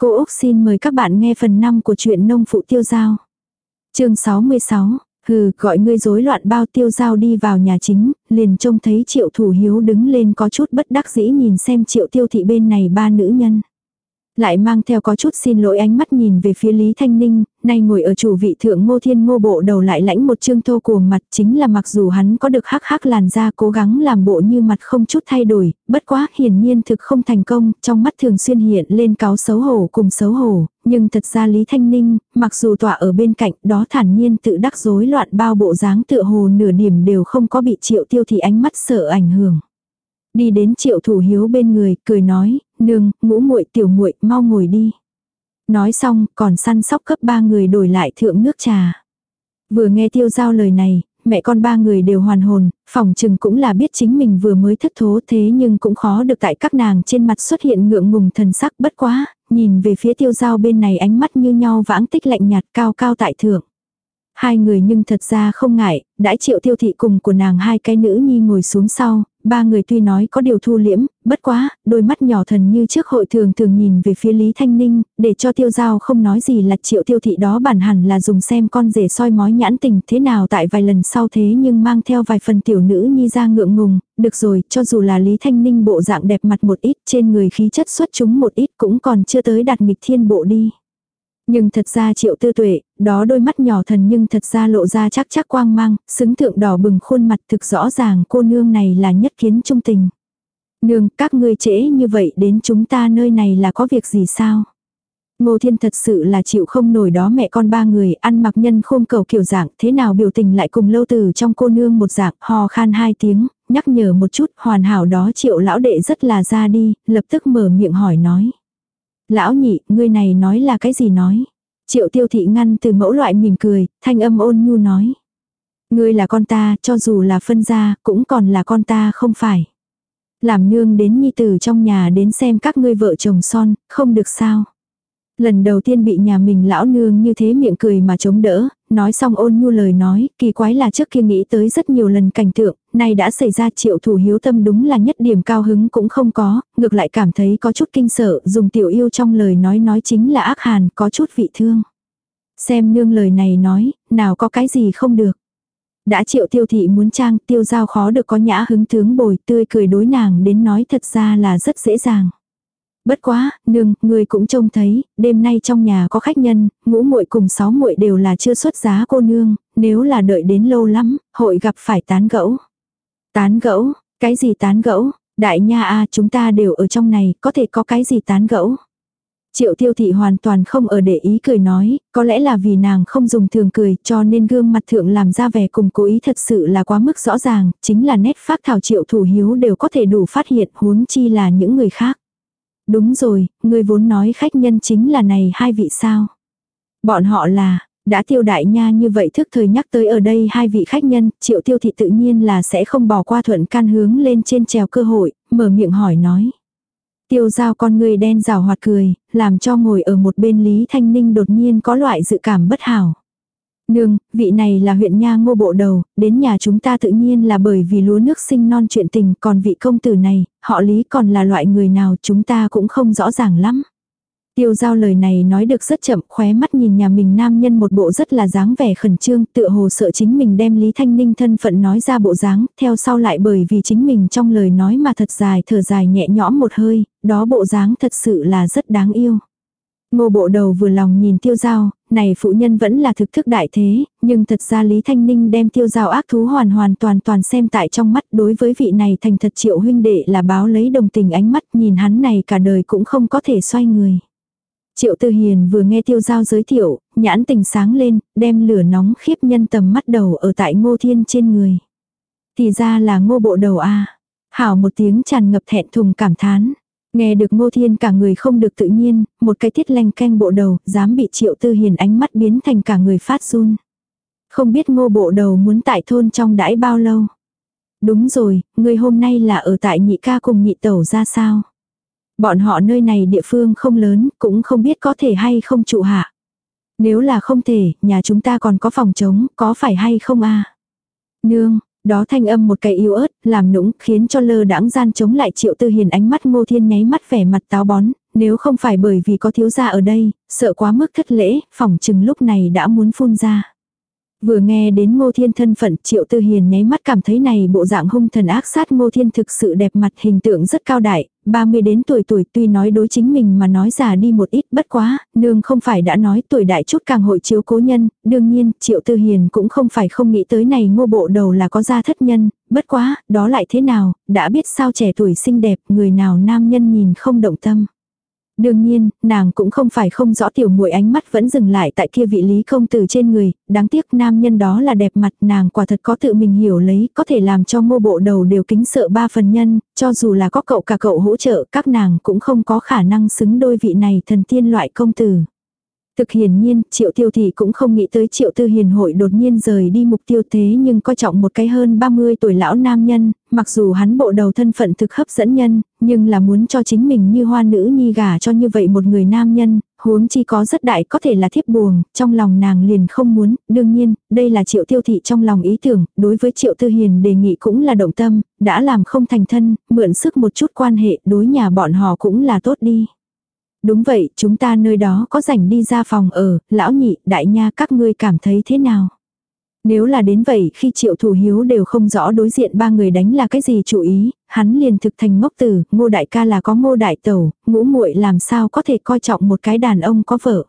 Cô Úc xin mời các bạn nghe phần 5 của truyện nông phụ tiêu giao. chương 66, hừ gọi ngươi rối loạn bao tiêu giao đi vào nhà chính, liền trông thấy triệu thủ hiếu đứng lên có chút bất đắc dĩ nhìn xem triệu tiêu thị bên này ba nữ nhân lại mang theo có chút xin lỗi ánh mắt nhìn về phía Lý Thanh Ninh, nay ngồi ở chủ vị thượng ngô thiên ngô bộ đầu lại lãnh một chương thô cuồng mặt chính là mặc dù hắn có được hắc hắc làn da cố gắng làm bộ như mặt không chút thay đổi, bất quá hiển nhiên thực không thành công, trong mắt thường xuyên hiện lên cáo xấu hổ cùng xấu hổ, nhưng thật ra Lý Thanh Ninh, mặc dù tọa ở bên cạnh đó thản nhiên tự đắc rối loạn bao bộ dáng tựa hồ nửa điểm đều không có bị triệu tiêu thì ánh mắt sợ ảnh hưởng. Đi đến triệu thủ hiếu bên người, cười nói, nương, ngũ muội tiểu muội mau ngồi đi. Nói xong, còn săn sóc cấp ba người đổi lại thượng nước trà. Vừa nghe tiêu giao lời này, mẹ con ba người đều hoàn hồn, phòng chừng cũng là biết chính mình vừa mới thất thố thế nhưng cũng khó được tại các nàng trên mặt xuất hiện ngượng ngùng thần sắc bất quá, nhìn về phía tiêu giao bên này ánh mắt như nhau vãng tích lạnh nhạt cao cao tại thượng. Hai người nhưng thật ra không ngại, đãi triệu tiêu thị cùng của nàng hai cái nữ nhi ngồi xuống sau, ba người tuy nói có điều thu liễm, bất quá, đôi mắt nhỏ thần như trước hội thường thường nhìn về phía Lý Thanh Ninh, để cho tiêu giao không nói gì là triệu tiêu thị đó bản hẳn là dùng xem con rể soi mói nhãn tình thế nào tại vài lần sau thế nhưng mang theo vài phần tiểu nữ nhi ra ngượng ngùng, được rồi, cho dù là Lý Thanh Ninh bộ dạng đẹp mặt một ít trên người khí chất xuất chúng một ít cũng còn chưa tới đạt nghịch thiên bộ đi. Nhưng thật ra triệu tư tuệ, đó đôi mắt nhỏ thần nhưng thật ra lộ ra chắc chắc quang mang, xứng thượng đỏ bừng khuôn mặt thực rõ ràng cô nương này là nhất kiến trung tình. Nương, các ngươi trễ như vậy đến chúng ta nơi này là có việc gì sao? Ngô Thiên thật sự là chịu không nổi đó mẹ con ba người ăn mặc nhân khôn cầu kiểu dạng thế nào biểu tình lại cùng lâu từ trong cô nương một dạng hò khan hai tiếng, nhắc nhở một chút hoàn hảo đó triệu lão đệ rất là ra đi, lập tức mở miệng hỏi nói. Lão nhị, ngươi này nói là cái gì nói? Triệu tiêu thị ngăn từ mẫu loại mỉm cười, thanh âm ôn nhu nói. Ngươi là con ta, cho dù là phân gia, cũng còn là con ta không phải. Làm nương đến nhi tử trong nhà đến xem các ngươi vợ chồng son, không được sao. Lần đầu tiên bị nhà mình lão nương như thế miệng cười mà chống đỡ, nói xong ôn nhu lời nói, kỳ quái là trước kia nghĩ tới rất nhiều lần cảnh tượng, nay đã xảy ra triệu thủ hiếu tâm đúng là nhất điểm cao hứng cũng không có, ngược lại cảm thấy có chút kinh sợ, dùng tiểu yêu trong lời nói nói chính là ác hàn, có chút vị thương. Xem nương lời này nói, nào có cái gì không được. Đã triệu tiêu thị muốn trang tiêu giao khó được có nhã hứng tướng bồi tươi cười đối nàng đến nói thật ra là rất dễ dàng. Bất quá, nương, người cũng trông thấy, đêm nay trong nhà có khách nhân, ngũ muội cùng sáu muội đều là chưa xuất giá cô nương, nếu là đợi đến lâu lắm, hội gặp phải tán gẫu. Tán gẫu, cái gì tán gẫu? Đại nha a, chúng ta đều ở trong này, có thể có cái gì tán gẫu? Triệu tiêu thị hoàn toàn không ở để ý cười nói, có lẽ là vì nàng không dùng thường cười cho nên gương mặt thượng làm ra vẻ cùng cố ý thật sự là quá mức rõ ràng, chính là nét phát thảo triệu thủ hiếu đều có thể đủ phát hiện huống chi là những người khác. Đúng rồi, người vốn nói khách nhân chính là này hai vị sao. Bọn họ là, đã tiêu đại nha như vậy thức thời nhắc tới ở đây hai vị khách nhân, triệu tiêu thị tự nhiên là sẽ không bỏ qua thuận can hướng lên trên trèo cơ hội, mở miệng hỏi nói. Tiêu giao con người đen rào hoạt cười, làm cho ngồi ở một bên Lý Thanh Ninh đột nhiên có loại dự cảm bất hảo. Nương, vị này là huyện nha ngô bộ đầu, đến nhà chúng ta tự nhiên là bởi vì lúa nước sinh non chuyện tình, còn vị công tử này, họ lý còn là loại người nào chúng ta cũng không rõ ràng lắm. Tiêu giao lời này nói được rất chậm, khóe mắt nhìn nhà mình nam nhân một bộ rất là dáng vẻ khẩn trương, tựa hồ sợ chính mình đem Lý Thanh Ninh thân phận nói ra bộ dáng, theo sau lại bởi vì chính mình trong lời nói mà thật dài thở dài nhẹ nhõm một hơi, đó bộ dáng thật sự là rất đáng yêu. Ngô bộ đầu vừa lòng nhìn tiêu giao, này phụ nhân vẫn là thực thức đại thế, nhưng thật ra Lý Thanh Ninh đem tiêu giao ác thú hoàn hoàn toàn toàn xem tại trong mắt đối với vị này thành thật triệu huynh đệ là báo lấy đồng tình ánh mắt nhìn hắn này cả đời cũng không có thể xoay người. Triệu Tư Hiền vừa nghe tiêu giao giới thiệu, nhãn tình sáng lên, đem lửa nóng khiếp nhân tầm mắt đầu ở tại ngô thiên trên người. Thì ra là ngô bộ đầu a Hảo một tiếng tràn ngập thẹn thùng cảm thán. Nghe được ngô thiên cả người không được tự nhiên, một cái tiết lanh canh bộ đầu, dám bị triệu tư hiền ánh mắt biến thành cả người phát run. Không biết ngô bộ đầu muốn tại thôn trong đãi bao lâu. Đúng rồi, người hôm nay là ở tại nhị ca cùng nhị tẩu ra sao. Bọn họ nơi này địa phương không lớn, cũng không biết có thể hay không trụ hạ. Nếu là không thể, nhà chúng ta còn có phòng trống, có phải hay không a Nương, đó thanh âm một cái yếu ớt, làm nũng, khiến cho lơ đãng gian chống lại triệu tư hiền ánh mắt ngô thiên nháy mắt vẻ mặt táo bón, nếu không phải bởi vì có thiếu gia ở đây, sợ quá mức thất lễ, phỏng chừng lúc này đã muốn phun ra. Vừa nghe đến Ngô Thiên thân phận Triệu Tư Hiền nháy mắt cảm thấy này bộ dạng hung thần ác sát Ngô Thiên thực sự đẹp mặt hình tượng rất cao đại, 30 đến tuổi tuổi tuy nói đối chính mình mà nói già đi một ít bất quá, nương không phải đã nói tuổi đại chút càng hội chiếu cố nhân, đương nhiên Triệu Tư Hiền cũng không phải không nghĩ tới này ngô bộ đầu là có gia thất nhân, bất quá, đó lại thế nào, đã biết sao trẻ tuổi xinh đẹp người nào nam nhân nhìn không động tâm. Đương nhiên, nàng cũng không phải không rõ tiểu muội ánh mắt vẫn dừng lại tại kia vị lý công tử trên người, đáng tiếc nam nhân đó là đẹp mặt nàng quả thật có tự mình hiểu lấy, có thể làm cho ngô bộ đầu đều kính sợ ba phần nhân, cho dù là có cậu cả cậu hỗ trợ các nàng cũng không có khả năng xứng đôi vị này thần tiên loại công tử. Thực hiển nhiên, triệu tiêu thị cũng không nghĩ tới triệu tư hiền hội đột nhiên rời đi mục tiêu thế nhưng coi trọng một cái hơn 30 tuổi lão nam nhân, mặc dù hắn bộ đầu thân phận thực hấp dẫn nhân, nhưng là muốn cho chính mình như hoa nữ nhi gả cho như vậy một người nam nhân, huống chi có rất đại có thể là thiếp buồn, trong lòng nàng liền không muốn, đương nhiên, đây là triệu tiêu thị trong lòng ý tưởng, đối với triệu tư hiền đề nghị cũng là động tâm, đã làm không thành thân, mượn sức một chút quan hệ đối nhà bọn họ cũng là tốt đi. Đúng vậy, chúng ta nơi đó có rảnh đi ra phòng ở, lão nhị, đại nha các ngươi cảm thấy thế nào? Nếu là đến vậy khi triệu thủ hiếu đều không rõ đối diện ba người đánh là cái gì chủ ý, hắn liền thực thành ngốc tử, ngô đại ca là có ngô đại tẩu, ngũ muội làm sao có thể coi trọng một cái đàn ông có vợ.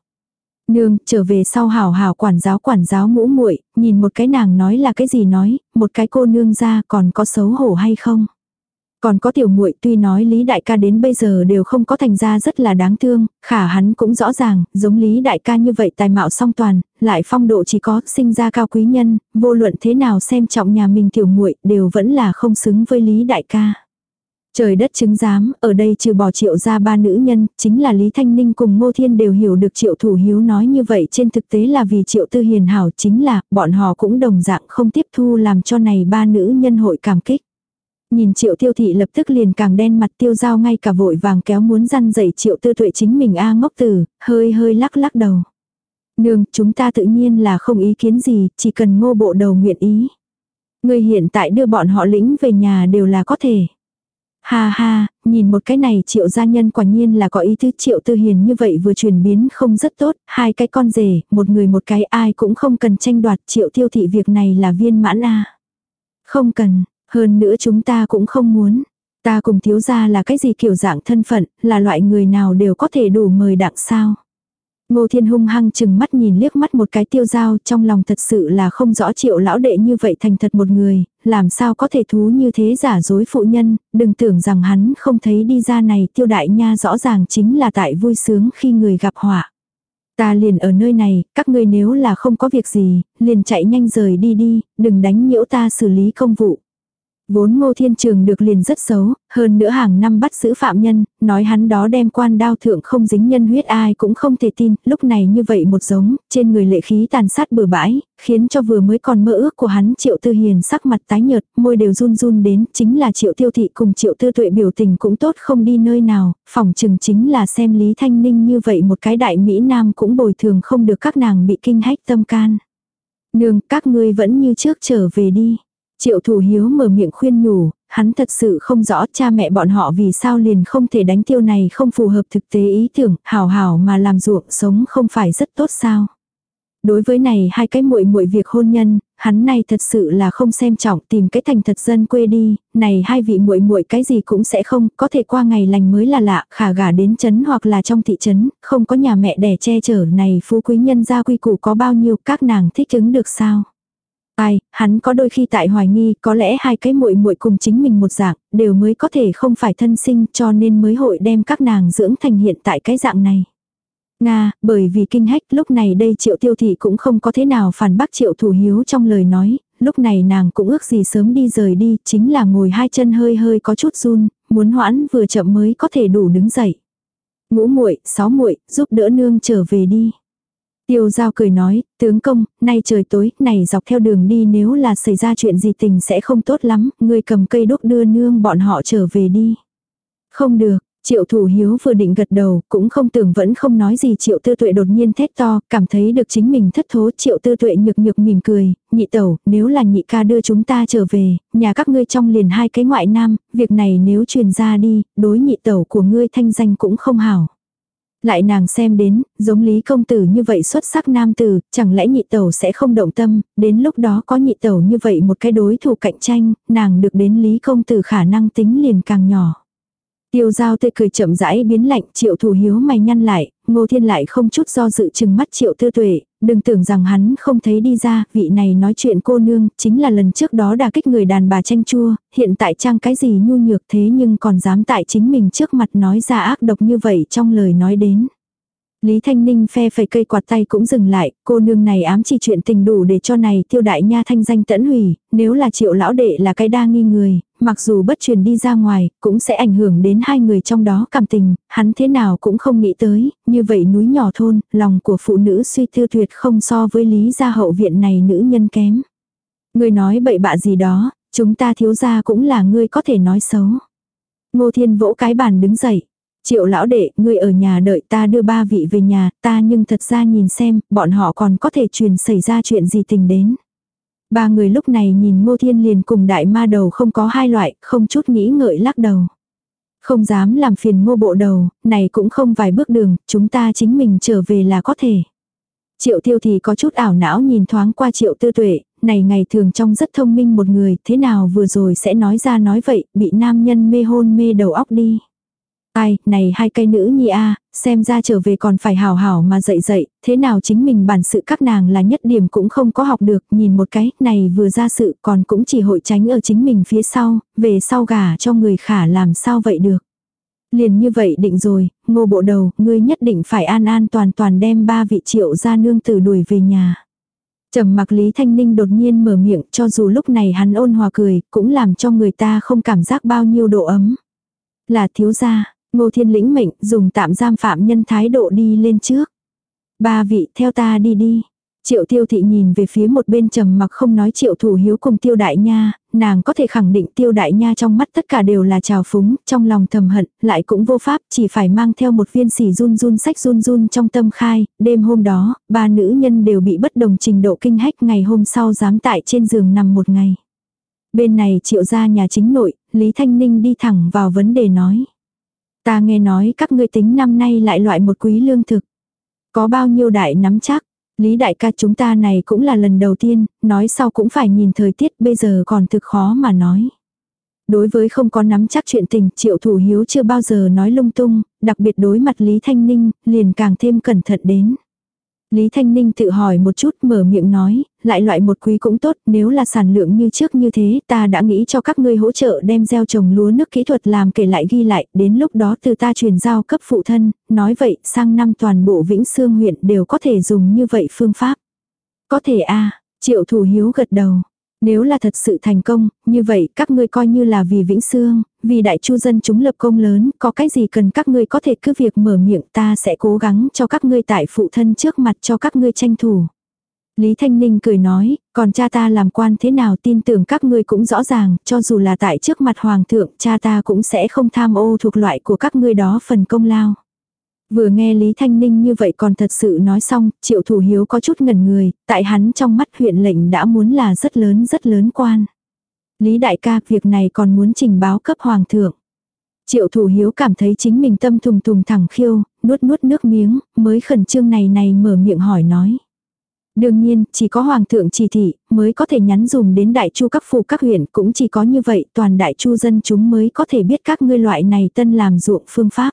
Nương, trở về sau hào hào quản giáo quản giáo ngũ muội nhìn một cái nàng nói là cái gì nói, một cái cô nương ra còn có xấu hổ hay không. Còn có tiểu muội tuy nói Lý Đại ca đến bây giờ đều không có thành ra rất là đáng thương, khả hắn cũng rõ ràng, giống Lý Đại ca như vậy tài mạo song toàn, lại phong độ chỉ có sinh ra cao quý nhân, vô luận thế nào xem trọng nhà mình tiểu muội đều vẫn là không xứng với Lý Đại ca. Trời đất chứng giám, ở đây trừ bỏ triệu ra ba nữ nhân, chính là Lý Thanh Ninh cùng Ngô Thiên đều hiểu được triệu thủ hiếu nói như vậy trên thực tế là vì triệu tư hiền hảo chính là, bọn họ cũng đồng dạng không tiếp thu làm cho này ba nữ nhân hội cảm kích. Nhìn triệu tiêu thị lập tức liền càng đen mặt tiêu dao ngay cả vội vàng kéo muốn răn dậy triệu tư tuệ chính mình a ngốc tử, hơi hơi lắc lắc đầu. Nương, chúng ta tự nhiên là không ý kiến gì, chỉ cần ngô bộ đầu nguyện ý. Người hiện tại đưa bọn họ lĩnh về nhà đều là có thể. Ha ha, nhìn một cái này triệu gia nhân quả nhiên là có ý thức triệu tư hiền như vậy vừa chuyển biến không rất tốt, hai cái con rể, một người một cái ai cũng không cần tranh đoạt triệu tiêu thị việc này là viên mãn a Không cần, hơn nữa chúng ta cũng không muốn. Ta cùng thiếu gia là cái gì kiểu dạng thân phận, là loại người nào đều có thể đủ mời đặng sao. Ngô Thiên hung hăng chừng mắt nhìn liếc mắt một cái tiêu dao trong lòng thật sự là không rõ triệu lão đệ như vậy thành thật một người, làm sao có thể thú như thế giả dối phụ nhân, đừng tưởng rằng hắn không thấy đi ra này tiêu đại nha rõ ràng chính là tại vui sướng khi người gặp họa. Ta liền ở nơi này, các ngươi nếu là không có việc gì, liền chạy nhanh rời đi đi, đừng đánh nhiễu ta xử lý công vụ. Vốn ngô thiên trường được liền rất xấu, hơn nữa hàng năm bắt giữ phạm nhân, nói hắn đó đem quan đao thượng không dính nhân huyết ai cũng không thể tin, lúc này như vậy một giống, trên người lệ khí tàn sát bừa bãi, khiến cho vừa mới còn mơ ước của hắn triệu tư hiền sắc mặt tái nhợt, môi đều run run đến, chính là triệu tiêu thị cùng triệu tư tuệ biểu tình cũng tốt không đi nơi nào, phỏng chừng chính là xem Lý Thanh Ninh như vậy một cái đại Mỹ Nam cũng bồi thường không được các nàng bị kinh hách tâm can. Nương, các ngươi vẫn như trước trở về đi. Triệu thủ hiếu mở miệng khuyên nhủ, hắn thật sự không rõ cha mẹ bọn họ vì sao liền không thể đánh tiêu này không phù hợp thực tế ý tưởng, hảo hảo mà làm ruộng sống không phải rất tốt sao. Đối với này hai cái muội muội việc hôn nhân, hắn này thật sự là không xem trọng, tìm cái thành thật dân quê đi, này hai vị muội muội cái gì cũng sẽ không, có thể qua ngày lành mới là lạ, khả gả đến chấn hoặc là trong thị trấn, không có nhà mẹ đẻ che chở này phú quý nhân gia quy củ có bao nhiêu, các nàng thích ứng được sao? Hắn có đôi khi tại hoài nghi, có lẽ hai cái muội muội cùng chính mình một dạng, đều mới có thể không phải thân sinh cho nên mới hội đem các nàng dưỡng thành hiện tại cái dạng này. Nga, bởi vì kinh hách lúc này đây triệu tiêu thị cũng không có thế nào phản bác triệu thủ hiếu trong lời nói, lúc này nàng cũng ước gì sớm đi rời đi, chính là ngồi hai chân hơi hơi có chút run, muốn hoãn vừa chậm mới có thể đủ đứng dậy. Ngũ muội, sáu muội, giúp đỡ nương trở về đi. Tiêu giao cười nói, tướng công, nay trời tối, này dọc theo đường đi nếu là xảy ra chuyện gì tình sẽ không tốt lắm, người cầm cây đốt đưa nương bọn họ trở về đi. Không được, Triệu thủ hiếu vừa định gật đầu, cũng không tưởng vẫn không nói gì triệu tư tuệ đột nhiên thét to, cảm thấy được chính mình thất thố triệu tư tuệ nhược nhược mỉm cười, nhị tẩu, nếu là nhị ca đưa chúng ta trở về, nhà các ngươi trong liền hai cái ngoại nam, việc này nếu truyền ra đi, đối nhị tẩu của ngươi thanh danh cũng không hảo. Lại nàng xem đến, giống Lý Công Tử như vậy xuất sắc nam tử, chẳng lẽ nhị tẩu sẽ không động tâm, đến lúc đó có nhị tẩu như vậy một cái đối thủ cạnh tranh, nàng được đến Lý Công Tử khả năng tính liền càng nhỏ. Tiêu giao tươi cười chậm rãi biến lạnh, triệu thủ hiếu mày nhăn lại, ngô thiên lại không chút do dự chừng mắt triệu tư tuệ, đừng tưởng rằng hắn không thấy đi ra, vị này nói chuyện cô nương, chính là lần trước đó đà kích người đàn bà tranh chua, hiện tại trang cái gì nhu nhược thế nhưng còn dám tại chính mình trước mặt nói ra ác độc như vậy trong lời nói đến. Lý Thanh Ninh phe phẩy cây quạt tay cũng dừng lại, cô nương này ám chỉ chuyện tình đủ để cho này tiêu đại nha thanh danh tẫn hủy, nếu là triệu lão đệ là cái đa nghi người, mặc dù bất truyền đi ra ngoài, cũng sẽ ảnh hưởng đến hai người trong đó cảm tình, hắn thế nào cũng không nghĩ tới, như vậy núi nhỏ thôn, lòng của phụ nữ suy tư tuyệt không so với lý gia hậu viện này nữ nhân kém. Người nói bậy bạ gì đó, chúng ta thiếu gia cũng là người có thể nói xấu. Ngô Thiên vỗ cái bàn đứng dậy. Triệu lão đệ, ngươi ở nhà đợi ta đưa ba vị về nhà, ta nhưng thật ra nhìn xem, bọn họ còn có thể truyền xảy ra chuyện gì tình đến. Ba người lúc này nhìn ngô thiên liền cùng đại ma đầu không có hai loại, không chút nghĩ ngợi lắc đầu. Không dám làm phiền ngô bộ đầu, này cũng không vài bước đường, chúng ta chính mình trở về là có thể. Triệu tiêu thì có chút ảo não nhìn thoáng qua triệu tư tuệ, này ngày thường trong rất thông minh một người, thế nào vừa rồi sẽ nói ra nói vậy, bị nam nhân mê hôn mê đầu óc đi. Ai, này hai cây nữ nhi a xem ra trở về còn phải hào hảo mà dạy dạy, thế nào chính mình bản sự các nàng là nhất điểm cũng không có học được, nhìn một cái, này vừa ra sự còn cũng chỉ hội tránh ở chính mình phía sau, về sau gả cho người khả làm sao vậy được. Liền như vậy định rồi, ngô bộ đầu, ngươi nhất định phải an an toàn toàn đem ba vị triệu ra nương tử đuổi về nhà. Trầm mặc Lý Thanh Ninh đột nhiên mở miệng cho dù lúc này hắn ôn hòa cười, cũng làm cho người ta không cảm giác bao nhiêu độ ấm. Là thiếu gia, Ngô Thiên lĩnh mệnh dùng tạm giam phạm nhân thái độ đi lên trước. Ba vị theo ta đi đi. Triệu tiêu thị nhìn về phía một bên trầm mặc không nói triệu thủ hiếu cùng tiêu đại nha, nàng có thể khẳng định tiêu đại nha trong mắt tất cả đều là trào phúng, trong lòng thầm hận, lại cũng vô pháp, chỉ phải mang theo một viên xỉ run run sách run run trong tâm khai, đêm hôm đó, ba nữ nhân đều bị bất đồng trình độ kinh hách ngày hôm sau dám tại trên giường nằm một ngày. Bên này triệu ra nhà chính nội, Lý Thanh Ninh đi thẳng vào vấn đề nói. Ta nghe nói các ngươi tính năm nay lại loại một quý lương thực. Có bao nhiêu đại nắm chắc. Lý đại ca chúng ta này cũng là lần đầu tiên, nói sau cũng phải nhìn thời tiết bây giờ còn thực khó mà nói. Đối với không có nắm chắc chuyện tình, triệu thủ hiếu chưa bao giờ nói lung tung, đặc biệt đối mặt Lý Thanh Ninh, liền càng thêm cẩn thận đến. Lý Thanh Ninh tự hỏi một chút mở miệng nói, lại loại một quý cũng tốt, nếu là sản lượng như trước như thế, ta đã nghĩ cho các ngươi hỗ trợ đem gieo trồng lúa nước kỹ thuật làm kể lại ghi lại, đến lúc đó từ ta truyền giao cấp phụ thân, nói vậy, sang năm toàn bộ Vĩnh Sương huyện đều có thể dùng như vậy phương pháp. Có thể a triệu thủ hiếu gật đầu. Nếu là thật sự thành công, như vậy các ngươi coi như là vì Vĩnh Sương, vì đại chu dân chúng lập công lớn, có cái gì cần các ngươi có thể cứ việc mở miệng ta sẽ cố gắng cho các ngươi tại phụ thân trước mặt cho các ngươi tranh thủ. Lý Thanh Ninh cười nói, còn cha ta làm quan thế nào tin tưởng các ngươi cũng rõ ràng, cho dù là tại trước mặt hoàng thượng, cha ta cũng sẽ không tham ô thuộc loại của các ngươi đó phần công lao. Vừa nghe Lý Thanh Ninh như vậy còn thật sự nói xong, triệu thủ hiếu có chút ngẩn người, tại hắn trong mắt huyện lệnh đã muốn là rất lớn rất lớn quan. Lý đại ca việc này còn muốn trình báo cấp hoàng thượng. Triệu thủ hiếu cảm thấy chính mình tâm thùng thùng thẳng khiêu, nuốt nuốt nước miếng, mới khẩn trương này này mở miệng hỏi nói. Đương nhiên, chỉ có hoàng thượng chỉ thị, mới có thể nhắn dùm đến đại chu các phủ các huyện, cũng chỉ có như vậy toàn đại chu dân chúng mới có thể biết các ngươi loại này tân làm ruộng phương pháp.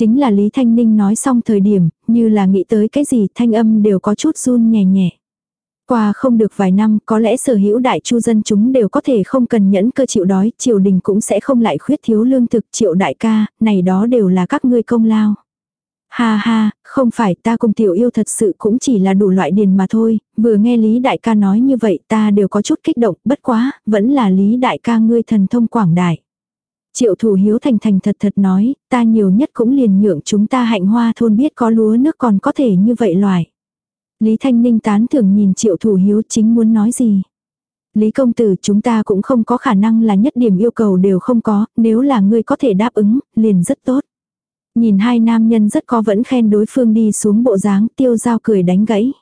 Chính là Lý Thanh Ninh nói xong thời điểm, như là nghĩ tới cái gì thanh âm đều có chút run nhẹ nhẹ. Qua không được vài năm, có lẽ sở hữu đại chu dân chúng đều có thể không cần nhẫn cơ chịu đói, triều đình cũng sẽ không lại khuyết thiếu lương thực triệu đại ca, này đó đều là các ngươi công lao. Ha ha, không phải ta cùng tiểu yêu thật sự cũng chỉ là đủ loại điền mà thôi, vừa nghe Lý đại ca nói như vậy ta đều có chút kích động, bất quá, vẫn là Lý đại ca ngươi thần thông quảng đại. Triệu thủ hiếu thành thành thật thật nói, ta nhiều nhất cũng liền nhượng chúng ta hạnh hoa thôn biết có lúa nước còn có thể như vậy loài. Lý Thanh Ninh tán thưởng nhìn triệu thủ hiếu chính muốn nói gì. Lý công tử chúng ta cũng không có khả năng là nhất điểm yêu cầu đều không có, nếu là ngươi có thể đáp ứng, liền rất tốt. Nhìn hai nam nhân rất có vẫn khen đối phương đi xuống bộ dáng tiêu giao cười đánh gãy.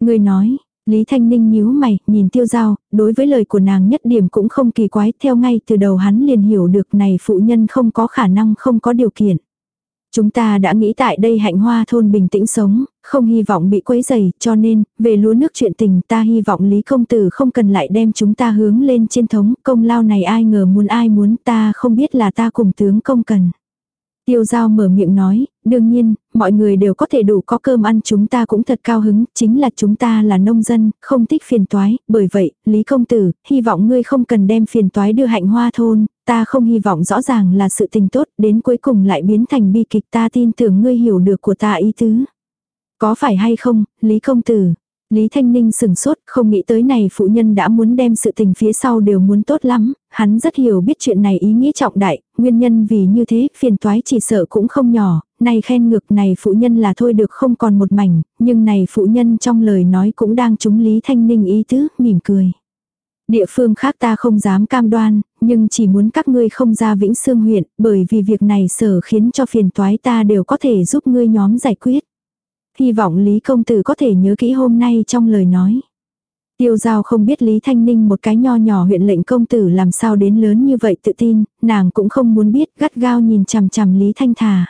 Ngươi nói, Lý Thanh Ninh nhíu mày, nhìn tiêu giao, đối với lời của nàng nhất điểm cũng không kỳ quái, theo ngay từ đầu hắn liền hiểu được này phụ nhân không có khả năng không có điều kiện. Chúng ta đã nghĩ tại đây hạnh hoa thôn bình tĩnh sống, không hy vọng bị quấy rầy, cho nên, về lúa nước chuyện tình ta hy vọng Lý Công Tử không cần lại đem chúng ta hướng lên trên thống, công lao này ai ngờ muốn ai muốn ta không biết là ta cùng tướng công cần. Tiêu giao mở miệng nói, đương nhiên, mọi người đều có thể đủ có cơm ăn chúng ta cũng thật cao hứng, chính là chúng ta là nông dân, không thích phiền toái, bởi vậy, Lý Công Tử, hy vọng ngươi không cần đem phiền toái đưa hạnh hoa thôn, ta không hy vọng rõ ràng là sự tình tốt, đến cuối cùng lại biến thành bi kịch ta tin tưởng ngươi hiểu được của ta ý tứ. Có phải hay không, Lý Công Tử, Lý Thanh Ninh sừng sốt, không nghĩ tới này phụ nhân đã muốn đem sự tình phía sau đều muốn tốt lắm, hắn rất hiểu biết chuyện này ý nghĩa trọng đại, nguyên nhân vì như thế, phiền toái chỉ sợ cũng không nhỏ, này khen ngược này phụ nhân là thôi được không còn một mảnh, nhưng này phụ nhân trong lời nói cũng đang trúng Lý Thanh Ninh ý tứ, mỉm cười. Địa phương khác ta không dám cam đoan, nhưng chỉ muốn các ngươi không ra Vĩnh Sương huyện, bởi vì việc này sở khiến cho phiền toái ta đều có thể giúp ngươi nhóm giải quyết hy vọng Lý Công Tử có thể nhớ kỹ hôm nay trong lời nói. Tiêu giao không biết Lý Thanh Ninh một cái nho nhỏ huyện lệnh công tử làm sao đến lớn như vậy tự tin, nàng cũng không muốn biết gắt gao nhìn chằm chằm Lý Thanh Thà.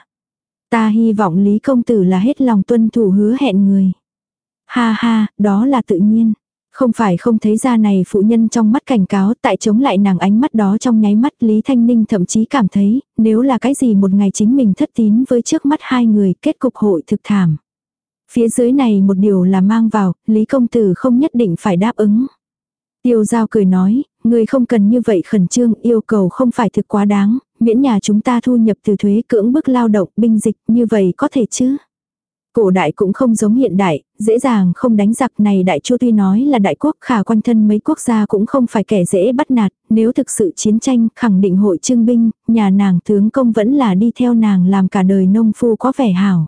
Ta hy vọng Lý công tử là hết lòng tuân thủ hứa hẹn người. Ha ha, đó là tự nhiên. Không phải không thấy ra này phụ nhân trong mắt cảnh cáo tại chống lại nàng ánh mắt đó trong nháy mắt Lý Thanh Ninh thậm chí cảm thấy nếu là cái gì một ngày chính mình thất tín với trước mắt hai người kết cục hội thực thảm. Phía dưới này một điều là mang vào, Lý Công Tử không nhất định phải đáp ứng. Tiêu giao cười nói, người không cần như vậy khẩn trương yêu cầu không phải thực quá đáng, miễn nhà chúng ta thu nhập từ thuế cưỡng bức lao động, binh dịch, như vậy có thể chứ. Cổ đại cũng không giống hiện đại, dễ dàng không đánh giặc này đại chu tuy nói là đại quốc khả quanh thân mấy quốc gia cũng không phải kẻ dễ bắt nạt, nếu thực sự chiến tranh khẳng định hội trưng binh, nhà nàng tướng công vẫn là đi theo nàng làm cả đời nông phu có vẻ hảo.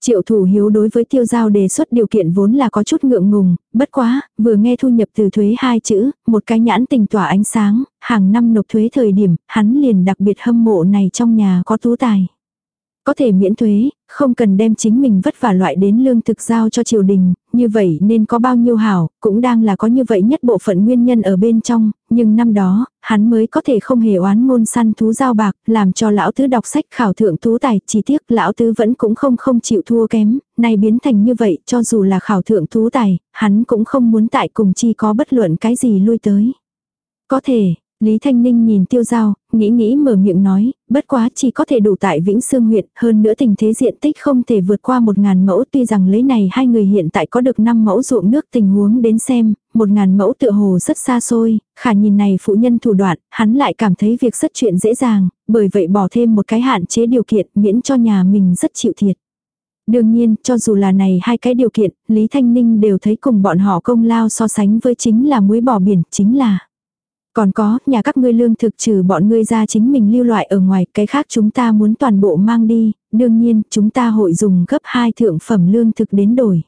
Triệu thủ hiếu đối với tiêu giao đề xuất điều kiện vốn là có chút ngượng ngùng, bất quá, vừa nghe thu nhập từ thuế hai chữ, một cái nhãn tình tỏa ánh sáng, hàng năm nộp thuế thời điểm, hắn liền đặc biệt hâm mộ này trong nhà có tú tài. Có thể miễn thuế, không cần đem chính mình vất vả loại đến lương thực giao cho triều đình, như vậy nên có bao nhiêu hảo, cũng đang là có như vậy nhất bộ phận nguyên nhân ở bên trong, nhưng năm đó, hắn mới có thể không hề oán ngôn săn thú giao bạc, làm cho lão tứ đọc sách khảo thượng tú tài, chỉ tiếc lão tứ vẫn cũng không không chịu thua kém, nay biến thành như vậy, cho dù là khảo thượng tú tài, hắn cũng không muốn tại cùng chi có bất luận cái gì lui tới. Có thể, Lý Thanh Ninh nhìn tiêu giao, nghĩ nghĩ mở miệng nói, bất quá chỉ có thể đủ tại Vĩnh Sương huyện, hơn nữa tình thế diện tích không thể vượt qua một ngàn mẫu tuy rằng lấy này hai người hiện tại có được 5 mẫu ruộng nước tình huống đến xem, một ngàn mẫu tựa hồ rất xa xôi, khả nhìn này phụ nhân thủ đoạn, hắn lại cảm thấy việc rất chuyện dễ dàng, bởi vậy bỏ thêm một cái hạn chế điều kiện miễn cho nhà mình rất chịu thiệt. Đương nhiên, cho dù là này hai cái điều kiện, Lý Thanh Ninh đều thấy cùng bọn họ công lao so sánh với chính là muối bỏ biển, chính là còn có, nhà các ngươi lương thực trừ bọn ngươi ra chính mình lưu loại ở ngoài, cái khác chúng ta muốn toàn bộ mang đi, đương nhiên, chúng ta hội dùng gấp hai thượng phẩm lương thực đến đổi.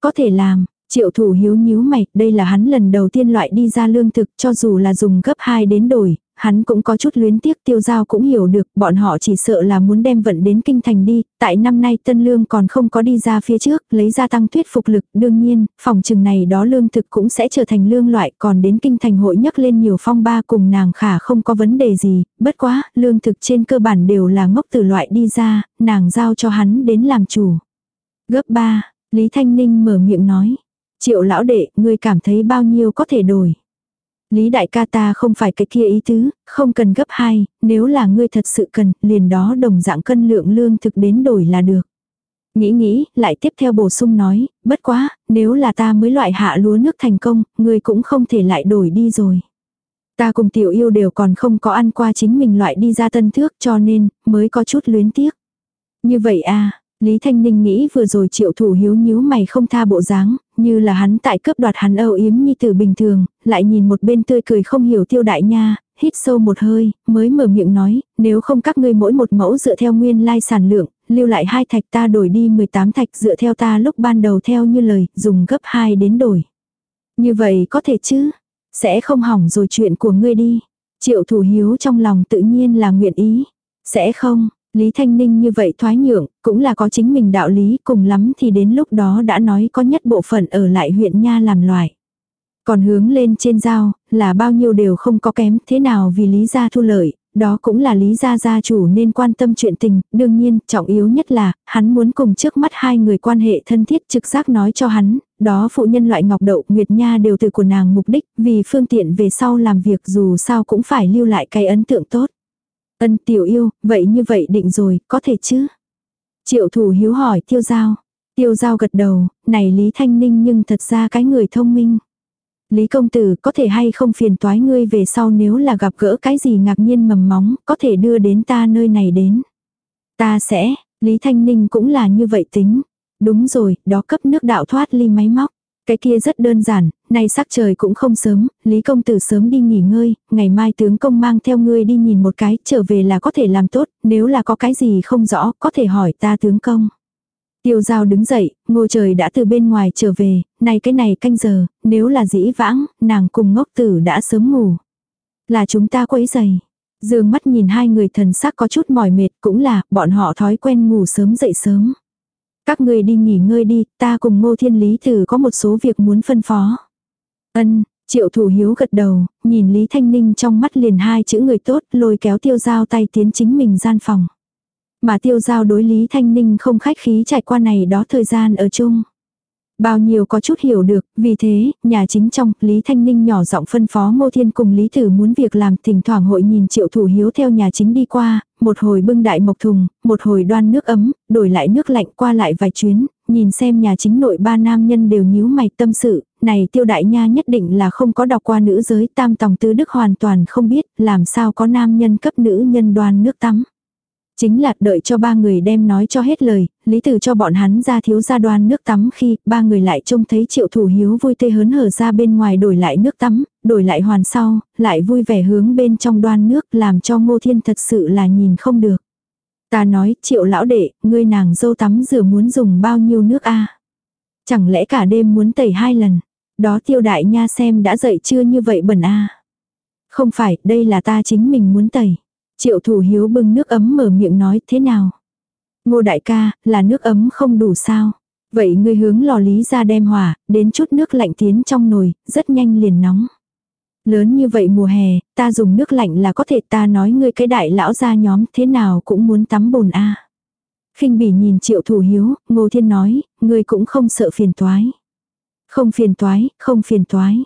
Có thể làm, Triệu thủ hiếu nhíu mày, đây là hắn lần đầu tiên loại đi ra lương thực cho dù là dùng gấp 2 đến đổi, hắn cũng có chút luyến tiếc tiêu giao cũng hiểu được, bọn họ chỉ sợ là muốn đem vận đến kinh thành đi, tại năm nay tân lương còn không có đi ra phía trước, lấy ra tăng thuyết phục lực, đương nhiên, phòng trừng này đó lương thực cũng sẽ trở thành lương loại, còn đến kinh thành hội nhắc lên nhiều phong ba cùng nàng khả không có vấn đề gì, bất quá, lương thực trên cơ bản đều là ngốc từ loại đi ra, nàng giao cho hắn đến làm chủ. Gấp 3, Lý Thanh Ninh mở miệng nói, triệu lão đệ, ngươi cảm thấy bao nhiêu có thể đổi. Lý đại ca ta không phải cái kia ý tứ, không cần gấp hai, nếu là ngươi thật sự cần, liền đó đồng dạng cân lượng lương thực đến đổi là được. Nghĩ nghĩ, lại tiếp theo bổ sung nói, bất quá, nếu là ta mới loại hạ lúa nước thành công, ngươi cũng không thể lại đổi đi rồi. Ta cùng tiểu yêu đều còn không có ăn qua chính mình loại đi ra tân thước cho nên, mới có chút luyến tiếc. Như vậy à, Lý Thanh Ninh nghĩ vừa rồi triệu thủ hiếu nhíu mày không tha bộ dáng, như là hắn tại cướp đoạt hắn âu yếm như từ bình thường, lại nhìn một bên tươi cười không hiểu tiêu đại nha, hít sâu một hơi, mới mở miệng nói, nếu không các ngươi mỗi một mẫu dựa theo nguyên lai sản lượng, lưu lại hai thạch ta đổi đi 18 thạch dựa theo ta lúc ban đầu theo như lời, dùng gấp 2 đến đổi. Như vậy có thể chứ, sẽ không hỏng rồi chuyện của ngươi đi. Triệu thủ hiếu trong lòng tự nhiên là nguyện ý. Sẽ không, Lý Thanh Ninh như vậy thoái nhượng, cũng là có chính mình đạo lý, cùng lắm thì đến lúc đó đã nói có nhất bộ phận ở lại huyện Nha làm loại. Còn hướng lên trên giao, là bao nhiêu đều không có kém, thế nào vì lý gia thu lợi, đó cũng là lý gia gia chủ nên quan tâm chuyện tình, đương nhiên, trọng yếu nhất là, hắn muốn cùng trước mắt hai người quan hệ thân thiết trực giác nói cho hắn, đó phụ nhân loại ngọc đậu, Nguyệt Nha đều từ của nàng mục đích, vì phương tiện về sau làm việc dù sao cũng phải lưu lại cái ấn tượng tốt. Ân tiểu yêu, vậy như vậy định rồi, có thể chứ? Triệu thủ hiếu hỏi tiêu giao. Tiêu giao gật đầu, này Lý Thanh Ninh nhưng thật ra cái người thông minh. Lý công tử có thể hay không phiền toái ngươi về sau nếu là gặp gỡ cái gì ngạc nhiên mầm móng, có thể đưa đến ta nơi này đến. Ta sẽ, Lý Thanh Ninh cũng là như vậy tính. Đúng rồi, đó cấp nước đạo thoát ly máy móc. Cái kia rất đơn giản, nay sắc trời cũng không sớm, Lý công tử sớm đi nghỉ ngơi, ngày mai tướng công mang theo ngươi đi nhìn một cái, trở về là có thể làm tốt, nếu là có cái gì không rõ, có thể hỏi ta tướng công. Tiêu giao đứng dậy, ngô trời đã từ bên ngoài trở về, này cái này canh giờ, nếu là dĩ vãng, nàng cùng ngốc tử đã sớm ngủ. Là chúng ta quấy dày. Dương mắt nhìn hai người thần sắc có chút mỏi mệt cũng là, bọn họ thói quen ngủ sớm dậy sớm. Các người đi nghỉ ngơi đi, ta cùng ngô thiên lý tử có một số việc muốn phân phó. Ân, triệu thủ hiếu gật đầu, nhìn Lý Thanh Ninh trong mắt liền hai chữ người tốt, lôi kéo tiêu giao tay tiến chính mình gian phòng. Mà tiêu giao đối Lý Thanh Ninh không khách khí trải qua này đó thời gian ở chung. Bao nhiêu có chút hiểu được, vì thế, nhà chính trong, Lý Thanh Ninh nhỏ giọng phân phó Ngô Thiên cùng Lý Tử muốn việc làm, thỉnh thoảng hội nhìn triệu thủ hiếu theo nhà chính đi qua, một hồi bưng đại mộc thùng, một hồi đoan nước ấm, đổi lại nước lạnh qua lại vài chuyến, nhìn xem nhà chính nội ba nam nhân đều nhíu mày tâm sự, này tiêu đại nha nhất định là không có đọc qua nữ giới tam tòng tứ đức hoàn toàn không biết, làm sao có nam nhân cấp nữ nhân đoan nước tắm. Chính là đợi cho ba người đem nói cho hết lời, lý tử cho bọn hắn ra thiếu gia đoan nước tắm khi ba người lại trông thấy triệu thủ hiếu vui tê hớn hở ra bên ngoài đổi lại nước tắm, đổi lại hoàn sau, lại vui vẻ hướng bên trong đoan nước làm cho ngô thiên thật sự là nhìn không được. Ta nói triệu lão đệ, ngươi nàng dâu tắm rửa muốn dùng bao nhiêu nước a Chẳng lẽ cả đêm muốn tẩy hai lần. Đó tiêu đại nha xem đã dậy chưa như vậy bẩn a Không phải, đây là ta chính mình muốn tẩy. Triệu thủ hiếu bưng nước ấm mở miệng nói thế nào. Ngô đại ca, là nước ấm không đủ sao. Vậy ngươi hướng lò lý ra đem hỏa, đến chút nước lạnh tiến trong nồi, rất nhanh liền nóng. Lớn như vậy mùa hè, ta dùng nước lạnh là có thể ta nói ngươi cái đại lão gia nhóm thế nào cũng muốn tắm bồn a. À. khinh bỉ nhìn triệu thủ hiếu, ngô thiên nói, ngươi cũng không sợ phiền toái. Không phiền toái, không phiền toái.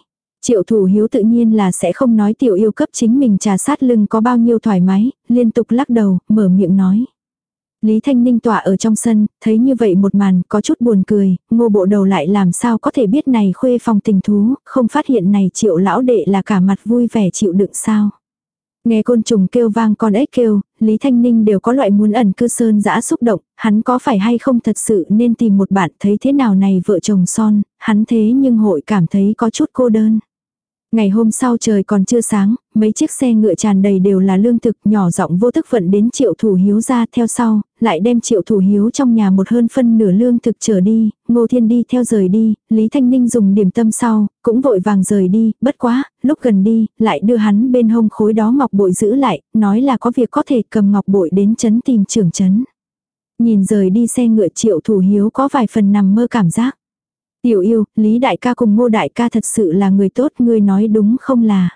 Triệu thủ hiếu tự nhiên là sẽ không nói tiểu yêu cấp chính mình trà sát lưng có bao nhiêu thoải mái, liên tục lắc đầu, mở miệng nói. Lý Thanh Ninh tỏa ở trong sân, thấy như vậy một màn có chút buồn cười, ngô bộ đầu lại làm sao có thể biết này khuê phòng tình thú, không phát hiện này triệu lão đệ là cả mặt vui vẻ chịu đựng sao. Nghe côn trùng kêu vang con ếch kêu, Lý Thanh Ninh đều có loại muốn ẩn cư sơn dã xúc động, hắn có phải hay không thật sự nên tìm một bạn thấy thế nào này vợ chồng son, hắn thế nhưng hội cảm thấy có chút cô đơn. Ngày hôm sau trời còn chưa sáng, mấy chiếc xe ngựa tràn đầy đều là lương thực nhỏ giọng vô thức vận đến triệu thủ hiếu ra theo sau, lại đem triệu thủ hiếu trong nhà một hơn phân nửa lương thực trở đi, ngô thiên đi theo rời đi, Lý Thanh Ninh dùng điểm tâm sau, cũng vội vàng rời đi, bất quá, lúc gần đi, lại đưa hắn bên hông khối đó ngọc bội giữ lại, nói là có việc có thể cầm ngọc bội đến chấn tìm trưởng chấn. Nhìn rời đi xe ngựa triệu thủ hiếu có vài phần nằm mơ cảm giác. Tiểu yêu, Lý đại ca cùng ngô đại ca thật sự là người tốt, ngươi nói đúng không là.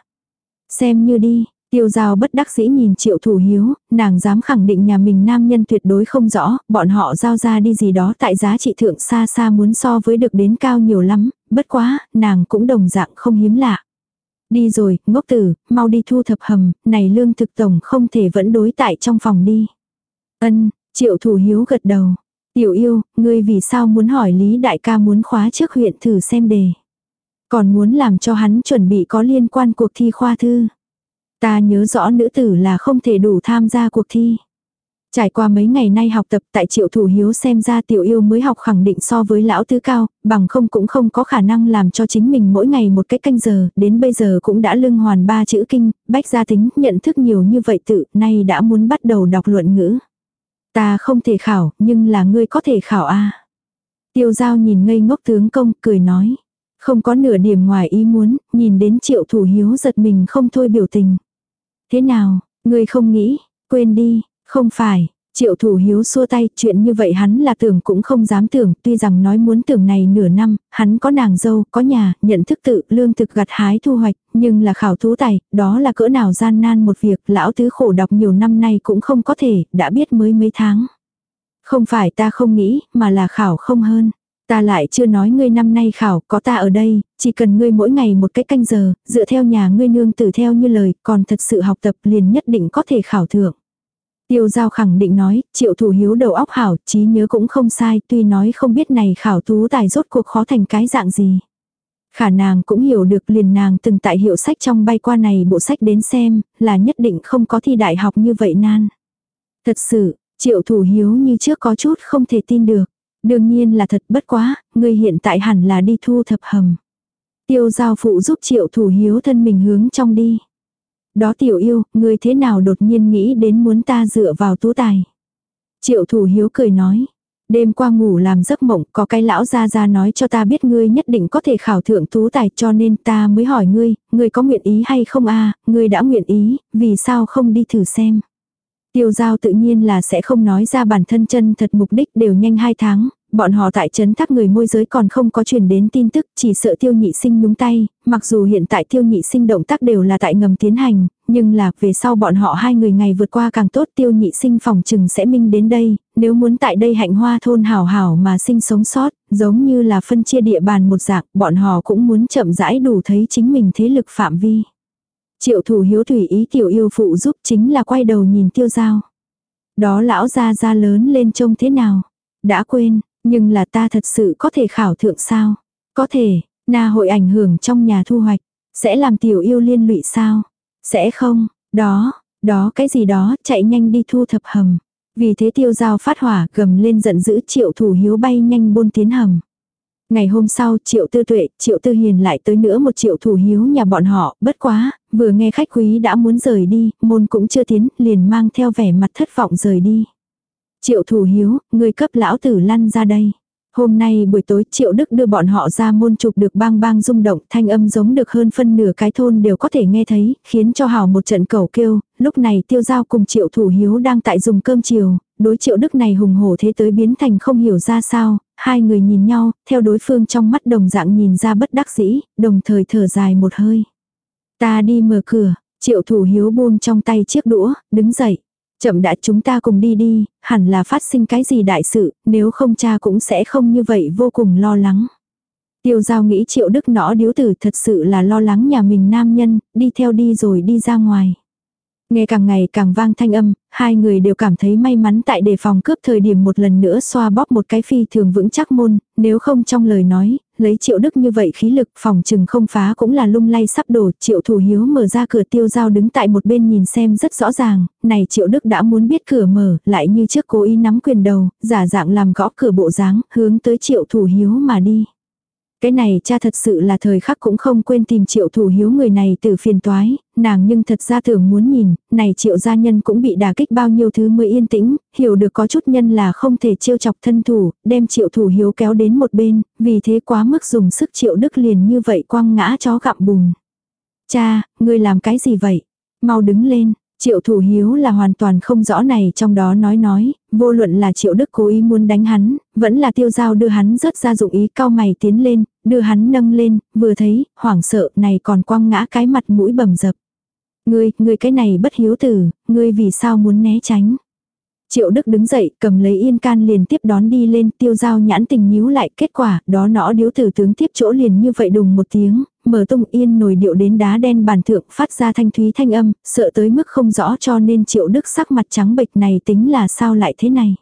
Xem như đi, tiêu giao bất đắc dĩ nhìn triệu thủ hiếu, nàng dám khẳng định nhà mình nam nhân tuyệt đối không rõ, bọn họ giao ra đi gì đó tại giá trị thượng xa xa muốn so với được đến cao nhiều lắm, bất quá, nàng cũng đồng dạng không hiếm lạ. Đi rồi, ngốc tử, mau đi thu thập hầm, này lương thực tổng không thể vẫn đối tại trong phòng đi. Ân, triệu thủ hiếu gật đầu, Tiểu yêu, ngươi vì sao muốn hỏi Lý Đại ca muốn khóa trước huyện thử xem đề. Còn muốn làm cho hắn chuẩn bị có liên quan cuộc thi khoa thư. Ta nhớ rõ nữ tử là không thể đủ tham gia cuộc thi. Trải qua mấy ngày nay học tập tại triệu thủ hiếu xem ra tiểu yêu mới học khẳng định so với lão tứ cao, bằng không cũng không có khả năng làm cho chính mình mỗi ngày một cách canh giờ, đến bây giờ cũng đã lưng hoàn ba chữ kinh, bách gia tính, nhận thức nhiều như vậy tự, nay đã muốn bắt đầu đọc luận ngữ. Ta không thể khảo, nhưng là ngươi có thể khảo a. Tiêu giao nhìn ngây ngốc tướng công, cười nói. Không có nửa điểm ngoài ý muốn, nhìn đến triệu thủ hiếu giật mình không thôi biểu tình. Thế nào, ngươi không nghĩ, quên đi, không phải, Triệu thủ hiếu xua tay, chuyện như vậy hắn là tưởng cũng không dám tưởng, tuy rằng nói muốn tưởng này nửa năm, hắn có nàng dâu, có nhà, nhận thức tự, lương thực gặt hái thu hoạch, nhưng là khảo thú tài, đó là cỡ nào gian nan một việc, lão tứ khổ đọc nhiều năm nay cũng không có thể, đã biết mới mấy tháng. Không phải ta không nghĩ, mà là khảo không hơn. Ta lại chưa nói ngươi năm nay khảo, có ta ở đây, chỉ cần ngươi mỗi ngày một cái canh giờ, dựa theo nhà ngươi nương tử theo như lời, còn thật sự học tập liền nhất định có thể khảo thượng. Tiêu giao khẳng định nói, triệu thủ hiếu đầu óc hảo, trí nhớ cũng không sai, tuy nói không biết này khảo tú tài rốt cuộc khó thành cái dạng gì. Khả nàng cũng hiểu được liền nàng từng tại hiệu sách trong bay qua này bộ sách đến xem, là nhất định không có thi đại học như vậy nan. Thật sự, triệu thủ hiếu như trước có chút không thể tin được. Đương nhiên là thật bất quá, người hiện tại hẳn là đi thu thập hầm. Tiêu giao phụ giúp triệu thủ hiếu thân mình hướng trong đi. Đó tiểu yêu, người thế nào đột nhiên nghĩ đến muốn ta dựa vào tú tài. Triệu thủ hiếu cười nói. Đêm qua ngủ làm giấc mộng có cái lão ra ra nói cho ta biết ngươi nhất định có thể khảo thượng tú tài cho nên ta mới hỏi ngươi, ngươi có nguyện ý hay không a ngươi đã nguyện ý, vì sao không đi thử xem. Tiêu giao tự nhiên là sẽ không nói ra bản thân chân thật mục đích đều nhanh hai tháng, bọn họ tại trấn thác người môi giới còn không có truyền đến tin tức, chỉ sợ tiêu nhị sinh nhúng tay, mặc dù hiện tại tiêu nhị sinh động tác đều là tại ngầm tiến hành, nhưng là về sau bọn họ hai người ngày vượt qua càng tốt tiêu nhị sinh phòng trừng sẽ minh đến đây, nếu muốn tại đây hạnh hoa thôn hảo hảo mà sinh sống sót, giống như là phân chia địa bàn một dạng, bọn họ cũng muốn chậm rãi đủ thấy chính mình thế lực phạm vi. Triệu thủ hiếu thủy ý tiểu yêu phụ giúp chính là quay đầu nhìn tiêu giao. Đó lão ra ra lớn lên trông thế nào? Đã quên, nhưng là ta thật sự có thể khảo thượng sao? Có thể, na hội ảnh hưởng trong nhà thu hoạch. Sẽ làm tiểu yêu liên lụy sao? Sẽ không, đó, đó cái gì đó, chạy nhanh đi thu thập hầm. Vì thế tiêu giao phát hỏa gầm lên giận dữ triệu thủ hiếu bay nhanh bôn tiến hầm. Ngày hôm sau, triệu tư tuệ, triệu tư hiền lại tới nữa một triệu thủ hiếu nhà bọn họ, bất quá, vừa nghe khách quý đã muốn rời đi, môn cũng chưa tiến, liền mang theo vẻ mặt thất vọng rời đi. Triệu thủ hiếu, người cấp lão tử lăn ra đây. Hôm nay buổi tối Triệu Đức đưa bọn họ ra môn trục được bang bang rung động, thanh âm giống được hơn phân nửa cái thôn đều có thể nghe thấy, khiến cho hào một trận cầu kêu, lúc này tiêu giao cùng Triệu Thủ Hiếu đang tại dùng cơm chiều, đối Triệu Đức này hùng hổ thế tới biến thành không hiểu ra sao, hai người nhìn nhau, theo đối phương trong mắt đồng dạng nhìn ra bất đắc dĩ, đồng thời thở dài một hơi. Ta đi mở cửa, Triệu Thủ Hiếu buông trong tay chiếc đũa, đứng dậy. Chậm đã chúng ta cùng đi đi, hẳn là phát sinh cái gì đại sự, nếu không cha cũng sẽ không như vậy vô cùng lo lắng. Tiêu giao nghĩ triệu đức nõ điếu tử thật sự là lo lắng nhà mình nam nhân, đi theo đi rồi đi ra ngoài. Nghe càng ngày càng vang thanh âm, hai người đều cảm thấy may mắn tại đề phòng cướp thời điểm một lần nữa xoa bóp một cái phi thường vững chắc môn, nếu không trong lời nói, lấy triệu đức như vậy khí lực phòng chừng không phá cũng là lung lay sắp đổ, triệu thủ hiếu mở ra cửa tiêu giao đứng tại một bên nhìn xem rất rõ ràng, này triệu đức đã muốn biết cửa mở, lại như trước cố ý nắm quyền đầu, giả dạng làm gõ cửa bộ dáng hướng tới triệu thủ hiếu mà đi. Cái này cha thật sự là thời khắc cũng không quên tìm triệu thủ hiếu người này từ phiền toái, nàng nhưng thật ra tưởng muốn nhìn, này triệu gia nhân cũng bị đả kích bao nhiêu thứ mới yên tĩnh, hiểu được có chút nhân là không thể trêu chọc thân thủ, đem triệu thủ hiếu kéo đến một bên, vì thế quá mức dùng sức triệu đức liền như vậy quăng ngã chó gặm bùn. Cha, ngươi làm cái gì vậy? Mau đứng lên, Triệu thủ hiếu là hoàn toàn không rõ này trong đó nói nói, vô luận là triệu đức cố ý muốn đánh hắn, vẫn là tiêu giao đưa hắn rất ra dụng ý cao mày tiến lên, đưa hắn nâng lên, vừa thấy, hoảng sợ này còn quăng ngã cái mặt mũi bầm dập. Ngươi, ngươi cái này bất hiếu tử, ngươi vì sao muốn né tránh. Triệu Đức đứng dậy, cầm lấy yên can liền tiếp đón đi lên, tiêu giao nhãn tình nhíu lại, kết quả, đó nõ điếu tử tướng tiếp chỗ liền như vậy đùng một tiếng, mở tung yên nồi điệu đến đá đen bàn thượng phát ra thanh thúy thanh âm, sợ tới mức không rõ cho nên Triệu Đức sắc mặt trắng bệch này tính là sao lại thế này.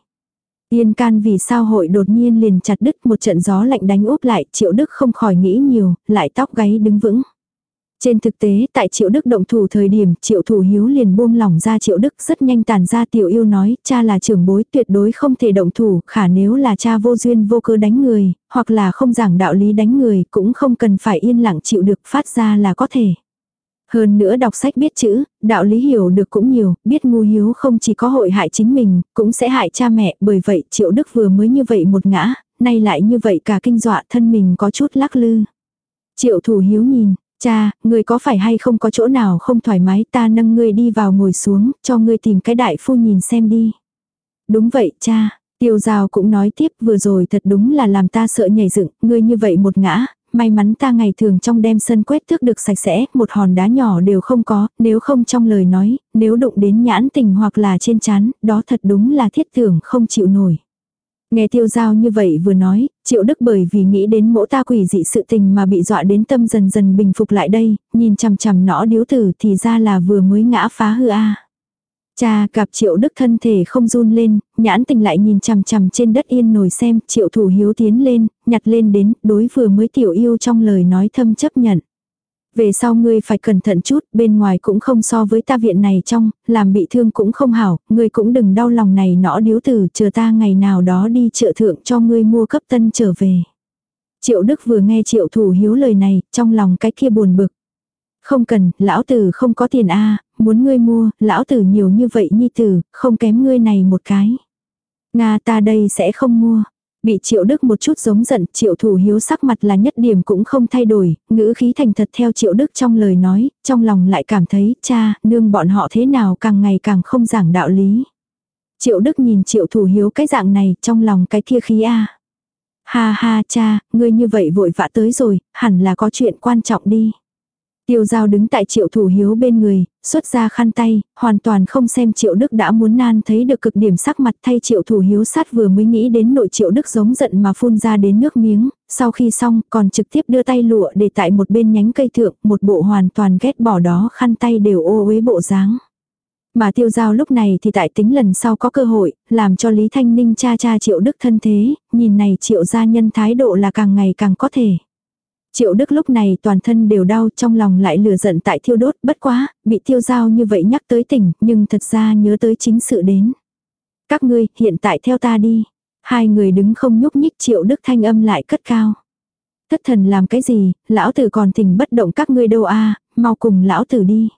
Yên can vì sao hội đột nhiên liền chặt đứt một trận gió lạnh đánh úp lại, Triệu Đức không khỏi nghĩ nhiều, lại tóc gáy đứng vững. Trên thực tế, tại Triệu Đức động thủ thời điểm, Triệu Thủ Hiếu liền buông lỏng ra Triệu Đức rất nhanh tàn ra tiểu yêu nói, cha là trưởng bối tuyệt đối không thể động thủ, khả nếu là cha vô duyên vô cơ đánh người, hoặc là không giảng đạo lý đánh người, cũng không cần phải yên lặng chịu được phát ra là có thể. Hơn nữa đọc sách biết chữ, đạo lý hiểu được cũng nhiều, biết ngu hiếu không chỉ có hội hại chính mình, cũng sẽ hại cha mẹ, bởi vậy Triệu Đức vừa mới như vậy một ngã, nay lại như vậy cả kinh dọa thân mình có chút lắc lư. Triệu Thủ Hiếu nhìn, Cha, người có phải hay không có chỗ nào không thoải mái ta nâng ngươi đi vào ngồi xuống, cho ngươi tìm cái đại phu nhìn xem đi. Đúng vậy cha. Tiêu rào cũng nói tiếp vừa rồi thật đúng là làm ta sợ nhảy dựng, ngươi như vậy một ngã, may mắn ta ngày thường trong đem sân quét thước được sạch sẽ, một hòn đá nhỏ đều không có, nếu không trong lời nói, nếu đụng đến nhãn tình hoặc là trên chán, đó thật đúng là thiết tưởng không chịu nổi. Nghe tiêu giao như vậy vừa nói, triệu đức bởi vì nghĩ đến mỗ ta quỷ dị sự tình mà bị dọa đến tâm dần dần bình phục lại đây, nhìn chằm chằm nó điếu tử thì ra là vừa mới ngã phá hư a. Cha gặp triệu đức thân thể không run lên, nhãn tình lại nhìn chằm chằm trên đất yên nổi xem, triệu thủ hiếu tiến lên, nhặt lên đến, đối vừa mới tiểu yêu trong lời nói thâm chấp nhận. Về sau ngươi phải cẩn thận chút, bên ngoài cũng không so với ta viện này trong, làm bị thương cũng không hảo, ngươi cũng đừng đau lòng này nõ điếu tử, chờ ta ngày nào đó đi chợ thượng cho ngươi mua cấp tân trở về. Triệu Đức vừa nghe triệu thủ hiếu lời này, trong lòng cái kia buồn bực. Không cần, lão tử không có tiền a muốn ngươi mua, lão tử nhiều như vậy nhi tử, không kém ngươi này một cái. Nga ta đây sẽ không mua. Bị triệu đức một chút giống giận, triệu thủ hiếu sắc mặt là nhất điểm cũng không thay đổi, ngữ khí thành thật theo triệu đức trong lời nói, trong lòng lại cảm thấy, cha, nương bọn họ thế nào càng ngày càng không giảng đạo lý. Triệu đức nhìn triệu thủ hiếu cái dạng này, trong lòng cái kia khí a Ha ha cha, ngươi như vậy vội vã tới rồi, hẳn là có chuyện quan trọng đi. Tiêu giao đứng tại triệu thủ hiếu bên người, xuất ra khăn tay, hoàn toàn không xem triệu đức đã muốn nan thấy được cực điểm sắc mặt thay triệu thủ hiếu sát vừa mới nghĩ đến nội triệu đức giống giận mà phun ra đến nước miếng, sau khi xong còn trực tiếp đưa tay lụa để tại một bên nhánh cây thượng, một bộ hoàn toàn ghét bỏ đó khăn tay đều ô uế bộ dáng. Mà tiêu giao lúc này thì tại tính lần sau có cơ hội, làm cho Lý Thanh Ninh cha cha triệu đức thân thế, nhìn này triệu gia nhân thái độ là càng ngày càng có thể. Triệu Đức lúc này toàn thân đều đau trong lòng lại lửa giận tại thiêu đốt bất quá, bị tiêu giao như vậy nhắc tới tỉnh nhưng thật ra nhớ tới chính sự đến. Các ngươi hiện tại theo ta đi. Hai người đứng không nhúc nhích Triệu Đức thanh âm lại cất cao. Thất thần làm cái gì, lão tử còn tỉnh bất động các ngươi đâu a mau cùng lão tử đi.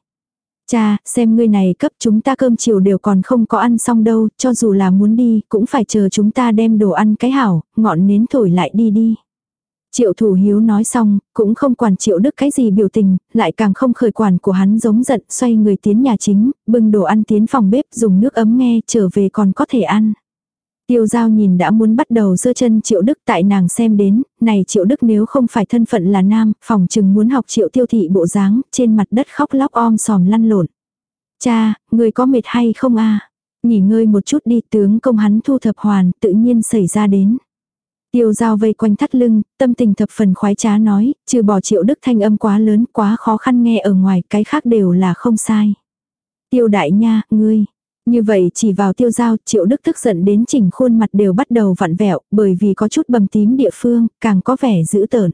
Cha, xem ngươi này cấp chúng ta cơm chiều đều còn không có ăn xong đâu, cho dù là muốn đi, cũng phải chờ chúng ta đem đồ ăn cái hảo, ngọn nến thổi lại đi đi. Triệu thủ hiếu nói xong, cũng không quản triệu đức cái gì biểu tình, lại càng không khởi quản của hắn giống giận, xoay người tiến nhà chính, bưng đồ ăn tiến phòng bếp dùng nước ấm nghe, trở về còn có thể ăn. Tiêu giao nhìn đã muốn bắt đầu dơ chân triệu đức tại nàng xem đến, này triệu đức nếu không phải thân phận là nam, phòng chừng muốn học triệu tiêu thị bộ dáng, trên mặt đất khóc lóc om sòm lăn lộn. Cha, người có mệt hay không a Nghỉ ngơi một chút đi tướng công hắn thu thập hoàn, tự nhiên xảy ra đến. Tiêu giao vây quanh thắt lưng, tâm tình thập phần khoái trá nói, trừ bỏ triệu đức thanh âm quá lớn, quá khó khăn nghe ở ngoài, cái khác đều là không sai. Tiêu đại nha, ngươi. Như vậy chỉ vào tiêu giao, triệu đức tức giận đến chỉnh khuôn mặt đều bắt đầu vặn vẹo, bởi vì có chút bầm tím địa phương, càng có vẻ dữ tợn.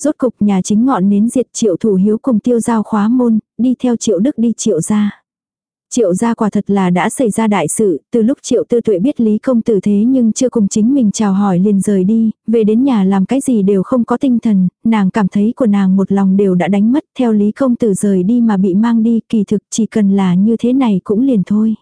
Rốt cục nhà chính ngọn nến diệt triệu thủ hiếu cùng tiêu giao khóa môn, đi theo triệu đức đi triệu ra. Triệu gia quả thật là đã xảy ra đại sự, từ lúc triệu tư tuệ biết Lý công tử thế nhưng chưa cùng chính mình chào hỏi liền rời đi, về đến nhà làm cái gì đều không có tinh thần, nàng cảm thấy của nàng một lòng đều đã đánh mất theo Lý công tử rời đi mà bị mang đi, kỳ thực chỉ cần là như thế này cũng liền thôi.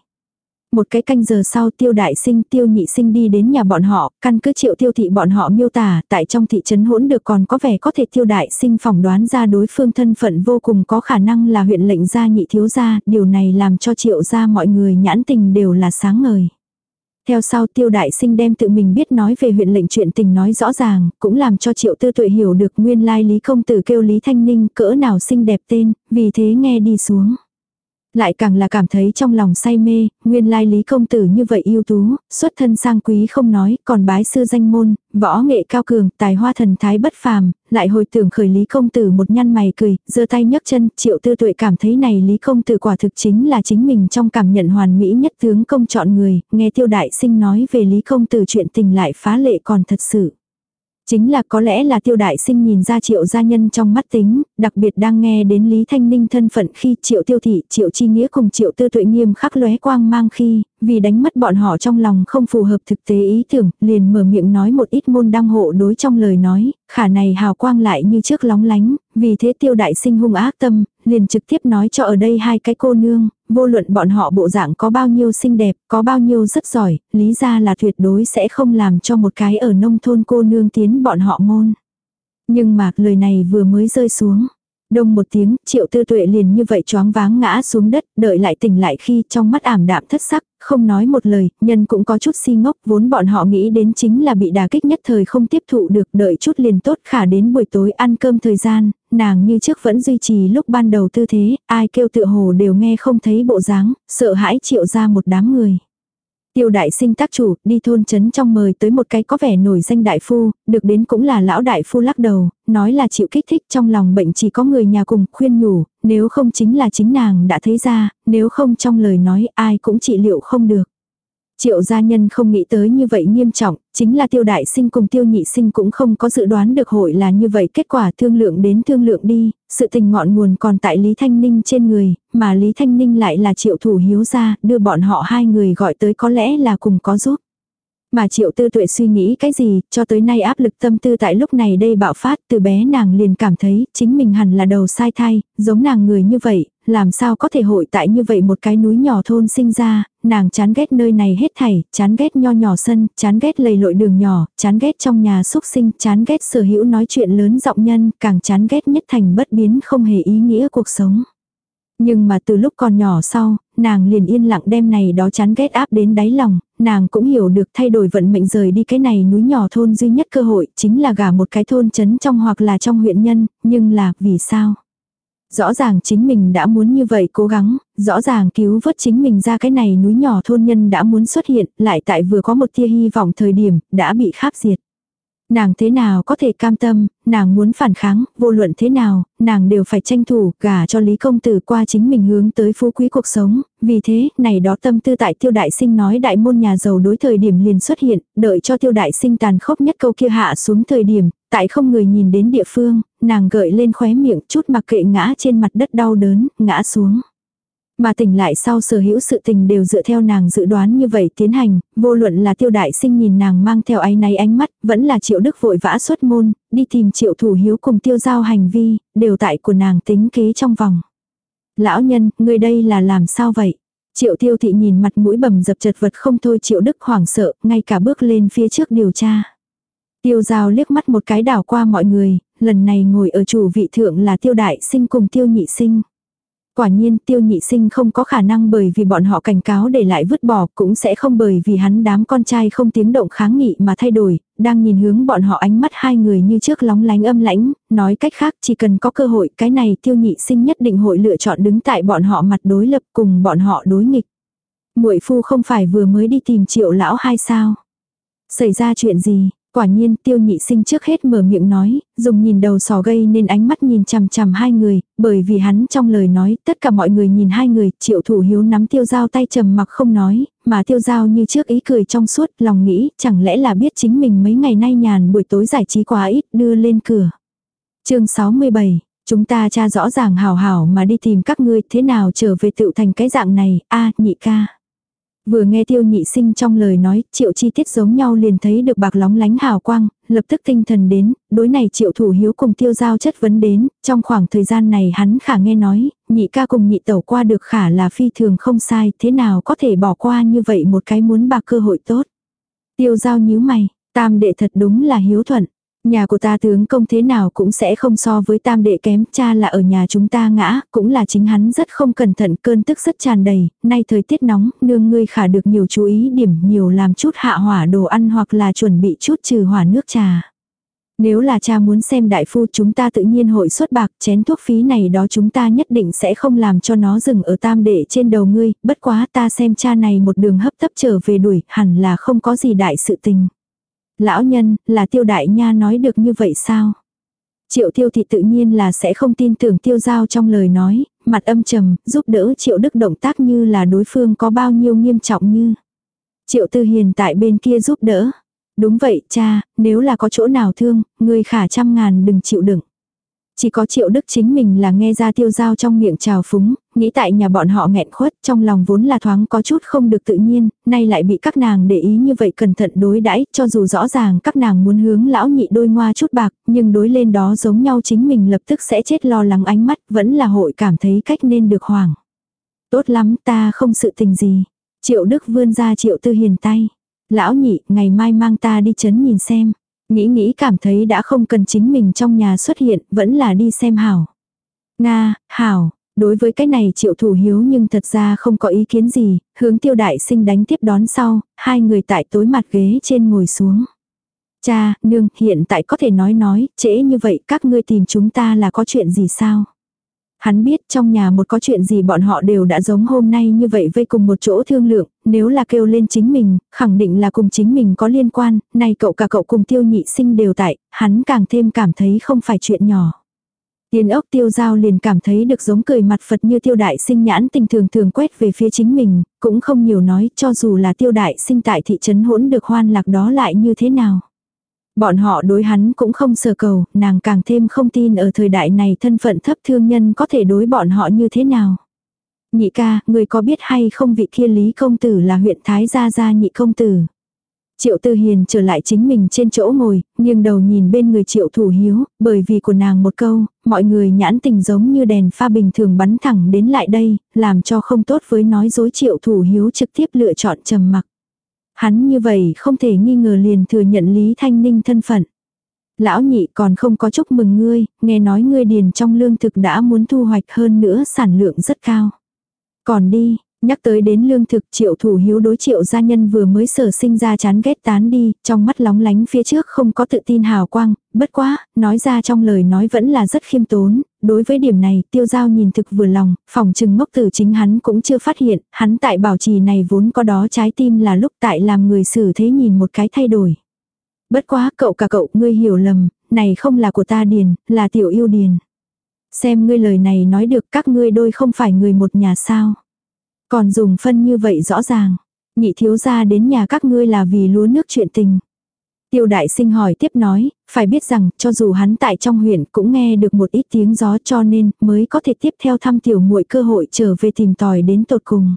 Một cái canh giờ sau tiêu đại sinh tiêu nhị sinh đi đến nhà bọn họ, căn cứ triệu tiêu thị bọn họ miêu tả, tại trong thị trấn hỗn được còn có vẻ có thể tiêu đại sinh phỏng đoán ra đối phương thân phận vô cùng có khả năng là huyện lệnh gia nhị thiếu gia, điều này làm cho triệu gia mọi người nhãn tình đều là sáng ngời. Theo sau tiêu đại sinh đem tự mình biết nói về huyện lệnh chuyện tình nói rõ ràng, cũng làm cho triệu tư tuệ hiểu được nguyên lai lý công tử kêu lý thanh ninh cỡ nào xinh đẹp tên, vì thế nghe đi xuống. Lại càng là cảm thấy trong lòng say mê, nguyên lai lý công tử như vậy yêu tú, xuất thân sang quý không nói, còn bái sư danh môn, võ nghệ cao cường, tài hoa thần thái bất phàm, lại hồi tưởng khởi lý công tử một nhăn mày cười, giơ tay nhấc chân, triệu tư tuệ cảm thấy này lý công tử quả thực chính là chính mình trong cảm nhận hoàn mỹ nhất tướng công chọn người, nghe tiêu đại sinh nói về lý công tử chuyện tình lại phá lệ còn thật sự. Chính là có lẽ là tiêu đại sinh nhìn ra triệu gia nhân trong mắt tính, đặc biệt đang nghe đến Lý Thanh Ninh thân phận khi triệu tiêu thị, triệu chi nghĩa cùng triệu tư tuệ nghiêm khắc lóe quang mang khi, vì đánh mất bọn họ trong lòng không phù hợp thực tế ý tưởng, liền mở miệng nói một ít môn đăng hộ đối trong lời nói, khả này hào quang lại như trước lóng lánh, vì thế tiêu đại sinh hung ác tâm, liền trực tiếp nói cho ở đây hai cái cô nương, vô luận bọn họ bộ dạng có bao nhiêu xinh đẹp, có bao nhiêu rất giỏi, lý ra là tuyệt đối sẽ không làm cho một cái ở nông thôn cô nương tiến bọn họ môn. Nhưng mà lời này vừa mới rơi xuống. Đông một tiếng, triệu tư tuệ liền như vậy choáng váng ngã xuống đất, đợi lại tỉnh lại khi trong mắt ảm đạm thất sắc, không nói một lời, nhân cũng có chút si ngốc, vốn bọn họ nghĩ đến chính là bị đà kích nhất thời không tiếp thụ được, đợi chút liền tốt khả đến buổi tối ăn cơm thời gian, nàng như trước vẫn duy trì lúc ban đầu tư thế, ai kêu tựa hồ đều nghe không thấy bộ dáng, sợ hãi triệu ra một đám người. Tiêu đại sinh tác chủ, đi thôn trấn trong mời tới một cái có vẻ nổi danh đại phu, được đến cũng là lão đại phu lắc đầu, nói là chịu kích thích trong lòng bệnh chỉ có người nhà cùng khuyên nhủ, nếu không chính là chính nàng đã thấy ra, nếu không trong lời nói ai cũng trị liệu không được. Triệu gia nhân không nghĩ tới như vậy nghiêm trọng, chính là tiêu đại sinh cùng tiêu nhị sinh cũng không có dự đoán được hội là như vậy kết quả thương lượng đến thương lượng đi, sự tình ngọn nguồn còn tại Lý Thanh Ninh trên người, mà Lý Thanh Ninh lại là triệu thủ hiếu gia, đưa bọn họ hai người gọi tới có lẽ là cùng có giúp. Mà triệu tư tuệ suy nghĩ cái gì, cho tới nay áp lực tâm tư tại lúc này đây bạo phát, từ bé nàng liền cảm thấy chính mình hẳn là đầu sai thai, giống nàng người như vậy, làm sao có thể hội tại như vậy một cái núi nhỏ thôn sinh ra, nàng chán ghét nơi này hết thảy, chán ghét nho nhỏ sân, chán ghét lầy lội đường nhỏ, chán ghét trong nhà xúc sinh, chán ghét sở hữu nói chuyện lớn giọng nhân, càng chán ghét nhất thành bất biến không hề ý nghĩa cuộc sống. Nhưng mà từ lúc còn nhỏ sau, nàng liền yên lặng đem này đó chán ghét áp đến đáy lòng, nàng cũng hiểu được thay đổi vận mệnh rời đi cái này núi nhỏ thôn duy nhất cơ hội chính là gả một cái thôn chấn trong hoặc là trong huyện nhân, nhưng là vì sao? Rõ ràng chính mình đã muốn như vậy cố gắng, rõ ràng cứu vớt chính mình ra cái này núi nhỏ thôn nhân đã muốn xuất hiện, lại tại vừa có một tia hy vọng thời điểm, đã bị kháp diệt. Nàng thế nào có thể cam tâm, nàng muốn phản kháng, vô luận thế nào, nàng đều phải tranh thủ, gả cho Lý Công Tử qua chính mình hướng tới phú quý cuộc sống, vì thế, này đó tâm tư tại tiêu đại sinh nói đại môn nhà giàu đối thời điểm liền xuất hiện, đợi cho tiêu đại sinh tàn khốc nhất câu kia hạ xuống thời điểm, tại không người nhìn đến địa phương, nàng gợi lên khóe miệng chút mặc kệ ngã trên mặt đất đau đớn, ngã xuống. Mà tỉnh lại sau sở hữu sự tình đều dựa theo nàng dự đoán như vậy tiến hành, vô luận là tiêu đại sinh nhìn nàng mang theo áy náy ánh mắt, vẫn là triệu đức vội vã xuất môn, đi tìm triệu thủ hiếu cùng tiêu giao hành vi, đều tại của nàng tính kế trong vòng. Lão nhân, người đây là làm sao vậy? Triệu tiêu thị nhìn mặt mũi bầm dập chật vật không thôi triệu đức hoảng sợ, ngay cả bước lên phía trước điều tra. Tiêu giao liếc mắt một cái đảo qua mọi người, lần này ngồi ở chủ vị thượng là tiêu đại sinh cùng tiêu nhị sinh. Quả nhiên tiêu nhị sinh không có khả năng bởi vì bọn họ cảnh cáo để lại vứt bỏ cũng sẽ không bởi vì hắn đám con trai không tiếng động kháng nghị mà thay đổi, đang nhìn hướng bọn họ ánh mắt hai người như trước lóng lánh âm lãnh, nói cách khác chỉ cần có cơ hội cái này tiêu nhị sinh nhất định hội lựa chọn đứng tại bọn họ mặt đối lập cùng bọn họ đối nghịch. muội phu không phải vừa mới đi tìm triệu lão hay sao? Xảy ra chuyện gì? Quả nhiên tiêu nhị sinh trước hết mở miệng nói, dùng nhìn đầu sò gây nên ánh mắt nhìn chằm chằm hai người, bởi vì hắn trong lời nói tất cả mọi người nhìn hai người, triệu thủ hiếu nắm tiêu dao tay trầm mặc không nói, mà tiêu dao như trước ý cười trong suốt, lòng nghĩ chẳng lẽ là biết chính mình mấy ngày nay nhàn buổi tối giải trí quá ít đưa lên cửa. chương 67 Chúng ta cha rõ ràng hào hảo mà đi tìm các ngươi thế nào trở về tự thành cái dạng này, a nhị ca. Vừa nghe tiêu nhị sinh trong lời nói, triệu chi tiết giống nhau liền thấy được bạc lóng lánh hào quang, lập tức tinh thần đến, đối này triệu thủ hiếu cùng tiêu giao chất vấn đến, trong khoảng thời gian này hắn khả nghe nói, nhị ca cùng nhị tẩu qua được khả là phi thường không sai, thế nào có thể bỏ qua như vậy một cái muốn bạc cơ hội tốt. Tiêu giao nhíu mày, tam đệ thật đúng là hiếu thuận, Nhà của ta tướng công thế nào cũng sẽ không so với tam đệ kém, cha là ở nhà chúng ta ngã, cũng là chính hắn rất không cẩn thận, cơn tức rất tràn đầy, nay thời tiết nóng, nương ngươi khả được nhiều chú ý điểm nhiều làm chút hạ hỏa đồ ăn hoặc là chuẩn bị chút trừ hỏa nước trà. Nếu là cha muốn xem đại phu chúng ta tự nhiên hội xuất bạc chén thuốc phí này đó chúng ta nhất định sẽ không làm cho nó dừng ở tam đệ trên đầu ngươi, bất quá ta xem cha này một đường hấp tấp trở về đuổi, hẳn là không có gì đại sự tình. Lão nhân, là tiêu đại nha nói được như vậy sao? Triệu tiêu thị tự nhiên là sẽ không tin tưởng tiêu giao trong lời nói, mặt âm trầm, giúp đỡ triệu đức động tác như là đối phương có bao nhiêu nghiêm trọng như. Triệu tư hiền tại bên kia giúp đỡ. Đúng vậy cha, nếu là có chỗ nào thương, người khả trăm ngàn đừng chịu đựng. Chỉ có triệu đức chính mình là nghe ra tiêu giao trong miệng trào phúng, nghĩ tại nhà bọn họ nghẹn khuất, trong lòng vốn là thoáng có chút không được tự nhiên, nay lại bị các nàng để ý như vậy cẩn thận đối đãi cho dù rõ ràng các nàng muốn hướng lão nhị đôi ngoa chút bạc, nhưng đối lên đó giống nhau chính mình lập tức sẽ chết lo lắng ánh mắt, vẫn là hội cảm thấy cách nên được hoàng. Tốt lắm ta không sự tình gì. Triệu Đức vươn ra triệu tư hiền tay. Lão nhị, ngày mai mang ta đi chấn nhìn xem. Nghĩ nghĩ cảm thấy đã không cần chính mình trong nhà xuất hiện, vẫn là đi xem hảo. Nga, Hảo, đối với cái này triệu thủ hiếu nhưng thật ra không có ý kiến gì, hướng tiêu đại sinh đánh tiếp đón sau, hai người tại tối mặt ghế trên ngồi xuống. Cha, nương, hiện tại có thể nói nói, trễ như vậy các ngươi tìm chúng ta là có chuyện gì sao? Hắn biết trong nhà một có chuyện gì bọn họ đều đã giống hôm nay như vậy vây cùng một chỗ thương lượng, nếu là kêu lên chính mình, khẳng định là cùng chính mình có liên quan, này cậu cả cậu cùng tiêu nhị sinh đều tại, hắn càng thêm cảm thấy không phải chuyện nhỏ. Tiên ốc tiêu giao liền cảm thấy được giống cười mặt Phật như tiêu đại sinh nhãn tình thường thường quét về phía chính mình, cũng không nhiều nói cho dù là tiêu đại sinh tại thị trấn hỗn được hoan lạc đó lại như thế nào. Bọn họ đối hắn cũng không sờ cầu, nàng càng thêm không tin ở thời đại này thân phận thấp thương nhân có thể đối bọn họ như thế nào. Nhị ca, người có biết hay không vị kia Lý Công Tử là huyện Thái Gia Gia nhị công tử. Triệu Tư Hiền trở lại chính mình trên chỗ ngồi, nghiêng đầu nhìn bên người Triệu Thủ Hiếu, bởi vì của nàng một câu, mọi người nhãn tình giống như đèn pha bình thường bắn thẳng đến lại đây, làm cho không tốt với nói dối Triệu Thủ Hiếu trực tiếp lựa chọn trầm mặc. Hắn như vậy không thể nghi ngờ liền thừa nhận Lý Thanh Ninh thân phận. Lão nhị còn không có chúc mừng ngươi, nghe nói ngươi điền trong lương thực đã muốn thu hoạch hơn nữa sản lượng rất cao. Còn đi, Nhắc tới đến lương thực triệu thủ hiếu đối triệu gia nhân vừa mới sở sinh ra chán ghét tán đi, trong mắt lóng lánh phía trước không có tự tin hào quang, bất quá, nói ra trong lời nói vẫn là rất khiêm tốn, đối với điểm này tiêu giao nhìn thực vừa lòng, phòng trừng ngốc tử chính hắn cũng chưa phát hiện, hắn tại bảo trì này vốn có đó trái tim là lúc tại làm người xử thế nhìn một cái thay đổi. Bất quá cậu cả cậu ngươi hiểu lầm, này không là của ta điền, là tiểu yêu điền. Xem ngươi lời này nói được các ngươi đôi không phải người một nhà sao. Còn dùng phân như vậy rõ ràng. Nhị thiếu gia đến nhà các ngươi là vì lúa nước chuyện tình. Tiêu đại sinh hỏi tiếp nói, phải biết rằng cho dù hắn tại trong huyện cũng nghe được một ít tiếng gió cho nên mới có thể tiếp theo thăm tiểu muội cơ hội trở về tìm tòi đến tột cùng.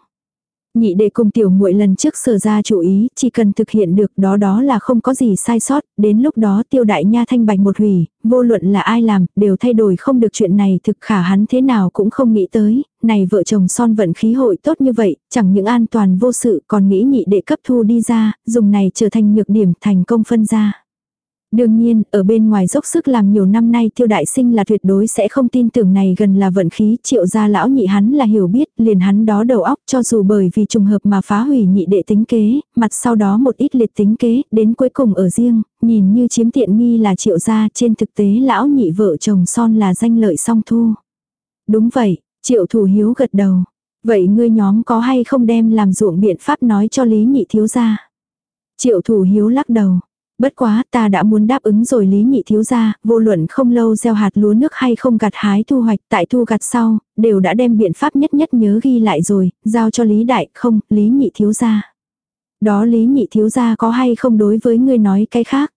Nhị đệ cùng tiểu muội lần trước sở ra chủ ý, chỉ cần thực hiện được đó đó là không có gì sai sót, đến lúc đó tiêu đại nha thanh bạch một hủy, vô luận là ai làm, đều thay đổi không được chuyện này thực khả hắn thế nào cũng không nghĩ tới, này vợ chồng son vận khí hội tốt như vậy, chẳng những an toàn vô sự còn nghĩ nhị đệ cấp thu đi ra, dùng này trở thành nhược điểm thành công phân ra. Đương nhiên, ở bên ngoài dốc sức làm nhiều năm nay tiêu đại sinh là tuyệt đối sẽ không tin tưởng này gần là vận khí triệu gia lão nhị hắn là hiểu biết, liền hắn đó đầu óc cho dù bởi vì trùng hợp mà phá hủy nhị đệ tính kế, mặt sau đó một ít liệt tính kế, đến cuối cùng ở riêng, nhìn như chiếm tiện nghi là triệu gia trên thực tế lão nhị vợ chồng son là danh lợi song thu. Đúng vậy, triệu thủ hiếu gật đầu. Vậy ngươi nhóm có hay không đem làm ruộng biện pháp nói cho lý nhị thiếu gia? Triệu thủ hiếu lắc đầu. Bất quá ta đã muốn đáp ứng rồi lý nhị thiếu gia, vô luận không lâu gieo hạt lúa nước hay không gặt hái thu hoạch tại thu gặt sau, đều đã đem biện pháp nhất nhất nhớ ghi lại rồi, giao cho lý đại không, lý nhị thiếu gia. Đó lý nhị thiếu gia có hay không đối với người nói cái khác.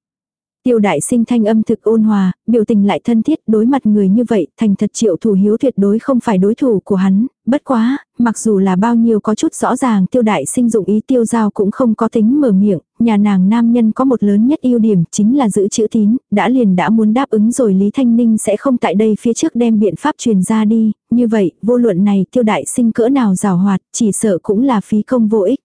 Tiêu đại sinh thanh âm thực ôn hòa, biểu tình lại thân thiết đối mặt người như vậy, thành thật triệu thủ hiếu tuyệt đối không phải đối thủ của hắn, bất quá, mặc dù là bao nhiêu có chút rõ ràng tiêu đại sinh dụng ý tiêu giao cũng không có tính mở miệng, nhà nàng nam nhân có một lớn nhất ưu điểm chính là giữ chữ tín, đã liền đã muốn đáp ứng rồi Lý Thanh Ninh sẽ không tại đây phía trước đem biện pháp truyền ra đi, như vậy, vô luận này tiêu đại sinh cỡ nào rào hoạt, chỉ sợ cũng là phí công vô ích.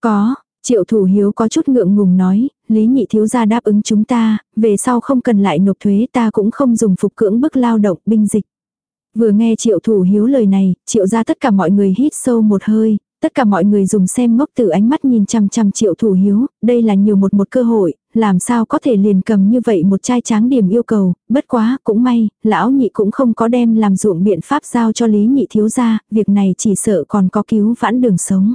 Có, Triệu thủ hiếu có chút ngượng ngùng nói, Lý nhị thiếu gia đáp ứng chúng ta, về sau không cần lại nộp thuế ta cũng không dùng phục cưỡng bức lao động binh dịch. Vừa nghe triệu thủ hiếu lời này, triệu ra tất cả mọi người hít sâu một hơi, tất cả mọi người dùng xem ngốc từ ánh mắt nhìn chằm chằm triệu thủ hiếu, đây là nhiều một một cơ hội, làm sao có thể liền cầm như vậy một chai tráng điểm yêu cầu, bất quá, cũng may, lão nhị cũng không có đem làm ruộng biện pháp giao cho lý nhị thiếu gia, việc này chỉ sợ còn có cứu vãn đường sống.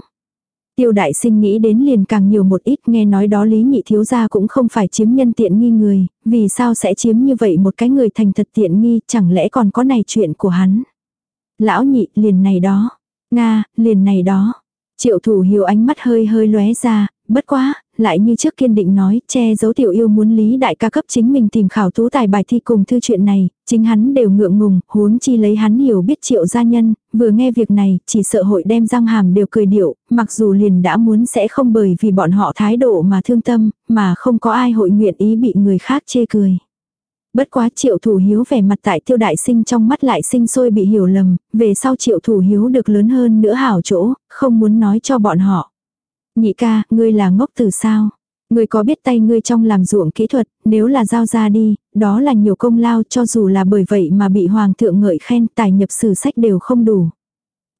Tiêu đại sinh nghĩ đến liền càng nhiều một ít nghe nói đó lý nhị thiếu gia cũng không phải chiếm nhân tiện nghi người, vì sao sẽ chiếm như vậy một cái người thành thật tiện nghi chẳng lẽ còn có này chuyện của hắn. Lão nhị liền này đó, Nga, liền này đó. Triệu thủ hiểu ánh mắt hơi hơi lóe ra, bất quá, lại như trước kiên định nói, che giấu tiểu yêu muốn lý đại ca cấp chính mình tìm khảo tú tài bài thi cùng thư chuyện này, chính hắn đều ngượng ngùng, huống chi lấy hắn hiểu biết triệu gia nhân, vừa nghe việc này, chỉ sợ hội đem răng hàm đều cười điệu, mặc dù liền đã muốn sẽ không bởi vì bọn họ thái độ mà thương tâm, mà không có ai hội nguyện ý bị người khác chê cười. Bất quá triệu thủ hiếu vẻ mặt tại tiêu đại sinh trong mắt lại sinh sôi bị hiểu lầm, về sau triệu thủ hiếu được lớn hơn nữa hảo chỗ, không muốn nói cho bọn họ. Nhị ca, ngươi là ngốc từ sao? Ngươi có biết tay ngươi trong làm ruộng kỹ thuật, nếu là giao ra đi, đó là nhiều công lao cho dù là bởi vậy mà bị hoàng thượng ngợi khen tài nhập sử sách đều không đủ.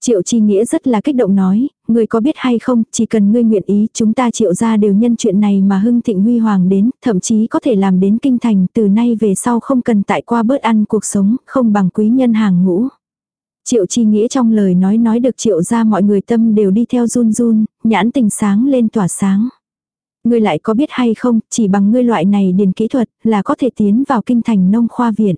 Triệu Chi Nghĩa rất là kích động nói, ngươi có biết hay không, chỉ cần ngươi nguyện ý, chúng ta triệu ra đều nhân chuyện này mà hưng thịnh huy hoàng đến, thậm chí có thể làm đến kinh thành, từ nay về sau không cần tại qua bớt ăn cuộc sống, không bằng quý nhân hàng ngũ. Triệu Chi Nghĩa trong lời nói nói được triệu ra mọi người tâm đều đi theo run run, nhãn tình sáng lên tỏa sáng. Ngươi lại có biết hay không, chỉ bằng ngươi loại này điền kỹ thuật là có thể tiến vào kinh thành nông khoa viện.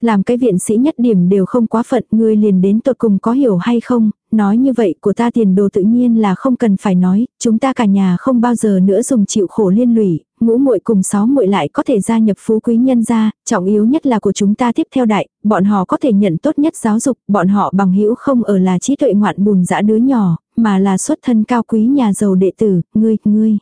Làm cái viện sĩ nhất điểm đều không quá phận, ngươi liền đến tột cùng có hiểu hay không, nói như vậy của ta tiền đồ tự nhiên là không cần phải nói, chúng ta cả nhà không bao giờ nữa dùng chịu khổ liên lụy, ngũ muội cùng sáu muội lại có thể gia nhập phú quý nhân gia, trọng yếu nhất là của chúng ta tiếp theo đại, bọn họ có thể nhận tốt nhất giáo dục, bọn họ bằng hữu không ở là trí tuệ ngoạn bùn dã đứa nhỏ, mà là xuất thân cao quý nhà giàu đệ tử, ngươi, ngươi.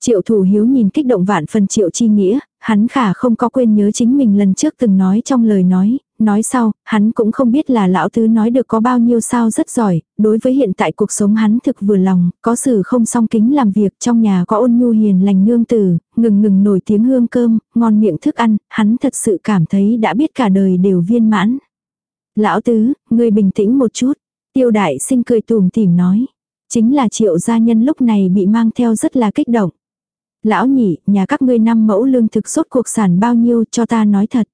Triệu thủ hiếu nhìn kích động vạn phần triệu chi nghĩa, hắn khả không có quên nhớ chính mình lần trước từng nói trong lời nói, nói sau, hắn cũng không biết là lão tứ nói được có bao nhiêu sao rất giỏi, đối với hiện tại cuộc sống hắn thực vừa lòng, có sự không song kính làm việc trong nhà có ôn nhu hiền lành nương tử, ngừng ngừng nổi tiếng hương cơm, ngon miệng thức ăn, hắn thật sự cảm thấy đã biết cả đời đều viên mãn. Lão tứ, ngươi bình tĩnh một chút, tiêu đại sinh cười tùm tìm nói. Chính là triệu gia nhân lúc này bị mang theo rất là kích động. Lão nhị, nhà các ngươi năm mẫu lương thực sốt cuộc sản bao nhiêu cho ta nói thật.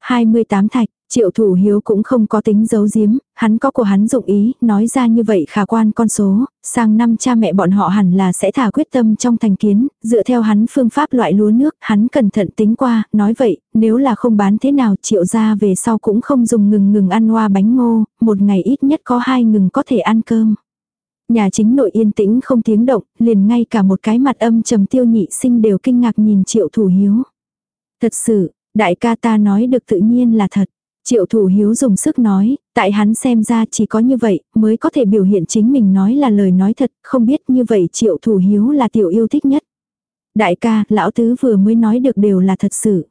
28 thạch, triệu thủ hiếu cũng không có tính giấu giếm, hắn có của hắn dụng ý, nói ra như vậy khả quan con số, sang năm cha mẹ bọn họ hẳn là sẽ thả quyết tâm trong thành kiến, dựa theo hắn phương pháp loại lúa nước, hắn cẩn thận tính qua, nói vậy, nếu là không bán thế nào triệu ra về sau cũng không dùng ngừng ngừng ăn hoa bánh ngô, một ngày ít nhất có hai ngừng có thể ăn cơm. Nhà chính nội yên tĩnh không tiếng động, liền ngay cả một cái mặt âm trầm tiêu nhị sinh đều kinh ngạc nhìn triệu thủ hiếu. Thật sự, đại ca ta nói được tự nhiên là thật. Triệu thủ hiếu dùng sức nói, tại hắn xem ra chỉ có như vậy mới có thể biểu hiện chính mình nói là lời nói thật, không biết như vậy triệu thủ hiếu là tiểu yêu thích nhất. Đại ca, lão tứ vừa mới nói được đều là thật sự.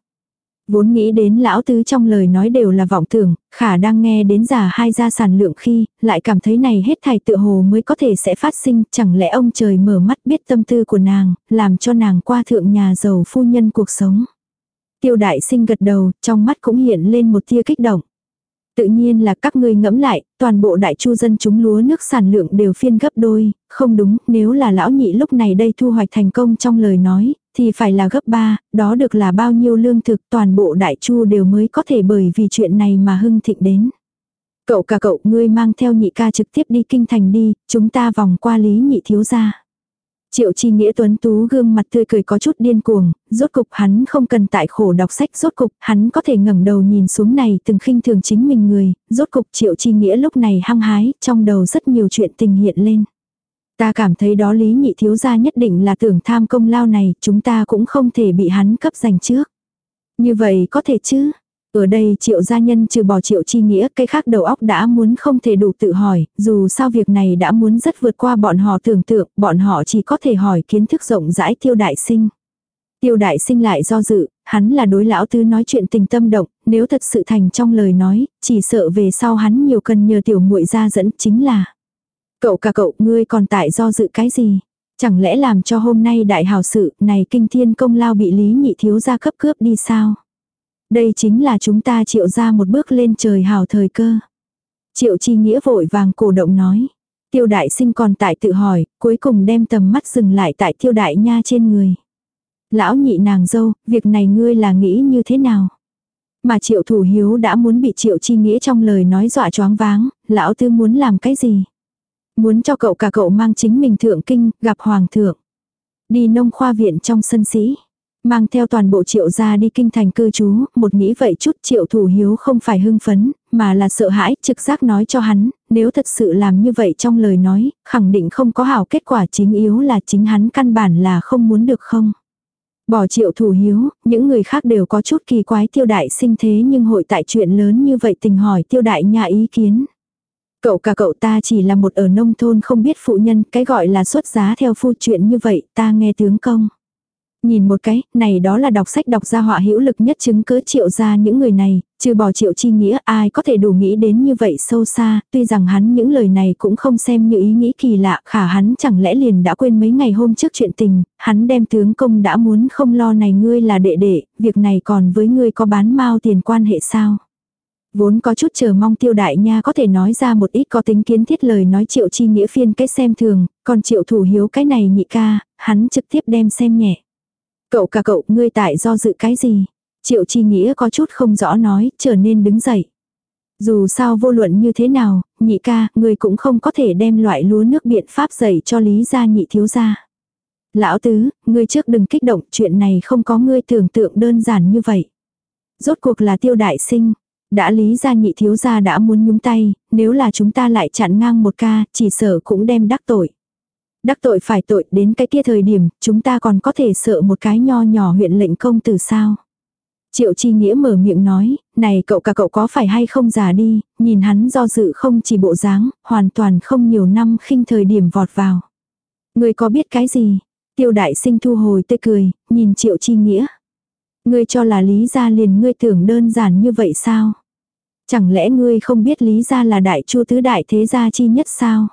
Vốn nghĩ đến lão tứ trong lời nói đều là vọng tưởng, khả đang nghe đến giả hai gia sản lượng khi, lại cảm thấy này hết thảy tựa hồ mới có thể sẽ phát sinh, chẳng lẽ ông trời mở mắt biết tâm tư của nàng, làm cho nàng qua thượng nhà giàu phu nhân cuộc sống. Tiêu đại sinh gật đầu, trong mắt cũng hiện lên một tia kích động. Tự nhiên là các ngươi ngẫm lại, toàn bộ đại chu dân chúng lúa nước sản lượng đều phiên gấp đôi, không đúng, nếu là lão nhị lúc này đây thu hoạch thành công trong lời nói, thì phải là gấp ba, đó được là bao nhiêu lương thực toàn bộ đại chu đều mới có thể bởi vì chuyện này mà hưng thịnh đến. Cậu cả cậu ngươi mang theo nhị ca trực tiếp đi kinh thành đi, chúng ta vòng qua lý nhị thiếu gia. Triệu chi nghĩa tuấn tú gương mặt tươi cười có chút điên cuồng, rốt cục hắn không cần tại khổ đọc sách rốt cục hắn có thể ngẩng đầu nhìn xuống này từng khinh thường chính mình người, rốt cục triệu chi nghĩa lúc này hăng hái, trong đầu rất nhiều chuyện tình hiện lên. Ta cảm thấy đó lý nhị thiếu gia nhất định là tưởng tham công lao này, chúng ta cũng không thể bị hắn cấp giành trước. Như vậy có thể chứ? Ở đây triệu gia nhân trừ bỏ triệu chi nghĩa cây khác đầu óc đã muốn không thể đủ tự hỏi, dù sao việc này đã muốn rất vượt qua bọn họ tưởng tượng, bọn họ chỉ có thể hỏi kiến thức rộng rãi tiêu đại sinh. Tiêu đại sinh lại do dự, hắn là đối lão tứ nói chuyện tình tâm động, nếu thật sự thành trong lời nói, chỉ sợ về sau hắn nhiều cần nhờ tiểu muội ra dẫn chính là. Cậu cả cậu, ngươi còn tại do dự cái gì? Chẳng lẽ làm cho hôm nay đại hào sự, này kinh thiên công lao bị lý nhị thiếu gia cấp cướp đi sao? Đây chính là chúng ta triệu ra một bước lên trời hào thời cơ. Triệu chi nghĩa vội vàng cổ động nói. Tiêu đại sinh còn tại tự hỏi, cuối cùng đem tầm mắt dừng lại tại tiêu đại nha trên người. Lão nhị nàng dâu, việc này ngươi là nghĩ như thế nào? Mà triệu thủ hiếu đã muốn bị triệu chi nghĩa trong lời nói dọa choáng váng, lão tư muốn làm cái gì? Muốn cho cậu cả cậu mang chính mình thượng kinh, gặp hoàng thượng. Đi nông khoa viện trong sân sĩ. Mang theo toàn bộ triệu gia đi kinh thành cư trú, một nghĩ vậy chút triệu thủ hiếu không phải hưng phấn, mà là sợ hãi, trực giác nói cho hắn, nếu thật sự làm như vậy trong lời nói, khẳng định không có hảo kết quả chính yếu là chính hắn căn bản là không muốn được không. Bỏ triệu thủ hiếu, những người khác đều có chút kỳ quái tiêu đại sinh thế nhưng hội tại chuyện lớn như vậy tình hỏi tiêu đại nhà ý kiến. Cậu cả cậu ta chỉ là một ở nông thôn không biết phụ nhân, cái gọi là xuất giá theo phu chuyện như vậy, ta nghe tướng công. Nhìn một cái, này đó là đọc sách đọc ra họa hữu lực nhất chứng cứ triệu ra những người này, Trừ bỏ triệu chi nghĩa ai có thể đủ nghĩ đến như vậy sâu xa, tuy rằng hắn những lời này cũng không xem như ý nghĩ kỳ lạ, khả hắn chẳng lẽ liền đã quên mấy ngày hôm trước chuyện tình, hắn đem tướng công đã muốn không lo này ngươi là đệ đệ, việc này còn với ngươi có bán mau tiền quan hệ sao. Vốn có chút chờ mong tiêu đại nha có thể nói ra một ít có tính kiến thiết lời nói triệu chi nghĩa phiên cái xem thường, còn triệu thủ hiếu cái này nhị ca, hắn trực tiếp đem xem nhẹ. Cậu cả cậu, ngươi tại do dự cái gì? Triệu chi nghĩa có chút không rõ nói, trở nên đứng dậy. Dù sao vô luận như thế nào, nhị ca, ngươi cũng không có thể đem loại lúa nước biện pháp dạy cho lý gia nhị thiếu gia. Lão tứ, ngươi trước đừng kích động, chuyện này không có ngươi tưởng tượng đơn giản như vậy. Rốt cuộc là tiêu đại sinh, đã lý gia nhị thiếu gia đã muốn nhúng tay, nếu là chúng ta lại chặn ngang một ca, chỉ sợ cũng đem đắc tội. Đắc tội phải tội đến cái kia thời điểm, chúng ta còn có thể sợ một cái nho nhỏ huyện lệnh công tử sao. Triệu Chi Nghĩa mở miệng nói, này cậu cả cậu có phải hay không già đi, nhìn hắn do dự không chỉ bộ dáng, hoàn toàn không nhiều năm khinh thời điểm vọt vào. Người có biết cái gì? Tiêu đại sinh thu hồi tê cười, nhìn Triệu Chi Nghĩa. Ngươi cho là lý gia liền ngươi tưởng đơn giản như vậy sao? Chẳng lẽ ngươi không biết lý gia là đại chu tứ đại thế gia chi nhất sao?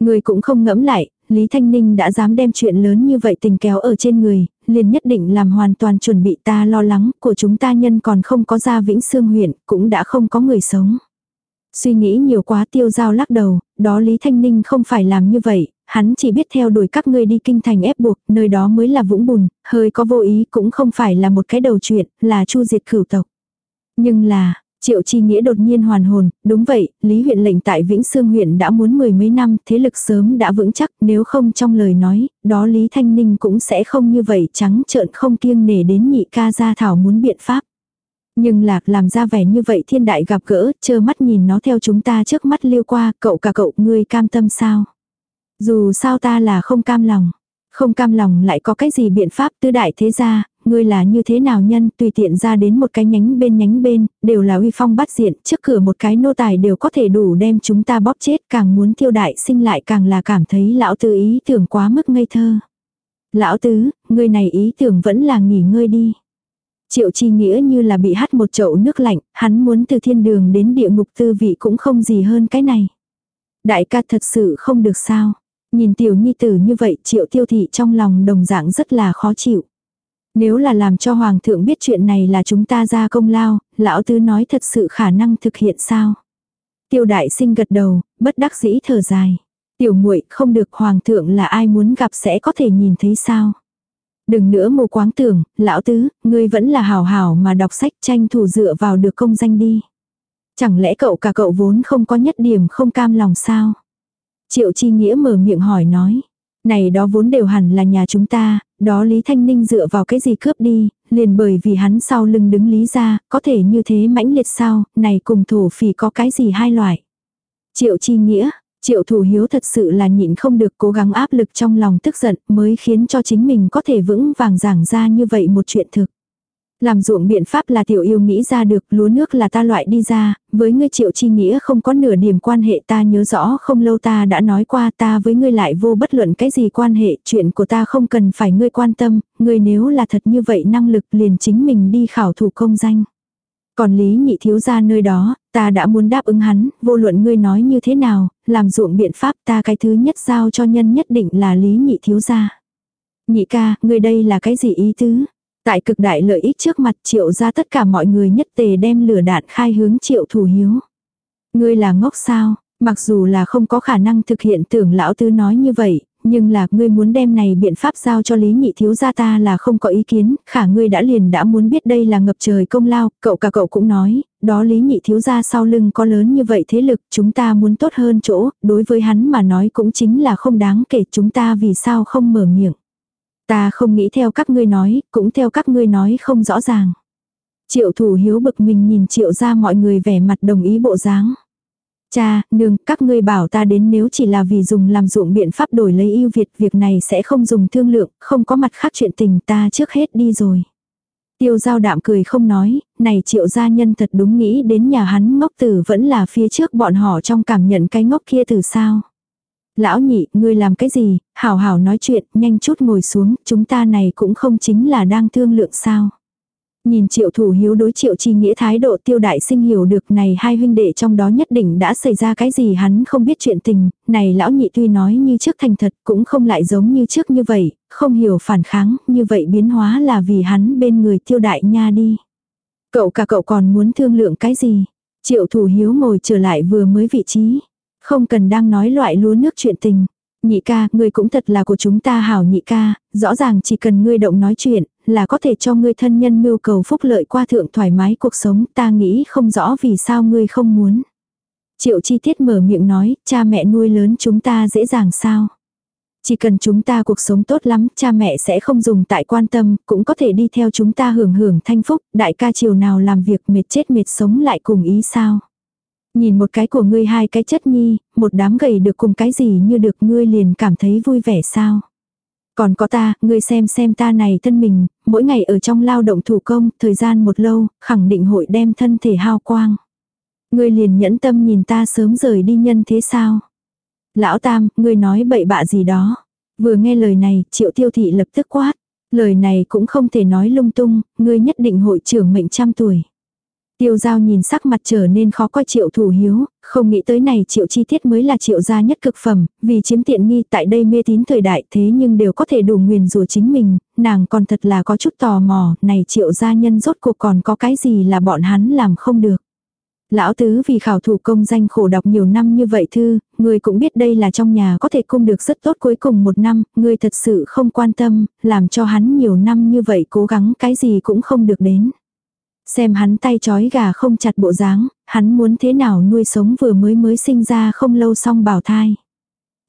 Ngươi cũng không ngẫm lại, Lý Thanh Ninh đã dám đem chuyện lớn như vậy tình kéo ở trên người, liền nhất định làm hoàn toàn chuẩn bị ta lo lắng của chúng ta nhân còn không có ra Vĩnh Sương huyện, cũng đã không có người sống. Suy nghĩ nhiều quá tiêu giao lắc đầu, đó Lý Thanh Ninh không phải làm như vậy, hắn chỉ biết theo đuổi các ngươi đi kinh thành ép buộc, nơi đó mới là vũng bùn, hơi có vô ý cũng không phải là một cái đầu chuyện, là chu diệt cửu tộc. Nhưng là, Triệu Chi Nghĩa đột nhiên hoàn hồn, đúng vậy, Lý huyện lệnh tại Vĩnh Sương huyện đã muốn mười mấy năm, thế lực sớm đã vững chắc, nếu không trong lời nói, đó Lý Thanh Ninh cũng sẽ không như vậy trắng trợn không kiêng nể đến nhị ca gia thảo muốn biện pháp. Nhưng lạc làm ra vẻ như vậy thiên đại gặp gỡ, chơ mắt nhìn nó theo chúng ta trước mắt liêu qua, cậu cả cậu, ngươi cam tâm sao? Dù sao ta là không cam lòng. Không cam lòng lại có cái gì biện pháp tứ đại thế gia, ngươi là như thế nào nhân, tùy tiện ra đến một cái nhánh bên nhánh bên, đều là uy phong bắt diện, trước cửa một cái nô tài đều có thể đủ đem chúng ta bóp chết, càng muốn tiêu đại sinh lại càng là cảm thấy lão tư ý tưởng quá mức ngây thơ. Lão tứ, ngươi này ý tưởng vẫn là nghỉ ngơi đi. Triệu chi nghĩa như là bị hắt một chậu nước lạnh, hắn muốn từ thiên đường đến địa ngục tư vị cũng không gì hơn cái này. Đại ca thật sự không được sao. Nhìn tiểu nhi tử như vậy triệu tiêu thị trong lòng đồng dạng rất là khó chịu. Nếu là làm cho hoàng thượng biết chuyện này là chúng ta ra công lao, lão tứ nói thật sự khả năng thực hiện sao. Tiêu đại sinh gật đầu, bất đắc dĩ thở dài. Tiểu muội không được hoàng thượng là ai muốn gặp sẽ có thể nhìn thấy sao. Đừng nữa mù quáng tưởng, lão tứ, ngươi vẫn là hảo hảo mà đọc sách tranh thủ dựa vào được công danh đi. Chẳng lẽ cậu cả cậu vốn không có nhất điểm không cam lòng sao? Triệu Chi Nghĩa mở miệng hỏi nói. Này đó vốn đều hẳn là nhà chúng ta, đó Lý Thanh Ninh dựa vào cái gì cướp đi, liền bởi vì hắn sau lưng đứng Lý ra, có thể như thế mãnh liệt sao, này cùng thổ phỉ có cái gì hai loại. Triệu Chi Nghĩa, Triệu Thủ Hiếu thật sự là nhịn không được cố gắng áp lực trong lòng tức giận mới khiến cho chính mình có thể vững vàng giảng ra như vậy một chuyện thực. Làm ruộng biện pháp là tiểu yêu nghĩ ra được, lúa nước là ta loại đi ra, với ngươi triệu chi nghĩa không có nửa điểm quan hệ ta nhớ rõ không lâu ta đã nói qua ta với ngươi lại vô bất luận cái gì quan hệ, chuyện của ta không cần phải ngươi quan tâm, ngươi nếu là thật như vậy năng lực liền chính mình đi khảo thủ công danh. Còn lý nhị thiếu ra nơi đó, ta đã muốn đáp ứng hắn, vô luận ngươi nói như thế nào, làm ruộng biện pháp ta cái thứ nhất giao cho nhân nhất định là lý nhị thiếu ra. Nhị ca, ngươi đây là cái gì ý tứ? Tại cực đại lợi ích trước mặt triệu ra tất cả mọi người nhất tề đem lửa đạn khai hướng triệu thủ hiếu. Ngươi là ngốc sao, mặc dù là không có khả năng thực hiện tưởng lão tư nói như vậy, nhưng là ngươi muốn đem này biện pháp giao cho lý nhị thiếu gia ta là không có ý kiến, khả ngươi đã liền đã muốn biết đây là ngập trời công lao, cậu cả cậu cũng nói, đó lý nhị thiếu gia sau lưng có lớn như vậy thế lực, chúng ta muốn tốt hơn chỗ, đối với hắn mà nói cũng chính là không đáng kể chúng ta vì sao không mở miệng. Ta không nghĩ theo các ngươi nói, cũng theo các ngươi nói không rõ ràng. Triệu thủ hiếu bực mình nhìn triệu ra mọi người vẻ mặt đồng ý bộ dáng. Cha, nương, các ngươi bảo ta đến nếu chỉ là vì dùng làm dụng biện pháp đổi lấy yêu Việt, việc này sẽ không dùng thương lượng, không có mặt khác chuyện tình ta trước hết đi rồi. Tiêu giao đạm cười không nói, này triệu gia nhân thật đúng nghĩ đến nhà hắn ngốc tử vẫn là phía trước bọn họ trong cảm nhận cái ngốc kia từ sao. Lão nhị, ngươi làm cái gì, hảo hảo nói chuyện, nhanh chút ngồi xuống, chúng ta này cũng không chính là đang thương lượng sao. Nhìn triệu thủ hiếu đối triệu chi nghĩa thái độ tiêu đại sinh hiểu được này hai huynh đệ trong đó nhất định đã xảy ra cái gì hắn không biết chuyện tình, này lão nhị tuy nói như trước thành thật cũng không lại giống như trước như vậy, không hiểu phản kháng, như vậy biến hóa là vì hắn bên người tiêu đại nha đi. Cậu cả cậu còn muốn thương lượng cái gì? Triệu thủ hiếu ngồi trở lại vừa mới vị trí. Không cần đang nói loại lúa nước chuyện tình. Nhị ca, ngươi cũng thật là của chúng ta hảo nhị ca, rõ ràng chỉ cần ngươi động nói chuyện, là có thể cho ngươi thân nhân mưu cầu phúc lợi qua thượng thoải mái cuộc sống, ta nghĩ không rõ vì sao ngươi không muốn. Triệu chi tiết mở miệng nói, cha mẹ nuôi lớn chúng ta dễ dàng sao. Chỉ cần chúng ta cuộc sống tốt lắm, cha mẹ sẽ không dùng tại quan tâm, cũng có thể đi theo chúng ta hưởng hưởng thanh phúc, đại ca chiều nào làm việc mệt chết mệt sống lại cùng ý sao. Nhìn một cái của ngươi hai cái chất nhi, một đám gầy được cùng cái gì như được ngươi liền cảm thấy vui vẻ sao. Còn có ta, ngươi xem xem ta này thân mình, mỗi ngày ở trong lao động thủ công, thời gian một lâu, khẳng định hội đem thân thể hao quang. Ngươi liền nhẫn tâm nhìn ta sớm rời đi nhân thế sao? Lão Tam, ngươi nói bậy bạ gì đó. Vừa nghe lời này, triệu tiêu thị lập tức quát. Lời này cũng không thể nói lung tung, ngươi nhất định hội trưởng mệnh trăm tuổi. Tiêu giao nhìn sắc mặt trở nên khó coi triệu thủ hiếu, không nghĩ tới này triệu chi tiết mới là triệu gia nhất cực phẩm, vì chiếm tiện nghi tại đây mê tín thời đại thế nhưng đều có thể đủ nguyền rủa chính mình, nàng còn thật là có chút tò mò, này triệu gia nhân rốt cuộc còn có cái gì là bọn hắn làm không được. Lão tứ vì khảo thủ công danh khổ đọc nhiều năm như vậy thư, người cũng biết đây là trong nhà có thể cung được rất tốt cuối cùng một năm, người thật sự không quan tâm, làm cho hắn nhiều năm như vậy cố gắng cái gì cũng không được đến. Xem hắn tay chói gà không chặt bộ dáng, hắn muốn thế nào nuôi sống vừa mới mới sinh ra không lâu xong bảo thai.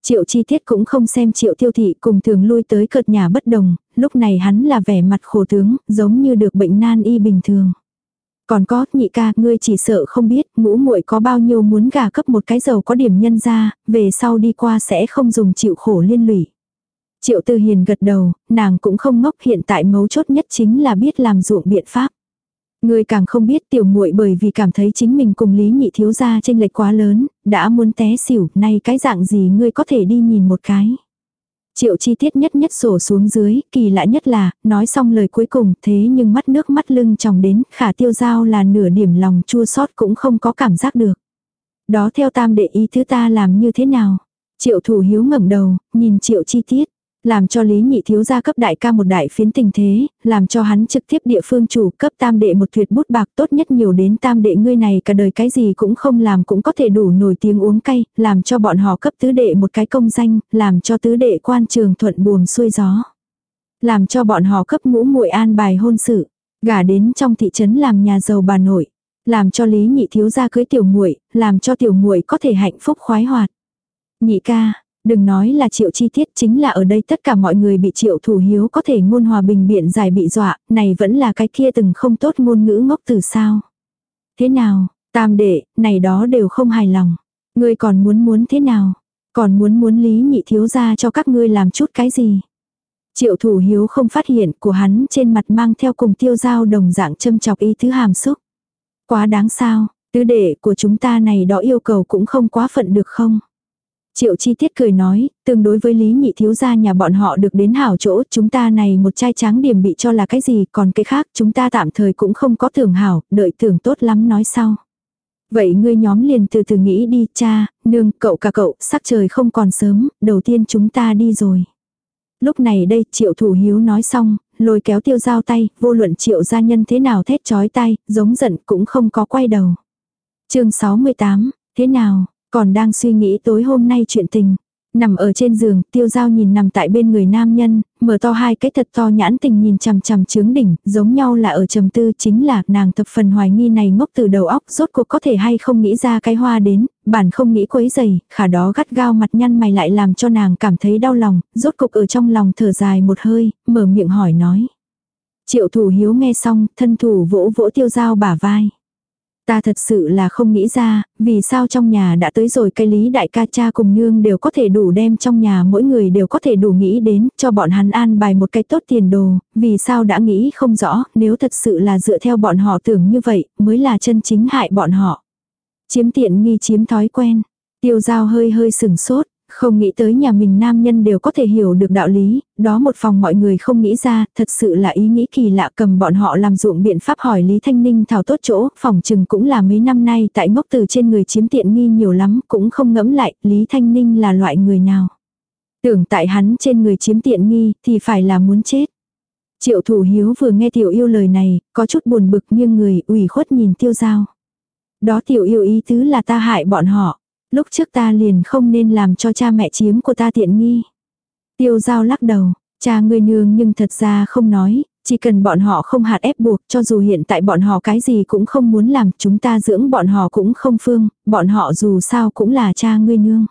Triệu chi tiết cũng không xem triệu tiêu thị cùng thường lui tới cợt nhà bất đồng, lúc này hắn là vẻ mặt khổ tướng, giống như được bệnh nan y bình thường. Còn có, nhị ca, ngươi chỉ sợ không biết, ngũ muội có bao nhiêu muốn gà cấp một cái dầu có điểm nhân ra, về sau đi qua sẽ không dùng chịu khổ liên lụy. Triệu Tư Hiền gật đầu, nàng cũng không ngốc hiện tại mấu chốt nhất chính là biết làm ruộng biện pháp người càng không biết tiểu muội bởi vì cảm thấy chính mình cùng Lý Nhị thiếu gia tranh lệch quá lớn, đã muốn té xỉu, nay cái dạng gì ngươi có thể đi nhìn một cái. Triệu chi tiết nhất nhất sổ xuống dưới, kỳ lạ nhất là, nói xong lời cuối cùng thế nhưng mắt nước mắt lưng tròng đến, khả tiêu giao là nửa điểm lòng chua sót cũng không có cảm giác được. Đó theo tam đệ ý thứ ta làm như thế nào? Triệu thủ hiếu ngẩng đầu, nhìn triệu chi tiết. Làm cho Lý Nhị thiếu gia cấp đại ca một đại phiến tình thế, làm cho hắn trực tiếp địa phương chủ cấp tam đệ một tuyệt bút bạc tốt nhất nhiều đến tam đệ ngươi này cả đời cái gì cũng không làm cũng có thể đủ nổi tiếng uống cay, làm cho bọn họ cấp tứ đệ một cái công danh, làm cho tứ đệ quan trường thuận buồm xuôi gió. Làm cho bọn họ cấp ngũ muội an bài hôn sự, gả đến trong thị trấn làm nhà giàu bà nội, làm cho Lý Nhị thiếu gia cưới tiểu muội, làm cho tiểu muội có thể hạnh phúc khoái hoạt. Nhị ca, Đừng nói là triệu chi tiết chính là ở đây tất cả mọi người bị triệu thủ hiếu có thể ngôn hòa bình biện giải bị dọa, này vẫn là cái kia từng không tốt ngôn ngữ ngốc từ sao. Thế nào, tam đệ, này đó đều không hài lòng. Ngươi còn muốn muốn thế nào? Còn muốn muốn lý nhị thiếu ra cho các ngươi làm chút cái gì? Triệu thủ hiếu không phát hiện của hắn trên mặt mang theo cùng tiêu dao đồng dạng châm chọc ý thứ hàm xúc. Quá đáng sao, tứ đệ của chúng ta này đó yêu cầu cũng không quá phận được không? Triệu chi tiết cười nói, tương đối với lý nhị thiếu gia nhà bọn họ được đến hảo chỗ, chúng ta này một chai tráng điểm bị cho là cái gì, còn cái khác chúng ta tạm thời cũng không có thưởng hảo, đợi thưởng tốt lắm nói sau. Vậy ngươi nhóm liền từ từ nghĩ đi, cha, nương, cậu cả cậu, sắc trời không còn sớm, đầu tiên chúng ta đi rồi. Lúc này đây, triệu thủ hiếu nói xong, lôi kéo tiêu giao tay, vô luận triệu gia nhân thế nào thét chói tay, giống giận cũng không có quay đầu. chương 68, thế nào, còn đang suy nghĩ tối hôm nay chuyện tình. Nằm ở trên giường, tiêu dao nhìn nằm tại bên người nam nhân, mở to hai cái thật to nhãn tình nhìn chằm chằm trướng đỉnh, giống nhau là ở trầm tư chính là nàng thập phần hoài nghi này ngốc từ đầu óc rốt cuộc có thể hay không nghĩ ra cái hoa đến, bản không nghĩ quấy dày, khả đó gắt gao mặt nhăn mày lại làm cho nàng cảm thấy đau lòng, rốt cuộc ở trong lòng thở dài một hơi, mở miệng hỏi nói. Triệu thủ hiếu nghe xong, thân thủ vỗ vỗ tiêu dao bả vai. Ta thật sự là không nghĩ ra, vì sao trong nhà đã tới rồi cây lý đại ca cha cùng nương đều có thể đủ đem trong nhà mỗi người đều có thể đủ nghĩ đến cho bọn hắn an bài một cái tốt tiền đồ, vì sao đã nghĩ không rõ, nếu thật sự là dựa theo bọn họ tưởng như vậy, mới là chân chính hại bọn họ. Chiếm tiện nghi chiếm thói quen. Tiêu giao hơi hơi sừng sốt, không nghĩ tới nhà mình nam nhân đều có thể hiểu được đạo lý, đó một phòng mọi người không nghĩ ra, thật sự là ý nghĩ kỳ lạ cầm bọn họ làm ruộng biện pháp hỏi Lý Thanh Ninh thảo tốt chỗ, phòng chừng cũng là mấy năm nay tại ngốc từ trên người chiếm tiện nghi nhiều lắm, cũng không ngẫm lại, Lý Thanh Ninh là loại người nào. Tưởng tại hắn trên người chiếm tiện nghi, thì phải là muốn chết. Triệu thủ hiếu vừa nghe tiểu yêu lời này, có chút buồn bực nhưng người ủy khuất nhìn tiêu giao. Đó tiểu yêu ý tứ là ta hại bọn họ. Lúc trước ta liền không nên làm cho cha mẹ chiếm của ta tiện nghi. Tiêu giao lắc đầu, cha ngươi nương nhưng thật ra không nói, chỉ cần bọn họ không hạt ép buộc cho dù hiện tại bọn họ cái gì cũng không muốn làm chúng ta dưỡng bọn họ cũng không phương, bọn họ dù sao cũng là cha ngươi nương.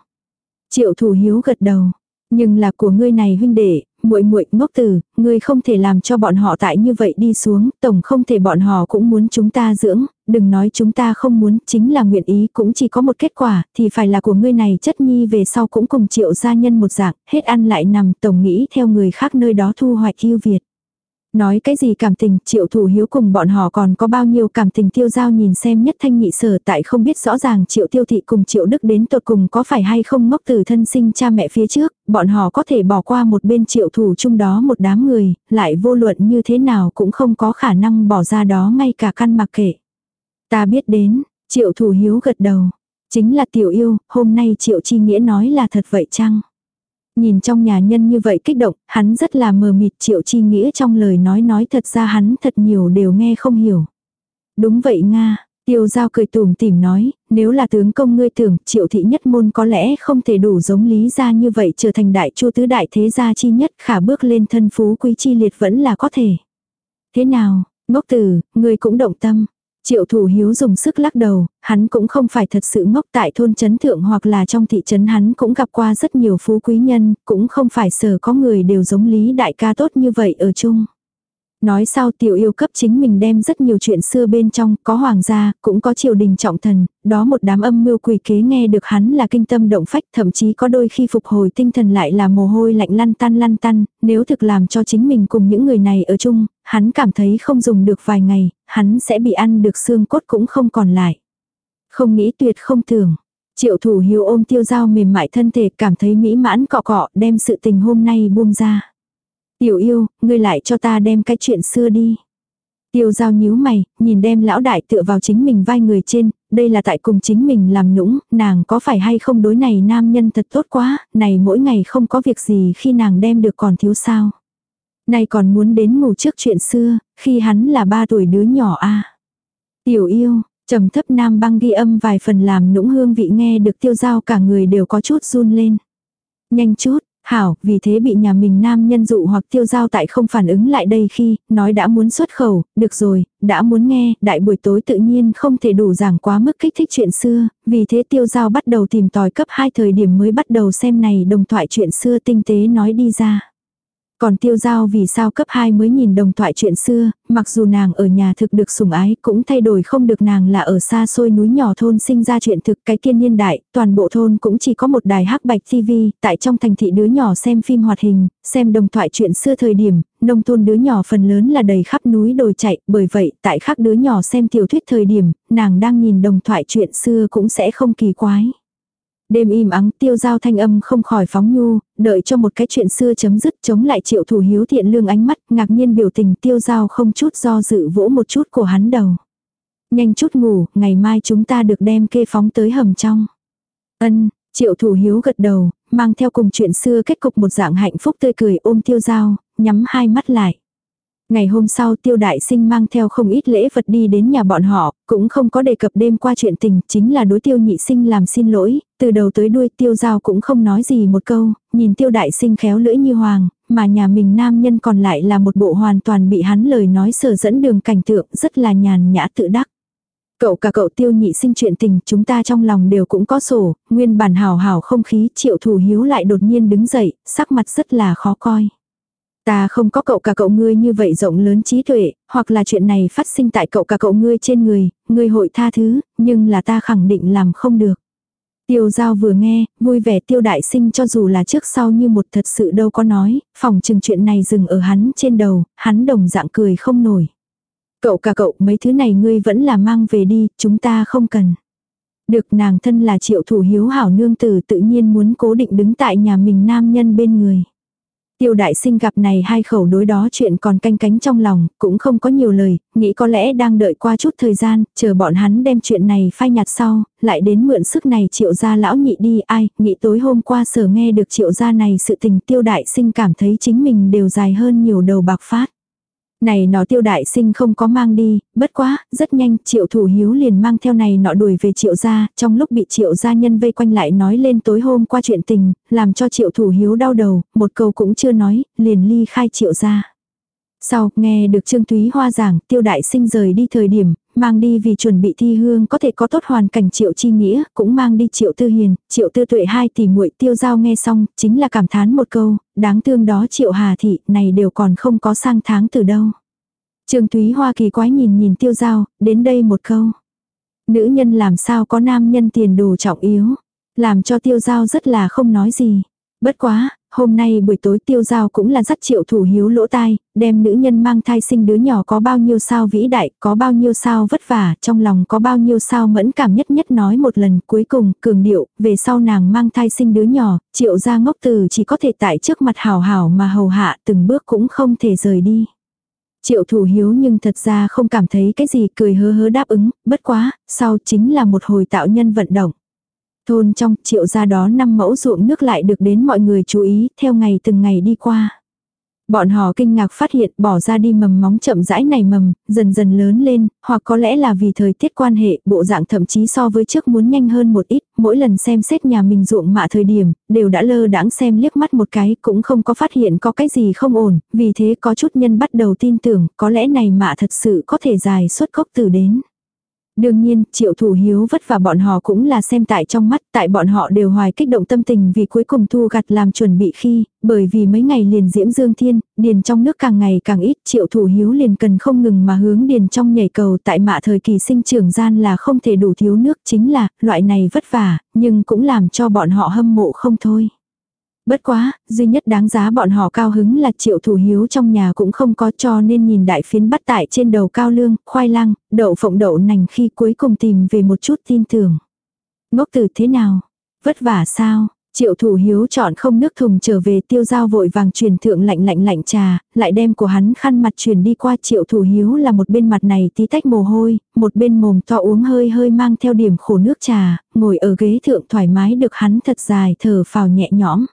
Triệu thủ hiếu gật đầu, nhưng là của ngươi này huynh đệ, muội muội ngốc tử, ngươi không thể làm cho bọn họ tại như vậy đi xuống, tổng không thể bọn họ cũng muốn chúng ta dưỡng, đừng nói chúng ta không muốn, chính là nguyện ý cũng chỉ có một kết quả, thì phải là của ngươi này chất nhi về sau cũng cùng triệu gia nhân một dạng, hết ăn lại nằm tổng nghĩ theo người khác nơi đó thu hoạch yêu Việt. Nói cái gì cảm tình, triệu thủ hiếu cùng bọn họ còn có bao nhiêu cảm tình tiêu giao nhìn xem nhất thanh nhị sở tại không biết rõ ràng triệu tiêu thị cùng triệu đức đến tột cùng có phải hay không ngốc từ thân sinh cha mẹ phía trước, bọn họ có thể bỏ qua một bên triệu thủ chung đó một đám người, lại vô luận như thế nào cũng không có khả năng bỏ ra đó ngay cả căn mặc kệ. Ta biết đến, triệu thủ hiếu gật đầu, chính là tiểu yêu, hôm nay triệu chi nghĩa nói là thật vậy chăng? Nhìn trong nhà nhân như vậy kích động, hắn rất là mờ mịt triệu chi nghĩa trong lời nói nói thật ra hắn thật nhiều đều nghe không hiểu. Đúng vậy Nga, tiêu giao cười tùm tìm nói, nếu là tướng công ngươi tưởng triệu thị nhất môn có lẽ không thể đủ giống lý gia như vậy trở thành đại chu tứ đại thế gia chi nhất khả bước lên thân phú quý chi liệt vẫn là có thể. Thế nào, ngốc tử, ngươi cũng động tâm. Triệu thủ hiếu dùng sức lắc đầu, hắn cũng không phải thật sự ngốc tại thôn chấn thượng hoặc là trong thị trấn hắn cũng gặp qua rất nhiều phú quý nhân, cũng không phải sở có người đều giống lý đại ca tốt như vậy ở chung. Nói sau tiểu yêu cấp chính mình đem rất nhiều chuyện xưa bên trong, có hoàng gia, cũng có triều đình trọng thần, đó một đám âm mưu quỷ kế nghe được hắn là kinh tâm động phách, thậm chí có đôi khi phục hồi tinh thần lại là mồ hôi lạnh lăn tan lăn tan, nếu thực làm cho chính mình cùng những người này ở chung, hắn cảm thấy không dùng được vài ngày, hắn sẽ bị ăn được xương cốt cũng không còn lại. Không nghĩ tuyệt không tưởng. Triệu thủ hiếu ôm tiêu dao mềm mại thân thể cảm thấy mỹ mãn cọ cọ đem sự tình hôm nay buông ra. Tiểu yêu, ngươi lại cho ta đem cái chuyện xưa đi. Tiêu giao nhíu mày, nhìn đem lão đại tựa vào chính mình vai người trên, đây là tại cùng chính mình làm nũng, nàng có phải hay không đối này nam nhân thật tốt quá, này mỗi ngày không có việc gì khi nàng đem được còn thiếu sao. Này còn muốn đến ngủ trước chuyện xưa, khi hắn là ba tuổi đứa nhỏ a Tiểu yêu, trầm thấp nam băng ghi âm vài phần làm nũng hương vị nghe được tiêu giao cả người đều có chút run lên. Nhanh chút, Hảo, vì thế bị nhà mình nam nhân dụ hoặc tiêu giao tại không phản ứng lại đây khi, nói đã muốn xuất khẩu, được rồi, đã muốn nghe, đại buổi tối tự nhiên không thể đủ giảng quá mức kích thích chuyện xưa, vì thế tiêu giao bắt đầu tìm tòi cấp hai thời điểm mới bắt đầu xem này đồng thoại chuyện xưa tinh tế nói đi ra. Còn tiêu giao vì sao cấp 2 mới nhìn đồng thoại chuyện xưa, mặc dù nàng ở nhà thực được sủng ái cũng thay đổi không được nàng là ở xa xôi núi nhỏ thôn sinh ra chuyện thực cái kiên niên đại, toàn bộ thôn cũng chỉ có một đài hắc bạch TV, tại trong thành thị đứa nhỏ xem phim hoạt hình, xem đồng thoại chuyện xưa thời điểm, nông thôn đứa nhỏ phần lớn là đầy khắp núi đồi chạy, bởi vậy tại khác đứa nhỏ xem tiểu thuyết thời điểm, nàng đang nhìn đồng thoại chuyện xưa cũng sẽ không kỳ quái. Đêm im ắng tiêu giao thanh âm không khỏi phóng nhu, đợi cho một cái chuyện xưa chấm dứt chống lại triệu thủ hiếu thiện lương ánh mắt, ngạc nhiên biểu tình tiêu giao không chút do dự vỗ một chút của hắn đầu. Nhanh chút ngủ, ngày mai chúng ta được đem kê phóng tới hầm trong. Ân, triệu thủ hiếu gật đầu, mang theo cùng chuyện xưa kết cục một dạng hạnh phúc tươi cười ôm tiêu giao, nhắm hai mắt lại. Ngày hôm sau tiêu đại sinh mang theo không ít lễ vật đi đến nhà bọn họ, cũng không có đề cập đêm qua chuyện tình, chính là đối tiêu nhị sinh làm xin lỗi, từ đầu tới đuôi tiêu giao cũng không nói gì một câu, nhìn tiêu đại sinh khéo lưỡi như hoàng, mà nhà mình nam nhân còn lại là một bộ hoàn toàn bị hắn lời nói sở dẫn đường cảnh tượng rất là nhàn nhã tự đắc. Cậu cả cậu tiêu nhị sinh chuyện tình chúng ta trong lòng đều cũng có sổ, nguyên bản hào hào không khí triệu thủ hiếu lại đột nhiên đứng dậy, sắc mặt rất là khó coi. Ta không có cậu cả cậu ngươi như vậy rộng lớn trí tuệ, hoặc là chuyện này phát sinh tại cậu cả cậu ngươi trên người, ngươi hội tha thứ, nhưng là ta khẳng định làm không được. Tiêu giao vừa nghe, vui vẻ tiêu đại sinh cho dù là trước sau như một thật sự đâu có nói, phòng chừng chuyện này dừng ở hắn trên đầu, hắn đồng dạng cười không nổi. Cậu cả cậu mấy thứ này ngươi vẫn là mang về đi, chúng ta không cần. Được nàng thân là triệu thủ hiếu hảo nương tử tự nhiên muốn cố định đứng tại nhà mình nam nhân bên người. Tiêu đại sinh gặp này hai khẩu đối đó chuyện còn canh cánh trong lòng, cũng không có nhiều lời, nghĩ có lẽ đang đợi qua chút thời gian, chờ bọn hắn đem chuyện này phai nhạt sau, lại đến mượn sức này triệu gia lão nhị đi ai, nghĩ tối hôm qua sở nghe được triệu gia này sự tình tiêu đại sinh cảm thấy chính mình đều dài hơn nhiều đầu bạc phát. Này nó tiêu đại sinh không có mang đi, bất quá, rất nhanh, triệu thủ hiếu liền mang theo này nọ đuổi về triệu gia, trong lúc bị triệu gia nhân vây quanh lại nói lên tối hôm qua chuyện tình, làm cho triệu thủ hiếu đau đầu, một câu cũng chưa nói, liền ly khai triệu gia. Sau, nghe được Trương Thúy Hoa giảng, tiêu đại sinh rời đi thời điểm, mang đi vì chuẩn bị thi hương có thể có tốt hoàn cảnh triệu chi nghĩa, cũng mang đi triệu tư hiền, triệu tư tuệ hai tỷ muội tiêu giao nghe xong, chính là cảm thán một câu, đáng thương đó triệu hà thị, này đều còn không có sang tháng từ đâu. Trương Thúy Hoa kỳ quái nhìn nhìn tiêu giao, đến đây một câu. Nữ nhân làm sao có nam nhân tiền đồ trọng yếu, làm cho tiêu giao rất là không nói gì. Bất quá, hôm nay buổi tối tiêu giao cũng là rất triệu thủ hiếu lỗ tai, đem nữ nhân mang thai sinh đứa nhỏ có bao nhiêu sao vĩ đại, có bao nhiêu sao vất vả, trong lòng có bao nhiêu sao mẫn cảm nhất nhất nói một lần cuối cùng, cường điệu, về sau nàng mang thai sinh đứa nhỏ, triệu gia ngốc từ chỉ có thể tại trước mặt hảo hảo mà hầu hạ từng bước cũng không thể rời đi. Triệu thủ hiếu nhưng thật ra không cảm thấy cái gì cười hớ hớ đáp ứng, bất quá, sau chính là một hồi tạo nhân vận động. Thôn trong triệu gia đó năm mẫu ruộng nước lại được đến mọi người chú ý theo ngày từng ngày đi qua. Bọn họ kinh ngạc phát hiện bỏ ra đi mầm móng chậm rãi này mầm, dần dần lớn lên, hoặc có lẽ là vì thời tiết quan hệ, bộ dạng thậm chí so với trước muốn nhanh hơn một ít, mỗi lần xem xét nhà mình ruộng mạ thời điểm, đều đã lơ đãng xem liếc mắt một cái, cũng không có phát hiện có cái gì không ổn, vì thế có chút nhân bắt đầu tin tưởng, có lẽ này mạ thật sự có thể dài suốt gốc từ đến. Đương nhiên, triệu thủ hiếu vất vả bọn họ cũng là xem tại trong mắt, tại bọn họ đều hoài kích động tâm tình vì cuối cùng thu gặt làm chuẩn bị khi, bởi vì mấy ngày liền diễm dương thiên, điền trong nước càng ngày càng ít, triệu thủ hiếu liền cần không ngừng mà hướng điền trong nhảy cầu tại mạ thời kỳ sinh trưởng gian là không thể đủ thiếu nước chính là, loại này vất vả, nhưng cũng làm cho bọn họ hâm mộ không thôi. Bất quá, duy nhất đáng giá bọn họ cao hứng là triệu thủ hiếu trong nhà cũng không có cho nên nhìn đại phiến bắt tại trên đầu cao lương, khoai lang, đậu phộng đậu nành khi cuối cùng tìm về một chút tin tưởng. Ngốc tử thế nào? Vất vả sao? Triệu thủ hiếu chọn không nước thùng trở về tiêu giao vội vàng truyền thượng lạnh lạnh lạnh trà, lại đem của hắn khăn mặt truyền đi qua triệu thủ hiếu là một bên mặt này tí tách mồ hôi, một bên mồm to uống hơi hơi mang theo điểm khổ nước trà, ngồi ở ghế thượng thoải mái được hắn thật dài thở phào nhẹ nhõm.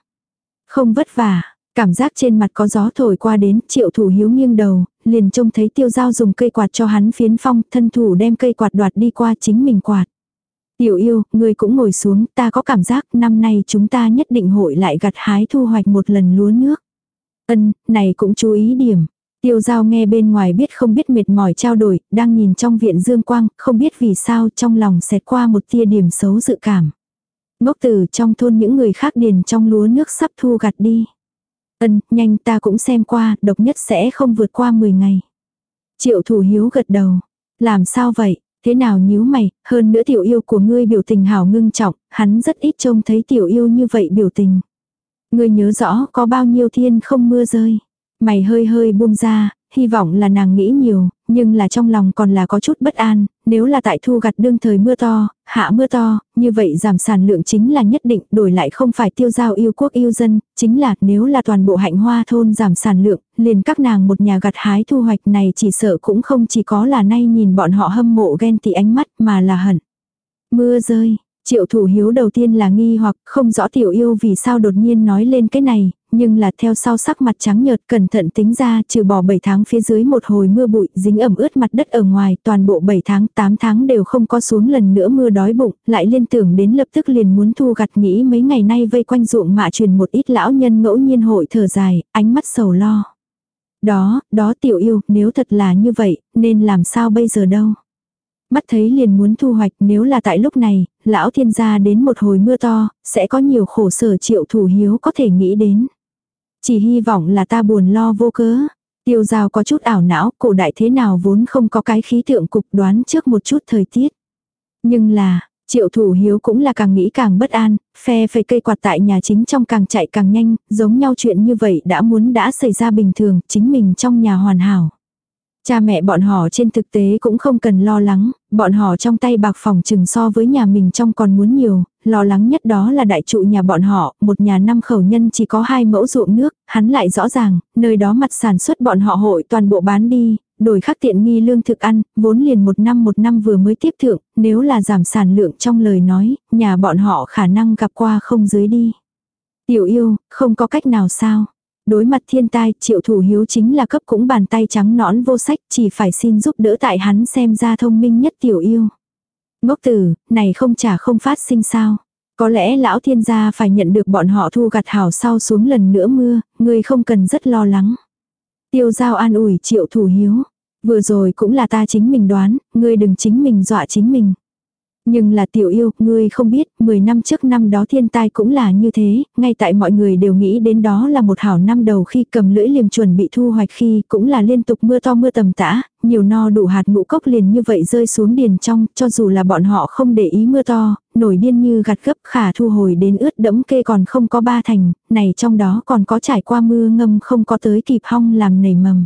Không vất vả, cảm giác trên mặt có gió thổi qua đến, triệu thủ hiếu nghiêng đầu, liền trông thấy tiêu dao dùng cây quạt cho hắn phiến phong, thân thủ đem cây quạt đoạt đi qua chính mình quạt. Tiểu yêu, ngươi cũng ngồi xuống, ta có cảm giác năm nay chúng ta nhất định hội lại gặt hái thu hoạch một lần lúa nước. Ân, này cũng chú ý điểm. Tiêu giao nghe bên ngoài biết không biết mệt mỏi trao đổi, đang nhìn trong viện dương quang, không biết vì sao trong lòng xẹt qua một tia điểm xấu dự cảm. Ngốc tử trong thôn những người khác điền trong lúa nước sắp thu gặt đi. Ân, nhanh ta cũng xem qua, độc nhất sẽ không vượt qua 10 ngày. Triệu thủ hiếu gật đầu. Làm sao vậy? Thế nào nhíu mày, hơn nữa tiểu yêu của ngươi biểu tình hảo ngưng trọng, hắn rất ít trông thấy tiểu yêu như vậy biểu tình. Ngươi nhớ rõ có bao nhiêu thiên không mưa rơi. Mày hơi hơi buông ra, hy vọng là nàng nghĩ nhiều, nhưng là trong lòng còn là có chút bất an, nếu là tại thu gặt đương thời mưa to, hạ mưa to, như vậy giảm sản lượng chính là nhất định, đổi lại không phải tiêu giao yêu quốc yêu dân, chính là nếu là toàn bộ hạnh hoa thôn giảm sản lượng, liền các nàng một nhà gặt hái thu hoạch này chỉ sợ cũng không chỉ có là nay nhìn bọn họ hâm mộ ghen tị ánh mắt mà là hận. Mưa rơi, Triệu thủ hiếu đầu tiên là nghi hoặc không rõ tiểu yêu vì sao đột nhiên nói lên cái này, nhưng là theo sau sắc mặt trắng nhợt cẩn thận tính ra trừ bỏ 7 tháng phía dưới một hồi mưa bụi dính ẩm ướt mặt đất ở ngoài toàn bộ 7 tháng 8 tháng đều không có xuống lần nữa mưa đói bụng lại liên tưởng đến lập tức liền muốn thu gặt nghĩ mấy ngày nay vây quanh ruộng mạ truyền một ít lão nhân ngẫu nhiên hội thở dài ánh mắt sầu lo. Đó, đó tiểu yêu nếu thật là như vậy nên làm sao bây giờ đâu mắt thấy liền muốn thu hoạch nếu là tại lúc này, lão thiên gia đến một hồi mưa to, sẽ có nhiều khổ sở triệu thủ hiếu có thể nghĩ đến. Chỉ hy vọng là ta buồn lo vô cớ. Tiêu giao có chút ảo não, cổ đại thế nào vốn không có cái khí tượng cục đoán trước một chút thời tiết. Nhưng là, triệu thủ hiếu cũng là càng nghĩ càng bất an, phe phẩy cây quạt tại nhà chính trong càng chạy càng nhanh, giống nhau chuyện như vậy đã muốn đã xảy ra bình thường, chính mình trong nhà hoàn hảo. Cha mẹ bọn họ trên thực tế cũng không cần lo lắng, bọn họ trong tay bạc phòng chừng so với nhà mình trong còn muốn nhiều, lo lắng nhất đó là đại trụ nhà bọn họ, một nhà năm khẩu nhân chỉ có hai mẫu ruộng nước, hắn lại rõ ràng, nơi đó mặt sản xuất bọn họ hội toàn bộ bán đi, đổi khắc tiện nghi lương thực ăn, vốn liền một năm một năm vừa mới tiếp thượng, nếu là giảm sản lượng trong lời nói, nhà bọn họ khả năng gặp qua không dưới đi. Tiểu yêu, không có cách nào sao. Đối mặt thiên tai, triệu thủ hiếu chính là cấp cũng bàn tay trắng nõn vô sách, chỉ phải xin giúp đỡ tại hắn xem ra thông minh nhất tiểu yêu. Ngốc tử, này không trả không phát sinh sao. Có lẽ lão thiên gia phải nhận được bọn họ thu gặt hảo sau xuống lần nữa mưa, người không cần rất lo lắng. Tiêu giao an ủi triệu thủ hiếu. Vừa rồi cũng là ta chính mình đoán, ngươi đừng chính mình dọa chính mình. Nhưng là tiểu yêu, ngươi không biết, 10 năm trước năm đó thiên tai cũng là như thế, ngay tại mọi người đều nghĩ đến đó là một hảo năm đầu khi cầm lưỡi liềm chuẩn bị thu hoạch khi cũng là liên tục mưa to mưa tầm tã, nhiều no đủ hạt ngũ cốc liền như vậy rơi xuống điền trong, cho dù là bọn họ không để ý mưa to, nổi điên như gặt gấp khả thu hồi đến ướt đẫm kê còn không có ba thành, này trong đó còn có trải qua mưa ngâm không có tới kịp hong làm nảy mầm.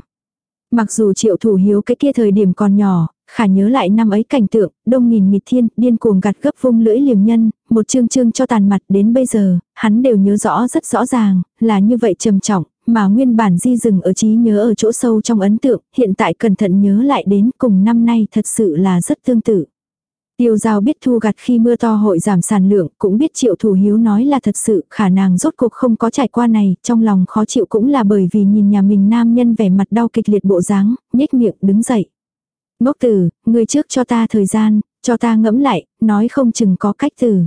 Mặc dù triệu thủ hiếu cái kia thời điểm còn nhỏ, khả nhớ lại năm ấy cảnh tượng, đông nghìn nghịt thiên, điên cuồng gạt gấp vung lưỡi liềm nhân, một chương chương cho tàn mặt đến bây giờ, hắn đều nhớ rõ rất rõ ràng, là như vậy trầm trọng, mà nguyên bản di dừng ở trí nhớ ở chỗ sâu trong ấn tượng, hiện tại cẩn thận nhớ lại đến cùng năm nay thật sự là rất tương tự. Tiêu giao biết thu gặt khi mưa to hội giảm sản lượng, cũng biết triệu thủ hiếu nói là thật sự, khả năng rốt cuộc không có trải qua này, trong lòng khó chịu cũng là bởi vì nhìn nhà mình nam nhân vẻ mặt đau kịch liệt bộ dáng, nhếch miệng đứng dậy. Ngốc tử, người trước cho ta thời gian, cho ta ngẫm lại, nói không chừng có cách tử.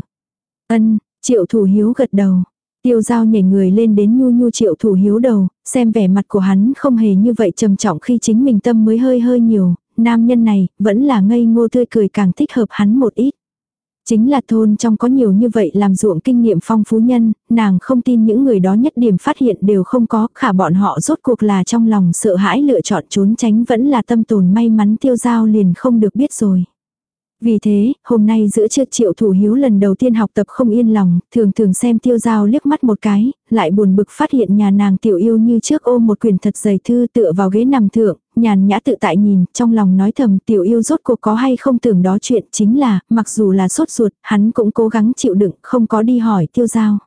Ân, triệu thủ hiếu gật đầu. Tiêu giao nhảy người lên đến nhu nhu triệu thủ hiếu đầu, xem vẻ mặt của hắn không hề như vậy trầm trọng khi chính mình tâm mới hơi hơi nhiều, nam nhân này vẫn là ngây ngô tươi cười càng thích hợp hắn một ít. Chính là thôn trong có nhiều như vậy làm ruộng kinh nghiệm phong phú nhân, nàng không tin những người đó nhất điểm phát hiện đều không có, khả bọn họ rốt cuộc là trong lòng sợ hãi lựa chọn trốn tránh vẫn là tâm tồn may mắn tiêu giao liền không được biết rồi. Vì thế, hôm nay giữa trưa triệu thủ hiếu lần đầu tiên học tập không yên lòng, thường thường xem tiêu giao liếc mắt một cái, lại buồn bực phát hiện nhà nàng tiểu yêu như trước ôm một quyển thật dày thư tựa vào ghế nằm thượng, nhàn nhã tự tại nhìn, trong lòng nói thầm tiểu yêu rốt cuộc có hay không tưởng đó chuyện chính là, mặc dù là sốt ruột, hắn cũng cố gắng chịu đựng, không có đi hỏi tiêu giao.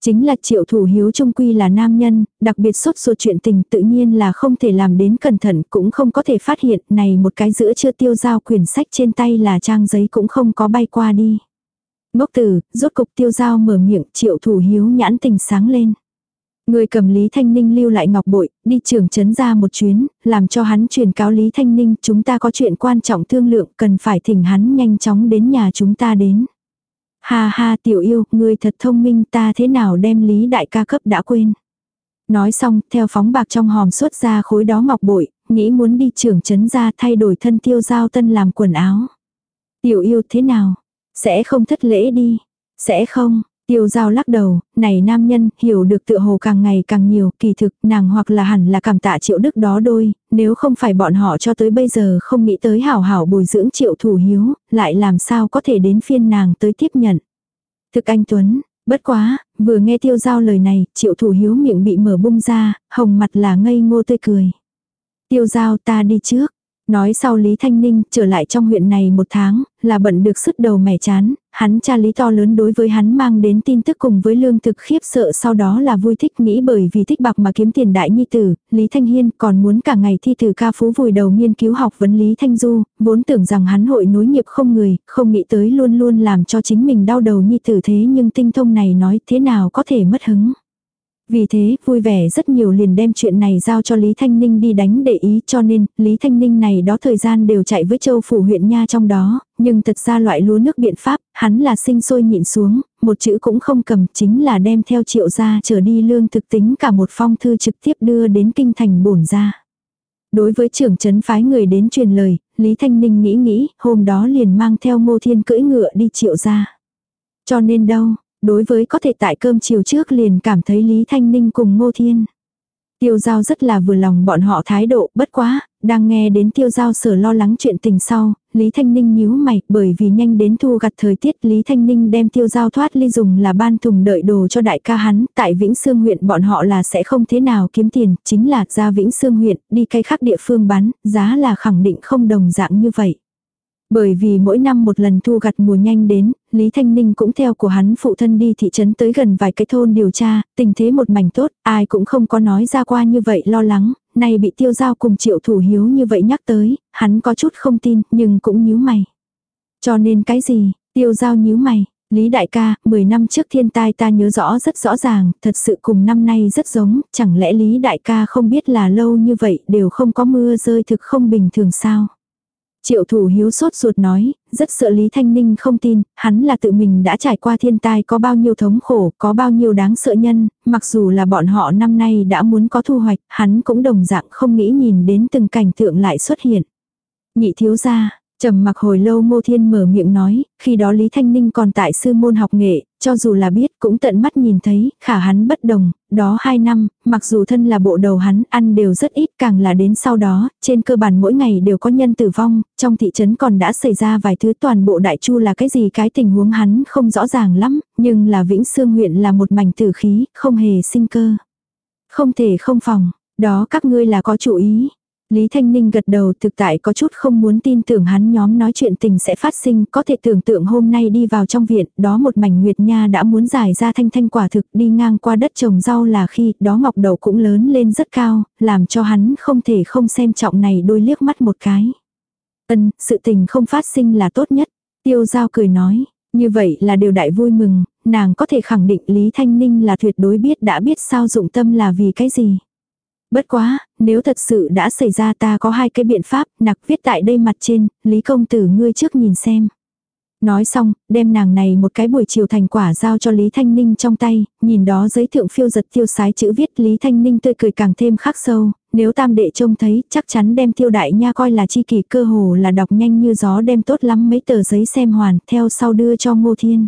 Chính là triệu thủ hiếu trung quy là nam nhân, đặc biệt sốt ruột chuyện tình tự nhiên là không thể làm đến cẩn thận cũng không có thể phát hiện này một cái giữa chưa tiêu giao quyển sách trên tay là trang giấy cũng không có bay qua đi. Ngốc tử, rốt cục tiêu giao mở miệng triệu thủ hiếu nhãn tình sáng lên. Người cầm Lý Thanh Ninh lưu lại ngọc bội, đi trường trấn ra một chuyến, làm cho hắn truyền cáo Lý Thanh Ninh chúng ta có chuyện quan trọng thương lượng cần phải thỉnh hắn nhanh chóng đến nhà chúng ta đến. Ha ha tiểu yêu, ngươi thật thông minh ta thế nào đem Lý đại ca cấp đã quên. Nói xong, theo phóng bạc trong hòm xuất ra khối đó ngọc bội, nghĩ muốn đi trưởng trấn ra thay đổi thân tiêu giao tân làm quần áo. Tiểu yêu thế nào? Sẽ không thất lễ đi. Sẽ không, Tiêu giao lắc đầu, này nam nhân, hiểu được tựa hồ càng ngày càng nhiều, kỳ thực, nàng hoặc là hẳn là cảm tạ triệu đức đó đôi, nếu không phải bọn họ cho tới bây giờ không nghĩ tới hảo hảo bồi dưỡng triệu thủ hiếu, lại làm sao có thể đến phiên nàng tới tiếp nhận. Thực anh Tuấn, bất quá, vừa nghe tiêu giao lời này, triệu thủ hiếu miệng bị mở bung ra, hồng mặt là ngây ngô tươi cười. Tiêu giao ta đi trước, Nói sau Lý Thanh Ninh trở lại trong huyện này một tháng, là bận được sức đầu mẻ chán, hắn cha lý to lớn đối với hắn mang đến tin tức cùng với lương thực khiếp sợ sau đó là vui thích nghĩ bởi vì thích bạc mà kiếm tiền đại nhi tử, Lý Thanh Hiên còn muốn cả ngày thi từ ca phú vùi đầu nghiên cứu học vấn Lý Thanh Du, vốn tưởng rằng hắn hội nối nghiệp không người, không nghĩ tới luôn luôn làm cho chính mình đau đầu nhi tử thế nhưng tinh thông này nói thế nào có thể mất hứng. Vì thế, vui vẻ rất nhiều liền đem chuyện này giao cho Lý Thanh Ninh đi đánh để ý cho nên, Lý Thanh Ninh này đó thời gian đều chạy với châu phủ huyện nha trong đó, nhưng thật ra loại lúa nước biện pháp, hắn là sinh sôi nhịn xuống, một chữ cũng không cầm chính là đem theo triệu gia trở đi lương thực tính cả một phong thư trực tiếp đưa đến kinh thành bổn ra. Đối với trưởng trấn phái người đến truyền lời, Lý Thanh Ninh nghĩ nghĩ, hôm đó liền mang theo ngô thiên cưỡi ngựa đi triệu gia. Cho nên đâu, Đối với có thể tại cơm chiều trước liền cảm thấy Lý Thanh Ninh cùng Ngô Thiên. Tiêu giao rất là vừa lòng bọn họ thái độ, bất quá, đang nghe đến tiêu giao sở lo lắng chuyện tình sau, Lý Thanh Ninh nhíu mày, bởi vì nhanh đến thu gặt thời tiết Lý Thanh Ninh đem tiêu giao thoát ly dùng là ban thùng đợi đồ cho đại ca hắn, tại Vĩnh Sương huyện bọn họ là sẽ không thế nào kiếm tiền, chính là ra Vĩnh Sương huyện, đi cây khác địa phương bán, giá là khẳng định không đồng dạng như vậy. Bởi vì mỗi năm một lần thu gặt mùa nhanh đến, Lý Thanh Ninh cũng theo của hắn phụ thân đi thị trấn tới gần vài cái thôn điều tra, tình thế một mảnh tốt, ai cũng không có nói ra qua như vậy lo lắng, nay bị tiêu giao cùng triệu thủ hiếu như vậy nhắc tới, hắn có chút không tin, nhưng cũng nhíu mày. Cho nên cái gì, tiêu giao nhíu mày, Lý đại ca, 10 năm trước thiên tai ta nhớ rõ rất rõ ràng, thật sự cùng năm nay rất giống, chẳng lẽ Lý đại ca không biết là lâu như vậy đều không có mưa rơi thực không bình thường sao? Triệu thủ hiếu sốt ruột nói, rất sợ Lý Thanh Ninh không tin, hắn là tự mình đã trải qua thiên tai có bao nhiêu thống khổ, có bao nhiêu đáng sợ nhân, mặc dù là bọn họ năm nay đã muốn có thu hoạch, hắn cũng đồng dạng không nghĩ nhìn đến từng cảnh tượng lại xuất hiện. Nhị thiếu gia, trầm mặc hồi lâu Ngô Thiên mở miệng nói, khi đó Lý Thanh Ninh còn tại sư môn học nghệ, cho dù là biết cũng tận mắt nhìn thấy, khả hắn bất đồng, đó hai năm, mặc dù thân là bộ đầu hắn ăn đều rất ít càng là đến sau đó, trên cơ bản mỗi ngày đều có nhân tử vong, trong thị trấn còn đã xảy ra vài thứ toàn bộ đại chu là cái gì cái tình huống hắn không rõ ràng lắm, nhưng là Vĩnh Sương huyện là một mảnh tử khí, không hề sinh cơ. Không thể không phòng, đó các ngươi là có chủ ý, Lý Thanh Ninh gật đầu thực tại có chút không muốn tin tưởng hắn nhóm nói chuyện tình sẽ phát sinh, có thể tưởng tượng hôm nay đi vào trong viện, đó một mảnh nguyệt nha đã muốn giải ra thanh thanh quả thực đi ngang qua đất trồng rau là khi đó ngọc đầu cũng lớn lên rất cao, làm cho hắn không thể không xem trọng này đôi liếc mắt một cái. Ân, sự tình không phát sinh là tốt nhất. Tiêu giao cười nói, như vậy là điều đại vui mừng, nàng có thể khẳng định Lý Thanh Ninh là tuyệt đối biết đã biết sao dụng tâm là vì cái gì. Bất quá, nếu thật sự đã xảy ra ta có hai cái biện pháp, nặc viết tại đây mặt trên, Lý công tử ngươi trước nhìn xem. Nói xong, đem nàng này một cái buổi chiều thành quả giao cho Lý Thanh Ninh trong tay, nhìn đó giấy thượng phiêu giật tiêu sái chữ viết Lý Thanh Ninh tươi cười càng thêm khắc sâu, nếu tam đệ trông thấy chắc chắn đem tiêu đại nha coi là chi kỳ cơ hồ là đọc nhanh như gió đem tốt lắm mấy tờ giấy xem hoàn theo sau đưa cho Ngô Thiên.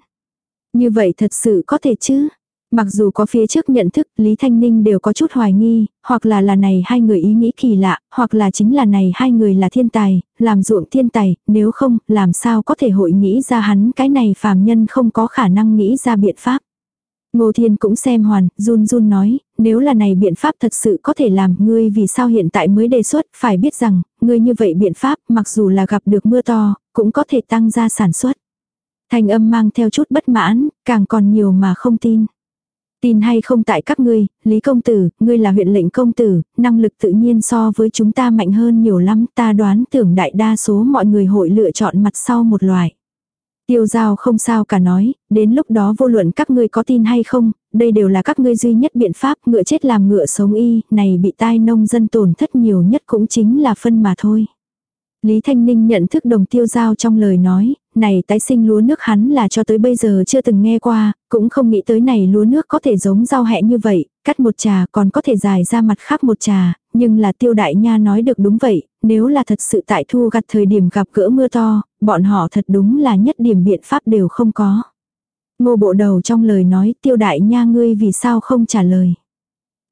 Như vậy thật sự có thể chứ? Mặc dù có phía trước nhận thức, Lý Thanh Ninh đều có chút hoài nghi, hoặc là là này hai người ý nghĩ kỳ lạ, hoặc là chính là này hai người là thiên tài, làm ruộng thiên tài, nếu không, làm sao có thể hội nghĩ ra hắn cái này phàm nhân không có khả năng nghĩ ra biện pháp. Ngô Thiên cũng xem hoàn, run run nói, nếu là này biện pháp thật sự có thể làm, ngươi vì sao hiện tại mới đề xuất, phải biết rằng, ngươi như vậy biện pháp, mặc dù là gặp được mưa to, cũng có thể tăng ra sản xuất. Thành âm mang theo chút bất mãn, càng còn nhiều mà không tin. Tin hay không tại các ngươi, Lý Công Tử, ngươi là huyện lệnh công tử, năng lực tự nhiên so với chúng ta mạnh hơn nhiều lắm, ta đoán tưởng đại đa số mọi người hội lựa chọn mặt sau một loại Tiêu giao không sao cả nói, đến lúc đó vô luận các ngươi có tin hay không, đây đều là các ngươi duy nhất biện pháp ngựa chết làm ngựa sống y, này bị tai nông dân tổn thất nhiều nhất cũng chính là phân mà thôi. Lý Thanh Ninh nhận thức đồng tiêu giao trong lời nói, này tái sinh lúa nước hắn là cho tới bây giờ chưa từng nghe qua, cũng không nghĩ tới này lúa nước có thể giống rau hẹ như vậy, cắt một trà còn có thể dài ra mặt khác một trà, nhưng là tiêu đại nha nói được đúng vậy, nếu là thật sự tại thu gặt thời điểm gặp gỡ mưa to, bọn họ thật đúng là nhất điểm biện pháp đều không có. Ngô bộ đầu trong lời nói tiêu đại nha ngươi vì sao không trả lời.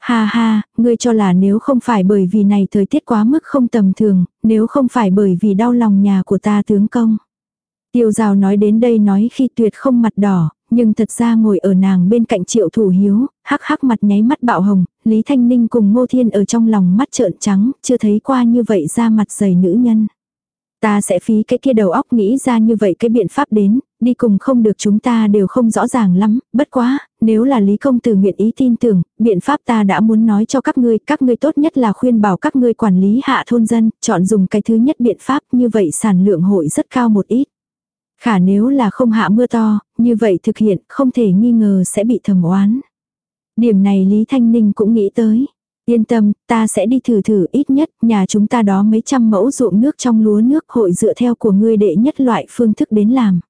Ha ha, ngươi cho là nếu không phải bởi vì này thời tiết quá mức không tầm thường, nếu không phải bởi vì đau lòng nhà của ta tướng công. Tiêu rào nói đến đây nói khi tuyệt không mặt đỏ, nhưng thật ra ngồi ở nàng bên cạnh triệu thủ hiếu, hắc hắc mặt nháy mắt bạo hồng, Lý Thanh Ninh cùng Ngô Thiên ở trong lòng mắt trợn trắng, chưa thấy qua như vậy ra mặt dày nữ nhân. Ta sẽ phí cái kia đầu óc nghĩ ra như vậy cái biện pháp đến, đi cùng không được chúng ta đều không rõ ràng lắm, bất quá, nếu là Lý Công Tử nguyện ý tin tưởng, biện pháp ta đã muốn nói cho các ngươi, các ngươi tốt nhất là khuyên bảo các ngươi quản lý hạ thôn dân, chọn dùng cái thứ nhất biện pháp như vậy sản lượng hội rất cao một ít. Khả nếu là không hạ mưa to, như vậy thực hiện không thể nghi ngờ sẽ bị thầm oán. Điểm này Lý Thanh Ninh cũng nghĩ tới. Yên tâm, ta sẽ đi thử thử ít nhất, nhà chúng ta đó mấy trăm mẫu ruộng nước trong lúa nước hội dựa theo của ngươi đệ nhất loại phương thức đến làm.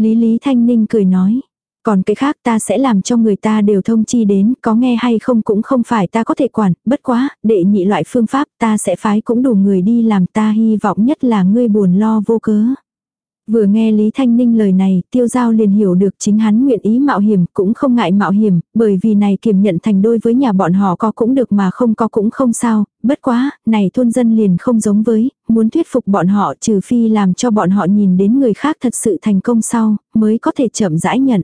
Lý Lý Thanh Ninh cười nói. Còn cái khác ta sẽ làm cho người ta đều thông chi đến, có nghe hay không cũng không phải ta có thể quản, bất quá, đệ nhị loại phương pháp ta sẽ phái cũng đủ người đi làm ta hy vọng nhất là ngươi buồn lo vô cớ. Vừa nghe Lý Thanh Ninh lời này, tiêu giao liền hiểu được chính hắn nguyện ý mạo hiểm, cũng không ngại mạo hiểm, bởi vì này kiểm nhận thành đôi với nhà bọn họ có cũng được mà không có cũng không sao, bất quá, này thôn dân liền không giống với, muốn thuyết phục bọn họ trừ phi làm cho bọn họ nhìn đến người khác thật sự thành công sau, mới có thể chậm rãi nhận.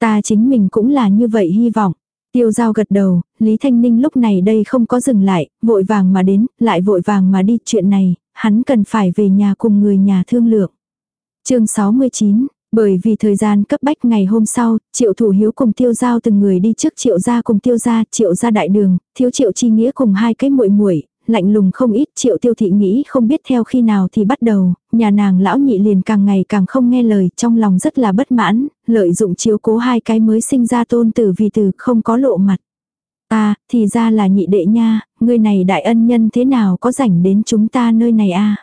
Ta chính mình cũng là như vậy hy vọng. Tiêu giao gật đầu, Lý Thanh Ninh lúc này đây không có dừng lại, vội vàng mà đến, lại vội vàng mà đi chuyện này, hắn cần phải về nhà cùng người nhà thương lượng chương 69, bởi vì thời gian cấp bách ngày hôm sau, triệu thủ hiếu cùng tiêu giao từng người đi trước triệu gia cùng tiêu gia, triệu gia đại đường, thiếu triệu chi nghĩa cùng hai cái muội muội lạnh lùng không ít triệu tiêu thị nghĩ không biết theo khi nào thì bắt đầu, nhà nàng lão nhị liền càng ngày càng không nghe lời, trong lòng rất là bất mãn, lợi dụng chiếu cố hai cái mới sinh ra tôn tử vì từ không có lộ mặt. À, thì ra là nhị đệ nha, người này đại ân nhân thế nào có rảnh đến chúng ta nơi này a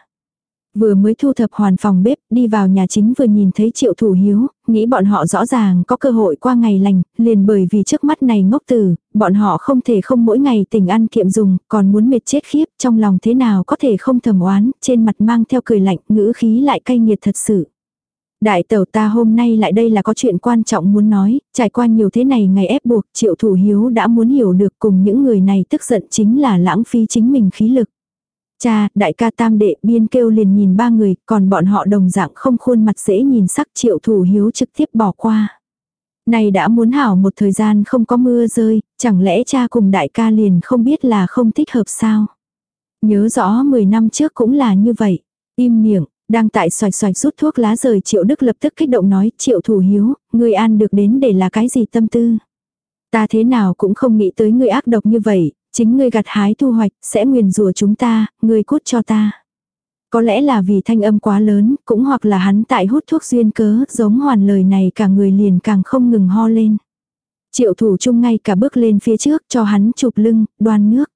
Vừa mới thu thập hoàn phòng bếp, đi vào nhà chính vừa nhìn thấy triệu thủ hiếu, nghĩ bọn họ rõ ràng có cơ hội qua ngày lành, liền bởi vì trước mắt này ngốc tử, bọn họ không thể không mỗi ngày tỉnh ăn kiệm dùng, còn muốn mệt chết khiếp, trong lòng thế nào có thể không thầm oán, trên mặt mang theo cười lạnh, ngữ khí lại cay nghiệt thật sự. Đại tẩu ta hôm nay lại đây là có chuyện quan trọng muốn nói, trải qua nhiều thế này ngày ép buộc, triệu thủ hiếu đã muốn hiểu được cùng những người này tức giận chính là lãng phí chính mình khí lực. Cha, đại ca tam đệ biên kêu liền nhìn ba người, còn bọn họ đồng dạng không khuôn mặt dễ nhìn sắc triệu thủ hiếu trực tiếp bỏ qua. Này đã muốn hảo một thời gian không có mưa rơi, chẳng lẽ cha cùng đại ca liền không biết là không thích hợp sao? Nhớ rõ 10 năm trước cũng là như vậy. Im miệng, đang tại xoạch xoạch rút thuốc lá rời triệu đức lập tức kích động nói triệu thủ hiếu, người an được đến để là cái gì tâm tư? Ta thế nào cũng không nghĩ tới người ác độc như vậy, Chính ngươi gặt hái thu hoạch, sẽ nguyền rủa chúng ta, ngươi cút cho ta. Có lẽ là vì thanh âm quá lớn, cũng hoặc là hắn tại hút thuốc duyên cớ, giống hoàn lời này cả người liền càng không ngừng ho lên. Triệu thủ chung ngay cả bước lên phía trước cho hắn chụp lưng, đoan nước.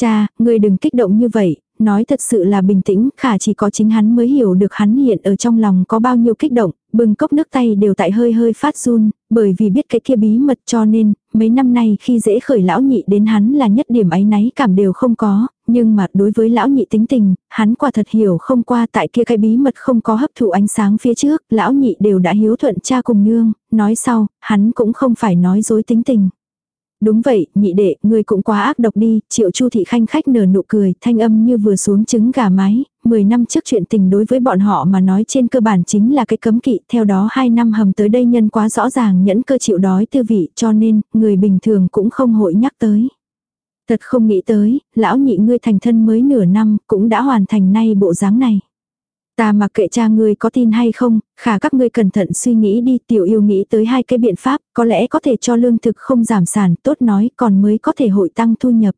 Cha, ngươi đừng kích động như vậy, nói thật sự là bình tĩnh, khả chỉ có chính hắn mới hiểu được hắn hiện ở trong lòng có bao nhiêu kích động, bừng cốc nước tay đều tại hơi hơi phát run, bởi vì biết cái kia bí mật cho nên, mấy năm nay khi dễ khởi lão nhị đến hắn là nhất điểm ấy náy cảm đều không có, nhưng mà đối với lão nhị tính tình, hắn quả thật hiểu không qua tại kia cái bí mật không có hấp thụ ánh sáng phía trước, lão nhị đều đã hiếu thuận cha cùng nương, nói sau, hắn cũng không phải nói dối tính tình. Đúng vậy, nhị đệ, ngươi cũng quá ác độc đi, triệu chu thị khanh khách nở nụ cười, thanh âm như vừa xuống trứng gà mái, 10 năm trước chuyện tình đối với bọn họ mà nói trên cơ bản chính là cái cấm kỵ, theo đó 2 năm hầm tới đây nhân quá rõ ràng nhẫn cơ chịu đói tư vị cho nên, người bình thường cũng không hội nhắc tới. Thật không nghĩ tới, lão nhị ngươi thành thân mới nửa năm, cũng đã hoàn thành nay bộ dáng này. Ta mặc kệ cha ngươi có tin hay không, khả các ngươi cẩn thận suy nghĩ đi tiểu yêu nghĩ tới hai cái biện pháp, có lẽ có thể cho lương thực không giảm sản, tốt nói còn mới có thể hội tăng thu nhập.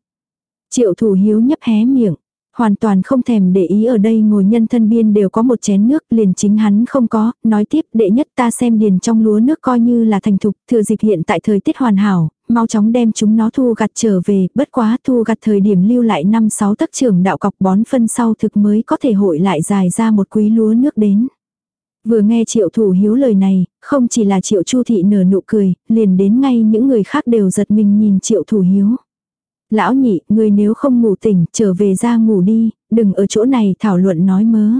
Triệu thủ hiếu nhấp hé miệng, hoàn toàn không thèm để ý ở đây ngồi nhân thân biên đều có một chén nước liền chính hắn không có, nói tiếp đệ nhất ta xem điền trong lúa nước coi như là thành thục, thừa dịp hiện tại thời tiết hoàn hảo, mau chóng đem chúng nó thu gặt trở về, bất quá thu gặt thời điểm lưu lại năm sáu tấc trưởng đạo cọc bón phân sau thực mới có thể hội lại dài ra một quý lúa nước đến. Vừa nghe triệu thủ hiếu lời này, không chỉ là triệu chu thị nở nụ cười, liền đến ngay những người khác đều giật mình nhìn triệu thủ hiếu. Lão nhị, người nếu không ngủ tỉnh, trở về ra ngủ đi, đừng ở chỗ này thảo luận nói mớ.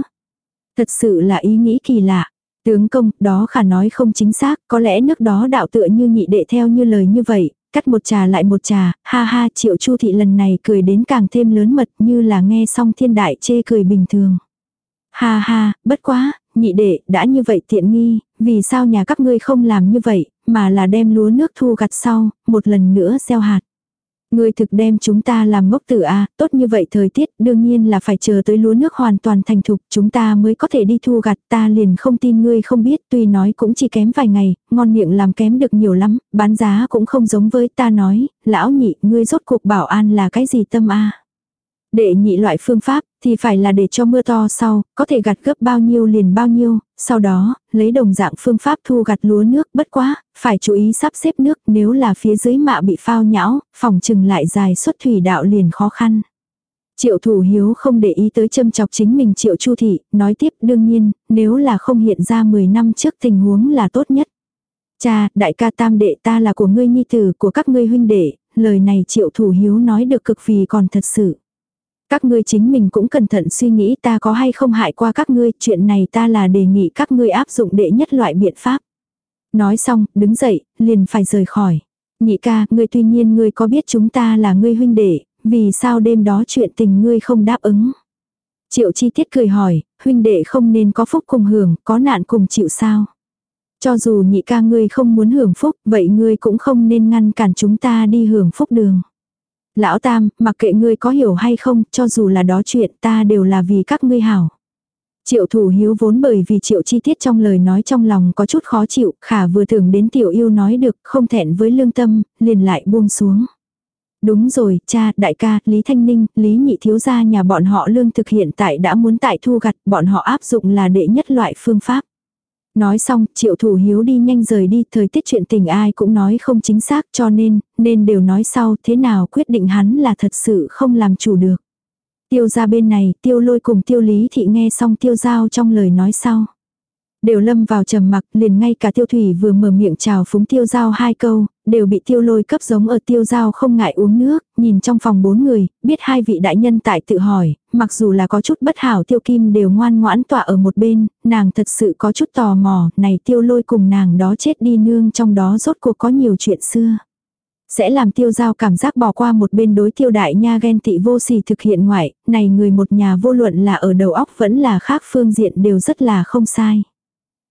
Thật sự là ý nghĩ kỳ lạ. Tướng công, đó khả nói không chính xác, có lẽ nước đó đạo tựa như nhị đệ theo như lời như vậy, cắt một trà lại một trà, ha ha triệu chu thị lần này cười đến càng thêm lớn mật như là nghe xong thiên đại chê cười bình thường. Ha ha, bất quá, nhị đệ, đã như vậy tiện nghi, vì sao nhà các ngươi không làm như vậy, mà là đem lúa nước thu gặt sau, một lần nữa gieo hạt. Ngươi thực đem chúng ta làm ngốc tử a tốt như vậy thời tiết đương nhiên là phải chờ tới lúa nước hoàn toàn thành thục chúng ta mới có thể đi thu gặt ta liền không tin ngươi không biết tuy nói cũng chỉ kém vài ngày, ngon miệng làm kém được nhiều lắm, bán giá cũng không giống với ta nói, lão nhị ngươi rốt cuộc bảo an là cái gì tâm a? Đệ nhị loại phương pháp, thì phải là để cho mưa to sau, có thể gặt gấp bao nhiêu liền bao nhiêu, sau đó, lấy đồng dạng phương pháp thu gặt lúa nước bất quá, phải chú ý sắp xếp nước nếu là phía dưới mạ bị phao nhão, phòng trừng lại dài xuất thủy đạo liền khó khăn. Triệu thủ hiếu không để ý tới châm chọc chính mình triệu chu thị, nói tiếp đương nhiên, nếu là không hiện ra 10 năm trước tình huống là tốt nhất. Cha, đại ca tam đệ ta là của ngươi nhi tử của các ngươi huynh đệ, lời này triệu thủ hiếu nói được cực vì còn thật sự. Các ngươi chính mình cũng cẩn thận suy nghĩ ta có hay không hại qua các ngươi, chuyện này ta là đề nghị các ngươi áp dụng đệ nhất loại biện pháp. Nói xong, đứng dậy, liền phải rời khỏi. Nhị ca, ngươi tuy nhiên ngươi có biết chúng ta là ngươi huynh đệ, vì sao đêm đó chuyện tình ngươi không đáp ứng. Triệu chi tiết cười hỏi, huynh đệ không nên có phúc cùng hưởng, có nạn cùng chịu sao. Cho dù nhị ca ngươi không muốn hưởng phúc, vậy ngươi cũng không nên ngăn cản chúng ta đi hưởng phúc đường. Lão Tam, mặc kệ ngươi có hiểu hay không, cho dù là đó chuyện ta đều là vì các ngươi hảo. Triệu thủ hiếu vốn bởi vì triệu chi tiết trong lời nói trong lòng có chút khó chịu, khả vừa tưởng đến tiểu yêu nói được, không thẹn với lương tâm, liền lại buông xuống. Đúng rồi, cha, đại ca, Lý Thanh Ninh, Lý Nhị thiếu gia nhà bọn họ lương thực hiện tại đã muốn tại thu gặt, bọn họ áp dụng là đệ nhất loại phương pháp. Nói xong, triệu thủ hiếu đi nhanh rời đi, thời tiết chuyện tình ai cũng nói không chính xác cho nên, nên đều nói sau thế nào quyết định hắn là thật sự không làm chủ được. Tiêu ra bên này, tiêu lôi cùng tiêu lý thị nghe xong tiêu giao trong lời nói sau. Đều lâm vào trầm mặc, liền ngay cả tiêu thủy vừa mở miệng chào phúng tiêu giao hai câu, đều bị tiêu lôi cấp giống ở tiêu giao không ngại uống nước, nhìn trong phòng bốn người, biết hai vị đại nhân tại tự hỏi, mặc dù là có chút bất hảo tiêu kim đều ngoan ngoãn tọa ở một bên, nàng thật sự có chút tò mò, này tiêu lôi cùng nàng đó chết đi nương trong đó rốt cuộc có nhiều chuyện xưa sẽ làm tiêu giao cảm giác bỏ qua một bên đối tiêu đại nha ghen tị vô sỉ thực hiện ngoại, này người một nhà vô luận là ở đầu óc vẫn là khác phương diện đều rất là không sai.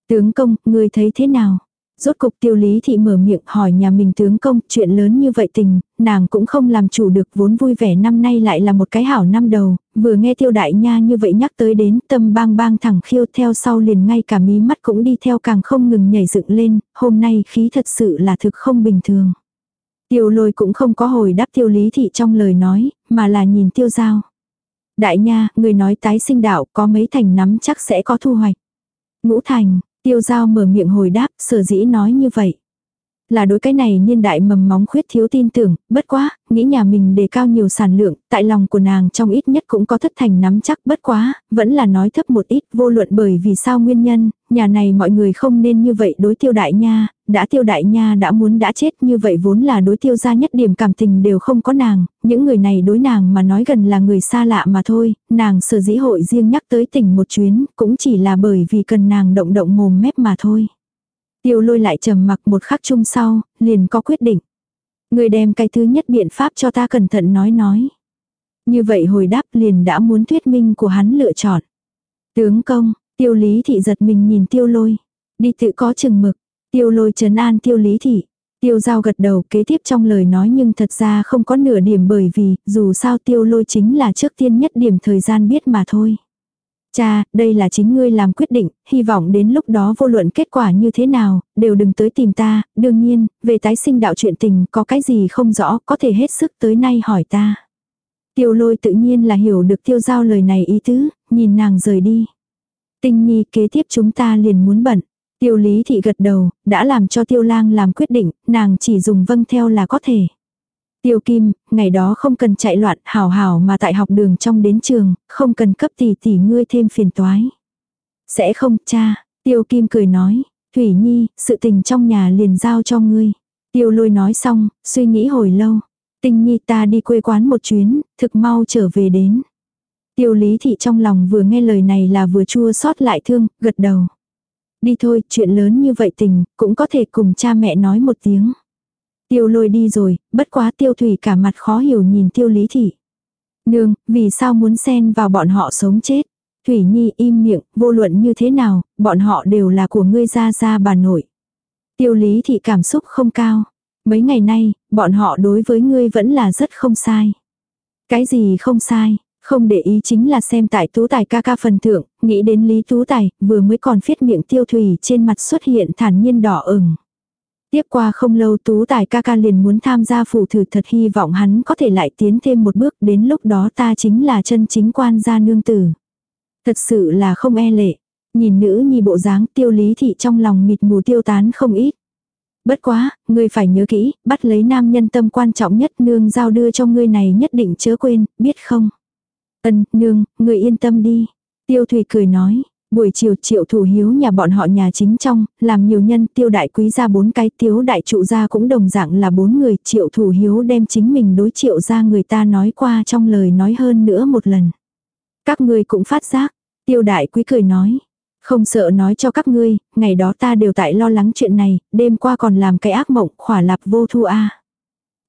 Tướng công, người thấy thế nào? Rốt cục tiêu lý thị mở miệng hỏi nhà mình tướng công, chuyện lớn như vậy tình, nàng cũng không làm chủ được vốn vui vẻ năm nay lại là một cái hảo năm đầu, vừa nghe tiêu đại nha như vậy nhắc tới đến tâm bang bang thẳng khiêu theo sau liền ngay cả mí mắt cũng đi theo càng không ngừng nhảy dựng lên, hôm nay khí thật sự là thực không bình thường. Tiêu lôi cũng không có hồi đáp tiêu lý thị trong lời nói, mà là nhìn tiêu giao. Đại nha, người nói tái sinh đạo có mấy thành nắm chắc sẽ có thu hoạch. Ngũ thành, tiêu giao mở miệng hồi đáp, sở dĩ nói như vậy. Là đối cái này niên đại mầm móng khuyết thiếu tin tưởng, bất quá, nghĩ nhà mình đề cao nhiều sản lượng, tại lòng của nàng trong ít nhất cũng có thất thành nắm chắc bất quá, vẫn là nói thấp một ít vô luận bởi vì sao nguyên nhân, nhà này mọi người không nên như vậy đối tiêu đại nha, đã tiêu đại nha đã muốn đã chết như vậy vốn là đối tiêu ra nhất điểm cảm tình đều không có nàng, những người này đối nàng mà nói gần là người xa lạ mà thôi, nàng sở dĩ hội riêng nhắc tới tỉnh một chuyến, cũng chỉ là bởi vì cần nàng động động mồm mép mà thôi. Tiêu lôi lại trầm mặc một khắc chung sau, liền có quyết định. Người đem cái thứ nhất biện pháp cho ta cẩn thận nói nói. Như vậy hồi đáp liền đã muốn thuyết minh của hắn lựa chọn. Tướng công, tiêu lý thị giật mình nhìn tiêu lôi. Đi tự có chừng mực. Tiêu lôi trấn an tiêu lý thị. Tiêu giao gật đầu kế tiếp trong lời nói nhưng thật ra không có nửa điểm bởi vì dù sao tiêu lôi chính là trước tiên nhất điểm thời gian biết mà thôi. Cha, đây là chính ngươi làm quyết định, hy vọng đến lúc đó vô luận kết quả như thế nào, đều đừng tới tìm ta, đương nhiên, về tái sinh đạo chuyện tình, có cái gì không rõ, có thể hết sức tới nay hỏi ta. Tiêu lôi tự nhiên là hiểu được tiêu giao lời này ý tứ, nhìn nàng rời đi. Tinh nhi kế tiếp chúng ta liền muốn bận. Tiêu lý thị gật đầu, đã làm cho tiêu lang làm quyết định, nàng chỉ dùng vâng theo là có thể. Tiêu Kim, ngày đó không cần chạy loạn hảo hảo mà tại học đường trong đến trường, không cần cấp tỷ tỷ ngươi thêm phiền toái. Sẽ không cha, Tiêu Kim cười nói, Thủy Nhi, sự tình trong nhà liền giao cho ngươi. Tiêu lôi nói xong, suy nghĩ hồi lâu. Tinh Nhi ta đi quê quán một chuyến, thực mau trở về đến. Tiêu lý thị trong lòng vừa nghe lời này là vừa chua xót lại thương, gật đầu. Đi thôi, chuyện lớn như vậy tình, cũng có thể cùng cha mẹ nói một tiếng. Tiêu lôi đi rồi, bất quá tiêu thủy cả mặt khó hiểu nhìn tiêu lý thị. Nương, vì sao muốn xen vào bọn họ sống chết? Thủy Nhi im miệng, vô luận như thế nào, bọn họ đều là của ngươi ra ra bà nội. Tiêu lý thị cảm xúc không cao. Mấy ngày nay, bọn họ đối với ngươi vẫn là rất không sai. Cái gì không sai, không để ý chính là xem tại tú tài ca ca phần thượng, nghĩ đến lý tú tài, vừa mới còn phiết miệng tiêu thủy trên mặt xuất hiện thản nhiên đỏ ửng. Tiếp qua không lâu tú tài ca ca liền muốn tham gia phụ thử thật hy vọng hắn có thể lại tiến thêm một bước đến lúc đó ta chính là chân chính quan gia nương tử. Thật sự là không e lệ. Nhìn nữ nhi bộ dáng tiêu lý thị trong lòng mịt mù tiêu tán không ít. Bất quá, ngươi phải nhớ kỹ, bắt lấy nam nhân tâm quan trọng nhất nương giao đưa cho ngươi này nhất định chớ quên, biết không? Ân, nương, người yên tâm đi. Tiêu thủy cười nói, Buổi chiều triệu thủ hiếu nhà bọn họ nhà chính trong, làm nhiều nhân tiêu đại quý ra bốn cái tiếu đại trụ ra cũng đồng dạng là bốn người. Triệu thủ hiếu đem chính mình đối triệu ra người ta nói qua trong lời nói hơn nữa một lần. Các ngươi cũng phát giác. Tiêu đại quý cười nói. Không sợ nói cho các ngươi, ngày đó ta đều tại lo lắng chuyện này, đêm qua còn làm cái ác mộng khỏa lạp vô thu a.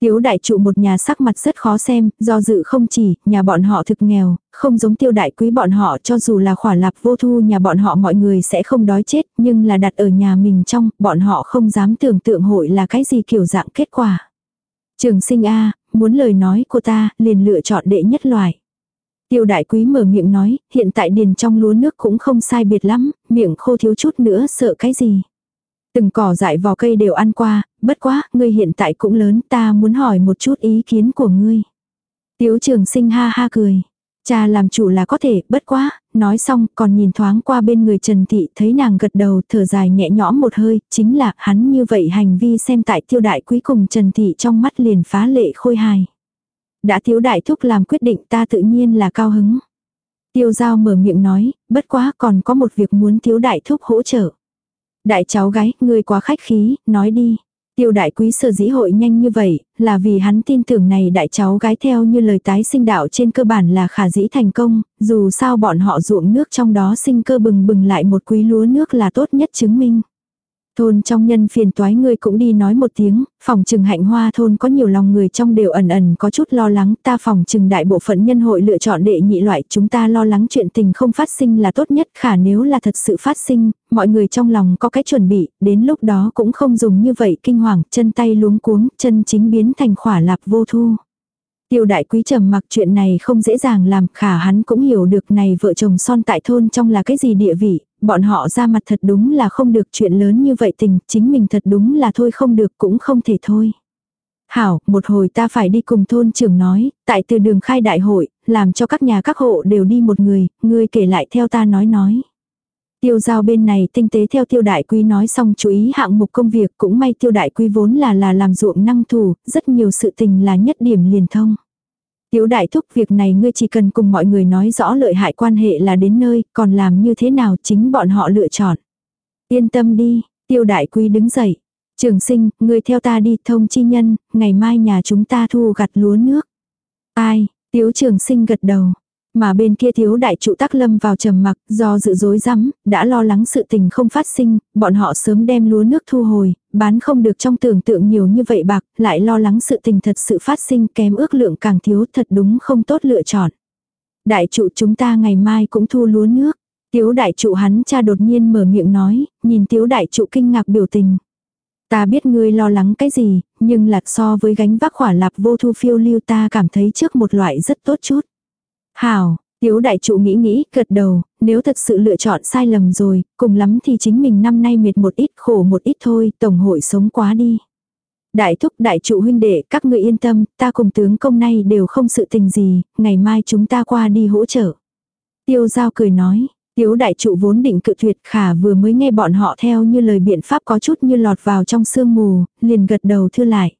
Tiếu đại trụ một nhà sắc mặt rất khó xem, do dự không chỉ, nhà bọn họ thực nghèo, không giống tiêu đại quý bọn họ cho dù là khỏa lạp vô thu nhà bọn họ mọi người sẽ không đói chết, nhưng là đặt ở nhà mình trong, bọn họ không dám tưởng tượng hội là cái gì kiểu dạng kết quả. Trường sinh A, muốn lời nói của ta, liền lựa chọn đệ nhất loại. Tiêu đại quý mở miệng nói, hiện tại điền trong lúa nước cũng không sai biệt lắm, miệng khô thiếu chút nữa sợ cái gì. Từng cỏ dại vò cây đều ăn qua, bất quá, ngươi hiện tại cũng lớn, ta muốn hỏi một chút ý kiến của ngươi. Tiếu trường sinh ha ha cười. Cha làm chủ là có thể, bất quá, nói xong còn nhìn thoáng qua bên người Trần Thị thấy nàng gật đầu thở dài nhẹ nhõm một hơi, chính là hắn như vậy hành vi xem tại tiêu đại quý cùng Trần Thị trong mắt liền phá lệ khôi hài. Đã thiếu đại thúc làm quyết định ta tự nhiên là cao hứng. Tiêu giao mở miệng nói, bất quá còn có một việc muốn thiếu đại thúc hỗ trợ. Đại cháu gái, ngươi quá khách khí, nói đi. Tiêu đại quý sở dĩ hội nhanh như vậy, là vì hắn tin tưởng này đại cháu gái theo như lời tái sinh đạo trên cơ bản là khả dĩ thành công, dù sao bọn họ ruộng nước trong đó sinh cơ bừng bừng lại một quý lúa nước là tốt nhất chứng minh. Thôn trong nhân phiền toái ngươi cũng đi nói một tiếng, phòng trừng hạnh hoa thôn có nhiều lòng người trong đều ẩn ẩn có chút lo lắng, ta phòng trừng đại bộ phận nhân hội lựa chọn đệ nhị loại, chúng ta lo lắng chuyện tình không phát sinh là tốt nhất, khả nếu là thật sự phát sinh, mọi người trong lòng có cái chuẩn bị, đến lúc đó cũng không dùng như vậy kinh hoàng, chân tay luống cuống, chân chính biến thành khỏa lạp vô thu. Tiêu đại quý trầm mặc chuyện này không dễ dàng làm, khả hắn cũng hiểu được này vợ chồng son tại thôn trong là cái gì địa vị, bọn họ ra mặt thật đúng là không được chuyện lớn như vậy tình, chính mình thật đúng là thôi không được cũng không thể thôi. Hảo, một hồi ta phải đi cùng thôn trưởng nói, tại từ đường khai đại hội, làm cho các nhà các hộ đều đi một người, ngươi kể lại theo ta nói nói. Tiêu giao bên này tinh tế theo tiêu đại quý nói xong chú ý hạng mục công việc cũng may tiêu đại quý vốn là là làm ruộng năng thủ, rất nhiều sự tình là nhất điểm liền thông. Tiếu đại thúc việc này ngươi chỉ cần cùng mọi người nói rõ lợi hại quan hệ là đến nơi, còn làm như thế nào chính bọn họ lựa chọn. Yên tâm đi, tiêu đại quý đứng dậy. Trường sinh, ngươi theo ta đi thông chi nhân, ngày mai nhà chúng ta thu gặt lúa nước. Ai, tiếu trường sinh gật đầu. Mà bên kia thiếu đại trụ tắc lâm vào trầm mặc, do dự dối rắm đã lo lắng sự tình không phát sinh, bọn họ sớm đem lúa nước thu hồi, bán không được trong tưởng tượng nhiều như vậy bạc, lại lo lắng sự tình thật sự phát sinh kém ước lượng càng thiếu thật đúng không tốt lựa chọn. Đại trụ chúng ta ngày mai cũng thu lúa nước. Tiếu đại trụ hắn cha đột nhiên mở miệng nói, nhìn tiếu đại trụ kinh ngạc biểu tình. Ta biết ngươi lo lắng cái gì, nhưng lạc so với gánh vác khỏa lạp vô thu phiêu lưu ta cảm thấy trước một loại rất tốt chút. Hảo, Tiếu đại trụ nghĩ nghĩ, gật đầu, nếu thật sự lựa chọn sai lầm rồi, cùng lắm thì chính mình năm nay mệt một ít khổ một ít thôi, tổng hội sống quá đi. Đại thúc đại trụ huynh đệ, các ngươi yên tâm, ta cùng tướng công nay đều không sự tình gì, ngày mai chúng ta qua đi hỗ trợ. Tiêu giao cười nói, tiếu đại trụ vốn định cự tuyệt khả vừa mới nghe bọn họ theo như lời biện pháp có chút như lọt vào trong sương mù, liền gật đầu thư lại.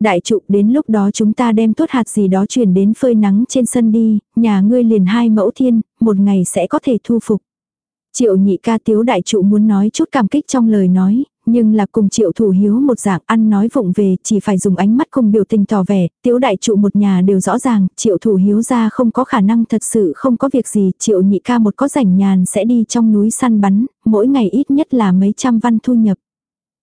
Đại trụ đến lúc đó chúng ta đem tốt hạt gì đó chuyển đến phơi nắng trên sân đi, nhà ngươi liền hai mẫu thiên, một ngày sẽ có thể thu phục. Triệu nhị ca tiếu đại trụ muốn nói chút cảm kích trong lời nói, nhưng là cùng triệu thủ hiếu một dạng ăn nói vụng về chỉ phải dùng ánh mắt cùng biểu tình tỏ vẻ, tiếu đại trụ một nhà đều rõ ràng, triệu thủ hiếu ra không có khả năng thật sự không có việc gì, triệu nhị ca một có rảnh nhàn sẽ đi trong núi săn bắn, mỗi ngày ít nhất là mấy trăm văn thu nhập.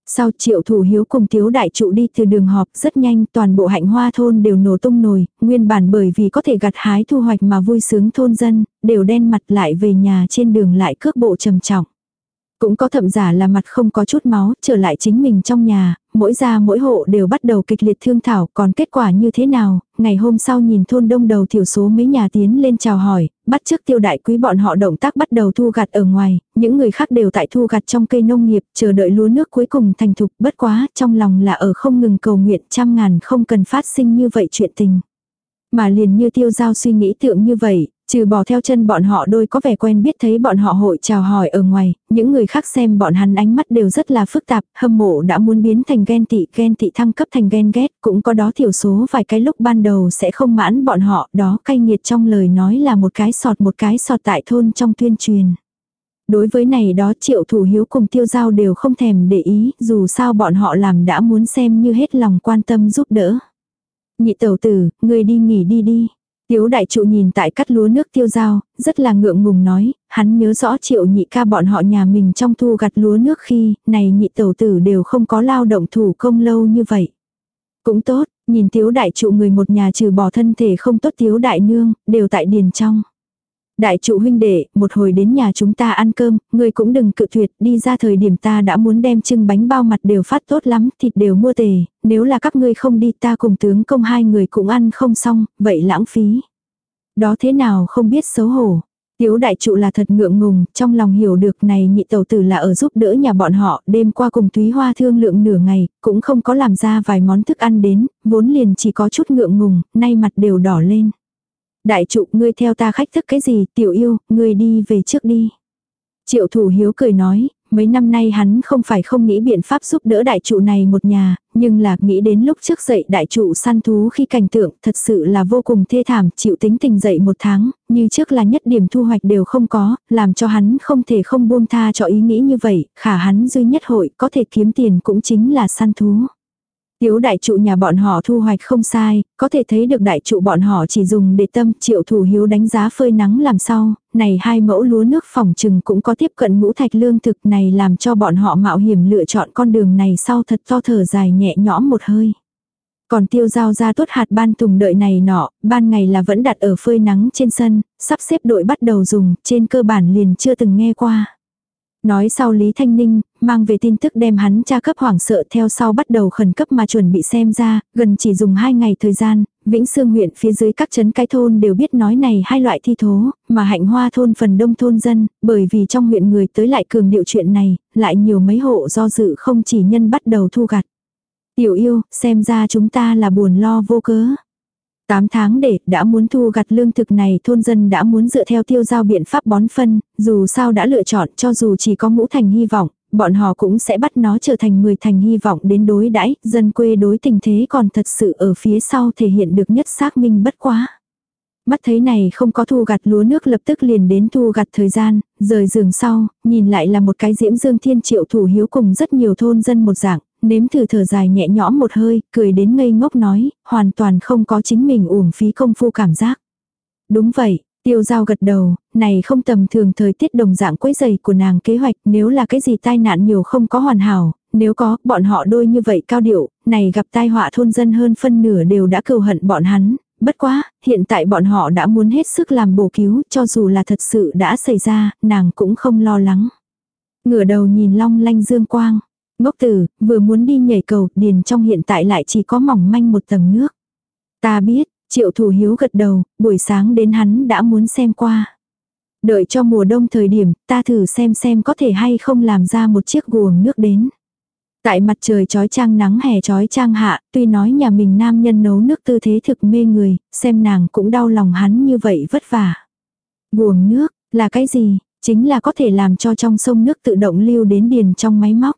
Sau triệu thủ hiếu cùng thiếu đại trụ đi từ đường họp rất nhanh toàn bộ hạnh hoa thôn đều nổ tung nồi, nguyên bản bởi vì có thể gặt hái thu hoạch mà vui sướng thôn dân, đều đen mặt lại về nhà trên đường lại cước bộ trầm trọng. Cũng có thậm giả là mặt không có chút máu, trở lại chính mình trong nhà, mỗi gia mỗi hộ đều bắt đầu kịch liệt thương thảo, còn kết quả như thế nào, ngày hôm sau nhìn thôn đông đầu thiểu số mấy nhà tiến lên chào hỏi, bắt trước tiêu đại quý bọn họ động tác bắt đầu thu gặt ở ngoài, những người khác đều tại thu gặt trong cây nông nghiệp, chờ đợi lúa nước cuối cùng thành thục, bất quá, trong lòng là ở không ngừng cầu nguyện trăm ngàn không cần phát sinh như vậy chuyện tình. Mà liền như tiêu giao suy nghĩ tượng như vậy, Trừ bỏ theo chân bọn họ đôi có vẻ quen biết thấy bọn họ hội chào hỏi ở ngoài, những người khác xem bọn hắn ánh mắt đều rất là phức tạp, hâm mộ đã muốn biến thành ghen tị, ghen tị thăng cấp thành ghen ghét, cũng có đó thiểu số vài cái lúc ban đầu sẽ không mãn bọn họ, đó cay nghiệt trong lời nói là một cái sọt một cái sọt tại thôn trong tuyên truyền. Đối với này đó triệu thủ hiếu cùng tiêu giao đều không thèm để ý, dù sao bọn họ làm đã muốn xem như hết lòng quan tâm giúp đỡ. Nhị tẩu tử, người đi nghỉ đi đi. Tiếu đại trụ nhìn tại cắt lúa nước tiêu dao rất là ngượng ngùng nói, hắn nhớ rõ triệu nhị ca bọn họ nhà mình trong thu gặt lúa nước khi, này nhị tẩu tử đều không có lao động thủ công lâu như vậy. Cũng tốt, nhìn tiếu đại trụ người một nhà trừ bỏ thân thể không tốt tiếu đại nương, đều tại điền trong. Đại trụ huynh đệ, một hồi đến nhà chúng ta ăn cơm, người cũng đừng cự tuyệt, đi ra thời điểm ta đã muốn đem trưng bánh bao mặt đều phát tốt lắm, thịt đều mua tề, nếu là các ngươi không đi ta cùng tướng công hai người cũng ăn không xong, vậy lãng phí. Đó thế nào không biết xấu hổ. Tiếu đại trụ là thật ngượng ngùng, trong lòng hiểu được này nhị tẩu tử là ở giúp đỡ nhà bọn họ, đêm qua cùng túy hoa thương lượng nửa ngày, cũng không có làm ra vài món thức ăn đến, vốn liền chỉ có chút ngượng ngùng, nay mặt đều đỏ lên. Đại trụ ngươi theo ta khách thức cái gì, tiểu yêu, ngươi đi về trước đi. Triệu thủ hiếu cười nói, mấy năm nay hắn không phải không nghĩ biện pháp giúp đỡ đại trụ này một nhà, nhưng là nghĩ đến lúc trước dậy đại trụ săn thú khi cảnh tượng thật sự là vô cùng thê thảm, chịu tính tình dậy một tháng, như trước là nhất điểm thu hoạch đều không có, làm cho hắn không thể không buông tha cho ý nghĩ như vậy, khả hắn duy nhất hội có thể kiếm tiền cũng chính là săn thú. Tiếu đại trụ nhà bọn họ thu hoạch không sai, có thể thấy được đại trụ bọn họ chỉ dùng để tâm triệu thủ hiếu đánh giá phơi nắng làm sau này hai mẫu lúa nước phòng trừng cũng có tiếp cận ngũ thạch lương thực này làm cho bọn họ mạo hiểm lựa chọn con đường này sau thật to thở dài nhẹ nhõm một hơi. Còn tiêu giao ra tốt hạt ban tùng đợi này nọ, ban ngày là vẫn đặt ở phơi nắng trên sân, sắp xếp đội bắt đầu dùng, trên cơ bản liền chưa từng nghe qua. Nói sau Lý Thanh Ninh, mang về tin tức đem hắn tra cấp hoảng sợ theo sau bắt đầu khẩn cấp mà chuẩn bị xem ra, gần chỉ dùng hai ngày thời gian, Vĩnh Sương huyện phía dưới các trấn cái thôn đều biết nói này hai loại thi thố, mà hạnh hoa thôn phần đông thôn dân, bởi vì trong huyện người tới lại cường điệu chuyện này, lại nhiều mấy hộ do dự không chỉ nhân bắt đầu thu gặt. Tiểu yêu, xem ra chúng ta là buồn lo vô cớ. 8 tháng để đã muốn thu gặt lương thực này thôn dân đã muốn dựa theo tiêu giao biện pháp bón phân, dù sao đã lựa chọn cho dù chỉ có ngũ thành hy vọng, bọn họ cũng sẽ bắt nó trở thành 10 thành hy vọng đến đối đãi dân quê đối tình thế còn thật sự ở phía sau thể hiện được nhất xác minh bất quá. Mắt thấy này không có thu gặt lúa nước lập tức liền đến thu gặt thời gian, rời giường sau, nhìn lại là một cái diễm dương thiên triệu thủ hiếu cùng rất nhiều thôn dân một dạng, nếm thử thở dài nhẹ nhõm một hơi, cười đến ngây ngốc nói, hoàn toàn không có chính mình uổng phí công phu cảm giác. Đúng vậy, tiêu giao gật đầu, này không tầm thường thời tiết đồng dạng quấy giày của nàng kế hoạch nếu là cái gì tai nạn nhiều không có hoàn hảo, nếu có, bọn họ đôi như vậy cao điệu, này gặp tai họa thôn dân hơn phân nửa đều đã cừu hận bọn hắn, bất quá, hiện tại bọn họ đã muốn hết sức làm bổ cứu, cho dù là thật sự đã xảy ra, nàng cũng không lo lắng. Ngửa đầu nhìn long lanh dương quang, Ngốc tử, vừa muốn đi nhảy cầu, điền trong hiện tại lại chỉ có mỏng manh một tầng nước. Ta biết, triệu thủ hiếu gật đầu, buổi sáng đến hắn đã muốn xem qua. Đợi cho mùa đông thời điểm, ta thử xem xem có thể hay không làm ra một chiếc guồng nước đến. Tại mặt trời trói trang nắng hè trói trang hạ, tuy nói nhà mình nam nhân nấu nước tư thế thực mê người, xem nàng cũng đau lòng hắn như vậy vất vả. Guồng nước, là cái gì? Chính là có thể làm cho trong sông nước tự động lưu đến điền trong máy móc.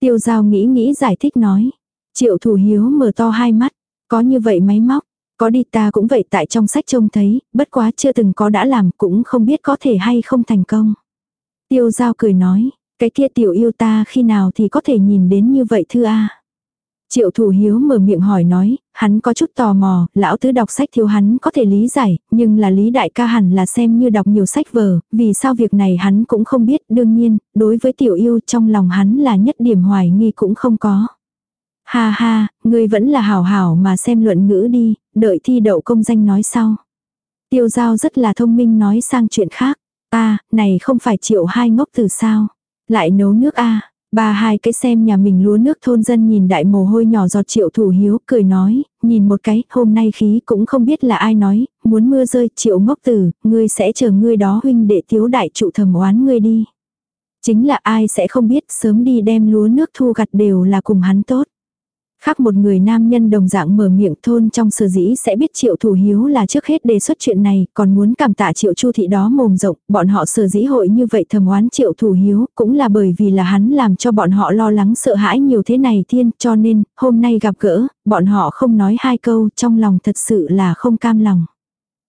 Tiêu giao nghĩ nghĩ giải thích nói. Triệu thủ hiếu mở to hai mắt. Có như vậy máy móc. Có đi ta cũng vậy tại trong sách trông thấy, bất quá chưa từng có đã làm cũng không biết có thể hay không thành công. Tiêu giao cười nói, cái kia tiểu yêu ta khi nào thì có thể nhìn đến như vậy thưa a Triệu thủ hiếu mở miệng hỏi nói, hắn có chút tò mò, lão tứ đọc sách thiếu hắn có thể lý giải, nhưng là lý đại ca hẳn là xem như đọc nhiều sách vở, vì sao việc này hắn cũng không biết, đương nhiên, đối với tiểu yêu trong lòng hắn là nhất điểm hoài nghi cũng không có. Ha ha, ngươi vẫn là hảo hảo mà xem luận ngữ đi, đợi thi đậu công danh nói sau. Tiêu giao rất là thông minh nói sang chuyện khác. ta này không phải triệu hai ngốc từ sao. Lại nấu nước a Ba hai cái xem nhà mình lúa nước thôn dân nhìn đại mồ hôi nhỏ giọt triệu thủ hiếu, cười nói, nhìn một cái, hôm nay khí cũng không biết là ai nói, muốn mưa rơi, triệu ngốc tử, ngươi sẽ chờ ngươi đó huynh đệ thiếu đại trụ thầm oán ngươi đi. Chính là ai sẽ không biết sớm đi đem lúa nước thu gặt đều là cùng hắn tốt. Khác một người nam nhân đồng dạng mở miệng thôn trong sở dĩ sẽ biết triệu thủ hiếu là trước hết đề xuất chuyện này, còn muốn cảm tạ triệu chu thị đó mồm rộng, bọn họ sở dĩ hội như vậy thầm oán triệu thủ hiếu, cũng là bởi vì là hắn làm cho bọn họ lo lắng sợ hãi nhiều thế này thiên, cho nên, hôm nay gặp gỡ, bọn họ không nói hai câu, trong lòng thật sự là không cam lòng.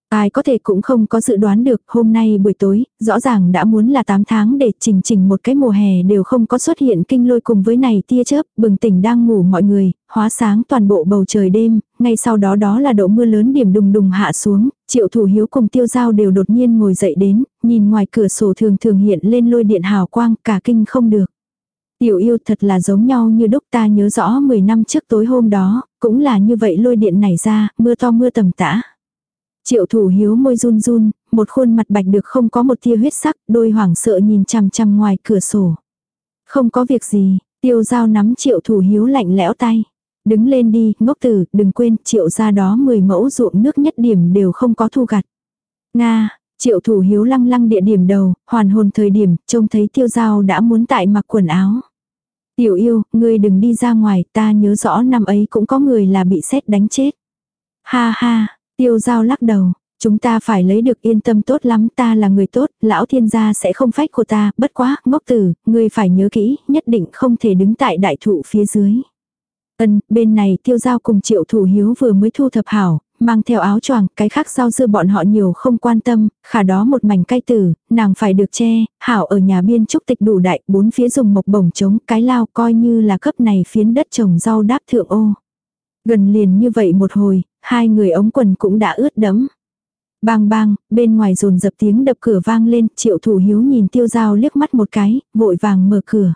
Ai có thể cũng không có dự đoán được, hôm nay buổi tối, rõ ràng đã muốn là 8 tháng để chỉnh chỉnh một cái mùa hè đều không có xuất hiện kinh lôi cùng với này tia chớp, bừng tỉnh đang ngủ mọi người, hóa sáng toàn bộ bầu trời đêm, ngay sau đó đó là độ mưa lớn điểm đùng đùng hạ xuống, triệu thủ hiếu cùng tiêu giao đều đột nhiên ngồi dậy đến, nhìn ngoài cửa sổ thường thường hiện lên lôi điện hào quang, cả kinh không được. Tiểu yêu thật là giống nhau như đúc ta nhớ rõ 10 năm trước tối hôm đó, cũng là như vậy lôi điện nảy ra, mưa to mưa tầm tã. Triệu thủ hiếu môi run run, một khuôn mặt bạch được không có một tia huyết sắc, đôi hoảng sợ nhìn chằm chằm ngoài cửa sổ. Không có việc gì, tiêu dao nắm triệu thủ hiếu lạnh lẽo tay. Đứng lên đi, ngốc tử, đừng quên, triệu ra đó 10 mẫu ruộng nước nhất điểm đều không có thu gặt. Nga, triệu thủ hiếu lăng lăng địa điểm đầu, hoàn hồn thời điểm, trông thấy tiêu dao đã muốn tại mặc quần áo. Tiểu yêu, ngươi đừng đi ra ngoài, ta nhớ rõ năm ấy cũng có người là bị xét đánh chết. Ha ha, tiêu giao lắc đầu, chúng ta phải lấy được yên tâm tốt lắm, ta là người tốt, lão thiên gia sẽ không phách của ta, bất quá, ngốc tử, ngươi phải nhớ kỹ, nhất định không thể đứng tại đại thụ phía dưới. Ân, bên này tiêu giao cùng triệu thủ hiếu vừa mới thu thập hảo, mang theo áo choàng, cái khác rau dưa bọn họ nhiều không quan tâm, khả đó một mảnh cay tử, nàng phải được che, hảo ở nhà biên trúc tịch đủ đại, bốn phía dùng mộc bổng trống, cái lao coi như là cấp này phiến đất trồng rau đáp thượng ô. Gần liền như vậy một hồi, hai người ống quần cũng đã ướt đẫm. Bang bang, bên ngoài rồn dập tiếng đập cửa vang lên, triệu thủ hiếu nhìn tiêu dao liếc mắt một cái, vội vàng mở cửa.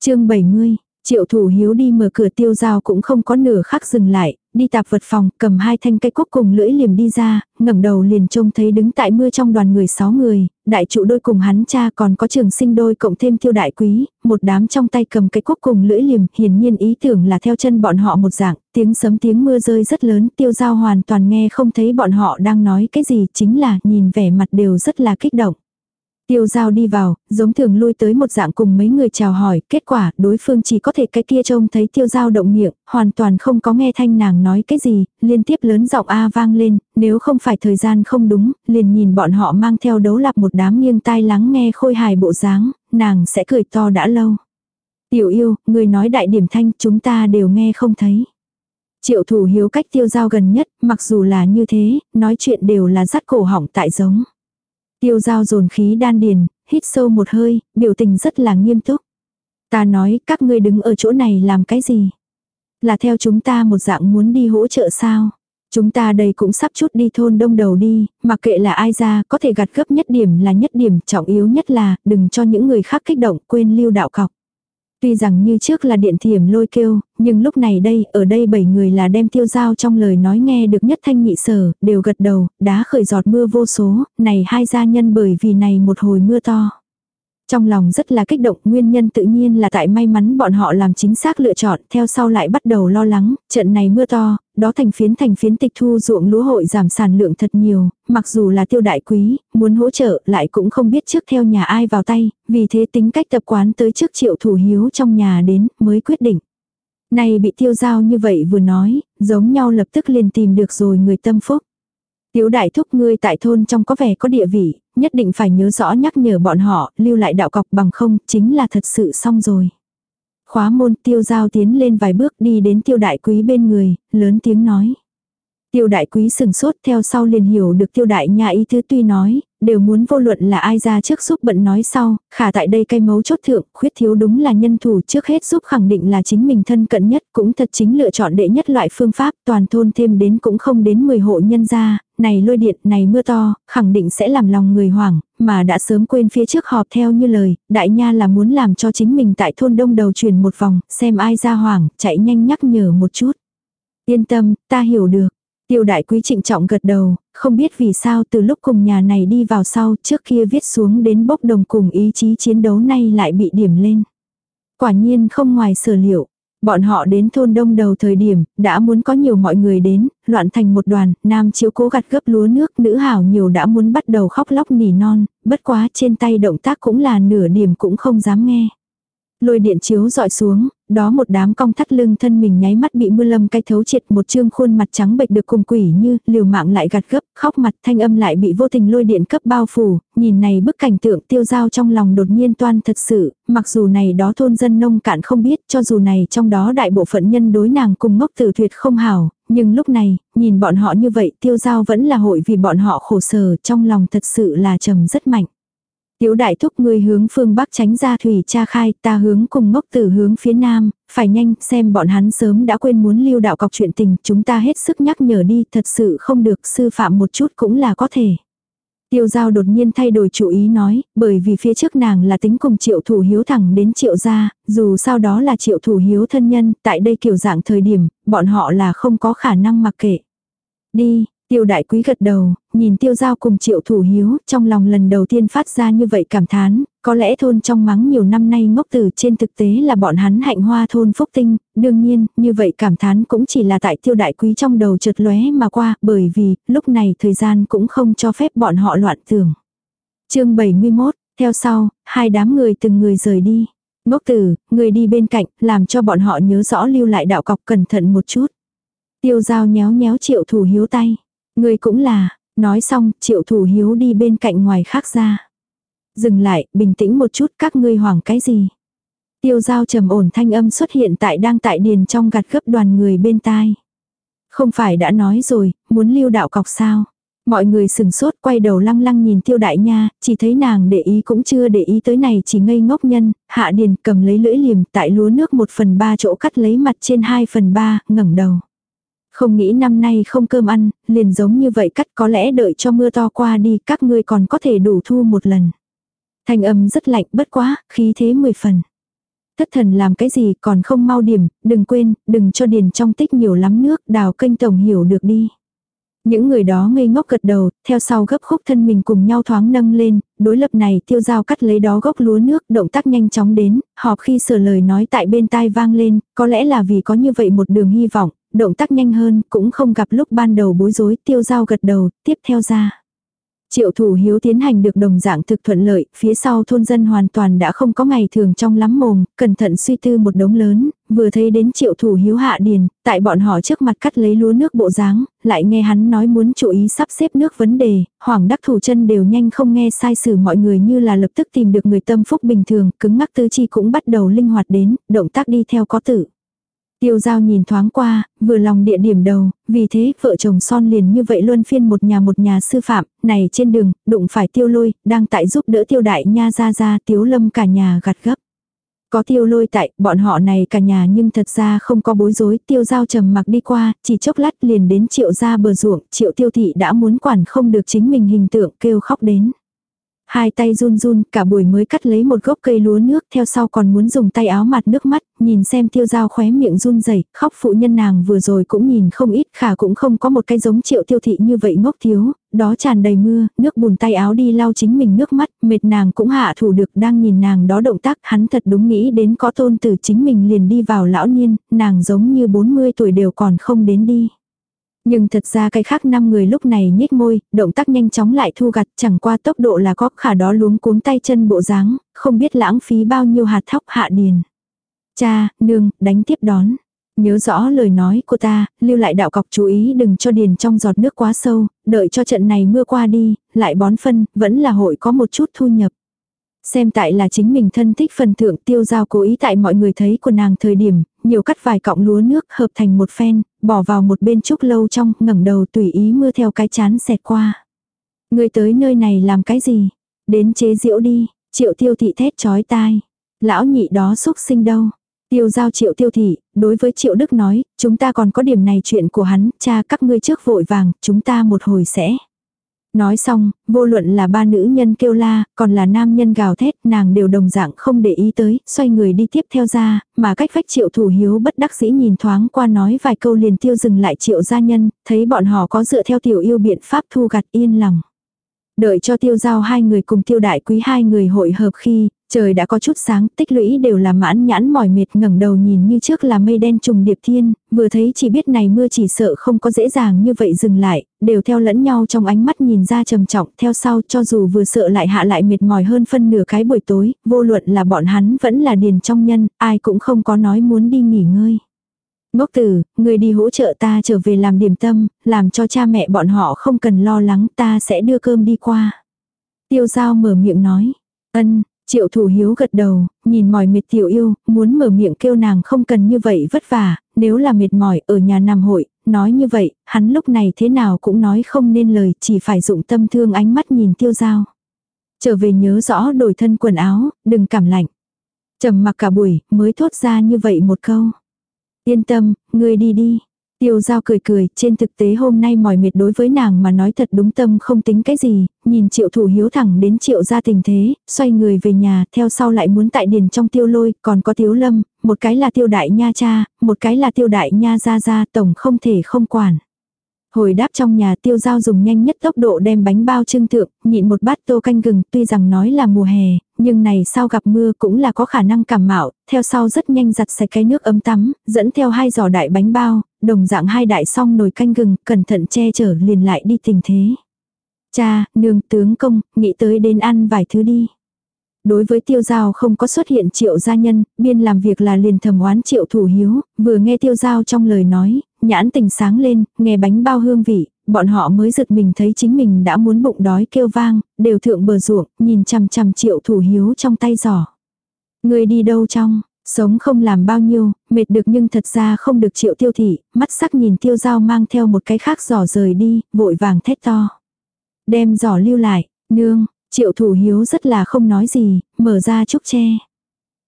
chương 70, Triệu thủ hiếu đi mở cửa tiêu dao cũng không có nửa khắc dừng lại, đi tạp vật phòng, cầm hai thanh cây cuốc cùng lưỡi liềm đi ra, ngẩng đầu liền trông thấy đứng tại mưa trong đoàn người sáu người, đại trụ đôi cùng hắn cha còn có trường sinh đôi cộng thêm tiêu đại quý, một đám trong tay cầm cây cuốc cùng lưỡi liềm, hiển nhiên ý tưởng là theo chân bọn họ một dạng, tiếng sấm tiếng mưa rơi rất lớn, tiêu dao hoàn toàn nghe không thấy bọn họ đang nói cái gì, chính là nhìn vẻ mặt đều rất là kích động. Tiêu giao đi vào, giống thường lui tới một dạng cùng mấy người chào hỏi, kết quả đối phương chỉ có thể cái kia trông thấy tiêu giao động miệng, hoàn toàn không có nghe thanh nàng nói cái gì, liên tiếp lớn giọng A vang lên, nếu không phải thời gian không đúng, liền nhìn bọn họ mang theo đấu lạp một đám nghiêng tai lắng nghe khôi hài bộ dáng, nàng sẽ cười to đã lâu. Tiểu yêu, người nói đại điểm thanh chúng ta đều nghe không thấy. Triệu thủ hiếu cách tiêu giao gần nhất, mặc dù là như thế, nói chuyện đều là dắt cổ họng tại giống. Tiêu giao dồn khí đan điền, hít sâu một hơi, biểu tình rất là nghiêm túc. Ta nói các ngươi đứng ở chỗ này làm cái gì? Là theo chúng ta một dạng muốn đi hỗ trợ sao? Chúng ta đây cũng sắp chút đi thôn đông đầu đi, mặc kệ là ai ra, có thể gặt gấp nhất điểm là nhất điểm, trọng yếu nhất là, đừng cho những người khác kích động, quên lưu đạo cọc. Tuy rằng như trước là điện thiểm lôi kêu, nhưng lúc này đây, ở đây bảy người là đem tiêu giao trong lời nói nghe được nhất thanh nhị sở, đều gật đầu, đá khởi giọt mưa vô số, này hai gia nhân bởi vì này một hồi mưa to. Trong lòng rất là kích động, nguyên nhân tự nhiên là tại may mắn bọn họ làm chính xác lựa chọn, theo sau lại bắt đầu lo lắng, trận này mưa to, đó thành phiến thành phiến tịch thu ruộng lúa hội giảm sản lượng thật nhiều, mặc dù là tiêu đại quý, muốn hỗ trợ lại cũng không biết trước theo nhà ai vào tay, vì thế tính cách tập quán tới trước triệu thủ hiếu trong nhà đến, mới quyết định. Này bị tiêu giao như vậy vừa nói, giống nhau lập tức liền tìm được rồi người tâm phúc. Tiếu đại thúc ngươi tại thôn trong có vẻ có địa vị, nhất định phải nhớ rõ nhắc nhở bọn họ, lưu lại đạo cọc bằng không, chính là thật sự xong rồi. Khóa môn tiêu giao tiến lên vài bước đi đến tiêu đại quý bên người, lớn tiếng nói. Tiêu đại quý sừng sốt theo sau liền hiểu được tiêu đại nhà ý thứ tuy nói, đều muốn vô luận là ai ra trước giúp bận nói sau, khả tại đây cây mấu chốt thượng, khuyết thiếu đúng là nhân thủ trước hết giúp khẳng định là chính mình thân cận nhất, cũng thật chính lựa chọn đệ nhất loại phương pháp, toàn thôn thêm đến cũng không đến 10 hộ nhân gia, này lôi điện, này mưa to, khẳng định sẽ làm lòng người hoảng, mà đã sớm quên phía trước họp theo như lời, đại nha là muốn làm cho chính mình tại thôn đông đầu truyền một vòng, xem ai ra hoảng, chạy nhanh nhắc nhở một chút. Yên tâm, ta hiểu được. Tiêu đại quý trịnh trọng gật đầu, không biết vì sao từ lúc cùng nhà này đi vào sau trước kia viết xuống đến bốc đồng cùng ý chí chiến đấu nay lại bị điểm lên. Quả nhiên không ngoài sở liệu. Bọn họ đến thôn đông đầu thời điểm, đã muốn có nhiều mọi người đến, loạn thành một đoàn, nam chiếu cố gặt gấp lúa nước, nữ hảo nhiều đã muốn bắt đầu khóc lóc nỉ non, bất quá trên tay động tác cũng là nửa điểm cũng không dám nghe. Lôi điện chiếu dọi xuống, đó một đám cong thắt lưng thân mình nháy mắt bị mưa lâm cái thấu triệt một trương khuôn mặt trắng bệch được cùng quỷ như liều mạng lại gạt gấp, khóc mặt thanh âm lại bị vô tình lôi điện cấp bao phủ, nhìn này bức cảnh tượng tiêu dao trong lòng đột nhiên toan thật sự, mặc dù này đó thôn dân nông cạn không biết cho dù này trong đó đại bộ phận nhân đối nàng cùng ngốc tử tuyệt không hảo, Nhưng lúc này, nhìn bọn họ như vậy tiêu giao vẫn là hội vì bọn họ khổ sở trong lòng thật sự là trầm rất mạnh. Tiểu đại thúc người hướng phương Bắc tránh ra thủy cha khai, ta hướng cùng ngốc tử hướng phía Nam, phải nhanh, xem bọn hắn sớm đã quên muốn lưu đạo cọc chuyện tình, chúng ta hết sức nhắc nhở đi, thật sự không được, sư phạm một chút cũng là có thể. Tiêu giao đột nhiên thay đổi chủ ý nói, bởi vì phía trước nàng là tính cùng triệu thủ hiếu thẳng đến triệu gia, dù sau đó là triệu thủ hiếu thân nhân, tại đây kiểu dạng thời điểm, bọn họ là không có khả năng mặc kệ. Đi, Tiêu đại quý gật đầu, nhìn tiêu giao cùng triệu thủ hiếu, trong lòng lần đầu tiên phát ra như vậy cảm thán, có lẽ thôn trong mắng nhiều năm nay ngốc tử trên thực tế là bọn hắn hạnh hoa thôn phúc tinh, đương nhiên, như vậy cảm thán cũng chỉ là tại tiêu đại quý trong đầu chợt lóe mà qua, bởi vì, lúc này thời gian cũng không cho phép bọn họ loạn tưởng. chương 71, theo sau, hai đám người từng người rời đi. Ngốc tử, người đi bên cạnh, làm cho bọn họ nhớ rõ lưu lại đạo cọc cẩn thận một chút. Tiêu giao nhéo nhéo triệu thủ hiếu tay. Người cũng là, nói xong, triệu thủ hiếu đi bên cạnh ngoài khác ra. Dừng lại, bình tĩnh một chút các ngươi hoảng cái gì. Tiêu giao trầm ổn thanh âm xuất hiện tại đang tại điền trong gạt gấp đoàn người bên tai. Không phải đã nói rồi, muốn lưu đạo cọc sao. Mọi người sừng sốt quay đầu lăng lăng nhìn tiêu đại nha, chỉ thấy nàng để ý cũng chưa để ý tới này chỉ ngây ngốc nhân, hạ điền cầm lấy lưỡi liềm tại lúa nước một phần ba chỗ cắt lấy mặt trên hai phần ba, ngẩng đầu. Không nghĩ năm nay không cơm ăn, liền giống như vậy cắt có lẽ đợi cho mưa to qua đi các ngươi còn có thể đủ thu một lần. Thanh âm rất lạnh bất quá, khí thế mười phần. Thất thần làm cái gì còn không mau điểm, đừng quên, đừng cho điền trong tích nhiều lắm nước, đào kênh tổng hiểu được đi. Những người đó ngây ngốc gật đầu, theo sau gấp khúc thân mình cùng nhau thoáng nâng lên, đối lập này tiêu dao cắt lấy đó gốc lúa nước, động tác nhanh chóng đến, họp khi sửa lời nói tại bên tai vang lên, có lẽ là vì có như vậy một đường hy vọng, động tác nhanh hơn, cũng không gặp lúc ban đầu bối rối, tiêu dao gật đầu, tiếp theo ra. Triệu thủ hiếu tiến hành được đồng dạng thực thuận lợi, phía sau thôn dân hoàn toàn đã không có ngày thường trong lắm mồm, cẩn thận suy tư một đống lớn, vừa thấy đến triệu thủ hiếu hạ điền, tại bọn họ trước mặt cắt lấy lúa nước bộ dáng, lại nghe hắn nói muốn chú ý sắp xếp nước vấn đề, hoàng đắc thủ chân đều nhanh không nghe sai sử mọi người như là lập tức tìm được người tâm phúc bình thường, cứng ngắc tứ chi cũng bắt đầu linh hoạt đến, động tác đi theo có tự. Tiêu giao nhìn thoáng qua, vừa lòng địa điểm đầu, vì thế vợ chồng son liền như vậy luôn phiên một nhà một nhà sư phạm, này trên đường, đụng phải tiêu lôi, đang tại giúp đỡ tiêu đại nha ra ra tiếu lâm cả nhà gặt gấp. Có tiêu lôi tại, bọn họ này cả nhà nhưng thật ra không có bối rối, tiêu giao trầm mặc đi qua, chỉ chốc lát liền đến triệu ra bờ ruộng, triệu tiêu thị đã muốn quản không được chính mình hình tượng kêu khóc đến. Hai tay run run, cả buổi mới cắt lấy một gốc cây lúa nước, theo sau còn muốn dùng tay áo mặt nước mắt, nhìn xem tiêu dao khóe miệng run rẩy khóc phụ nhân nàng vừa rồi cũng nhìn không ít, khả cũng không có một cái giống triệu tiêu thị như vậy ngốc thiếu, đó tràn đầy mưa, nước bùn tay áo đi lau chính mình nước mắt, mệt nàng cũng hạ thủ được đang nhìn nàng đó động tác, hắn thật đúng nghĩ đến có tôn tử chính mình liền đi vào lão niên, nàng giống như 40 tuổi đều còn không đến đi. Nhưng thật ra cái khác năm người lúc này nhếch môi, động tác nhanh chóng lại thu gặt chẳng qua tốc độ là có khả đó luống cuống tay chân bộ dáng, không biết lãng phí bao nhiêu hạt thóc hạ điền. Cha, nương, đánh tiếp đón. Nhớ rõ lời nói của ta, lưu lại đạo cọc chú ý đừng cho điền trong giọt nước quá sâu, đợi cho trận này mưa qua đi, lại bón phân, vẫn là hội có một chút thu nhập. Xem tại là chính mình thân thích phần thượng tiêu giao cố ý tại mọi người thấy của nàng thời điểm, nhiều cắt vài cọng lúa nước hợp thành một phen, bỏ vào một bên trúc lâu trong, ngẩng đầu tùy ý mưa theo cái chán xẹt qua. Người tới nơi này làm cái gì? Đến chế diễu đi, triệu tiêu thị thét chói tai. Lão nhị đó xúc sinh đâu? Tiêu giao triệu tiêu thị, đối với triệu đức nói, chúng ta còn có điểm này chuyện của hắn, cha các ngươi trước vội vàng, chúng ta một hồi sẽ. Nói xong, vô luận là ba nữ nhân kêu la, còn là nam nhân gào thét, nàng đều đồng dạng không để ý tới, xoay người đi tiếp theo ra, mà cách vách triệu thủ hiếu bất đắc dĩ nhìn thoáng qua nói vài câu liền tiêu dừng lại triệu gia nhân, thấy bọn họ có dựa theo tiểu yêu biện pháp thu gặt yên lòng. Đợi cho tiêu giao hai người cùng tiêu đại quý hai người hội hợp khi, Trời đã có chút sáng, tích lũy đều là mãn nhãn mỏi mệt ngẩng đầu nhìn như trước là mây đen trùng điệp thiên, vừa thấy chỉ biết này mưa chỉ sợ không có dễ dàng như vậy dừng lại, đều theo lẫn nhau trong ánh mắt nhìn ra trầm trọng, theo sau cho dù vừa sợ lại hạ lại mệt mỏi hơn phân nửa cái buổi tối, vô luận là bọn hắn vẫn là điền trong nhân, ai cũng không có nói muốn đi nghỉ ngơi. Ngốc tử, người đi hỗ trợ ta trở về làm điểm tâm, làm cho cha mẹ bọn họ không cần lo lắng ta sẽ đưa cơm đi qua. Tiêu giao mở miệng nói. Ân, Triệu thủ hiếu gật đầu, nhìn mỏi mệt tiểu yêu, muốn mở miệng kêu nàng không cần như vậy vất vả, nếu là mệt mỏi ở nhà nằm hội, nói như vậy, hắn lúc này thế nào cũng nói không nên lời, chỉ phải dụng tâm thương ánh mắt nhìn tiêu dao Trở về nhớ rõ đổi thân quần áo, đừng cảm lạnh. trầm mặc cả buổi, mới thốt ra như vậy một câu. Yên tâm, ngươi đi đi. Tiêu giao cười cười, trên thực tế hôm nay mỏi mệt đối với nàng mà nói thật đúng tâm không tính cái gì, nhìn triệu thủ hiếu thẳng đến triệu ra tình thế, xoay người về nhà, theo sau lại muốn tại điền trong tiêu lôi, còn có tiếu lâm, một cái là tiêu đại nha cha, một cái là tiêu đại nha gia gia, tổng không thể không quản. Hồi đáp trong nhà tiêu giao dùng nhanh nhất tốc độ đem bánh bao trưng thượng, nhịn một bát tô canh gừng, tuy rằng nói là mùa hè, nhưng này sau gặp mưa cũng là có khả năng cảm mạo, theo sau rất nhanh giặt sạch cái nước ấm tắm, dẫn theo hai giỏ đại bánh bao, đồng dạng hai đại song nồi canh gừng, cẩn thận che chở liền lại đi tình thế. Cha, nương tướng công, nghĩ tới đến ăn vài thứ đi. Đối với tiêu giao không có xuất hiện triệu gia nhân, biên làm việc là liền thầm oán triệu thủ hiếu, vừa nghe tiêu giao trong lời nói, nhãn tình sáng lên, nghe bánh bao hương vị, bọn họ mới giật mình thấy chính mình đã muốn bụng đói kêu vang, đều thượng bờ ruộng, nhìn chằm chằm triệu thủ hiếu trong tay giỏ. Người đi đâu trong, sống không làm bao nhiêu, mệt được nhưng thật ra không được triệu tiêu thị, mắt sắc nhìn tiêu dao mang theo một cái khác giỏ rời đi, vội vàng thét to. Đem giỏ lưu lại, nương, triệu thủ hiếu rất là không nói gì, mở ra trúc tre.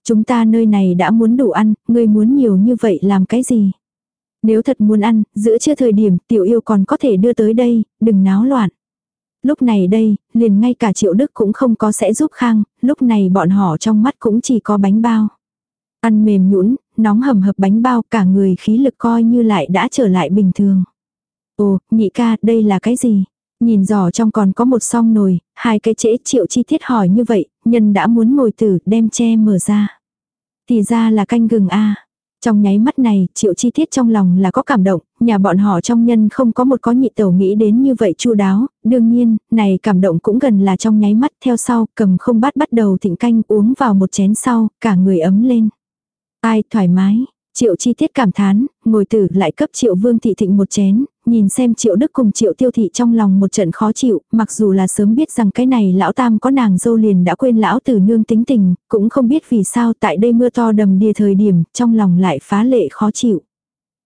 Chúng ta nơi này đã muốn đủ ăn, ngươi muốn nhiều như vậy làm cái gì? Nếu thật muốn ăn, giữa chưa thời điểm tiểu yêu còn có thể đưa tới đây, đừng náo loạn. Lúc này đây, liền ngay cả triệu đức cũng không có sẽ giúp khang, lúc này bọn họ trong mắt cũng chỉ có bánh bao. Ăn mềm nhũn, nóng hầm hập bánh bao cả người khí lực coi như lại đã trở lại bình thường. Ồ, nhị ca, đây là cái gì? Nhìn giỏ trong còn có một song nồi, hai cái trễ triệu chi tiết hỏi như vậy, nhân đã muốn ngồi tử đem che mở ra. Thì ra là canh gừng a trong nháy mắt này, triệu chi tiết trong lòng là có cảm động, nhà bọn họ trong nhân không có một có nhị tẩu nghĩ đến như vậy chu đáo, đương nhiên, này cảm động cũng gần là trong nháy mắt theo sau, cầm không bát bắt đầu thịnh canh uống vào một chén sau, cả người ấm lên. Ai thoải mái, Triệu chi tiết cảm thán, ngồi tử lại cấp triệu vương thị thịnh một chén, nhìn xem triệu đức cùng triệu tiêu thị trong lòng một trận khó chịu, mặc dù là sớm biết rằng cái này lão tam có nàng dâu liền đã quên lão tử nương tính tình, cũng không biết vì sao tại đây mưa to đầm đìa thời điểm, trong lòng lại phá lệ khó chịu.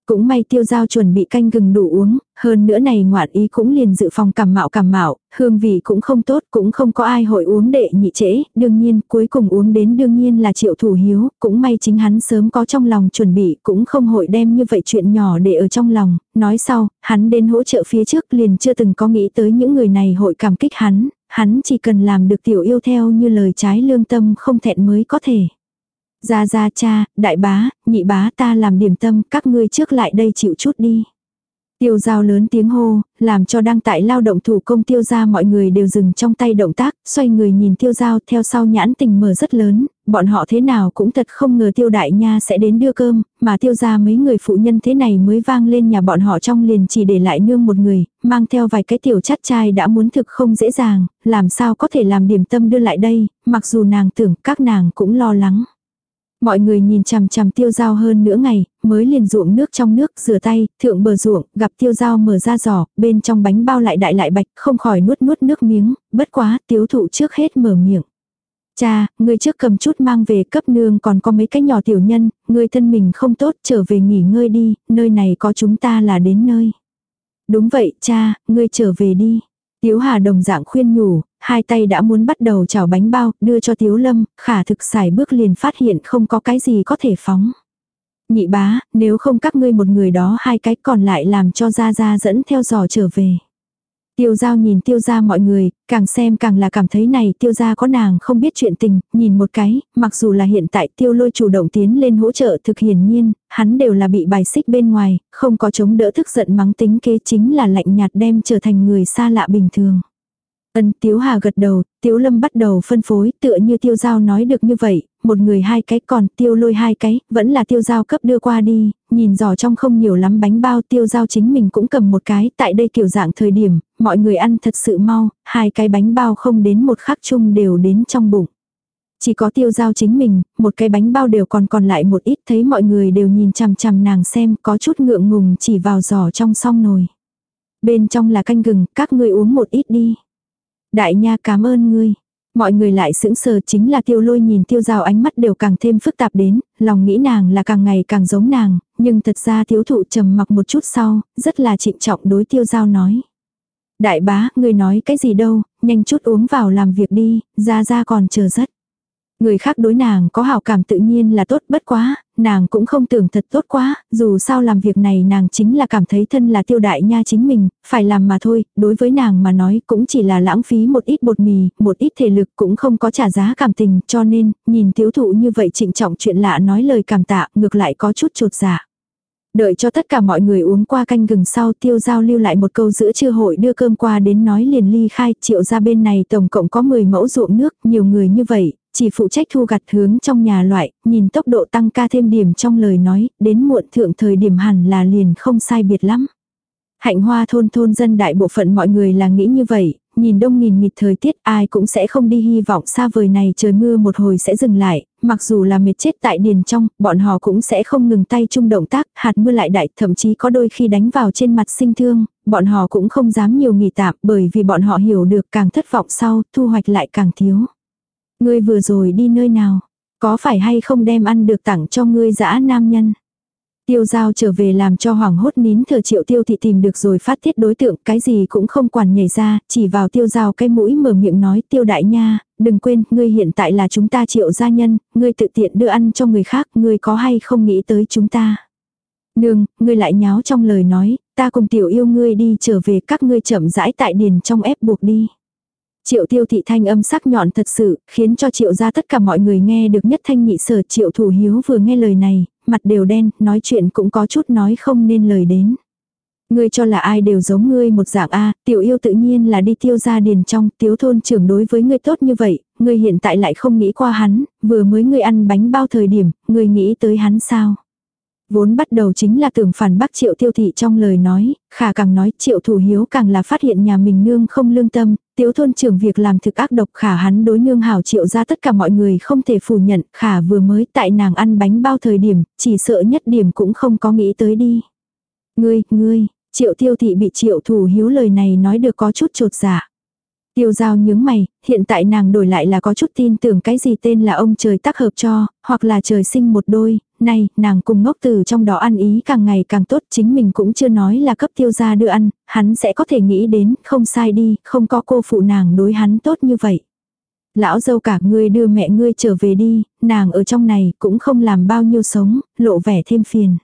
Cũng may tiêu giao chuẩn bị canh gừng đủ uống, hơn nữa này ngoạn ý cũng liền dự phòng cảm mạo cảm mạo, hương vị cũng không tốt, cũng không có ai hội uống đệ nhị trễ, đương nhiên cuối cùng uống đến đương nhiên là triệu thủ hiếu, cũng may chính hắn sớm có trong lòng chuẩn bị, cũng không hội đem như vậy chuyện nhỏ để ở trong lòng, nói sau, hắn đến hỗ trợ phía trước liền chưa từng có nghĩ tới những người này hội cảm kích hắn, hắn chỉ cần làm được tiểu yêu theo như lời trái lương tâm không thẹn mới có thể. Ra ra cha, đại bá, nhị bá ta làm điểm tâm, các ngươi trước lại đây chịu chút đi. Tiêu giao lớn tiếng hô, làm cho đang tại lao động thủ công tiêu ra mọi người đều dừng trong tay động tác, xoay người nhìn tiêu giao theo sau nhãn tình mở rất lớn, bọn họ thế nào cũng thật không ngờ tiêu đại nha sẽ đến đưa cơm, mà tiêu ra mấy người phụ nhân thế này mới vang lên nhà bọn họ trong liền chỉ để lại nương một người, mang theo vài cái tiểu chắt trai đã muốn thực không dễ dàng, làm sao có thể làm điểm tâm đưa lại đây, mặc dù nàng tưởng các nàng cũng lo lắng. Mọi người nhìn chằm chằm tiêu dao hơn nửa ngày, mới liền ruộng nước trong nước rửa tay, thượng bờ ruộng, gặp tiêu dao mở ra giỏ, bên trong bánh bao lại đại lại bạch, không khỏi nuốt nuốt nước miếng, bất quá, tiếu thụ trước hết mở miệng. Cha, người trước cầm chút mang về cấp nương còn có mấy cái nhỏ tiểu nhân, người thân mình không tốt trở về nghỉ ngơi đi, nơi này có chúng ta là đến nơi. Đúng vậy, cha, ngươi trở về đi. Tiếu Hà đồng dạng khuyên nhủ, hai tay đã muốn bắt đầu chảo bánh bao, đưa cho Tiếu Lâm, khả thực xài bước liền phát hiện không có cái gì có thể phóng. Nhị bá, nếu không các ngươi một người đó hai cái còn lại làm cho Gia Gia dẫn theo giò trở về. Tiêu giao nhìn tiêu gia mọi người, càng xem càng là cảm thấy này tiêu gia có nàng không biết chuyện tình, nhìn một cái, mặc dù là hiện tại tiêu lôi chủ động tiến lên hỗ trợ thực hiển nhiên, hắn đều là bị bài xích bên ngoài, không có chống đỡ thức giận mắng tính kế chính là lạnh nhạt đem trở thành người xa lạ bình thường. Ân Tiếu Hà gật đầu, Tiếu Lâm bắt đầu phân phối, tựa như Tiêu Giao nói được như vậy, một người hai cái còn Tiêu lôi hai cái, vẫn là Tiêu Giao cấp đưa qua đi, nhìn giò trong không nhiều lắm bánh bao Tiêu Giao chính mình cũng cầm một cái, tại đây kiểu dạng thời điểm, mọi người ăn thật sự mau, hai cái bánh bao không đến một khắc chung đều đến trong bụng. Chỉ có tiêu giao chính mình, một cái bánh bao đều còn còn lại một ít thấy mọi người đều nhìn chằm chằm nàng xem có chút ngượng ngùng chỉ vào giỏ trong song nồi. Bên trong là canh gừng, các ngươi uống một ít đi. Đại nha cảm ơn ngươi. Mọi người lại sững sờ chính là tiêu lôi nhìn tiêu giao ánh mắt đều càng thêm phức tạp đến, lòng nghĩ nàng là càng ngày càng giống nàng, nhưng thật ra thiếu thụ trầm mặc một chút sau, rất là trịnh trọng đối tiêu giao nói. Đại bá, người nói cái gì đâu, nhanh chút uống vào làm việc đi, ra ra còn chờ rất. Người khác đối nàng có hào cảm tự nhiên là tốt bất quá, nàng cũng không tưởng thật tốt quá, dù sao làm việc này nàng chính là cảm thấy thân là tiêu đại nha chính mình, phải làm mà thôi, đối với nàng mà nói cũng chỉ là lãng phí một ít bột mì, một ít thể lực cũng không có trả giá cảm tình, cho nên, nhìn thiếu thụ như vậy trịnh trọng chuyện lạ nói lời cảm tạ, ngược lại có chút trột dạ. Đợi cho tất cả mọi người uống qua canh gừng sau tiêu giao lưu lại một câu giữa trưa hội đưa cơm qua đến nói liền ly khai triệu ra bên này tổng cộng có 10 mẫu ruộng nước, nhiều người như vậy, chỉ phụ trách thu gặt hướng trong nhà loại, nhìn tốc độ tăng ca thêm điểm trong lời nói, đến muộn thượng thời điểm hẳn là liền không sai biệt lắm. Hạnh hoa thôn thôn dân đại bộ phận mọi người là nghĩ như vậy, nhìn đông nghìn nghịt thời tiết ai cũng sẽ không đi hy vọng xa vời này trời mưa một hồi sẽ dừng lại, mặc dù là mệt chết tại điền trong, bọn họ cũng sẽ không ngừng tay chung động tác, hạt mưa lại đại, thậm chí có đôi khi đánh vào trên mặt sinh thương, bọn họ cũng không dám nhiều nghỉ tạm bởi vì bọn họ hiểu được càng thất vọng sau, thu hoạch lại càng thiếu. Ngươi vừa rồi đi nơi nào? Có phải hay không đem ăn được tặng cho ngươi dã nam nhân? Tiêu giao trở về làm cho hoảng hốt nín thở triệu tiêu thị tìm được rồi phát tiết đối tượng cái gì cũng không quản nhảy ra, chỉ vào tiêu giao cái mũi mở miệng nói tiêu đại nha, đừng quên, ngươi hiện tại là chúng ta triệu gia nhân, ngươi tự tiện đưa ăn cho người khác, ngươi có hay không nghĩ tới chúng ta. Nương, ngươi lại nháo trong lời nói, ta cùng tiểu yêu ngươi đi trở về các ngươi chậm rãi tại điền trong ép buộc đi. Triệu tiêu thị thanh âm sắc nhọn thật sự, khiến cho triệu ra tất cả mọi người nghe được nhất thanh nhị sở triệu thủ hiếu vừa nghe lời này, mặt đều đen, nói chuyện cũng có chút nói không nên lời đến. Ngươi cho là ai đều giống ngươi một dạng A, tiểu yêu tự nhiên là đi tiêu gia điền trong, tiếu thôn trưởng đối với ngươi tốt như vậy, ngươi hiện tại lại không nghĩ qua hắn, vừa mới ngươi ăn bánh bao thời điểm, ngươi nghĩ tới hắn sao? Vốn bắt đầu chính là tưởng phản bác triệu tiêu thị trong lời nói, khả càng nói triệu thủ hiếu càng là phát hiện nhà mình nương không lương tâm, tiếu thôn trưởng việc làm thực ác độc khả hắn đối nương hảo triệu ra tất cả mọi người không thể phủ nhận, khả vừa mới tại nàng ăn bánh bao thời điểm, chỉ sợ nhất điểm cũng không có nghĩ tới đi. Ngươi, ngươi, triệu tiêu thị bị triệu thủ hiếu lời này nói được có chút trột dạ. Tiêu giao nhướng mày, hiện tại nàng đổi lại là có chút tin tưởng cái gì tên là ông trời tác hợp cho, hoặc là trời sinh một đôi, nay nàng cùng ngốc từ trong đó ăn ý càng ngày càng tốt, chính mình cũng chưa nói là cấp tiêu gia đưa ăn, hắn sẽ có thể nghĩ đến, không sai đi, không có cô phụ nàng đối hắn tốt như vậy. Lão dâu cả ngươi đưa mẹ ngươi trở về đi, nàng ở trong này cũng không làm bao nhiêu sống, lộ vẻ thêm phiền.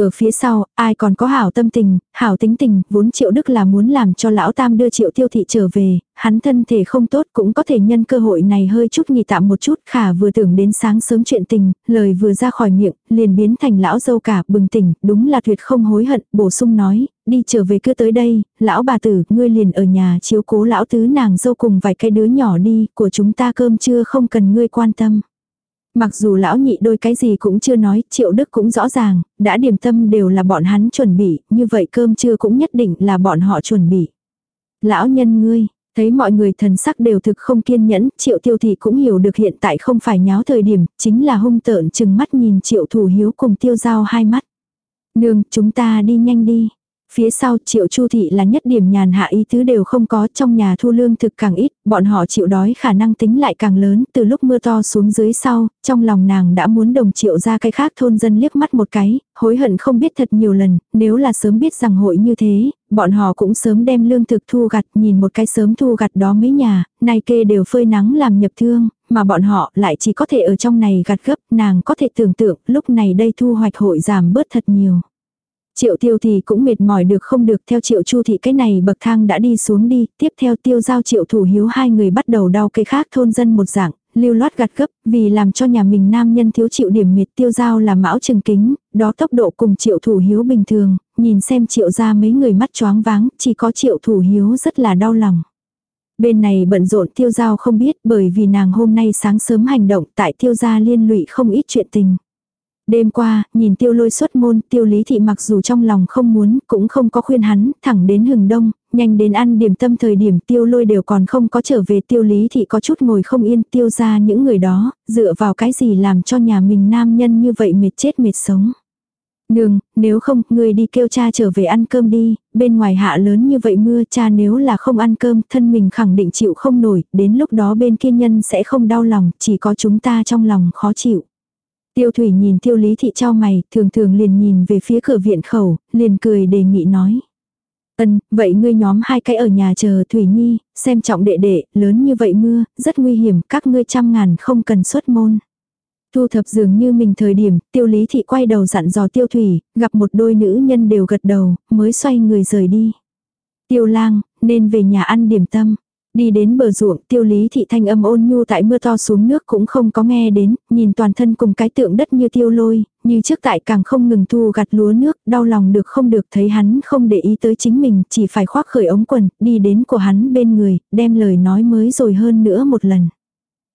Ở phía sau, ai còn có hảo tâm tình, hảo tính tình, vốn triệu đức là muốn làm cho lão tam đưa triệu tiêu thị trở về, hắn thân thể không tốt cũng có thể nhân cơ hội này hơi chút nghỉ tạm một chút, khả vừa tưởng đến sáng sớm chuyện tình, lời vừa ra khỏi miệng, liền biến thành lão dâu cả, bừng tỉnh, đúng là tuyệt không hối hận, bổ sung nói, đi trở về cứ tới đây, lão bà tử, ngươi liền ở nhà chiếu cố lão tứ nàng dâu cùng vài cái đứa nhỏ đi, của chúng ta cơm chưa không cần ngươi quan tâm. Mặc dù lão nhị đôi cái gì cũng chưa nói, triệu đức cũng rõ ràng, đã điểm tâm đều là bọn hắn chuẩn bị, như vậy cơm trưa cũng nhất định là bọn họ chuẩn bị. Lão nhân ngươi, thấy mọi người thần sắc đều thực không kiên nhẫn, triệu tiêu thị cũng hiểu được hiện tại không phải nháo thời điểm, chính là hung tợn chừng mắt nhìn triệu thủ hiếu cùng tiêu giao hai mắt. Nương, chúng ta đi nhanh đi. Phía sau triệu chu thị là nhất điểm nhàn hạ ý tứ đều không có trong nhà thu lương thực càng ít, bọn họ chịu đói khả năng tính lại càng lớn từ lúc mưa to xuống dưới sau, trong lòng nàng đã muốn đồng triệu ra cái khác thôn dân liếc mắt một cái, hối hận không biết thật nhiều lần, nếu là sớm biết rằng hội như thế, bọn họ cũng sớm đem lương thực thu gặt nhìn một cái sớm thu gặt đó mấy nhà, nay kê đều phơi nắng làm nhập thương, mà bọn họ lại chỉ có thể ở trong này gặt gấp, nàng có thể tưởng tượng lúc này đây thu hoạch hội giảm bớt thật nhiều. Triệu tiêu thì cũng mệt mỏi được không được theo triệu chu thị cái này bậc thang đã đi xuống đi, tiếp theo tiêu giao triệu thủ hiếu hai người bắt đầu đau cái khác thôn dân một dạng, lưu loát gặt gấp, vì làm cho nhà mình nam nhân thiếu chịu điểm mệt tiêu giao là mão trừng kính, đó tốc độ cùng triệu thủ hiếu bình thường, nhìn xem triệu ra mấy người mắt choáng váng, chỉ có triệu thủ hiếu rất là đau lòng. Bên này bận rộn tiêu giao không biết bởi vì nàng hôm nay sáng sớm hành động tại tiêu gia liên lụy không ít chuyện tình. Đêm qua, nhìn tiêu lôi xuất môn, tiêu lý thị mặc dù trong lòng không muốn, cũng không có khuyên hắn, thẳng đến hừng đông, nhanh đến ăn điểm tâm thời điểm tiêu lôi đều còn không có trở về tiêu lý thị có chút ngồi không yên tiêu ra những người đó, dựa vào cái gì làm cho nhà mình nam nhân như vậy mệt chết mệt sống. Nương, nếu không, người đi kêu cha trở về ăn cơm đi, bên ngoài hạ lớn như vậy mưa cha nếu là không ăn cơm thân mình khẳng định chịu không nổi, đến lúc đó bên kia nhân sẽ không đau lòng, chỉ có chúng ta trong lòng khó chịu. Tiêu thủy nhìn tiêu lý thị trao mày, thường thường liền nhìn về phía cửa viện khẩu, liền cười đề nghị nói. Ân, vậy ngươi nhóm hai cái ở nhà chờ Thủy Nhi, xem trọng đệ đệ, lớn như vậy mưa, rất nguy hiểm, các ngươi trăm ngàn không cần xuất môn. Thu thập dường như mình thời điểm, tiêu lý thị quay đầu dặn dò tiêu thủy, gặp một đôi nữ nhân đều gật đầu, mới xoay người rời đi. Tiêu lang, nên về nhà ăn điểm tâm. Đi đến bờ ruộng, tiêu lý thị thanh âm ôn nhu tại mưa to xuống nước cũng không có nghe đến, nhìn toàn thân cùng cái tượng đất như tiêu lôi, như trước tại càng không ngừng thu gặt lúa nước, đau lòng được không được thấy hắn không để ý tới chính mình, chỉ phải khoác khởi ống quần, đi đến của hắn bên người, đem lời nói mới rồi hơn nữa một lần.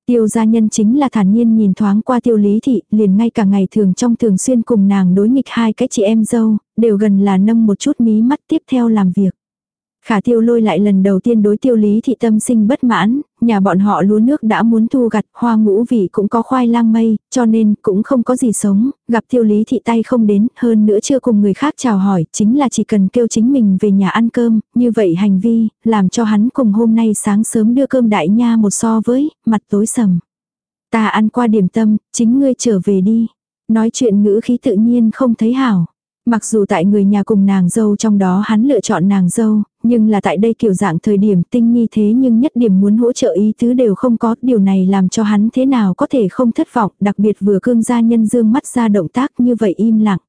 Tiêu gia nhân chính là thản nhiên nhìn thoáng qua tiêu lý thị, liền ngay cả ngày thường trong thường xuyên cùng nàng đối nghịch hai cái chị em dâu, đều gần là nâng một chút mí mắt tiếp theo làm việc. Khả tiêu lôi lại lần đầu tiên đối tiêu lý thị tâm sinh bất mãn, nhà bọn họ lúa nước đã muốn thu gặt, hoa ngũ vị cũng có khoai lang mây, cho nên cũng không có gì sống, gặp tiêu lý thị tay không đến, hơn nữa chưa cùng người khác chào hỏi, chính là chỉ cần kêu chính mình về nhà ăn cơm, như vậy hành vi, làm cho hắn cùng hôm nay sáng sớm đưa cơm đại nha một so với, mặt tối sầm. Ta ăn qua điểm tâm, chính ngươi trở về đi. Nói chuyện ngữ khí tự nhiên không thấy hảo. Mặc dù tại người nhà cùng nàng dâu trong đó hắn lựa chọn nàng dâu, nhưng là tại đây kiểu dạng thời điểm tinh nhi thế nhưng nhất điểm muốn hỗ trợ ý tứ đều không có, điều này làm cho hắn thế nào có thể không thất vọng, đặc biệt vừa cương gia nhân dương mắt ra động tác như vậy im lặng.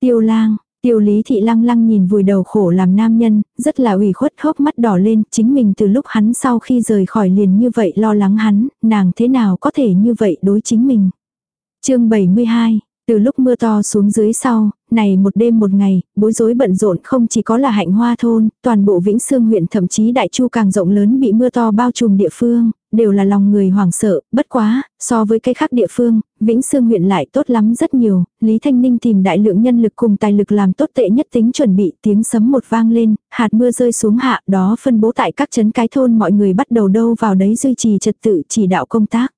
Tiêu lang, Tiêu lý thị lăng lăng nhìn vùi đầu khổ làm nam nhân, rất là ủy khuất hốc mắt đỏ lên, chính mình từ lúc hắn sau khi rời khỏi liền như vậy lo lắng hắn, nàng thế nào có thể như vậy đối chính mình. chương 72 từ lúc mưa to xuống dưới sau, này một đêm một ngày, bối rối bận rộn không chỉ có là hạnh hoa thôn, toàn bộ Vĩnh Sương huyện thậm chí đại chu càng rộng lớn bị mưa to bao trùm địa phương, đều là lòng người hoảng sợ, bất quá, so với cái khác địa phương, Vĩnh Sương huyện lại tốt lắm rất nhiều, Lý Thanh Ninh tìm đại lượng nhân lực cùng tài lực làm tốt tệ nhất tính chuẩn bị tiếng sấm một vang lên, hạt mưa rơi xuống hạ đó phân bố tại các trấn cái thôn mọi người bắt đầu đâu vào đấy duy trì trật tự chỉ đạo công tác.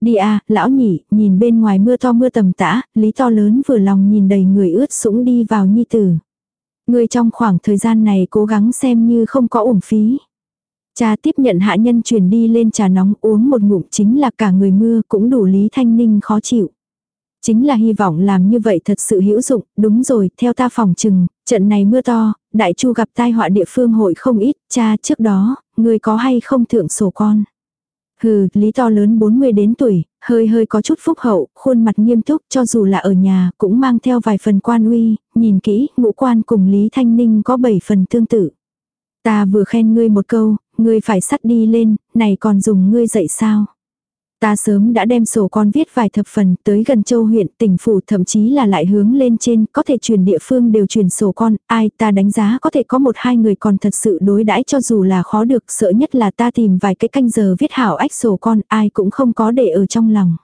Đi à, lão nhỉ, nhìn bên ngoài mưa to mưa tầm tã, lý to lớn vừa lòng nhìn đầy người ướt sũng đi vào nhi tử. Người trong khoảng thời gian này cố gắng xem như không có uổng phí. Cha tiếp nhận hạ nhân truyền đi lên trà nóng uống một ngụm chính là cả người mưa cũng đủ Lý Thanh Ninh khó chịu. Chính là hy vọng làm như vậy thật sự hữu dụng, đúng rồi, theo ta phòng chừng, trận này mưa to, đại chu gặp tai họa địa phương hội không ít, cha trước đó, người có hay không thượng sổ con. Hừ, lý to lớn 40 đến tuổi, hơi hơi có chút phúc hậu, khuôn mặt nghiêm túc cho dù là ở nhà cũng mang theo vài phần quan uy, nhìn kỹ, ngũ quan cùng Lý Thanh Ninh có 7 phần tương tự. Ta vừa khen ngươi một câu, ngươi phải sắt đi lên, này còn dùng ngươi dạy sao? Ta sớm đã đem sổ con viết vài thập phần tới gần châu huyện tỉnh phủ thậm chí là lại hướng lên trên có thể truyền địa phương đều truyền sổ con, ai ta đánh giá có thể có một hai người còn thật sự đối đãi cho dù là khó được sợ nhất là ta tìm vài cái canh giờ viết hảo ách sổ con ai cũng không có để ở trong lòng.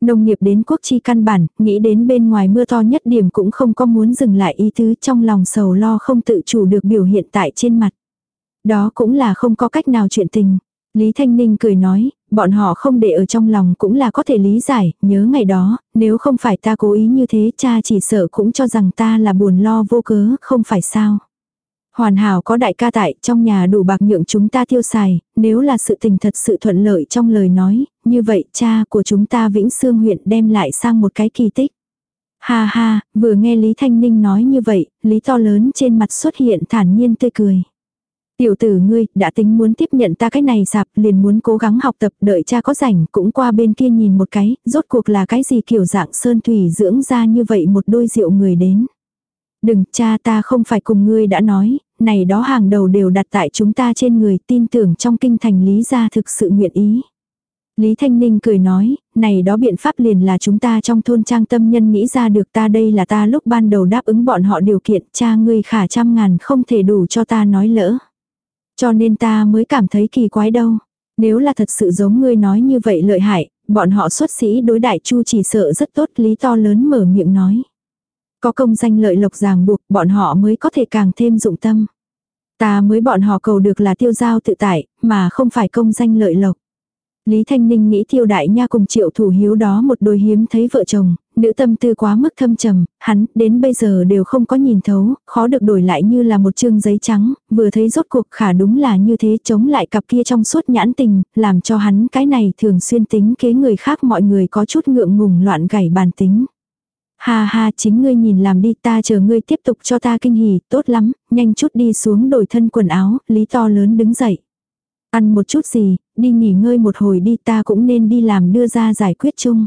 Nông nghiệp đến quốc chi căn bản, nghĩ đến bên ngoài mưa to nhất điểm cũng không có muốn dừng lại ý tứ trong lòng sầu lo không tự chủ được biểu hiện tại trên mặt. Đó cũng là không có cách nào chuyện tình. Lý Thanh Ninh cười nói, bọn họ không để ở trong lòng cũng là có thể lý giải, nhớ ngày đó, nếu không phải ta cố ý như thế cha chỉ sợ cũng cho rằng ta là buồn lo vô cớ, không phải sao. Hoàn hảo có đại ca tại trong nhà đủ bạc nhượng chúng ta tiêu xài, nếu là sự tình thật sự thuận lợi trong lời nói, như vậy cha của chúng ta Vĩnh Sương huyện đem lại sang một cái kỳ tích. Ha ha, vừa nghe Lý Thanh Ninh nói như vậy, Lý to lớn trên mặt xuất hiện thản nhiên tươi cười. Tiểu tử ngươi, đã tính muốn tiếp nhận ta cái này sạp, liền muốn cố gắng học tập, đợi cha có rảnh, cũng qua bên kia nhìn một cái, rốt cuộc là cái gì kiểu dạng sơn thủy dưỡng ra như vậy một đôi rượu người đến. Đừng, cha ta không phải cùng ngươi đã nói, này đó hàng đầu đều đặt tại chúng ta trên người, tin tưởng trong kinh thành lý gia thực sự nguyện ý. Lý Thanh Ninh cười nói, này đó biện pháp liền là chúng ta trong thôn trang tâm nhân nghĩ ra được ta đây là ta lúc ban đầu đáp ứng bọn họ điều kiện, cha ngươi khả trăm ngàn không thể đủ cho ta nói lỡ. Cho nên ta mới cảm thấy kỳ quái đâu. Nếu là thật sự giống ngươi nói như vậy lợi hại, bọn họ xuất sĩ đối đại chu chỉ sợ rất tốt lý to lớn mở miệng nói. Có công danh lợi lộc ràng buộc bọn họ mới có thể càng thêm dụng tâm. Ta mới bọn họ cầu được là tiêu giao tự tại, mà không phải công danh lợi lộc. Lý Thanh Ninh nghĩ tiêu đại nha cùng triệu thủ hiếu đó một đôi hiếm thấy vợ chồng, nữ tâm tư quá mức thâm trầm, hắn đến bây giờ đều không có nhìn thấu, khó được đổi lại như là một chương giấy trắng, vừa thấy rốt cuộc khả đúng là như thế chống lại cặp kia trong suốt nhãn tình, làm cho hắn cái này thường xuyên tính kế người khác mọi người có chút ngượng ngùng loạn gảy bàn tính. Ha ha chính ngươi nhìn làm đi ta chờ ngươi tiếp tục cho ta kinh hỉ, tốt lắm, nhanh chút đi xuống đổi thân quần áo, lý to lớn đứng dậy. Ăn một chút gì, đi nghỉ ngơi một hồi đi ta cũng nên đi làm đưa ra giải quyết chung.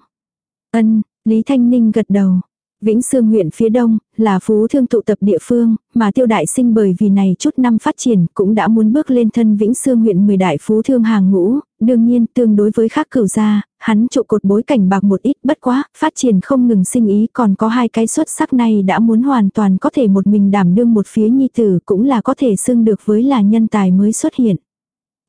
Ân, Lý Thanh Ninh gật đầu. Vĩnh Sương huyện phía đông, là phú thương tụ tập địa phương, mà tiêu đại sinh bởi vì này chút năm phát triển cũng đã muốn bước lên thân Vĩnh Sương huyện 10 đại phú thương hàng ngũ, đương nhiên tương đối với khác cửu gia, hắn trụ cột bối cảnh bạc một ít bất quá, phát triển không ngừng sinh ý còn có hai cái xuất sắc này đã muốn hoàn toàn có thể một mình đảm đương một phía nhi tử cũng là có thể xưng được với là nhân tài mới xuất hiện.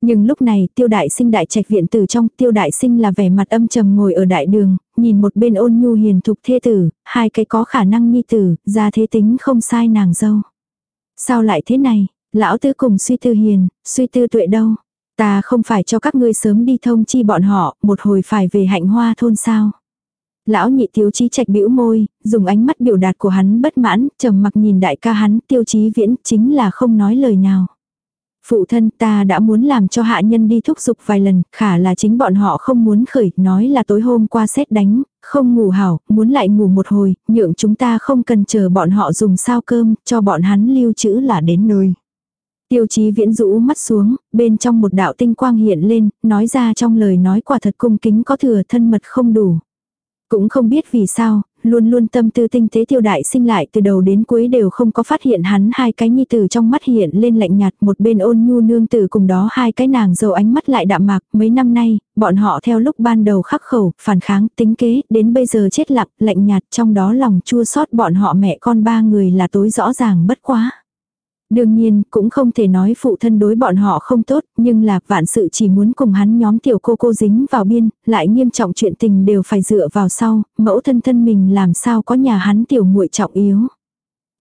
Nhưng lúc này tiêu đại sinh đại trạch viện tử trong tiêu đại sinh là vẻ mặt âm trầm ngồi ở đại đường, nhìn một bên ôn nhu hiền thục thê tử, hai cái có khả năng nhi tử, ra thế tính không sai nàng dâu. Sao lại thế này, lão tư cùng suy tư hiền, suy tư tuệ đâu. Ta không phải cho các ngươi sớm đi thông chi bọn họ, một hồi phải về hạnh hoa thôn sao. Lão nhị tiêu chí trạch bĩu môi, dùng ánh mắt biểu đạt của hắn bất mãn, trầm mặc nhìn đại ca hắn tiêu chí viễn chính là không nói lời nào. Phụ thân ta đã muốn làm cho hạ nhân đi thúc giục vài lần, khả là chính bọn họ không muốn khởi, nói là tối hôm qua xét đánh, không ngủ hảo, muốn lại ngủ một hồi, nhượng chúng ta không cần chờ bọn họ dùng sao cơm, cho bọn hắn lưu trữ là đến nơi. Tiêu chí viễn rũ mắt xuống, bên trong một đạo tinh quang hiện lên, nói ra trong lời nói quả thật cung kính có thừa thân mật không đủ. Cũng không biết vì sao, luôn luôn tâm tư tinh tế tiêu đại sinh lại từ đầu đến cuối đều không có phát hiện hắn hai cái nhi tử trong mắt hiện lên lạnh nhạt một bên ôn nhu nương tử cùng đó hai cái nàng dầu ánh mắt lại đạm mạc mấy năm nay, bọn họ theo lúc ban đầu khắc khẩu, phản kháng, tính kế, đến bây giờ chết lặng, lạnh nhạt trong đó lòng chua xót bọn họ mẹ con ba người là tối rõ ràng bất quá. Đương nhiên, cũng không thể nói phụ thân đối bọn họ không tốt, nhưng là vạn sự chỉ muốn cùng hắn nhóm tiểu cô cô dính vào biên, lại nghiêm trọng chuyện tình đều phải dựa vào sau, mẫu thân thân mình làm sao có nhà hắn tiểu muội trọng yếu.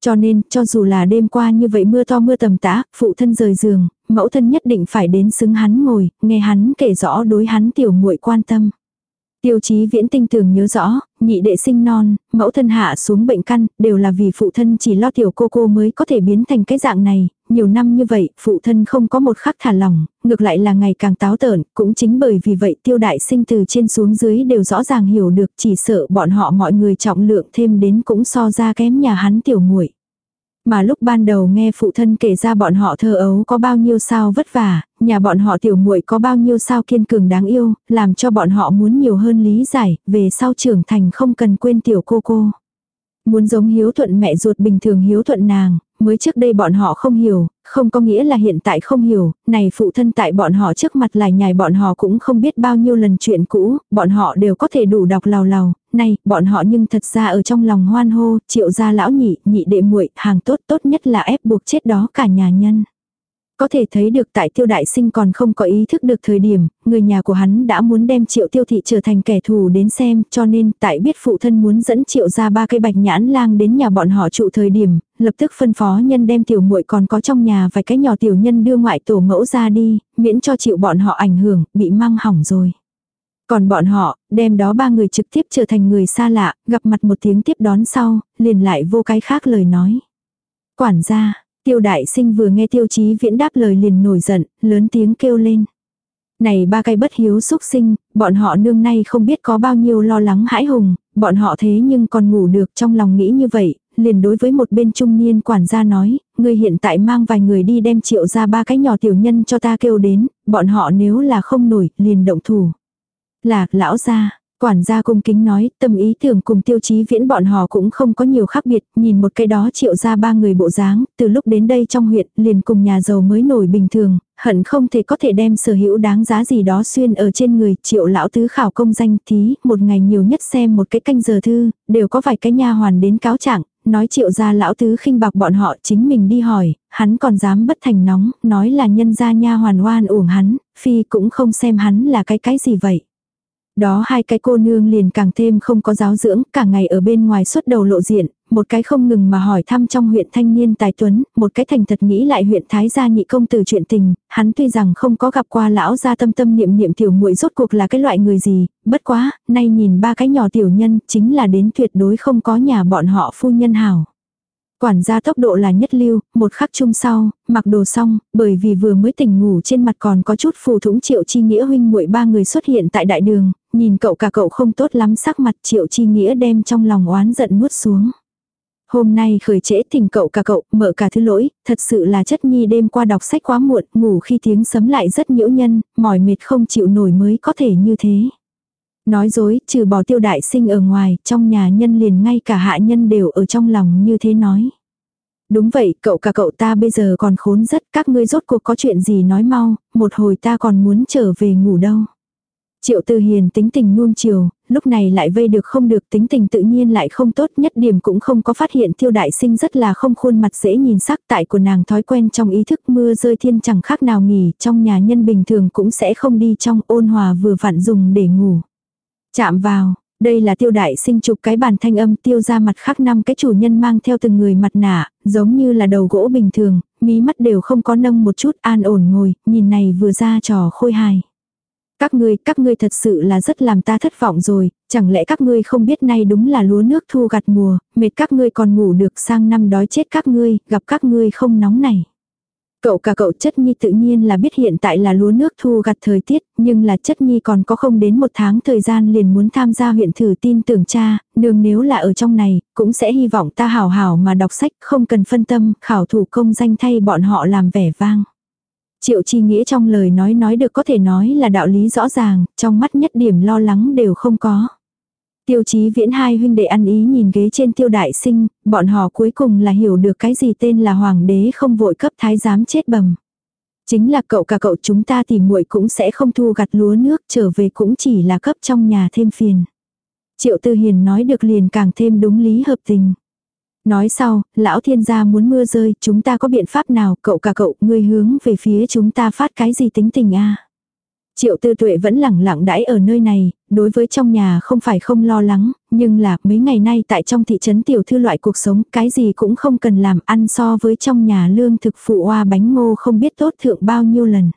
Cho nên, cho dù là đêm qua như vậy mưa to mưa tầm tã, phụ thân rời giường, mẫu thân nhất định phải đến xứng hắn ngồi, nghe hắn kể rõ đối hắn tiểu muội quan tâm. Tiêu chí viễn tinh tường nhớ rõ, nhị đệ sinh non, mẫu thân hạ xuống bệnh căn, đều là vì phụ thân chỉ lo tiểu cô cô mới có thể biến thành cái dạng này, nhiều năm như vậy, phụ thân không có một khắc thả lòng ngược lại là ngày càng táo tợn, cũng chính bởi vì vậy tiêu đại sinh từ trên xuống dưới đều rõ ràng hiểu được chỉ sợ bọn họ mọi người trọng lượng thêm đến cũng so ra kém nhà hắn tiểu muội mà lúc ban đầu nghe phụ thân kể ra bọn họ thơ ấu có bao nhiêu sao vất vả, nhà bọn họ tiểu muội có bao nhiêu sao kiên cường đáng yêu, làm cho bọn họ muốn nhiều hơn lý giải, về sau trưởng thành không cần quên tiểu cô cô. Muốn giống hiếu thuận mẹ ruột bình thường hiếu thuận nàng, mới trước đây bọn họ không hiểu, không có nghĩa là hiện tại không hiểu, này phụ thân tại bọn họ trước mặt lại nhài bọn họ cũng không biết bao nhiêu lần chuyện cũ, bọn họ đều có thể đủ đọc lào lào, này, bọn họ nhưng thật ra ở trong lòng hoan hô, triệu gia lão nhị, nhị đệ muội hàng tốt tốt nhất là ép buộc chết đó cả nhà nhân. Có thể thấy được tại tiêu đại sinh còn không có ý thức được thời điểm, người nhà của hắn đã muốn đem triệu tiêu thị trở thành kẻ thù đến xem, cho nên tại biết phụ thân muốn dẫn triệu ra ba cây bạch nhãn lang đến nhà bọn họ trụ thời điểm, lập tức phân phó nhân đem tiểu muội còn có trong nhà vài cái nhỏ tiểu nhân đưa ngoại tổ mẫu ra đi, miễn cho chịu bọn họ ảnh hưởng, bị mang hỏng rồi. Còn bọn họ, đem đó ba người trực tiếp trở thành người xa lạ, gặp mặt một tiếng tiếp đón sau, liền lại vô cái khác lời nói. Quản gia, tiêu đại sinh vừa nghe tiêu chí viễn đáp lời liền nổi giận, lớn tiếng kêu lên. Này ba cái bất hiếu xúc sinh, bọn họ nương nay không biết có bao nhiêu lo lắng hãi hùng, bọn họ thế nhưng còn ngủ được trong lòng nghĩ như vậy, liền đối với một bên trung niên quản gia nói, người hiện tại mang vài người đi đem triệu ra ba cái nhỏ tiểu nhân cho ta kêu đến, bọn họ nếu là không nổi, liền động thủ là lão gia, quản gia cung kính nói, tâm ý tưởng cùng tiêu chí viễn bọn họ cũng không có nhiều khác biệt, nhìn một cái đó triệu ra ba người bộ dáng, từ lúc đến đây trong huyện, liền cùng nhà giàu mới nổi bình thường, hận không thể có thể đem sở hữu đáng giá gì đó xuyên ở trên người, triệu lão tứ khảo công danh thí, một ngày nhiều nhất xem một cái canh giờ thư, đều có vài cái nha hoàn đến cáo trạng nói triệu gia lão tứ khinh bạc bọn họ chính mình đi hỏi, hắn còn dám bất thành nóng, nói là nhân gia nha hoàn oan uổng hắn, phi cũng không xem hắn là cái cái gì vậy. Đó hai cái cô nương liền càng thêm không có giáo dưỡng, cả ngày ở bên ngoài xuất đầu lộ diện, một cái không ngừng mà hỏi thăm trong huyện thanh niên tài tuấn, một cái thành thật nghĩ lại huyện thái gia nhị công tử chuyện tình, hắn tuy rằng không có gặp qua lão gia tâm tâm niệm niệm tiểu muội rốt cuộc là cái loại người gì, bất quá, nay nhìn ba cái nhỏ tiểu nhân, chính là đến tuyệt đối không có nhà bọn họ phu nhân hảo. Quản gia tốc độ là nhất lưu, một khắc chung sau, mặc đồ xong, bởi vì vừa mới tỉnh ngủ trên mặt còn có chút phù thủng triệu chi nghĩa huynh muội ba người xuất hiện tại đại đường, nhìn cậu cả cậu không tốt lắm sắc mặt triệu chi nghĩa đem trong lòng oán giận nuốt xuống. Hôm nay khởi trễ thỉnh cậu cả cậu, mở cả thứ lỗi, thật sự là chất nhi đêm qua đọc sách quá muộn, ngủ khi tiếng sấm lại rất nhiễu nhân, mỏi mệt không chịu nổi mới có thể như thế. Nói dối, trừ bỏ tiêu đại sinh ở ngoài, trong nhà nhân liền ngay cả hạ nhân đều ở trong lòng như thế nói. Đúng vậy, cậu cả cậu ta bây giờ còn khốn rất, các ngươi rốt cuộc có chuyện gì nói mau, một hồi ta còn muốn trở về ngủ đâu. Triệu Tư Hiền tính tình nuông chiều, lúc này lại vây được không được tính tình tự nhiên lại không tốt nhất điểm cũng không có phát hiện tiêu đại sinh rất là không khuôn mặt dễ nhìn sắc tại của nàng thói quen trong ý thức mưa rơi thiên chẳng khác nào nghỉ trong nhà nhân bình thường cũng sẽ không đi trong ôn hòa vừa vặn dùng để ngủ. Chạm vào, đây là tiêu đại sinh chụp cái bàn thanh âm tiêu ra mặt khác năm cái chủ nhân mang theo từng người mặt nạ, giống như là đầu gỗ bình thường, mí mắt đều không có nâng một chút an ổn ngồi, nhìn này vừa ra trò khôi hài. Các ngươi, các ngươi thật sự là rất làm ta thất vọng rồi, chẳng lẽ các ngươi không biết nay đúng là lúa nước thu gặt mùa, mệt các ngươi còn ngủ được sang năm đói chết các ngươi, gặp các ngươi không nóng này. Cậu cả cậu chất nhi tự nhiên là biết hiện tại là lúa nước thu gặt thời tiết, nhưng là chất nhi còn có không đến một tháng thời gian liền muốn tham gia huyện thử tin tưởng cha, nương nếu là ở trong này, cũng sẽ hy vọng ta hảo hảo mà đọc sách, không cần phân tâm, khảo thủ công danh thay bọn họ làm vẻ vang. Triệu chi nghĩa trong lời nói nói được có thể nói là đạo lý rõ ràng, trong mắt nhất điểm lo lắng đều không có. Tiêu chí viễn hai huynh đệ ăn ý nhìn ghế trên tiêu đại sinh, bọn họ cuối cùng là hiểu được cái gì tên là hoàng đế không vội cấp thái giám chết bầm. Chính là cậu cả cậu chúng ta thì muội cũng sẽ không thu gặt lúa nước trở về cũng chỉ là cấp trong nhà thêm phiền. Triệu tư hiền nói được liền càng thêm đúng lý hợp tình. Nói sau, lão thiên gia muốn mưa rơi, chúng ta có biện pháp nào, cậu cả cậu, ngươi hướng về phía chúng ta phát cái gì tính tình a Triệu tư tuệ vẫn lẳng lặng đãi ở nơi này, đối với trong nhà không phải không lo lắng, nhưng là mấy ngày nay tại trong thị trấn tiểu thư loại cuộc sống cái gì cũng không cần làm ăn so với trong nhà lương thực phụ hoa bánh ngô không biết tốt thượng bao nhiêu lần.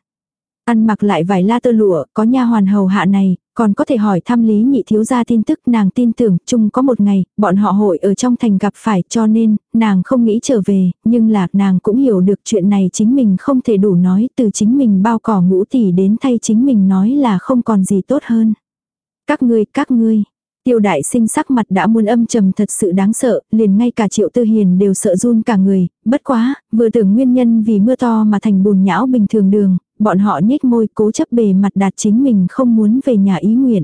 Ăn mặc lại vài la tơ lụa, có nha hoàn hầu hạ này, còn có thể hỏi thăm lý nhị thiếu gia tin tức nàng tin tưởng chung có một ngày, bọn họ hội ở trong thành gặp phải cho nên, nàng không nghĩ trở về, nhưng là nàng cũng hiểu được chuyện này chính mình không thể đủ nói từ chính mình bao cỏ ngũ tỷ đến thay chính mình nói là không còn gì tốt hơn. Các ngươi, các ngươi. Tiêu đại sinh sắc mặt đã muôn âm trầm thật sự đáng sợ, liền ngay cả triệu tư hiền đều sợ run cả người, bất quá, vừa tưởng nguyên nhân vì mưa to mà thành bùn nhão bình thường đường, bọn họ nhếch môi cố chấp bề mặt đạt chính mình không muốn về nhà ý nguyện.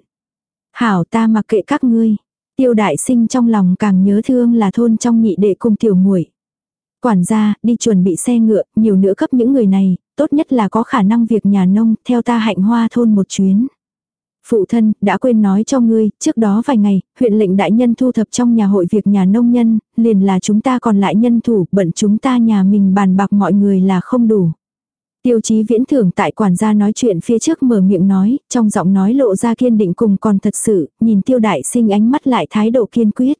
Hảo ta mặc kệ các ngươi. Tiêu đại sinh trong lòng càng nhớ thương là thôn trong nhị đệ cùng tiểu muội. Quản gia, đi chuẩn bị xe ngựa, nhiều nữa cấp những người này, tốt nhất là có khả năng việc nhà nông, theo ta hạnh hoa thôn một chuyến. Phụ thân, đã quên nói cho ngươi, trước đó vài ngày, huyện lệnh đại nhân thu thập trong nhà hội việc nhà nông nhân, liền là chúng ta còn lại nhân thủ, bận chúng ta nhà mình bàn bạc mọi người là không đủ. Tiêu chí viễn thưởng tại quản gia nói chuyện phía trước mở miệng nói, trong giọng nói lộ ra kiên định cùng còn thật sự, nhìn tiêu đại sinh ánh mắt lại thái độ kiên quyết.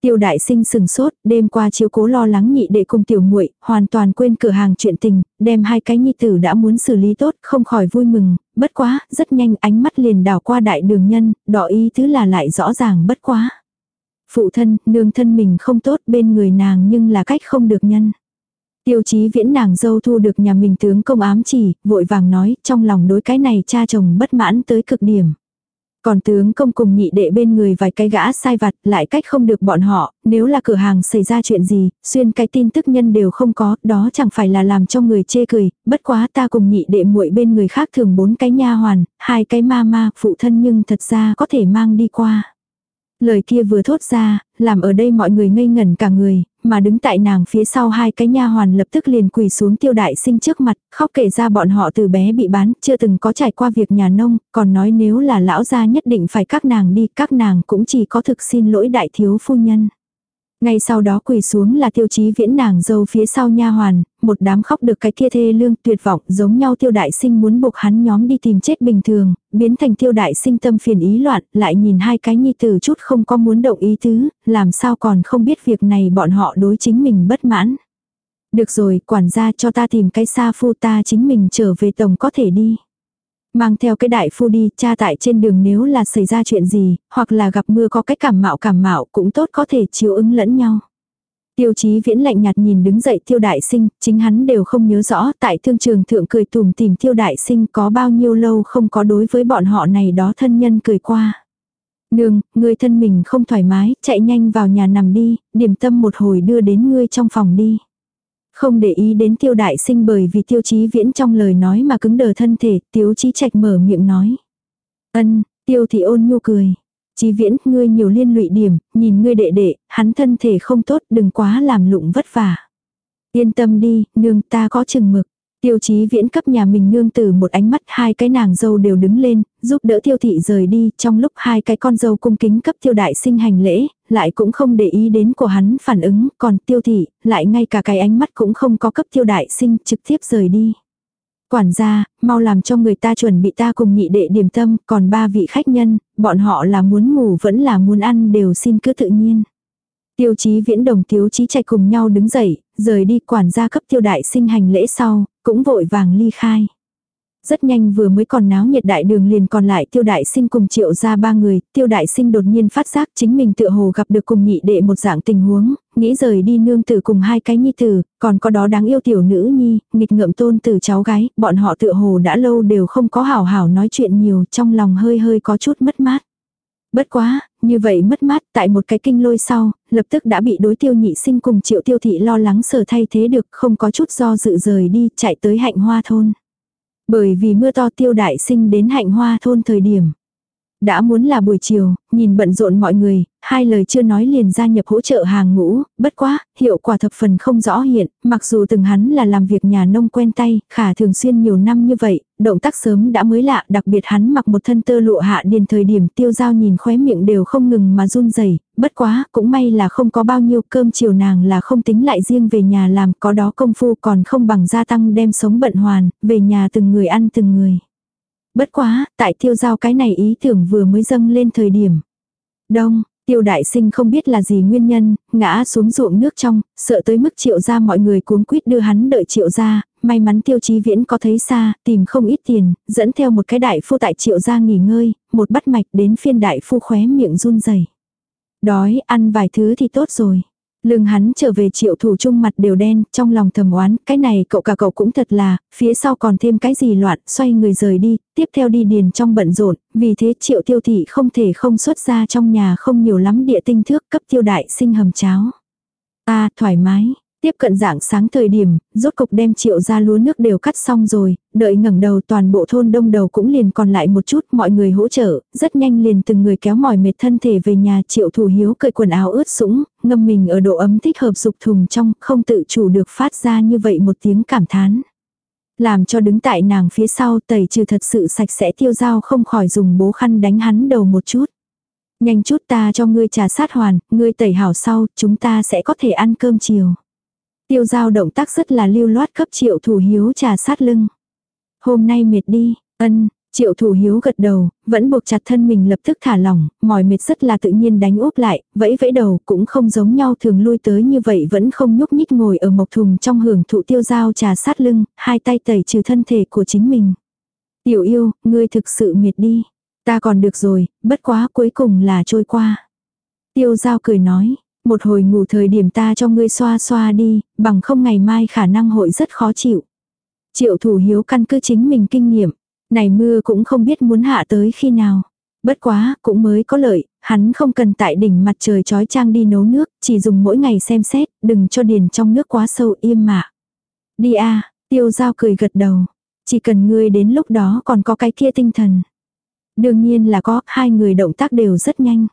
Tiêu đại sinh sừng sốt, đêm qua chiếu cố lo lắng nhị đệ cùng tiểu muội hoàn toàn quên cửa hàng chuyện tình, đem hai cái nhi tử đã muốn xử lý tốt, không khỏi vui mừng, bất quá, rất nhanh ánh mắt liền đảo qua đại đường nhân, đỏ ý thứ là lại rõ ràng bất quá. Phụ thân, nương thân mình không tốt bên người nàng nhưng là cách không được nhân. Tiêu chí viễn nàng dâu thu được nhà mình tướng công ám chỉ, vội vàng nói, trong lòng đối cái này cha chồng bất mãn tới cực điểm. Còn tướng công cùng nhị đệ bên người vài cái gã sai vặt lại cách không được bọn họ, nếu là cửa hàng xảy ra chuyện gì, xuyên cái tin tức nhân đều không có, đó chẳng phải là làm cho người chê cười, bất quá ta cùng nhị đệ muội bên người khác thường bốn cái nha hoàn, hai cái ma ma, phụ thân nhưng thật ra có thể mang đi qua. Lời kia vừa thốt ra, làm ở đây mọi người ngây ngẩn cả người, mà đứng tại nàng phía sau hai cái nha hoàn lập tức liền quỳ xuống tiêu đại sinh trước mặt, khóc kể ra bọn họ từ bé bị bán, chưa từng có trải qua việc nhà nông, còn nói nếu là lão gia nhất định phải các nàng đi, các nàng cũng chỉ có thực xin lỗi đại thiếu phu nhân. Ngay sau đó quỳ xuống là tiêu chí viễn nàng dâu phía sau nha hoàn, một đám khóc được cái kia thê lương tuyệt vọng giống nhau tiêu đại sinh muốn buộc hắn nhóm đi tìm chết bình thường, biến thành tiêu đại sinh tâm phiền ý loạn, lại nhìn hai cái nhi tử chút không có muốn động ý tứ, làm sao còn không biết việc này bọn họ đối chính mình bất mãn. Được rồi, quản gia cho ta tìm cái xa phu ta chính mình trở về tổng có thể đi. Mang theo cái đại phu đi, cha tại trên đường nếu là xảy ra chuyện gì, hoặc là gặp mưa có cái cảm mạo cảm mạo cũng tốt có thể chiếu ứng lẫn nhau. Tiêu chí viễn lạnh nhạt nhìn đứng dậy tiêu đại sinh, chính hắn đều không nhớ rõ tại thương trường thượng cười tùm tìm tiêu đại sinh có bao nhiêu lâu không có đối với bọn họ này đó thân nhân cười qua. Nương, người thân mình không thoải mái, chạy nhanh vào nhà nằm đi, điểm tâm một hồi đưa đến ngươi trong phòng đi. Không để ý đến tiêu đại sinh bởi vì tiêu chí viễn trong lời nói mà cứng đờ thân thể, tiêu chí trạch mở miệng nói. Ân, tiêu thị ôn nhu cười. Chí viễn, ngươi nhiều liên lụy điểm, nhìn ngươi đệ đệ, hắn thân thể không tốt, đừng quá làm lụng vất vả. Yên tâm đi, nương ta có chừng mực. Tiêu chí viễn cấp nhà mình nương tử một ánh mắt hai cái nàng dâu đều đứng lên, giúp đỡ tiêu thị rời đi, trong lúc hai cái con dâu cung kính cấp tiêu đại sinh hành lễ, lại cũng không để ý đến của hắn phản ứng, còn tiêu thị, lại ngay cả cái ánh mắt cũng không có cấp tiêu đại sinh trực tiếp rời đi. Quản gia, mau làm cho người ta chuẩn bị ta cùng nhị đệ điểm tâm, còn ba vị khách nhân, bọn họ là muốn ngủ vẫn là muốn ăn đều xin cứ tự nhiên. Tiêu chí viễn đồng tiêu chí chạy cùng nhau đứng dậy, rời đi quản gia cấp tiêu đại sinh hành lễ sau, cũng vội vàng ly khai. Rất nhanh vừa mới còn náo nhiệt đại đường liền còn lại tiêu đại sinh cùng triệu ra ba người, tiêu đại sinh đột nhiên phát giác chính mình tựa hồ gặp được cùng nhị đệ một dạng tình huống, nghĩ rời đi nương tử cùng hai cái nhi tử, còn có đó đáng yêu tiểu nữ nhi, nghịch ngợm tôn tử cháu gái, bọn họ tựa hồ đã lâu đều không có hảo hảo nói chuyện nhiều trong lòng hơi hơi có chút mất mát. Bất quá, như vậy mất mát tại một cái kinh lôi sau, lập tức đã bị đối tiêu nhị sinh cùng triệu tiêu thị lo lắng sở thay thế được không có chút do dự rời đi chạy tới hạnh hoa thôn. Bởi vì mưa to tiêu đại sinh đến hạnh hoa thôn thời điểm. Đã muốn là buổi chiều, nhìn bận rộn mọi người, hai lời chưa nói liền gia nhập hỗ trợ hàng ngũ, bất quá, hiệu quả thập phần không rõ hiện, mặc dù từng hắn là làm việc nhà nông quen tay, khả thường xuyên nhiều năm như vậy, động tác sớm đã mới lạ, đặc biệt hắn mặc một thân tơ lụa hạ điền thời điểm tiêu giao nhìn khóe miệng đều không ngừng mà run rẩy bất quá, cũng may là không có bao nhiêu cơm chiều nàng là không tính lại riêng về nhà làm, có đó công phu còn không bằng gia tăng đem sống bận hoàn, về nhà từng người ăn từng người. Bất quá, tại tiêu giao cái này ý tưởng vừa mới dâng lên thời điểm. Đông, tiêu đại sinh không biết là gì nguyên nhân, ngã xuống ruộng nước trong, sợ tới mức triệu ra mọi người cuốn quýt đưa hắn đợi triệu ra, may mắn tiêu chí viễn có thấy xa, tìm không ít tiền, dẫn theo một cái đại phu tại triệu ra nghỉ ngơi, một bắt mạch đến phiên đại phu khóe miệng run rẩy Đói, ăn vài thứ thì tốt rồi. Lưng hắn trở về triệu thủ trung mặt đều đen, trong lòng thầm oán, cái này cậu cả cậu cũng thật là, phía sau còn thêm cái gì loạn, xoay người rời đi, tiếp theo đi điền trong bận rộn, vì thế triệu tiêu thị không thể không xuất ra trong nhà không nhiều lắm địa tinh thước cấp tiêu đại sinh hầm cháo. a thoải mái, Tiếp cận dạng sáng thời điểm, rốt cục đem triệu ra lúa nước đều cắt xong rồi, đợi ngẩng đầu toàn bộ thôn đông đầu cũng liền còn lại một chút mọi người hỗ trợ, rất nhanh liền từng người kéo mỏi mệt thân thể về nhà triệu thủ hiếu cởi quần áo ướt sũng, ngâm mình ở độ ấm thích hợp dục thùng trong, không tự chủ được phát ra như vậy một tiếng cảm thán. Làm cho đứng tại nàng phía sau tẩy trừ thật sự sạch sẽ tiêu dao không khỏi dùng bố khăn đánh hắn đầu một chút. Nhanh chút ta cho ngươi trà sát hoàn, ngươi tẩy hảo sau, chúng ta sẽ có thể ăn cơm chiều. Tiêu giao động tác rất là lưu loát cấp triệu thủ hiếu trà sát lưng. Hôm nay mệt đi, ân, triệu thủ hiếu gật đầu, vẫn buộc chặt thân mình lập tức thả lỏng, mỏi mệt rất là tự nhiên đánh úp lại, vẫy vẫy đầu cũng không giống nhau thường lui tới như vậy vẫn không nhúc nhích ngồi ở mộc thùng trong hưởng thụ tiêu giao trà sát lưng, hai tay tẩy trừ thân thể của chính mình. Tiểu yêu, ngươi thực sự mệt đi. Ta còn được rồi, bất quá cuối cùng là trôi qua. Tiêu giao cười nói, một hồi ngủ thời điểm ta cho ngươi xoa xoa đi, bằng không ngày mai khả năng hội rất khó chịu. Triệu thủ hiếu căn cứ chính mình kinh nghiệm, này mưa cũng không biết muốn hạ tới khi nào. Bất quá, cũng mới có lợi, hắn không cần tại đỉnh mặt trời trói trang đi nấu nước, chỉ dùng mỗi ngày xem xét, đừng cho điền trong nước quá sâu im mạ. Đi a tiêu giao cười gật đầu. Chỉ cần ngươi đến lúc đó còn có cái kia tinh thần. Đương nhiên là có, hai người động tác đều rất nhanh.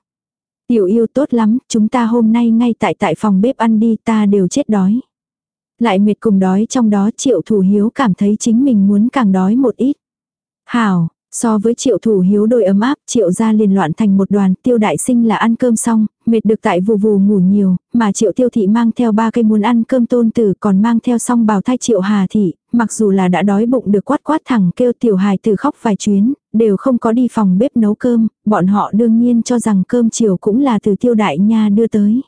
Tiểu yêu tốt lắm, chúng ta hôm nay ngay tại tại phòng bếp ăn đi ta đều chết đói. Lại mệt cùng đói trong đó triệu thủ hiếu cảm thấy chính mình muốn càng đói một ít. Hảo, So với triệu thủ hiếu đôi ấm áp, triệu gia liền loạn thành một đoàn, tiêu đại sinh là ăn cơm xong, mệt được tại vù vù ngủ nhiều, mà triệu tiêu thị mang theo ba cây muốn ăn cơm tôn tử còn mang theo xong bào thai triệu hà thị, mặc dù là đã đói bụng được quát quát thẳng kêu tiểu hài tử khóc vài chuyến, đều không có đi phòng bếp nấu cơm, bọn họ đương nhiên cho rằng cơm chiều cũng là từ tiêu đại nha đưa tới.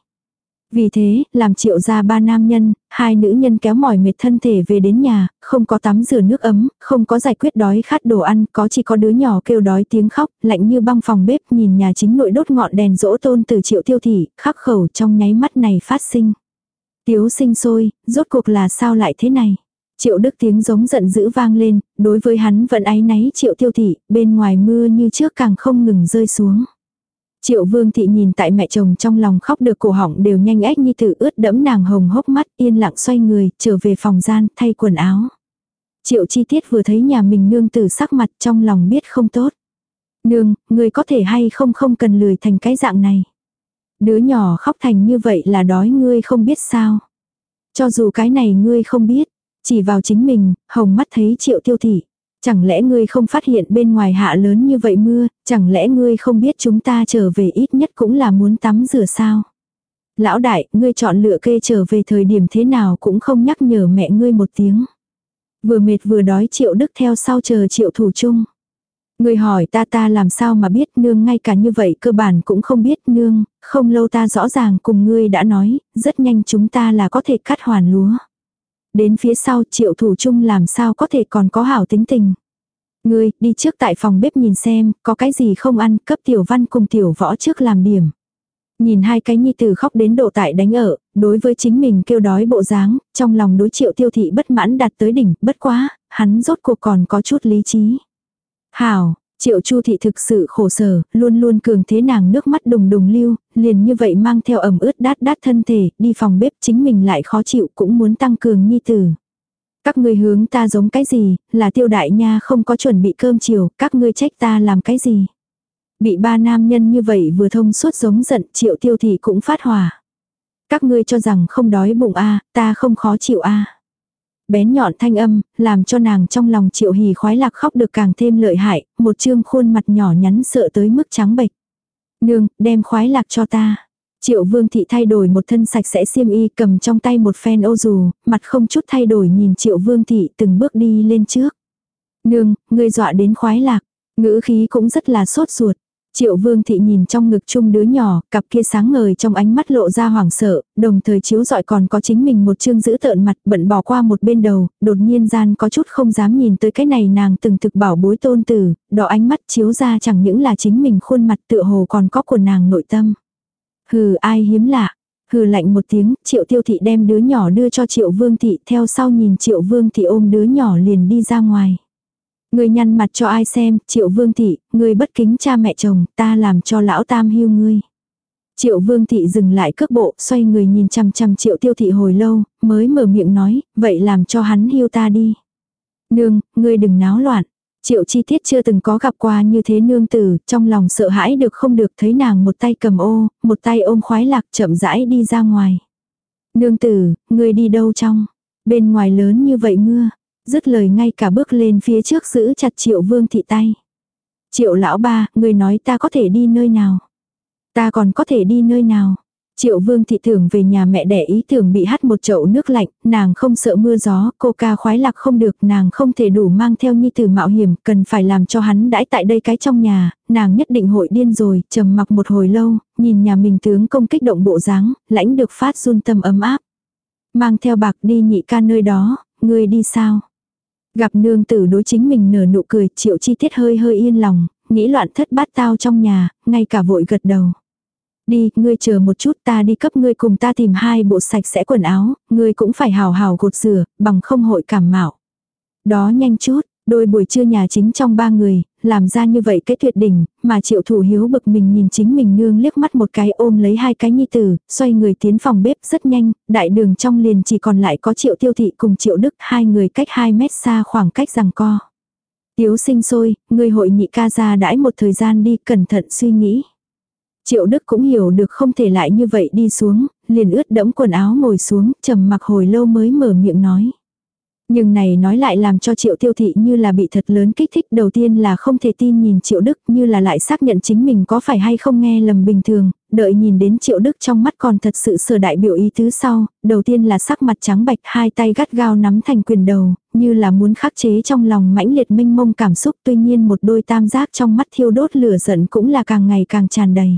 Vì thế, làm triệu ra ba nam nhân, hai nữ nhân kéo mỏi mệt thân thể về đến nhà, không có tắm rửa nước ấm, không có giải quyết đói khát đồ ăn, có chỉ có đứa nhỏ kêu đói tiếng khóc, lạnh như băng phòng bếp nhìn nhà chính nội đốt ngọn đèn dỗ tôn từ triệu tiêu thị, khắc khẩu trong nháy mắt này phát sinh. Tiếu sinh sôi, rốt cuộc là sao lại thế này? Triệu đức tiếng giống giận dữ vang lên, đối với hắn vẫn áy náy triệu tiêu thị, bên ngoài mưa như trước càng không ngừng rơi xuống. Triệu vương thị nhìn tại mẹ chồng trong lòng khóc được cổ họng đều nhanh ếch như thử ướt đẫm nàng hồng hốc mắt yên lặng xoay người trở về phòng gian thay quần áo. Triệu chi tiết vừa thấy nhà mình nương tử sắc mặt trong lòng biết không tốt. Nương, người có thể hay không không cần lười thành cái dạng này. Đứa nhỏ khóc thành như vậy là đói ngươi không biết sao. Cho dù cái này ngươi không biết, chỉ vào chính mình, hồng mắt thấy triệu tiêu thị. Chẳng lẽ ngươi không phát hiện bên ngoài hạ lớn như vậy mưa, chẳng lẽ ngươi không biết chúng ta trở về ít nhất cũng là muốn tắm rửa sao? Lão đại, ngươi chọn lựa kê trở về thời điểm thế nào cũng không nhắc nhở mẹ ngươi một tiếng. Vừa mệt vừa đói triệu đức theo sau chờ triệu thủ chung. Ngươi hỏi ta ta làm sao mà biết nương ngay cả như vậy cơ bản cũng không biết nương, không lâu ta rõ ràng cùng ngươi đã nói, rất nhanh chúng ta là có thể cắt hoàn lúa. Đến phía sau triệu thủ chung làm sao có thể còn có hảo tính tình. Ngươi, đi trước tại phòng bếp nhìn xem, có cái gì không ăn, cấp tiểu văn cùng tiểu võ trước làm điểm. Nhìn hai cái nhi tử khóc đến độ tại đánh ở, đối với chính mình kêu đói bộ dáng, trong lòng đối triệu tiêu thị bất mãn đạt tới đỉnh, bất quá, hắn rốt cuộc còn có chút lý trí. Hảo, Triệu Chu thị thực sự khổ sở, luôn luôn cường thế nàng nước mắt đùng đùng lưu, liền như vậy mang theo ẩm ướt đát đát thân thể, đi phòng bếp chính mình lại khó chịu cũng muốn tăng cường nhi tử. Các ngươi hướng ta giống cái gì, là tiêu đại nha không có chuẩn bị cơm chiều, các ngươi trách ta làm cái gì. Bị ba nam nhân như vậy vừa thông suốt giống giận triệu tiêu thị cũng phát hỏa. Các ngươi cho rằng không đói bụng a ta không khó chịu a bén nhọn thanh âm, làm cho nàng trong lòng triệu hỉ khoái lạc khóc được càng thêm lợi hại, một trương khuôn mặt nhỏ nhắn sợ tới mức trắng bệch. Nương, đem khoái lạc cho ta. Triệu vương thị thay đổi một thân sạch sẽ xiêm y cầm trong tay một phen ô dù, mặt không chút thay đổi nhìn triệu vương thị từng bước đi lên trước. Nương, ngươi dọa đến khoái lạc, ngữ khí cũng rất là sốt ruột. Triệu vương thị nhìn trong ngực chung đứa nhỏ, cặp kia sáng ngời trong ánh mắt lộ ra hoảng sợ, đồng thời chiếu dọi còn có chính mình một chương giữ tợn mặt bận bỏ qua một bên đầu, đột nhiên gian có chút không dám nhìn tới cái này nàng từng thực bảo bối tôn tử, đỏ ánh mắt chiếu ra chẳng những là chính mình khuôn mặt tựa hồ còn có của nàng nội tâm. Hừ ai hiếm lạ, hừ lạnh một tiếng, triệu tiêu thị đem đứa nhỏ đưa cho triệu vương thị theo sau nhìn triệu vương thị ôm đứa nhỏ liền đi ra ngoài. Người nhăn mặt cho ai xem, triệu vương thị, người bất kính cha mẹ chồng, ta làm cho lão tam hiu ngươi. Triệu vương thị dừng lại cước bộ, xoay người nhìn chăm chăm triệu tiêu thị hồi lâu, mới mở miệng nói, vậy làm cho hắn hiu ta đi. Nương, ngươi đừng náo loạn. Triệu chi tiết chưa từng có gặp qua như thế nương tử, trong lòng sợ hãi được không được thấy nàng một tay cầm ô, một tay ôm khoái lạc chậm rãi đi ra ngoài. Nương tử, ngươi đi đâu trong? Bên ngoài lớn như vậy mưa, Dứt lời ngay cả bước lên phía trước giữ chặt triệu vương thị tay. Triệu lão ba, người nói ta có thể đi nơi nào? Ta còn có thể đi nơi nào? Triệu vương thị tưởng về nhà mẹ đẻ ý tưởng bị hắt một chậu nước lạnh, nàng không sợ mưa gió, cô ca khoái lạc không được, nàng không thể đủ mang theo nhi tử mạo hiểm, cần phải làm cho hắn đãi tại đây cái trong nhà, nàng nhất định hội điên rồi, trầm mặc một hồi lâu, nhìn nhà mình tướng công kích động bộ dáng, lãnh được phát run tâm ấm áp. Mang theo bạc đi nhị ca nơi đó, người đi sao? Gặp nương tử đối chính mình nở nụ cười, triệu chi tiết hơi hơi yên lòng, nghĩ loạn thất bát tao trong nhà, ngay cả vội gật đầu. Đi, ngươi chờ một chút ta đi cấp ngươi cùng ta tìm hai bộ sạch sẽ quần áo, ngươi cũng phải hào hào gột rửa, bằng không hội cảm mạo. Đó nhanh chút, Đôi buổi trưa nhà chính trong ba người, làm ra như vậy cái tuyệt đỉnh, mà triệu thủ hiếu bực mình nhìn chính mình nương liếc mắt một cái ôm lấy hai cái nhi tử, xoay người tiến phòng bếp rất nhanh, đại đường trong liền chỉ còn lại có triệu tiêu thị cùng triệu đức, hai người cách 2 mét xa khoảng cách rằng co. Tiếu sinh sôi, người hội nhị ca ra đãi một thời gian đi cẩn thận suy nghĩ. Triệu Đức cũng hiểu được không thể lại như vậy đi xuống, liền ướt đẫm quần áo ngồi xuống, trầm mặc hồi lâu mới mở miệng nói. Nhưng này nói lại làm cho triệu tiêu thị như là bị thật lớn kích thích. Đầu tiên là không thể tin nhìn triệu đức như là lại xác nhận chính mình có phải hay không nghe lầm bình thường, đợi nhìn đến triệu đức trong mắt còn thật sự sửa đại biểu ý thứ sau, đầu tiên là sắc mặt trắng bạch hai tay gắt gao nắm thành quyền đầu, như là muốn khắc chế trong lòng mãnh liệt minh mông cảm xúc. Tuy nhiên một đôi tam giác trong mắt thiêu đốt lửa giận cũng là càng ngày càng tràn đầy.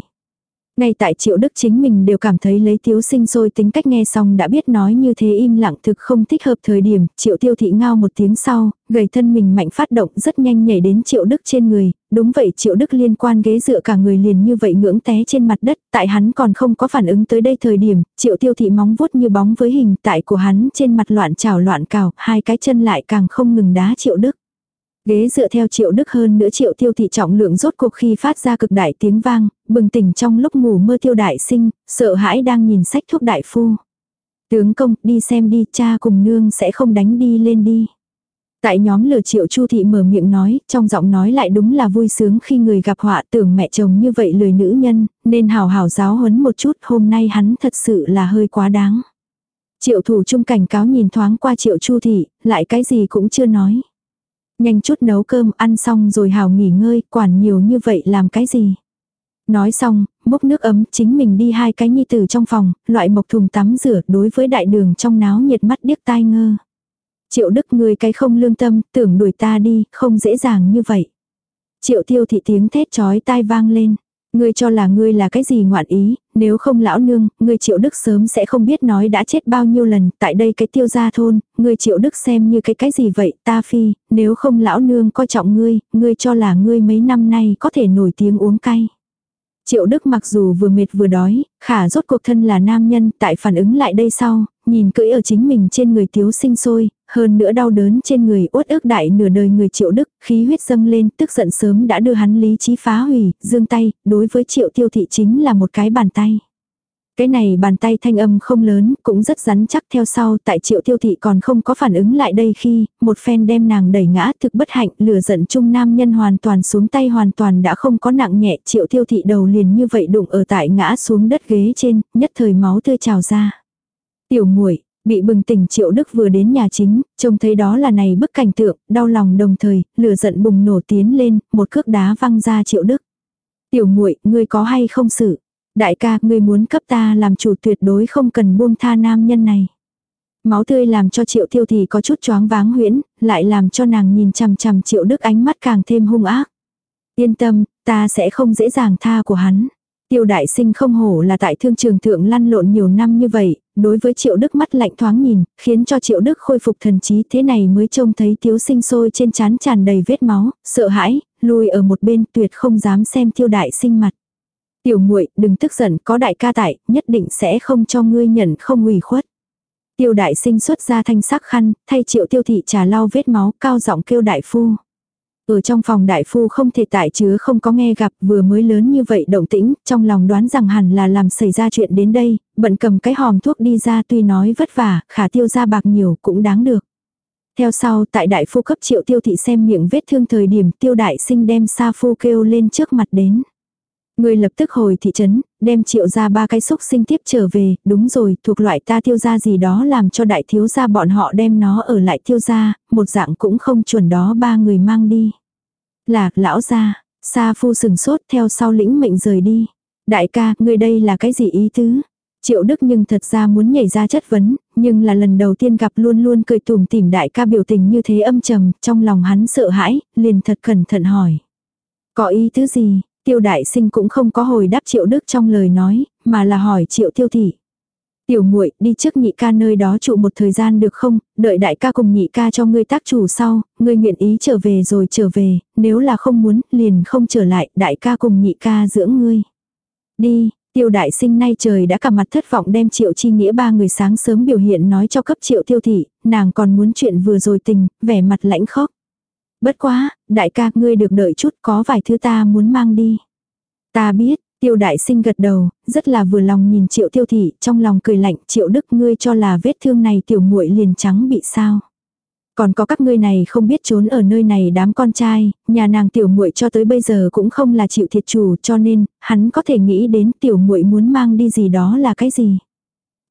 Ngay tại triệu đức chính mình đều cảm thấy lấy tiếu sinh sôi tính cách nghe xong đã biết nói như thế im lặng thực không thích hợp thời điểm, triệu tiêu thị ngao một tiếng sau, gầy thân mình mạnh phát động rất nhanh nhảy đến triệu đức trên người, đúng vậy triệu đức liên quan ghế dựa cả người liền như vậy ngưỡng té trên mặt đất, tại hắn còn không có phản ứng tới đây thời điểm, triệu tiêu thị móng vuốt như bóng với hình tại của hắn trên mặt loạn trào loạn cào, hai cái chân lại càng không ngừng đá triệu đức. Ghế dựa theo triệu đức hơn nữa triệu tiêu thị trọng lượng rốt cuộc khi phát ra cực đại tiếng vang, bừng tỉnh trong lúc ngủ mơ tiêu đại sinh, sợ hãi đang nhìn sách thuốc đại phu. Tướng công, đi xem đi, cha cùng nương sẽ không đánh đi lên đi. Tại nhóm lừa triệu chu thị mở miệng nói, trong giọng nói lại đúng là vui sướng khi người gặp họa tưởng mẹ chồng như vậy lười nữ nhân, nên hào hào giáo huấn một chút hôm nay hắn thật sự là hơi quá đáng. Triệu thủ trung cảnh cáo nhìn thoáng qua triệu chu thị, lại cái gì cũng chưa nói. Nhanh chút nấu cơm ăn xong rồi hào nghỉ ngơi, quản nhiều như vậy làm cái gì. Nói xong, bốc nước ấm chính mình đi hai cái nhi tử trong phòng, loại mộc thùng tắm rửa đối với đại đường trong náo nhiệt mắt điếc tai ngơ. Triệu đức người cái không lương tâm, tưởng đuổi ta đi, không dễ dàng như vậy. Triệu tiêu thị tiếng thét chói tai vang lên. Ngươi cho là ngươi là cái gì ngoạn ý, nếu không lão nương, ngươi triệu đức sớm sẽ không biết nói đã chết bao nhiêu lần, tại đây cái tiêu gia thôn, ngươi triệu đức xem như cái cái gì vậy, ta phi, nếu không lão nương coi trọng ngươi, ngươi cho là ngươi mấy năm nay có thể nổi tiếng uống cay. Triệu Đức mặc dù vừa mệt vừa đói, khả rốt cuộc thân là nam nhân tại phản ứng lại đây sau, nhìn cưỡi ở chính mình trên người thiếu sinh sôi, hơn nữa đau đớn trên người uất ức đại nửa đời người Triệu Đức, khí huyết dâng lên, tức giận sớm đã đưa hắn lý trí phá hủy, dương tay, đối với Triệu Tiêu Thị chính là một cái bàn tay. Cái này bàn tay thanh âm không lớn, cũng rất rắn chắc theo sau, tại triệu tiêu thị còn không có phản ứng lại đây khi, một phen đem nàng đẩy ngã thực bất hạnh, lửa giận trung nam nhân hoàn toàn xuống tay hoàn toàn đã không có nặng nhẹ, triệu tiêu thị đầu liền như vậy đụng ở tại ngã xuống đất ghế trên, nhất thời máu tươi trào ra. Tiểu muội bị bừng tỉnh triệu đức vừa đến nhà chính, trông thấy đó là này bức cảnh tượng, đau lòng đồng thời, lửa giận bùng nổ tiến lên, một cước đá văng ra triệu đức. Tiểu muội ngươi có hay không xử? Đại ca, ngươi muốn cấp ta làm chủ tuyệt đối không cần buông tha nam nhân này. Máu tươi làm cho triệu tiêu thì có chút choáng váng huyễn, lại làm cho nàng nhìn chằm chằm triệu đức ánh mắt càng thêm hung ác. Yên tâm, ta sẽ không dễ dàng tha của hắn. Tiêu đại sinh không hổ là tại thương trường thượng lăn lộn nhiều năm như vậy, đối với triệu đức mắt lạnh thoáng nhìn, khiến cho triệu đức khôi phục thần trí thế này mới trông thấy tiếu sinh sôi trên trán tràn đầy vết máu, sợ hãi, lùi ở một bên tuyệt không dám xem tiêu đại sinh mặt. Tiểu muội đừng tức giận, có đại ca tại, nhất định sẽ không cho ngươi nhận không ủy khuất. Tiêu đại sinh xuất ra thanh sắc khăn, thay triệu tiêu thị trà lau vết máu, cao giọng kêu đại phu. Ở trong phòng đại phu không thể tại chứa không có nghe gặp vừa mới lớn như vậy động tĩnh, trong lòng đoán rằng hẳn là làm xảy ra chuyện đến đây, bận cầm cái hòm thuốc đi ra tuy nói vất vả, khả tiêu ra bạc nhiều cũng đáng được. Theo sau tại đại phu cấp triệu tiêu thị xem miệng vết thương thời điểm tiêu đại sinh đem sa phu kêu lên trước mặt đến. Người lập tức hồi thị trấn, đem triệu ra ba cái xúc sinh tiếp trở về, đúng rồi, thuộc loại ta tiêu ra gì đó làm cho đại thiếu gia bọn họ đem nó ở lại tiêu ra, một dạng cũng không chuẩn đó ba người mang đi. Lạc lão gia, sa phu sừng sốt theo sau lĩnh mệnh rời đi. Đại ca, ngươi đây là cái gì ý tứ? Triệu Đức nhưng thật ra muốn nhảy ra chất vấn, nhưng là lần đầu tiên gặp luôn luôn cười tùm tìm đại ca biểu tình như thế âm trầm, trong lòng hắn sợ hãi, liền thật cẩn thận hỏi. Có ý tứ gì, Tiêu đại sinh cũng không có hồi đáp triệu đức trong lời nói, mà là hỏi triệu tiêu thị. Tiểu muội đi trước nhị ca nơi đó trụ một thời gian được không, đợi đại ca cùng nhị ca cho ngươi tác chủ sau, ngươi nguyện ý trở về rồi trở về, nếu là không muốn, liền không trở lại, đại ca cùng nhị ca dưỡng ngươi. Đi, tiêu đại sinh nay trời đã cả mặt thất vọng đem triệu chi nghĩa ba người sáng sớm biểu hiện nói cho cấp triệu tiêu thị, nàng còn muốn chuyện vừa rồi tình, vẻ mặt lãnh khóc. Bất quá, đại ca ngươi được đợi chút có vài thứ ta muốn mang đi. Ta biết, tiêu đại sinh gật đầu, rất là vừa lòng nhìn triệu tiêu thị, trong lòng cười lạnh triệu đức ngươi cho là vết thương này tiểu muội liền trắng bị sao. Còn có các ngươi này không biết trốn ở nơi này đám con trai, nhà nàng tiểu muội cho tới bây giờ cũng không là chịu thiệt chủ cho nên, hắn có thể nghĩ đến tiểu muội muốn mang đi gì đó là cái gì.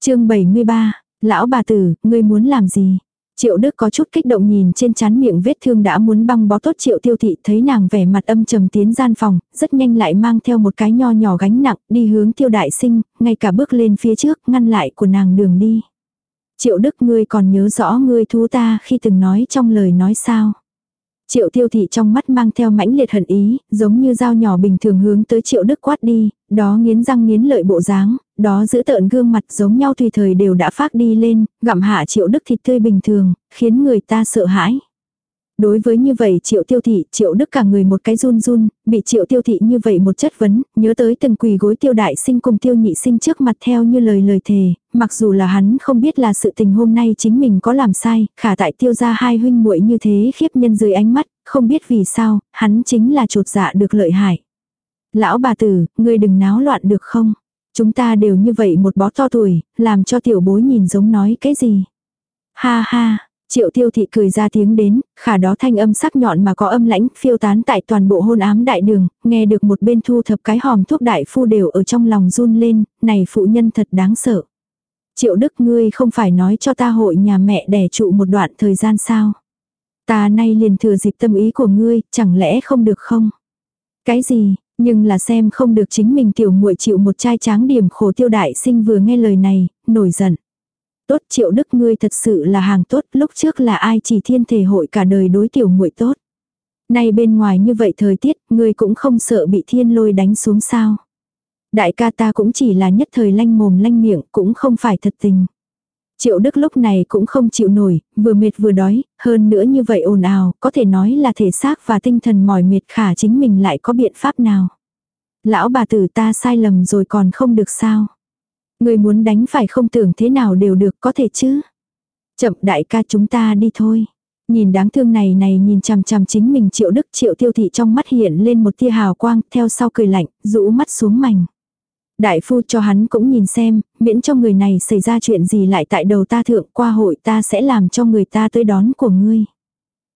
chương 73, lão bà tử, ngươi muốn làm gì? Triệu Đức có chút kích động nhìn trên chán miệng vết thương đã muốn băng bó tốt Triệu Tiêu Thị thấy nàng vẻ mặt âm trầm tiến gian phòng, rất nhanh lại mang theo một cái nho nhỏ gánh nặng đi hướng Tiêu Đại Sinh, ngay cả bước lên phía trước ngăn lại của nàng đường đi. Triệu Đức ngươi còn nhớ rõ ngươi thú ta khi từng nói trong lời nói sao. Triệu tiêu thị trong mắt mang theo mãnh liệt hận ý, giống như dao nhỏ bình thường hướng tới triệu đức quát đi, đó nghiến răng nghiến lợi bộ dáng, đó giữ tợn gương mặt giống nhau tùy thời đều đã phát đi lên, gặm hạ triệu đức thịt tươi bình thường, khiến người ta sợ hãi. Đối với như vậy triệu tiêu thị, triệu đức cả người một cái run run, bị triệu tiêu thị như vậy một chất vấn, nhớ tới từng quỳ gối tiêu đại sinh cùng tiêu nhị sinh trước mặt theo như lời lời thề, mặc dù là hắn không biết là sự tình hôm nay chính mình có làm sai, khả tại tiêu ra hai huynh muội như thế khiếp nhân dưới ánh mắt, không biết vì sao, hắn chính là trột dạ được lợi hại. Lão bà tử, ngươi đừng náo loạn được không? Chúng ta đều như vậy một bó to tuổi, làm cho tiểu bối nhìn giống nói cái gì? Ha ha, Triệu tiêu thị cười ra tiếng đến, khả đó thanh âm sắc nhọn mà có âm lãnh phiêu tán tại toàn bộ hôn ám đại đường, nghe được một bên thu thập cái hòm thuốc đại phu đều ở trong lòng run lên, này phụ nhân thật đáng sợ. Triệu đức ngươi không phải nói cho ta hội nhà mẹ đẻ trụ một đoạn thời gian sao. Ta nay liền thừa dịp tâm ý của ngươi, chẳng lẽ không được không? Cái gì, nhưng là xem không được chính mình tiểu muội chịu một chai tráng điểm khổ tiêu đại sinh vừa nghe lời này, nổi giận. Tốt triệu đức ngươi thật sự là hàng tốt, lúc trước là ai chỉ thiên thể hội cả đời đối tiểu muội tốt. Nay bên ngoài như vậy thời tiết, ngươi cũng không sợ bị thiên lôi đánh xuống sao. Đại ca ta cũng chỉ là nhất thời lanh mồm lanh miệng, cũng không phải thật tình. Triệu Đức lúc này cũng không chịu nổi, vừa mệt vừa đói, hơn nữa như vậy ồn ào, có thể nói là thể xác và tinh thần mỏi mệt khả chính mình lại có biện pháp nào. Lão bà tử ta sai lầm rồi còn không được sao. Người muốn đánh phải không tưởng thế nào đều được có thể chứ. Chậm đại ca chúng ta đi thôi. Nhìn đáng thương này này nhìn chằm chằm chính mình triệu đức triệu tiêu thị trong mắt hiện lên một tia hào quang theo sau cười lạnh, rũ mắt xuống mảnh. Đại phu cho hắn cũng nhìn xem, miễn cho người này xảy ra chuyện gì lại tại đầu ta thượng qua hội ta sẽ làm cho người ta tới đón của ngươi.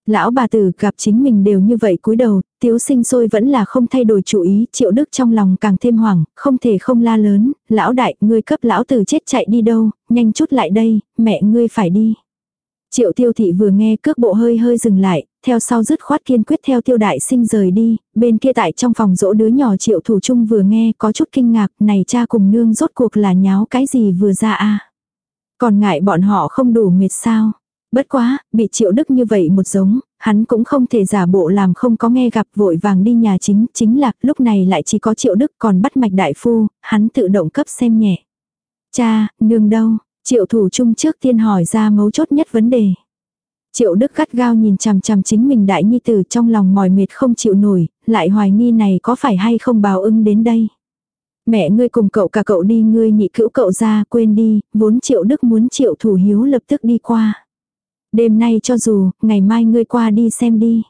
Lão bà tử gặp chính mình đều như vậy cúi đầu, tiếu sinh sôi vẫn là không thay đổi chủ ý, triệu đức trong lòng càng thêm hoảng, không thể không la lớn, lão đại, ngươi cấp lão tử chết chạy đi đâu, nhanh chút lại đây, mẹ ngươi phải đi. Triệu tiêu thị vừa nghe cước bộ hơi hơi dừng lại, theo sau dứt khoát kiên quyết theo tiêu đại sinh rời đi, bên kia tại trong phòng dỗ đứa nhỏ triệu thủ trung vừa nghe có chút kinh ngạc, này cha cùng nương rốt cuộc là nháo cái gì vừa ra a Còn ngại bọn họ không đủ mệt sao. Bất quá, bị triệu đức như vậy một giống, hắn cũng không thể giả bộ làm không có nghe gặp vội vàng đi nhà chính, chính là lúc này lại chỉ có triệu đức còn bắt mạch đại phu, hắn tự động cấp xem nhẹ. Cha, nương đâu? Triệu thủ trung trước tiên hỏi ra mấu chốt nhất vấn đề. Triệu Đức gắt gao nhìn chằm chằm chính mình đại nhi tử trong lòng mỏi mệt không chịu nổi, lại hoài nghi này có phải hay không báo ứng đến đây. Mẹ ngươi cùng cậu cả cậu đi ngươi nhị cữu cậu ra quên đi, vốn Triệu Đức muốn Triệu Thủ Hiếu lập tức đi qua. Đêm nay cho dù, ngày mai ngươi qua đi xem đi.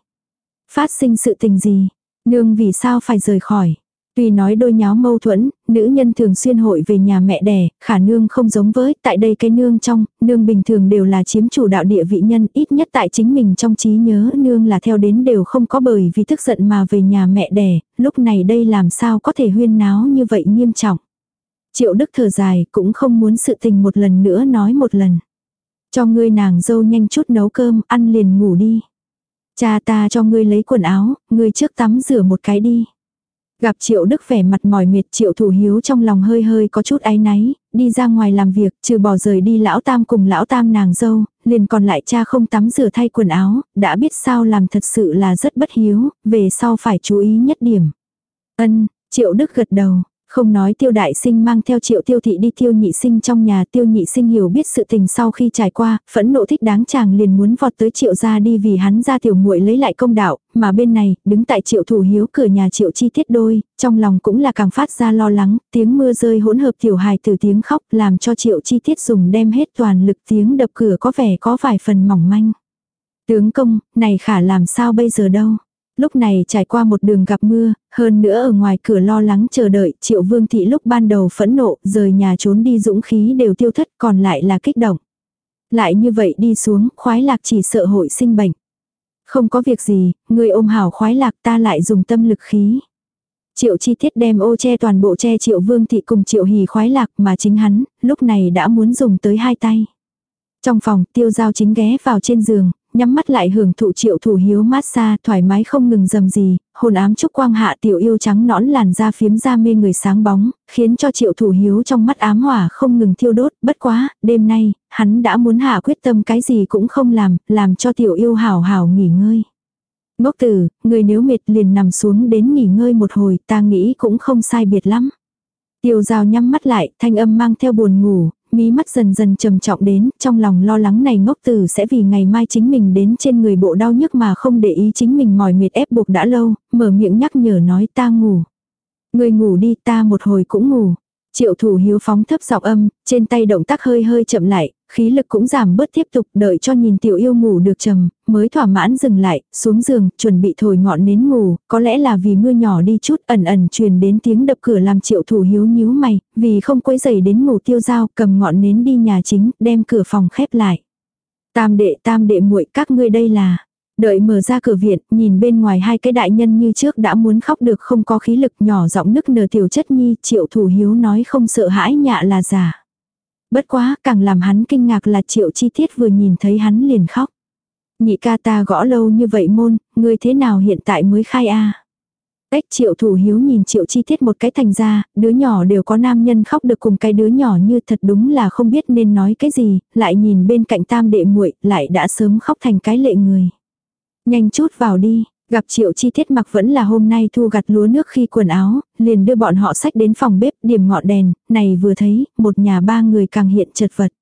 Phát sinh sự tình gì? Nương vì sao phải rời khỏi? Tuy nói đôi nháo mâu thuẫn, nữ nhân thường xuyên hội về nhà mẹ đẻ, khả nương không giống với, tại đây cái nương trong, nương bình thường đều là chiếm chủ đạo địa vị nhân, ít nhất tại chính mình trong trí nhớ nương là theo đến đều không có bởi vì tức giận mà về nhà mẹ đẻ, lúc này đây làm sao có thể huyên náo như vậy nghiêm trọng. Triệu Đức thở dài cũng không muốn sự tình một lần nữa nói một lần. Cho ngươi nàng dâu nhanh chút nấu cơm, ăn liền ngủ đi. Cha ta cho ngươi lấy quần áo, ngươi trước tắm rửa một cái đi. Gặp triệu đức vẻ mặt mỏi mệt triệu thủ hiếu trong lòng hơi hơi có chút áy náy, đi ra ngoài làm việc, trừ bỏ rời đi lão tam cùng lão tam nàng dâu, liền còn lại cha không tắm rửa thay quần áo, đã biết sao làm thật sự là rất bất hiếu, về sau phải chú ý nhất điểm. Ân, triệu đức gật đầu, không nói tiêu đại sinh mang theo triệu tiêu thị đi tiêu nhị sinh trong nhà tiêu nhị sinh hiểu biết sự tình sau khi trải qua, phẫn nộ thích đáng chàng liền muốn vọt tới triệu gia đi vì hắn ra tiểu muội lấy lại công đạo, mà bên này, đứng tại triệu thủ hiếu cửa nhà triệu chi tiết đôi, trong lòng cũng là càng phát ra lo lắng, tiếng mưa rơi hỗn hợp tiểu hài từ tiếng khóc làm cho triệu chi tiết dùng đem hết toàn lực tiếng đập cửa có vẻ có vài phần mỏng manh. Tướng công, này khả làm sao bây giờ đâu. Lúc này trải qua một đường gặp mưa, hơn nữa ở ngoài cửa lo lắng chờ đợi, triệu vương thị lúc ban đầu phẫn nộ, rời nhà trốn đi dũng khí đều tiêu thất còn lại là kích động. Lại như vậy đi xuống, khoái lạc chỉ sợ hội sinh bệnh. Không có việc gì, người ôm hảo khoái lạc ta lại dùng tâm lực khí. Triệu chi tiết đem ô che toàn bộ che triệu vương thị cùng triệu hì khoái lạc mà chính hắn, lúc này đã muốn dùng tới hai tay. Trong phòng, tiêu giao chính ghé vào trên giường, nhắm mắt lại hưởng thụ triệu thủ hiếu massage thoải mái không ngừng dầm gì, hồn ám trúc quang hạ tiểu yêu trắng nõn làn da phiếm da mê người sáng bóng, khiến cho triệu thủ hiếu trong mắt ám hỏa không ngừng thiêu đốt, bất quá, đêm nay, hắn đã muốn hạ quyết tâm cái gì cũng không làm, làm cho tiểu yêu hảo hảo nghỉ ngơi. Ngốc tử, người nếu mệt liền nằm xuống đến nghỉ ngơi một hồi, ta nghĩ cũng không sai biệt lắm. Tiêu rào nhắm mắt lại, thanh âm mang theo buồn ngủ, mí mắt dần dần trầm trọng đến, trong lòng lo lắng này ngốc tử sẽ vì ngày mai chính mình đến trên người bộ đau nhức mà không để ý chính mình mỏi mệt ép buộc đã lâu, mở miệng nhắc nhở nói ta ngủ. Người ngủ đi ta một hồi cũng ngủ. Triệu thủ hiếu phóng thấp giọng âm, trên tay động tác hơi hơi chậm lại, khí lực cũng giảm bớt tiếp tục đợi cho nhìn tiểu yêu ngủ được trầm, mới thỏa mãn dừng lại, xuống giường, chuẩn bị thổi ngọn nến ngủ, có lẽ là vì mưa nhỏ đi chút ẩn ẩn truyền đến tiếng đập cửa làm triệu thủ hiếu nhíu mày, vì không quấy dày đến ngủ tiêu dao cầm ngọn nến đi nhà chính, đem cửa phòng khép lại. Tam đệ tam đệ muội các ngươi đây là, Đợi mở ra cửa viện, nhìn bên ngoài hai cái đại nhân như trước đã muốn khóc được không có khí lực nhỏ giọng nức nở tiểu chất nhi, triệu thủ hiếu nói không sợ hãi nhạ là giả. Bất quá, càng làm hắn kinh ngạc là triệu chi tiết vừa nhìn thấy hắn liền khóc. Nhị ca ta gõ lâu như vậy môn, ngươi thế nào hiện tại mới khai a Cách triệu thủ hiếu nhìn triệu chi tiết một cái thành ra, đứa nhỏ đều có nam nhân khóc được cùng cái đứa nhỏ như thật đúng là không biết nên nói cái gì, lại nhìn bên cạnh tam đệ muội lại đã sớm khóc thành cái lệ người. Nhanh chút vào đi, gặp triệu chi tiết mặc vẫn là hôm nay thu gặt lúa nước khi quần áo, liền đưa bọn họ sách đến phòng bếp điểm ngọn đèn, này vừa thấy, một nhà ba người càng hiện chật vật.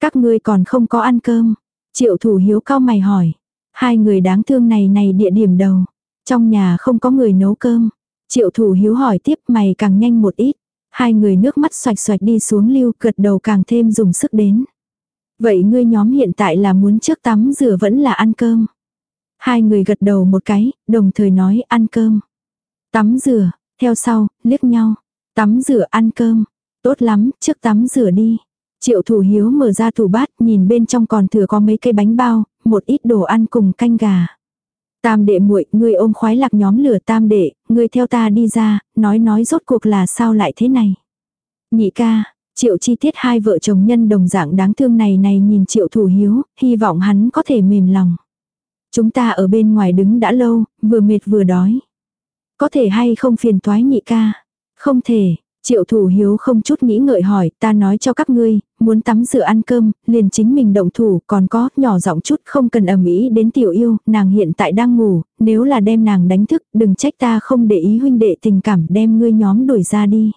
Các ngươi còn không có ăn cơm. Triệu thủ hiếu cao mày hỏi. Hai người đáng thương này này địa điểm đầu. Trong nhà không có người nấu cơm. Triệu thủ hiếu hỏi tiếp mày càng nhanh một ít. Hai người nước mắt xoạch xoạch đi xuống lưu cật đầu càng thêm dùng sức đến. Vậy ngươi nhóm hiện tại là muốn trước tắm rửa vẫn là ăn cơm. Hai người gật đầu một cái, đồng thời nói ăn cơm. Tắm rửa, theo sau, liếc nhau. Tắm rửa ăn cơm. Tốt lắm, trước tắm rửa đi. Triệu thủ hiếu mở ra tủ bát, nhìn bên trong còn thừa có mấy cây bánh bao, một ít đồ ăn cùng canh gà. Tam đệ muội, ngươi ôm khoái lạc nhóm lửa tam đệ, ngươi theo ta đi ra, nói nói rốt cuộc là sao lại thế này. Nhị ca, triệu chi tiết hai vợ chồng nhân đồng dạng đáng thương này này nhìn triệu thủ hiếu, hy vọng hắn có thể mềm lòng. Chúng ta ở bên ngoài đứng đã lâu, vừa mệt vừa đói. Có thể hay không phiền toái nhị ca? Không thể. Triệu thủ hiếu không chút nghĩ ngợi hỏi, ta nói cho các ngươi, muốn tắm rửa ăn cơm, liền chính mình động thủ, còn có, nhỏ giọng chút không cần ầm ĩ đến tiểu yêu, nàng hiện tại đang ngủ, nếu là đem nàng đánh thức, đừng trách ta không để ý huynh đệ tình cảm đem ngươi nhóm đuổi ra đi.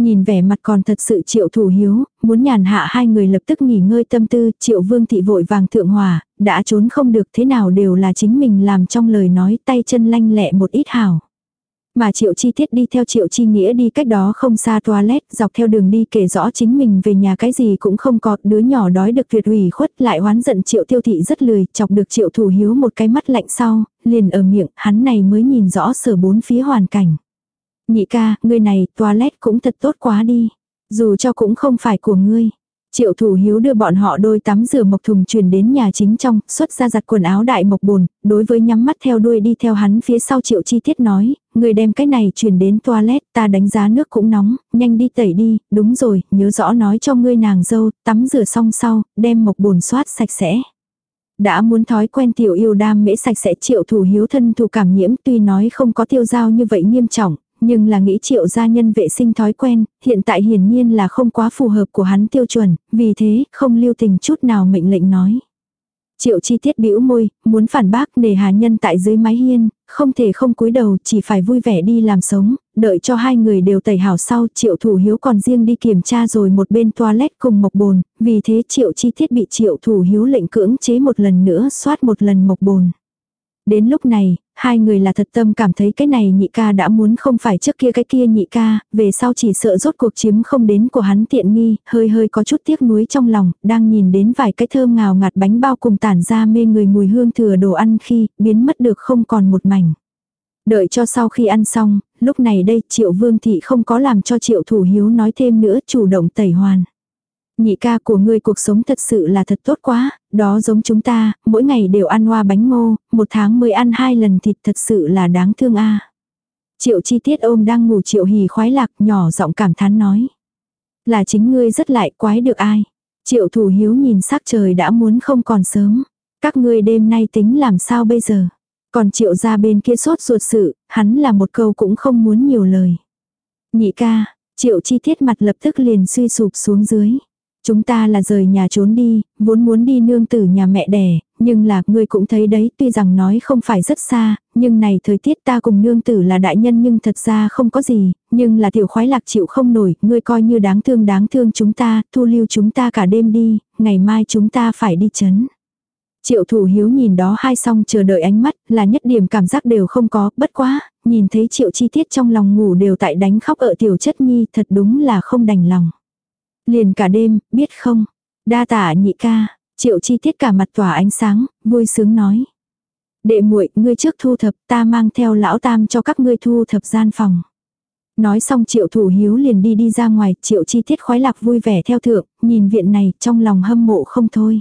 Nhìn vẻ mặt còn thật sự triệu thủ hiếu, muốn nhàn hạ hai người lập tức nghỉ ngơi tâm tư, triệu vương thị vội vàng thượng hòa, đã trốn không được thế nào đều là chính mình làm trong lời nói tay chân lanh lẹ một ít hảo. Mà triệu chi tiết đi theo triệu chi nghĩa đi cách đó không xa toilet, dọc theo đường đi kể rõ chính mình về nhà cái gì cũng không có, đứa nhỏ đói được tuyệt ủy khuất lại hoán giận triệu tiêu thị rất lười, chọc được triệu thủ hiếu một cái mắt lạnh sau, liền ở miệng, hắn này mới nhìn rõ sở bốn phía hoàn cảnh. Nhị ca, ngươi này, toilet cũng thật tốt quá đi. Dù cho cũng không phải của ngươi. Triệu thủ hiếu đưa bọn họ đôi tắm rửa mộc thùng truyền đến nhà chính trong, xuất ra giặt quần áo đại mộc bồn, đối với nhắm mắt theo đuôi đi theo hắn phía sau triệu chi tiết nói, người đem cái này truyền đến toilet, ta đánh giá nước cũng nóng, nhanh đi tẩy đi, đúng rồi, nhớ rõ nói cho ngươi nàng dâu, tắm rửa xong sau, đem mộc bồn soát sạch sẽ. Đã muốn thói quen tiểu yêu đam mễ sạch sẽ triệu thủ hiếu thân thủ cảm nhiễm tuy nói không có tiêu giao như vậy nghiêm trọng, nhưng là nghĩ triệu gia nhân vệ sinh thói quen, hiện tại hiển nhiên là không quá phù hợp của hắn tiêu chuẩn, vì thế không lưu tình chút nào mệnh lệnh nói. Triệu chi tiết bĩu môi, muốn phản bác nề hà nhân tại dưới mái hiên, không thể không cúi đầu chỉ phải vui vẻ đi làm sống, đợi cho hai người đều tẩy hảo sau triệu thủ hiếu còn riêng đi kiểm tra rồi một bên toilet cùng mộc bồn, vì thế triệu chi tiết bị triệu thủ hiếu lệnh cưỡng chế một lần nữa soát một lần mộc bồn. Đến lúc này, hai người là thật tâm cảm thấy cái này nhị ca đã muốn không phải trước kia cái kia nhị ca, về sau chỉ sợ rốt cuộc chiếm không đến của hắn tiện nghi, hơi hơi có chút tiếc nuối trong lòng, đang nhìn đến vài cái thơm ngào ngạt bánh bao cùng tản ra mê người mùi hương thừa đồ ăn khi biến mất được không còn một mảnh. Đợi cho sau khi ăn xong, lúc này đây triệu vương thị không có làm cho triệu thủ hiếu nói thêm nữa chủ động tẩy hoàn. Nhị ca của ngươi cuộc sống thật sự là thật tốt quá, đó giống chúng ta, mỗi ngày đều ăn hoa bánh ngô, một tháng mới ăn hai lần thịt thật sự là đáng thương a. Triệu chi tiết ôm đang ngủ triệu hì khoái lạc nhỏ giọng cảm thán nói. Là chính ngươi rất lại quái được ai. Triệu thủ hiếu nhìn sắc trời đã muốn không còn sớm. Các ngươi đêm nay tính làm sao bây giờ? Còn triệu ra bên kia sốt ruột sự, hắn là một câu cũng không muốn nhiều lời. Nhị ca, triệu chi tiết mặt lập tức liền suy sụp xuống dưới. Chúng ta là rời nhà trốn đi, vốn muốn đi nương tử nhà mẹ đẻ, nhưng là ngươi cũng thấy đấy tuy rằng nói không phải rất xa, nhưng này thời tiết ta cùng nương tử là đại nhân nhưng thật ra không có gì, nhưng là tiểu khoái lạc chịu không nổi, ngươi coi như đáng thương đáng thương chúng ta, thu lưu chúng ta cả đêm đi, ngày mai chúng ta phải đi chấn. Triệu thủ hiếu nhìn đó hai song chờ đợi ánh mắt là nhất điểm cảm giác đều không có, bất quá, nhìn thấy triệu chi tiết trong lòng ngủ đều tại đánh khóc ở tiểu chất nhi thật đúng là không đành lòng. Liền cả đêm, biết không? Đa tả nhị ca, triệu chi tiết cả mặt tỏa ánh sáng, vui sướng nói. Đệ muội ngươi trước thu thập, ta mang theo lão tam cho các ngươi thu thập gian phòng. Nói xong triệu thủ hiếu liền đi đi ra ngoài, triệu chi tiết khoái lạc vui vẻ theo thượng, nhìn viện này trong lòng hâm mộ không thôi.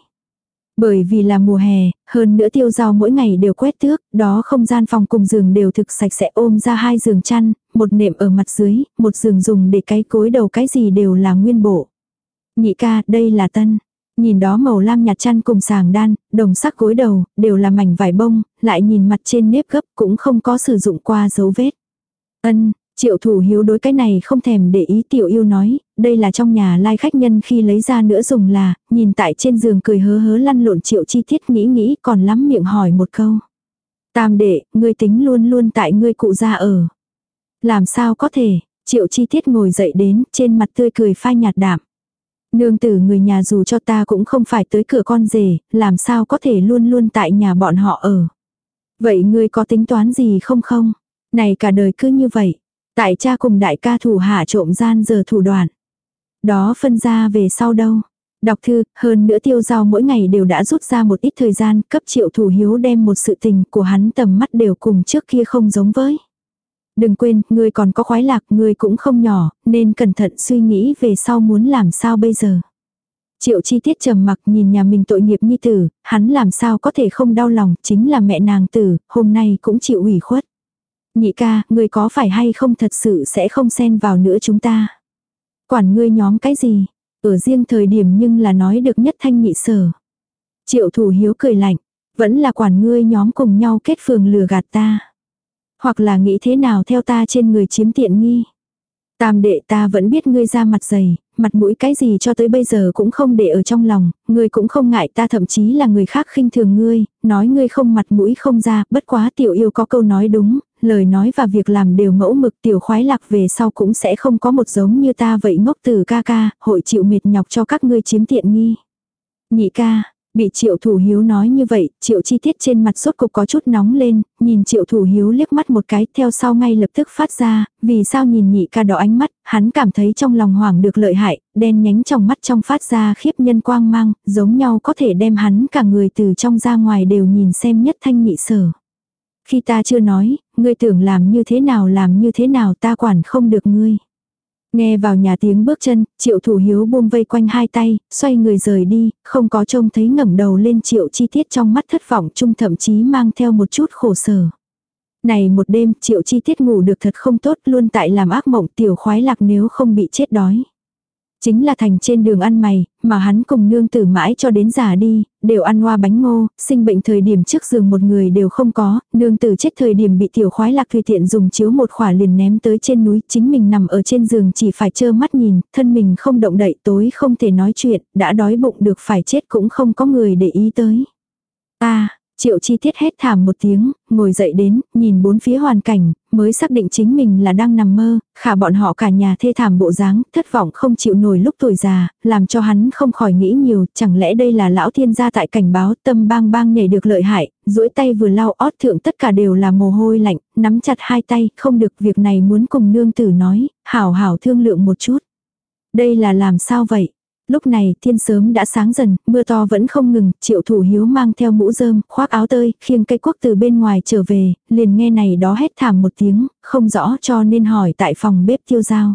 Bởi vì là mùa hè, hơn nữa tiêu rau mỗi ngày đều quét tước, đó không gian phòng cùng giường đều thực sạch sẽ ôm ra hai giường chăn, một nệm ở mặt dưới, một giường dùng để cái cối đầu cái gì đều là nguyên bộ. Nhị ca, đây là tân. Nhìn đó màu lam nhạt chăn cùng sàng đan, đồng sắc gối đầu, đều là mảnh vải bông, lại nhìn mặt trên nếp gấp cũng không có sử dụng qua dấu vết. Ân, triệu thủ hiếu đối cái này không thèm để ý tiểu yêu nói, đây là trong nhà lai khách nhân khi lấy ra nữa dùng là, nhìn tại trên giường cười hớ hớ lăn lộn triệu chi tiết nghĩ nghĩ còn lắm miệng hỏi một câu. Tam đệ, ngươi tính luôn luôn tại ngươi cụ ra ở. Làm sao có thể, triệu chi tiết ngồi dậy đến, trên mặt tươi cười phai nhạt đạm. Nương tử người nhà dù cho ta cũng không phải tới cửa con rể, làm sao có thể luôn luôn tại nhà bọn họ ở. Vậy ngươi có tính toán gì không không? Này cả đời cứ như vậy. Tại cha cùng đại ca thủ hạ trộm gian giờ thủ đoạn. Đó phân ra về sau đâu. Đọc thư, hơn nữa tiêu giao mỗi ngày đều đã rút ra một ít thời gian cấp triệu thủ hiếu đem một sự tình của hắn tầm mắt đều cùng trước kia không giống với. Đừng quên, ngươi còn có khoái lạc, ngươi cũng không nhỏ, nên cẩn thận suy nghĩ về sau muốn làm sao bây giờ. Triệu chi tiết trầm mặc nhìn nhà mình tội nghiệp nhi tử, hắn làm sao có thể không đau lòng, chính là mẹ nàng tử, hôm nay cũng chịu ủy khuất. Nhị ca, ngươi có phải hay không thật sự sẽ không xen vào nữa chúng ta. Quản ngươi nhóm cái gì, ở riêng thời điểm nhưng là nói được nhất thanh nhị sở. Triệu thủ hiếu cười lạnh, vẫn là quản ngươi nhóm cùng nhau kết phường lừa gạt ta. Hoặc là nghĩ thế nào theo ta trên người chiếm tiện nghi. Tam đệ ta vẫn biết ngươi ra mặt dày, mặt mũi cái gì cho tới bây giờ cũng không để ở trong lòng, ngươi cũng không ngại ta thậm chí là người khác khinh thường ngươi, nói ngươi không mặt mũi không ra, bất quá tiểu yêu có câu nói đúng, lời nói và việc làm đều mẫu mực tiểu khoái lạc về sau cũng sẽ không có một giống như ta vậy ngốc từ ca ca, hội chịu mệt nhọc cho các ngươi chiếm tiện nghi. Nhị ca, Bị triệu thủ hiếu nói như vậy, triệu chi tiết trên mặt sốt cục có chút nóng lên, nhìn triệu thủ hiếu liếc mắt một cái, theo sau ngay lập tức phát ra, vì sao nhìn nhị ca đỏ ánh mắt, hắn cảm thấy trong lòng hoảng được lợi hại, đen nhánh trong mắt trong phát ra khiếp nhân quang mang, giống nhau có thể đem hắn cả người từ trong ra ngoài đều nhìn xem nhất thanh nhị sở. Khi ta chưa nói, ngươi tưởng làm như thế nào làm như thế nào ta quản không được ngươi. Nghe vào nhà tiếng bước chân, triệu thủ hiếu buông vây quanh hai tay, xoay người rời đi, không có trông thấy ngẩng đầu lên triệu chi tiết trong mắt thất vọng chung thậm chí mang theo một chút khổ sở. Này một đêm triệu chi tiết ngủ được thật không tốt luôn tại làm ác mộng tiểu khoái lạc nếu không bị chết đói. Chính là thành trên đường ăn mày, mà hắn cùng nương tử mãi cho đến già đi, đều ăn hoa bánh ngô, sinh bệnh thời điểm trước giường một người đều không có, nương tử chết thời điểm bị tiểu khoái lạc tùy tiện dùng chiếu một khỏa liền ném tới trên núi, chính mình nằm ở trên giường chỉ phải trơ mắt nhìn, thân mình không động đậy tối không thể nói chuyện, đã đói bụng được phải chết cũng không có người để ý tới. ta Triệu chi tiết hét thảm một tiếng, ngồi dậy đến, nhìn bốn phía hoàn cảnh, mới xác định chính mình là đang nằm mơ, khả bọn họ cả nhà thê thảm bộ dáng, thất vọng không chịu nổi lúc tuổi già, làm cho hắn không khỏi nghĩ nhiều, chẳng lẽ đây là lão thiên gia tại cảnh báo tâm bang bang nhảy được lợi hại, duỗi tay vừa lau ót thượng tất cả đều là mồ hôi lạnh, nắm chặt hai tay, không được việc này muốn cùng nương tử nói, hảo hảo thương lượng một chút. Đây là làm sao vậy? Lúc này thiên sớm đã sáng dần, mưa to vẫn không ngừng, triệu thủ hiếu mang theo mũ rơm, khoác áo tơi, khiêng cây quốc từ bên ngoài trở về, liền nghe này đó hét thảm một tiếng, không rõ cho nên hỏi tại phòng bếp tiêu giao.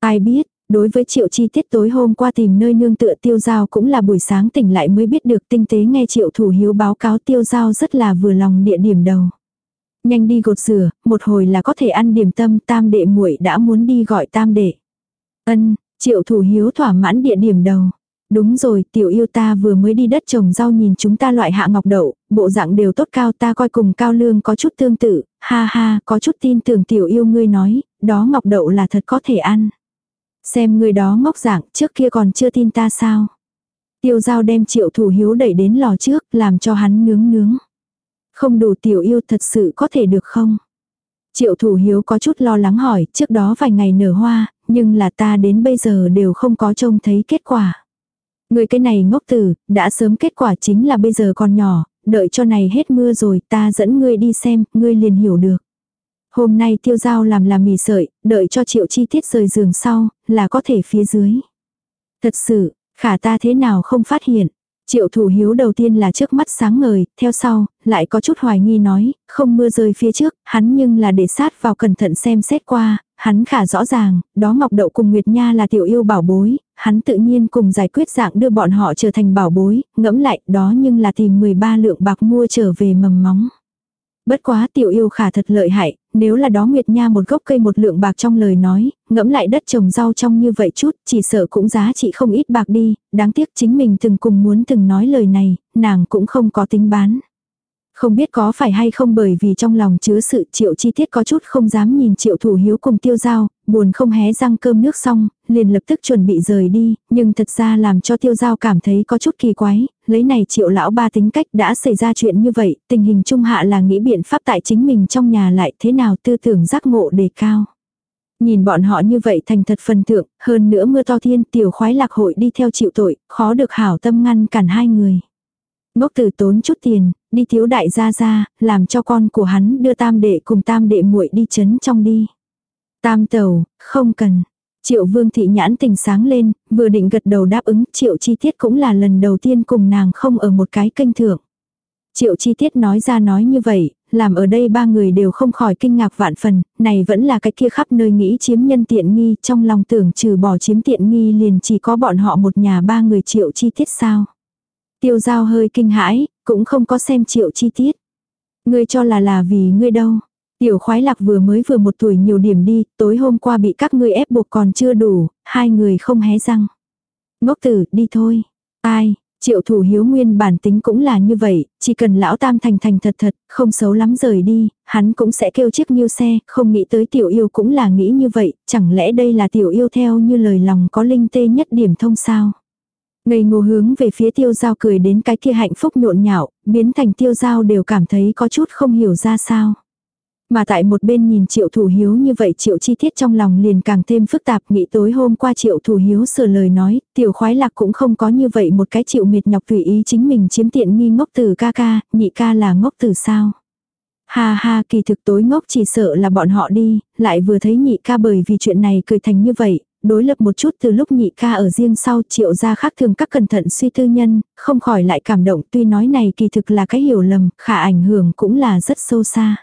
Ai biết, đối với triệu chi tiết tối hôm qua tìm nơi nương tựa tiêu giao cũng là buổi sáng tỉnh lại mới biết được tinh tế nghe triệu thủ hiếu báo cáo tiêu giao rất là vừa lòng địa điểm đầu. Nhanh đi gột rửa, một hồi là có thể ăn điểm tâm tam đệ muội đã muốn đi gọi tam đệ. Ân, Triệu thủ hiếu thỏa mãn địa điểm đầu. Đúng rồi, tiểu yêu ta vừa mới đi đất trồng rau nhìn chúng ta loại hạ ngọc đậu, bộ dạng đều tốt cao ta coi cùng cao lương có chút tương tự, ha ha, có chút tin tưởng tiểu yêu ngươi nói, đó ngọc đậu là thật có thể ăn. Xem người đó ngốc dạng, trước kia còn chưa tin ta sao. Tiêu giao đem triệu thủ hiếu đẩy đến lò trước, làm cho hắn nướng nướng. Không đủ tiểu yêu thật sự có thể được không? Triệu thủ hiếu có chút lo lắng hỏi, trước đó vài ngày nở hoa, nhưng là ta đến bây giờ đều không có trông thấy kết quả. Người cái này ngốc tử, đã sớm kết quả chính là bây giờ còn nhỏ, đợi cho này hết mưa rồi ta dẫn ngươi đi xem, ngươi liền hiểu được. Hôm nay tiêu giao làm là mì sợi, đợi cho triệu chi tiết rời giường sau, là có thể phía dưới. Thật sự, khả ta thế nào không phát hiện. Triệu thủ hiếu đầu tiên là trước mắt sáng ngời, theo sau, lại có chút hoài nghi nói, không mưa rơi phía trước, hắn nhưng là để sát vào cẩn thận xem xét qua, hắn khả rõ ràng, đó Ngọc Đậu cùng Nguyệt Nha là tiểu yêu bảo bối, hắn tự nhiên cùng giải quyết dạng đưa bọn họ trở thành bảo bối, ngẫm lại đó nhưng là tìm 13 lượng bạc mua trở về mầm móng. Bất quá tiểu yêu khả thật lợi hại, nếu là đó Nguyệt Nha một gốc cây một lượng bạc trong lời nói, ngẫm lại đất trồng rau trong như vậy chút, chỉ sợ cũng giá trị không ít bạc đi, đáng tiếc chính mình từng cùng muốn từng nói lời này, nàng cũng không có tính bán. Không biết có phải hay không bởi vì trong lòng chứa sự triệu chi tiết có chút không dám nhìn triệu thủ hiếu cùng tiêu giao, buồn không hé răng cơm nước xong, liền lập tức chuẩn bị rời đi, nhưng thật ra làm cho tiêu giao cảm thấy có chút kỳ quái, lấy này triệu lão ba tính cách đã xảy ra chuyện như vậy, tình hình trung hạ là nghĩ biện pháp tại chính mình trong nhà lại thế nào tư tưởng giác ngộ đề cao. Nhìn bọn họ như vậy thành thật phần thượng, hơn nữa mưa to thiên tiểu khoái lạc hội đi theo chịu tội, khó được hảo tâm ngăn cản hai người. Ngốc tử tốn chút tiền, đi thiếu đại gia ra, làm cho con của hắn đưa tam đệ cùng tam đệ muội đi chấn trong đi. Tam tàu, không cần. Triệu vương thị nhãn tình sáng lên, vừa định gật đầu đáp ứng, triệu chi tiết cũng là lần đầu tiên cùng nàng không ở một cái kênh thượng. Triệu chi tiết nói ra nói như vậy, làm ở đây ba người đều không khỏi kinh ngạc vạn phần, này vẫn là cái kia khắp nơi nghĩ chiếm nhân tiện nghi, trong lòng tưởng trừ bỏ chiếm tiện nghi liền chỉ có bọn họ một nhà ba người triệu chi tiết sao. Tiêu giao hơi kinh hãi, cũng không có xem triệu chi tiết. Ngươi cho là là vì ngươi đâu. Tiểu khoái lạc vừa mới vừa một tuổi nhiều điểm đi, tối hôm qua bị các ngươi ép buộc còn chưa đủ, hai người không hé răng. Ngốc tử, đi thôi. Ai, triệu thủ hiếu nguyên bản tính cũng là như vậy, chỉ cần lão tam thành thành thật thật, không xấu lắm rời đi, hắn cũng sẽ kêu chiếc nhiêu xe, không nghĩ tới tiểu yêu cũng là nghĩ như vậy, chẳng lẽ đây là tiểu yêu theo như lời lòng có linh tê nhất điểm thông sao. Ngây ngô hướng về phía tiêu giao cười đến cái kia hạnh phúc nhộn nhạo, biến thành tiêu giao đều cảm thấy có chút không hiểu ra sao. Mà tại một bên nhìn triệu thủ hiếu như vậy triệu chi tiết trong lòng liền càng thêm phức tạp nghĩ tối hôm qua triệu thủ hiếu sửa lời nói, tiểu khoái lạc cũng không có như vậy một cái chịu mệt nhọc tùy ý chính mình chiếm tiện nghi ngốc từ ca ca, nhị ca là ngốc từ sao. Ha ha kỳ thực tối ngốc chỉ sợ là bọn họ đi, lại vừa thấy nhị ca bởi vì chuyện này cười thành như vậy, đối lập một chút từ lúc nhị ca ở riêng sau triệu gia khác thường các cẩn thận suy tư nhân, không khỏi lại cảm động tuy nói này kỳ thực là cái hiểu lầm, khả ảnh hưởng cũng là rất sâu xa.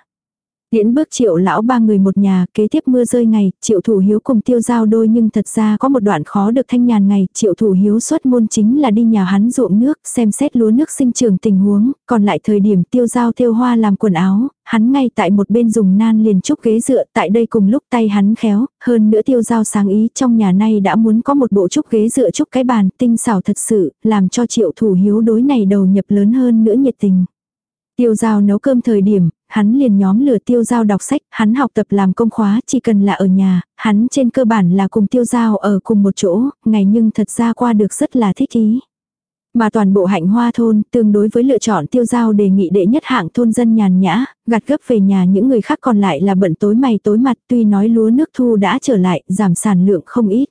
Tiễn bước triệu lão ba người một nhà, kế tiếp mưa rơi ngày, triệu thủ hiếu cùng tiêu giao đôi nhưng thật ra có một đoạn khó được thanh nhàn ngày, triệu thủ hiếu xuất môn chính là đi nhà hắn ruộng nước, xem xét lúa nước sinh trường tình huống, còn lại thời điểm tiêu giao thêu hoa làm quần áo, hắn ngay tại một bên dùng nan liền trúc ghế dựa, tại đây cùng lúc tay hắn khéo, hơn nữa tiêu giao sáng ý trong nhà nay đã muốn có một bộ trúc ghế dựa trúc cái bàn tinh xảo thật sự, làm cho triệu thủ hiếu đối này đầu nhập lớn hơn nữa nhiệt tình. Tiêu giao nấu cơm thời điểm, hắn liền nhóm lửa tiêu giao đọc sách, hắn học tập làm công khóa, chỉ cần là ở nhà, hắn trên cơ bản là cùng tiêu giao ở cùng một chỗ, ngày nhưng thật ra qua được rất là thích ý. Mà toàn bộ hạnh hoa thôn, tương đối với lựa chọn tiêu giao đề nghị đệ nhất hạng thôn dân nhàn nhã, gặt gấp về nhà những người khác còn lại là bận tối mày tối mặt tuy nói lúa nước thu đã trở lại, giảm sản lượng không ít.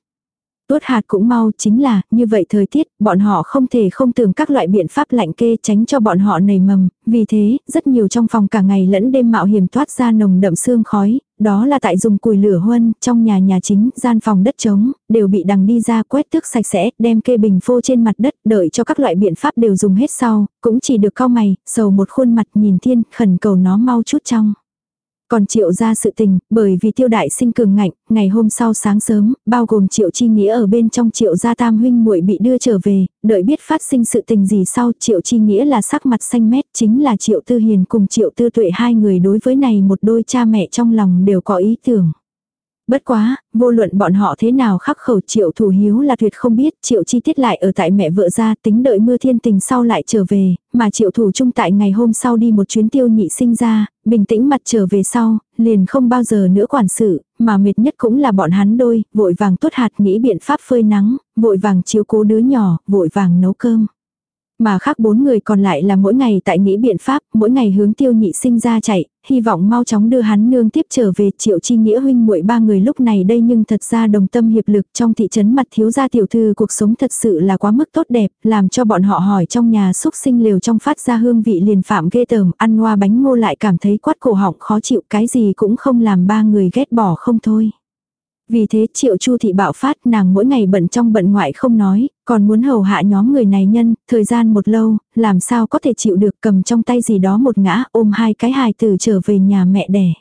Tuốt hạt cũng mau chính là, như vậy thời tiết, bọn họ không thể không tưởng các loại biện pháp lạnh kê tránh cho bọn họ nảy mầm, vì thế, rất nhiều trong phòng cả ngày lẫn đêm mạo hiểm thoát ra nồng đậm sương khói, đó là tại dùng cùi lửa huân, trong nhà nhà chính, gian phòng đất trống, đều bị đằng đi ra quét tước sạch sẽ, đem kê bình phô trên mặt đất, đợi cho các loại biện pháp đều dùng hết sau, cũng chỉ được cao mày, sầu một khuôn mặt nhìn thiên, khẩn cầu nó mau chút trong. Còn triệu ra sự tình, bởi vì tiêu đại sinh cường ngạnh, ngày hôm sau sáng sớm, bao gồm triệu chi nghĩa ở bên trong triệu gia tam huynh muội bị đưa trở về, đợi biết phát sinh sự tình gì sau triệu chi nghĩa là sắc mặt xanh mét chính là triệu tư hiền cùng triệu tư tuệ hai người đối với này một đôi cha mẹ trong lòng đều có ý tưởng. Bất quá, vô luận bọn họ thế nào khắc khẩu triệu thủ hiếu là tuyệt không biết, triệu chi tiết lại ở tại mẹ vợ ra tính đợi mưa thiên tình sau lại trở về, mà triệu thủ trung tại ngày hôm sau đi một chuyến tiêu nhị sinh ra, bình tĩnh mặt trở về sau, liền không bao giờ nữa quản sự, mà mệt nhất cũng là bọn hắn đôi, vội vàng tốt hạt nghĩ biện pháp phơi nắng, vội vàng chiếu cố đứa nhỏ, vội vàng nấu cơm. Mà khác bốn người còn lại là mỗi ngày tại nghĩ biện pháp, mỗi ngày hướng tiêu nhị sinh ra chạy, hy vọng mau chóng đưa hắn nương tiếp trở về triệu chi nghĩa huynh muội ba người lúc này đây nhưng thật ra đồng tâm hiệp lực trong thị trấn mặt thiếu gia tiểu thư cuộc sống thật sự là quá mức tốt đẹp, làm cho bọn họ hỏi trong nhà xúc sinh liều trong phát ra hương vị liền phạm ghê tởm, ăn hoa bánh ngô lại cảm thấy quát cổ họng khó chịu cái gì cũng không làm ba người ghét bỏ không thôi. Vì thế triệu chu thị bạo phát nàng mỗi ngày bận trong bận ngoại không nói, còn muốn hầu hạ nhóm người này nhân, thời gian một lâu, làm sao có thể chịu được cầm trong tay gì đó một ngã ôm hai cái hài tử trở về nhà mẹ đẻ.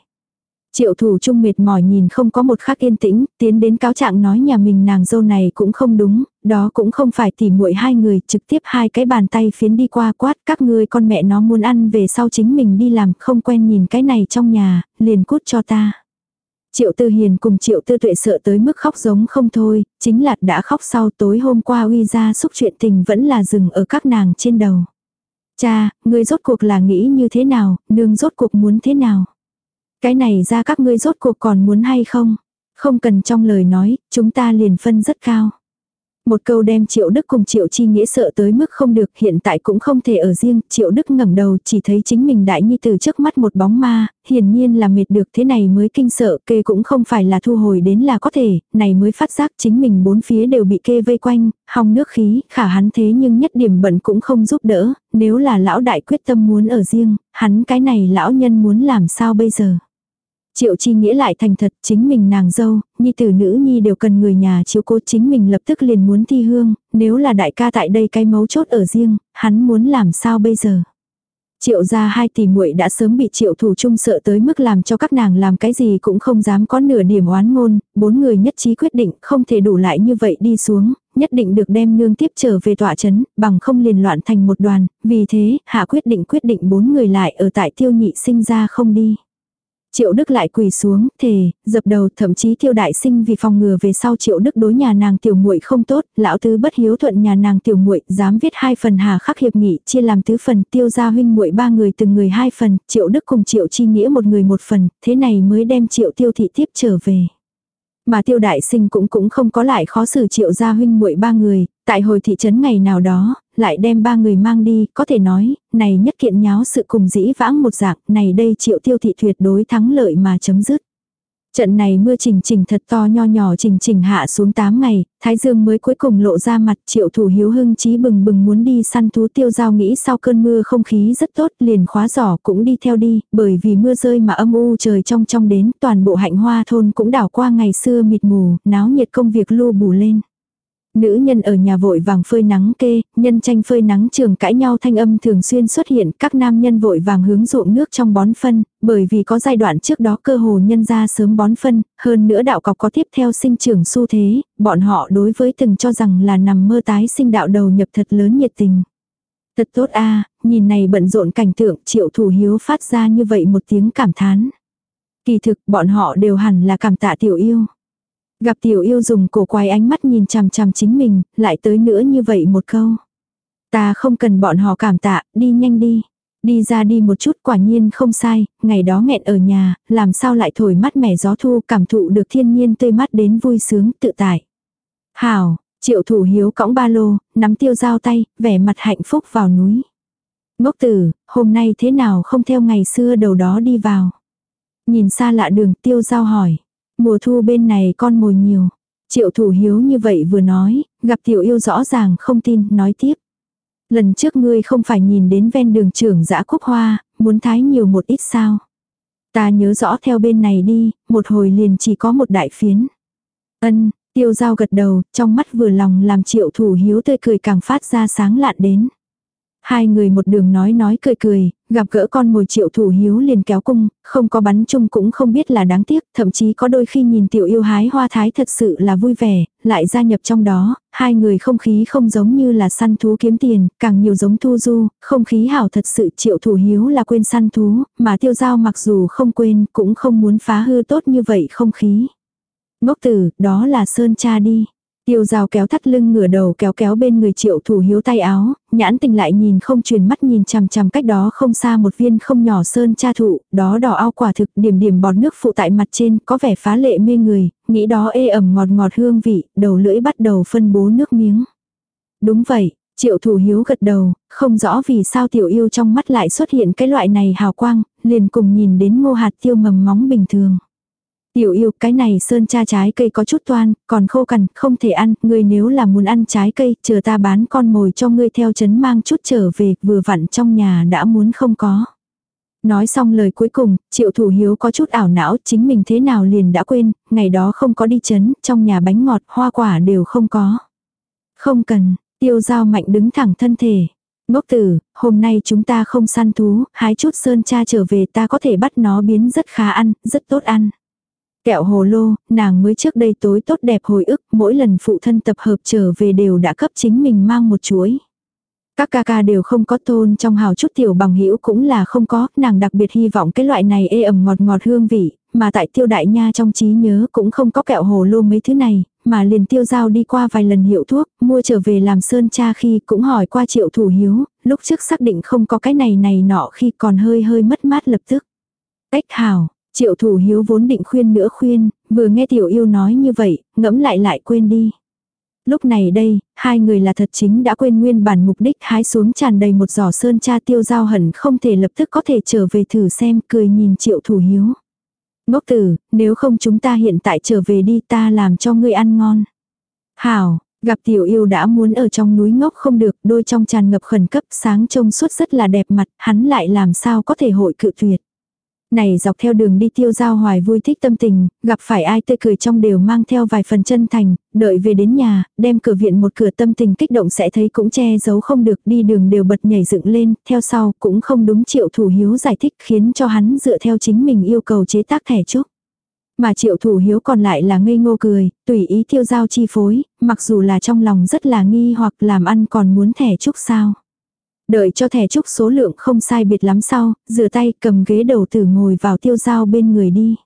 Triệu thủ trung mệt mỏi nhìn không có một khắc yên tĩnh, tiến đến cáo trạng nói nhà mình nàng dâu này cũng không đúng, đó cũng không phải tỉ muội hai người, trực tiếp hai cái bàn tay phiến đi qua quát các ngươi con mẹ nó muốn ăn về sau chính mình đi làm, không quen nhìn cái này trong nhà, liền cút cho ta. Triệu Tư Hiền cùng Triệu Tư Tuệ sợ tới mức khóc giống không thôi, chính là đã khóc sau tối hôm qua uy ra xúc chuyện tình vẫn là dừng ở các nàng trên đầu. Cha, ngươi rốt cuộc là nghĩ như thế nào, nương rốt cuộc muốn thế nào? Cái này ra các ngươi rốt cuộc còn muốn hay không? Không cần trong lời nói, chúng ta liền phân rất cao. Một câu đem Triệu Đức cùng Triệu Chi Nghĩa sợ tới mức không được hiện tại cũng không thể ở riêng. Triệu Đức ngẩng đầu chỉ thấy chính mình đại nhi từ trước mắt một bóng ma, hiển nhiên là mệt được thế này mới kinh sợ kê cũng không phải là thu hồi đến là có thể, này mới phát giác chính mình bốn phía đều bị kê vây quanh, hong nước khí, khả hắn thế nhưng nhất điểm bận cũng không giúp đỡ, nếu là lão đại quyết tâm muốn ở riêng, hắn cái này lão nhân muốn làm sao bây giờ. Triệu chi nghĩa lại thành thật chính mình nàng dâu, nhi tử nữ nhi đều cần người nhà chiếu cố chính mình lập tức liền muốn thi hương, nếu là đại ca tại đây cái mấu chốt ở riêng, hắn muốn làm sao bây giờ. Triệu gia hai tỷ muội đã sớm bị triệu thủ trung sợ tới mức làm cho các nàng làm cái gì cũng không dám có nửa điểm oán ngôn, bốn người nhất trí quyết định không thể đủ lại như vậy đi xuống, nhất định được đem nương tiếp trở về tọa chấn, bằng không liền loạn thành một đoàn, vì thế hạ quyết định quyết định bốn người lại ở tại tiêu nhị sinh ra không đi. Triệu Đức lại quỳ xuống, thề, dập đầu, thậm chí Tiêu đại sinh vì phòng ngừa về sau Triệu Đức đối nhà nàng tiểu muội không tốt, lão tứ bất hiếu thuận nhà nàng tiểu muội, dám viết hai phần hà khắc hiệp nghị, chia làm tứ phần, Tiêu gia huynh muội ba người từng người hai phần, Triệu Đức cùng Triệu Chi nghĩa một người một phần, thế này mới đem Triệu Tiêu thị tiếp trở về. Mà tiêu đại sinh cũng cũng không có lại khó xử triệu gia huynh muội ba người, tại hồi thị trấn ngày nào đó, lại đem ba người mang đi, có thể nói, này nhất kiện nháo sự cùng dĩ vãng một dạng, này đây triệu tiêu thị tuyệt đối thắng lợi mà chấm dứt. Trận này mưa trình trình thật to nho nhỏ trình trình hạ xuống 8 ngày, Thái Dương mới cuối cùng lộ ra mặt triệu thủ hiếu hưng chí bừng bừng muốn đi săn thú tiêu giao nghĩ sau cơn mưa không khí rất tốt liền khóa giỏ cũng đi theo đi, bởi vì mưa rơi mà âm u trời trong trong đến toàn bộ hạnh hoa thôn cũng đảo qua ngày xưa mịt mù, náo nhiệt công việc lưu bù lên. Nữ nhân ở nhà vội vàng phơi nắng kê, nhân tranh phơi nắng trường cãi nhau thanh âm thường xuyên xuất hiện, các nam nhân vội vàng hướng ruộng nước trong bón phân, bởi vì có giai đoạn trước đó cơ hồ nhân ra sớm bón phân, hơn nữa đạo cọc có tiếp theo sinh trưởng xu thế, bọn họ đối với từng cho rằng là nằm mơ tái sinh đạo đầu nhập thật lớn nhiệt tình. Thật tốt a nhìn này bận rộn cảnh tượng triệu thủ hiếu phát ra như vậy một tiếng cảm thán. Kỳ thực bọn họ đều hẳn là cảm tạ tiểu yêu. Gặp tiểu yêu dùng cổ quái ánh mắt nhìn chằm chằm chính mình, lại tới nữa như vậy một câu. Ta không cần bọn họ cảm tạ, đi nhanh đi. Đi ra đi một chút quả nhiên không sai, ngày đó nghẹn ở nhà, làm sao lại thổi mắt mẻ gió thu cảm thụ được thiên nhiên tươi mắt đến vui sướng tự tại. Hảo, triệu thủ hiếu cõng ba lô, nắm tiêu dao tay, vẻ mặt hạnh phúc vào núi. Ngốc tử, hôm nay thế nào không theo ngày xưa đầu đó đi vào. Nhìn xa lạ đường tiêu dao hỏi. Mùa thu bên này con mồi nhiều. Triệu thủ hiếu như vậy vừa nói, gặp tiểu yêu rõ ràng không tin, nói tiếp. Lần trước ngươi không phải nhìn đến ven đường trưởng dã quốc hoa, muốn thái nhiều một ít sao. Ta nhớ rõ theo bên này đi, một hồi liền chỉ có một đại phiến. Ân, tiêu giao gật đầu, trong mắt vừa lòng làm triệu thủ hiếu tươi cười càng phát ra sáng lạn đến. Hai người một đường nói nói cười cười, gặp gỡ con mồi triệu thủ hiếu liền kéo cung, không có bắn chung cũng không biết là đáng tiếc, thậm chí có đôi khi nhìn tiểu yêu hái hoa thái thật sự là vui vẻ, lại gia nhập trong đó, hai người không khí không giống như là săn thú kiếm tiền, càng nhiều giống thu du, không khí hảo thật sự triệu thủ hiếu là quên săn thú, mà tiêu giao mặc dù không quên cũng không muốn phá hư tốt như vậy không khí. Ngốc tử, đó là Sơn cha đi. Tiêu rào kéo thắt lưng ngửa đầu kéo kéo bên người triệu thủ hiếu tay áo, nhãn tình lại nhìn không truyền mắt nhìn chằm chằm cách đó không xa một viên không nhỏ sơn cha thụ, đó đỏ ao quả thực điểm điểm bọt nước phụ tại mặt trên có vẻ phá lệ mê người, nghĩ đó ê ẩm ngọt ngọt hương vị, đầu lưỡi bắt đầu phân bố nước miếng. Đúng vậy, triệu thủ hiếu gật đầu, không rõ vì sao tiểu yêu trong mắt lại xuất hiện cái loại này hào quang, liền cùng nhìn đến ngô hạt tiêu mầm móng bình thường. Tiểu yêu, cái này sơn cha trái cây có chút toan, còn khô cằn, không thể ăn, ngươi nếu là muốn ăn trái cây, chờ ta bán con mồi cho ngươi theo chấn mang chút trở về, vừa vặn trong nhà đã muốn không có. Nói xong lời cuối cùng, triệu thủ hiếu có chút ảo não, chính mình thế nào liền đã quên, ngày đó không có đi chấn, trong nhà bánh ngọt, hoa quả đều không có. Không cần, tiêu giao mạnh đứng thẳng thân thể. Ngốc tử, hôm nay chúng ta không săn thú, hái chút sơn cha trở về ta có thể bắt nó biến rất khá ăn, rất tốt ăn. Kẹo hồ lô, nàng mới trước đây tối tốt đẹp hồi ức, mỗi lần phụ thân tập hợp trở về đều đã cấp chính mình mang một chuỗi. Các ca ca đều không có tôn trong hào chút tiểu bằng hữu cũng là không có, nàng đặc biệt hy vọng cái loại này ê ẩm ngọt ngọt hương vị, mà tại tiêu đại nha trong trí nhớ cũng không có kẹo hồ lô mấy thứ này, mà liền tiêu giao đi qua vài lần hiệu thuốc, mua trở về làm sơn cha khi cũng hỏi qua triệu thủ hiếu, lúc trước xác định không có cái này này nọ khi còn hơi hơi mất mát lập tức. Cách hào, Triệu thủ hiếu vốn định khuyên nữa khuyên, vừa nghe tiểu yêu nói như vậy, ngẫm lại lại quên đi. Lúc này đây, hai người là thật chính đã quên nguyên bản mục đích hái xuống tràn đầy một giỏ sơn cha tiêu giao hẳn không thể lập tức có thể trở về thử xem cười nhìn triệu thủ hiếu. Ngốc tử, nếu không chúng ta hiện tại trở về đi ta làm cho ngươi ăn ngon. Hảo, gặp tiểu yêu đã muốn ở trong núi ngốc không được, đôi trong tràn ngập khẩn cấp sáng trông suốt rất là đẹp mặt, hắn lại làm sao có thể hội cự tuyệt. Này dọc theo đường đi tiêu giao hoài vui thích tâm tình, gặp phải ai tươi cười trong đều mang theo vài phần chân thành, đợi về đến nhà, đem cửa viện một cửa tâm tình kích động sẽ thấy cũng che giấu không được đi đường đều bật nhảy dựng lên, theo sau cũng không đúng triệu thủ hiếu giải thích khiến cho hắn dựa theo chính mình yêu cầu chế tác thẻ chúc. Mà triệu thủ hiếu còn lại là ngây ngô cười, tùy ý tiêu giao chi phối, mặc dù là trong lòng rất là nghi hoặc làm ăn còn muốn thẻ chúc sao. Đợi cho thẻ trúc số lượng không sai biệt lắm sau, rửa tay cầm ghế đầu tử ngồi vào tiêu dao bên người đi.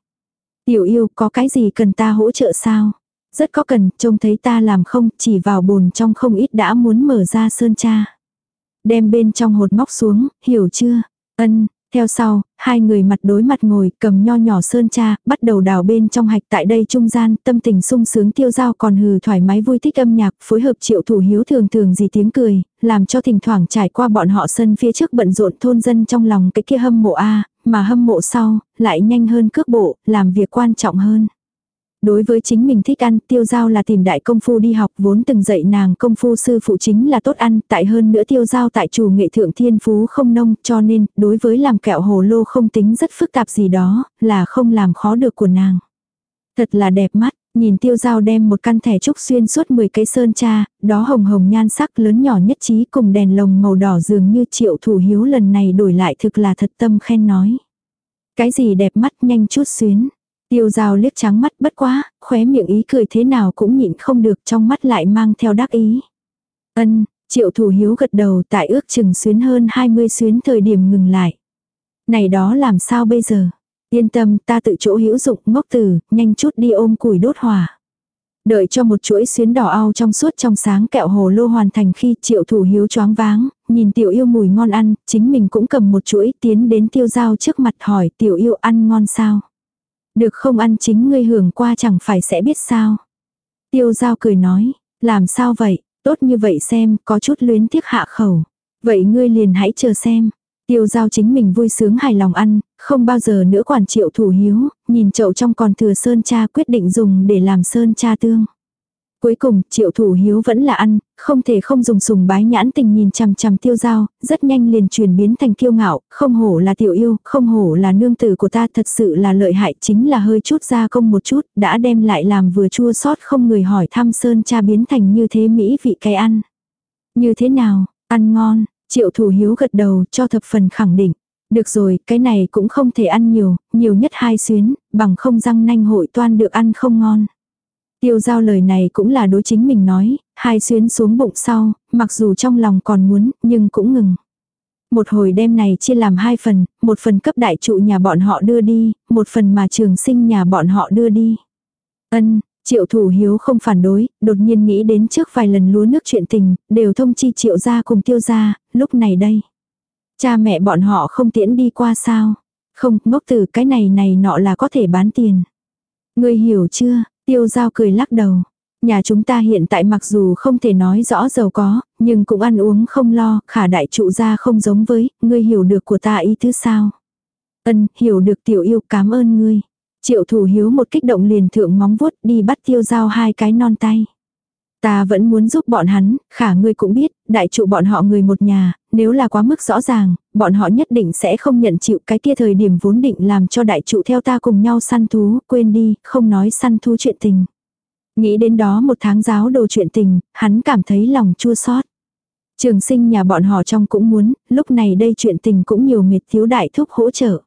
Tiểu yêu có cái gì cần ta hỗ trợ sao? Rất có cần, trông thấy ta làm không, chỉ vào bồn trong không ít đã muốn mở ra sơn cha. Đem bên trong hột móc xuống, hiểu chưa? Ân, theo sau, hai người mặt đối mặt ngồi, cầm nho nhỏ sơn cha, bắt đầu đào bên trong hạch tại đây trung gian, tâm tình sung sướng tiêu dao còn hừ thoải mái vui thích âm nhạc, phối hợp triệu thủ hiếu thường thường gì tiếng cười, làm cho thỉnh thoảng trải qua bọn họ sân phía trước bận rộn thôn dân trong lòng cái kia hâm mộ a mà hâm mộ sau, lại nhanh hơn cước bộ, làm việc quan trọng hơn. Đối với chính mình thích ăn, tiêu giao là tìm đại công phu đi học vốn từng dạy nàng công phu sư phụ chính là tốt ăn, tại hơn nữa tiêu giao tại chủ nghệ thượng thiên phú không nông, cho nên, đối với làm kẹo hồ lô không tính rất phức tạp gì đó, là không làm khó được của nàng. Thật là đẹp mắt, nhìn tiêu giao đem một căn thẻ trúc xuyên suốt 10 cây sơn cha, đó hồng hồng nhan sắc lớn nhỏ nhất trí cùng đèn lồng màu đỏ dường như triệu thủ hiếu lần này đổi lại thực là thật tâm khen nói. Cái gì đẹp mắt nhanh chút xuyến. Tiêu dao liếc trắng mắt bất quá, khóe miệng ý cười thế nào cũng nhịn không được trong mắt lại mang theo đắc ý. Ân, triệu thủ hiếu gật đầu tại ước chừng xuyến hơn 20 xuyến thời điểm ngừng lại. Này đó làm sao bây giờ? Yên tâm ta tự chỗ hữu dụng ngốc tử, nhanh chút đi ôm củi đốt hỏa. Đợi cho một chuỗi xuyến đỏ ao trong suốt trong sáng kẹo hồ lô hoàn thành khi triệu thủ hiếu choáng váng, nhìn tiểu yêu mùi ngon ăn, chính mình cũng cầm một chuỗi tiến đến tiêu dao trước mặt hỏi tiểu yêu ăn ngon sao. Được không ăn chính ngươi hưởng qua chẳng phải sẽ biết sao. Tiêu giao cười nói, làm sao vậy, tốt như vậy xem, có chút luyến tiếc hạ khẩu. Vậy ngươi liền hãy chờ xem. Tiêu giao chính mình vui sướng hài lòng ăn, không bao giờ nữa quản triệu thủ hiếu, nhìn chậu trong còn thừa sơn cha quyết định dùng để làm sơn cha tương. Cuối cùng, triệu thủ hiếu vẫn là ăn, không thể không dùng sùng bái nhãn tình nhìn chằm chằm tiêu dao rất nhanh liền chuyển biến thành kiêu ngạo, không hổ là tiểu yêu, không hổ là nương tử của ta thật sự là lợi hại chính là hơi chút ra công một chút, đã đem lại làm vừa chua sót không người hỏi thăm sơn cha biến thành như thế mỹ vị cái ăn. Như thế nào, ăn ngon, triệu thủ hiếu gật đầu cho thập phần khẳng định. Được rồi, cái này cũng không thể ăn nhiều, nhiều nhất hai xuyến, bằng không răng nanh hội toan được ăn không ngon. Tiêu giao lời này cũng là đối chính mình nói, hai xuyến xuống bụng sau, mặc dù trong lòng còn muốn, nhưng cũng ngừng. Một hồi đêm này chia làm hai phần, một phần cấp đại trụ nhà bọn họ đưa đi, một phần mà trường sinh nhà bọn họ đưa đi. Ân, Triệu thủ hiếu không phản đối, đột nhiên nghĩ đến trước vài lần lúa nước chuyện tình, đều thông chi triệu ra cùng tiêu ra, lúc này đây. Cha mẹ bọn họ không tiễn đi qua sao? Không, ngốc từ cái này này nọ là có thể bán tiền. Ngươi hiểu chưa? Tiêu giao cười lắc đầu. Nhà chúng ta hiện tại mặc dù không thể nói rõ giàu có, nhưng cũng ăn uống không lo, khả đại trụ gia không giống với, ngươi hiểu được của ta ý thứ sao. Ân, hiểu được tiểu yêu cảm ơn ngươi. Triệu thủ hiếu một kích động liền thượng móng vuốt đi bắt tiêu giao hai cái non tay. Ta vẫn muốn giúp bọn hắn, khả ngươi cũng biết, đại trụ bọn họ người một nhà, nếu là quá mức rõ ràng, bọn họ nhất định sẽ không nhận chịu cái kia thời điểm vốn định làm cho đại trụ theo ta cùng nhau săn thú, quên đi, không nói săn thú chuyện tình. Nghĩ đến đó một tháng giáo đồ chuyện tình, hắn cảm thấy lòng chua xót. Trường sinh nhà bọn họ trong cũng muốn, lúc này đây chuyện tình cũng nhiều mệt thiếu đại thúc hỗ trợ.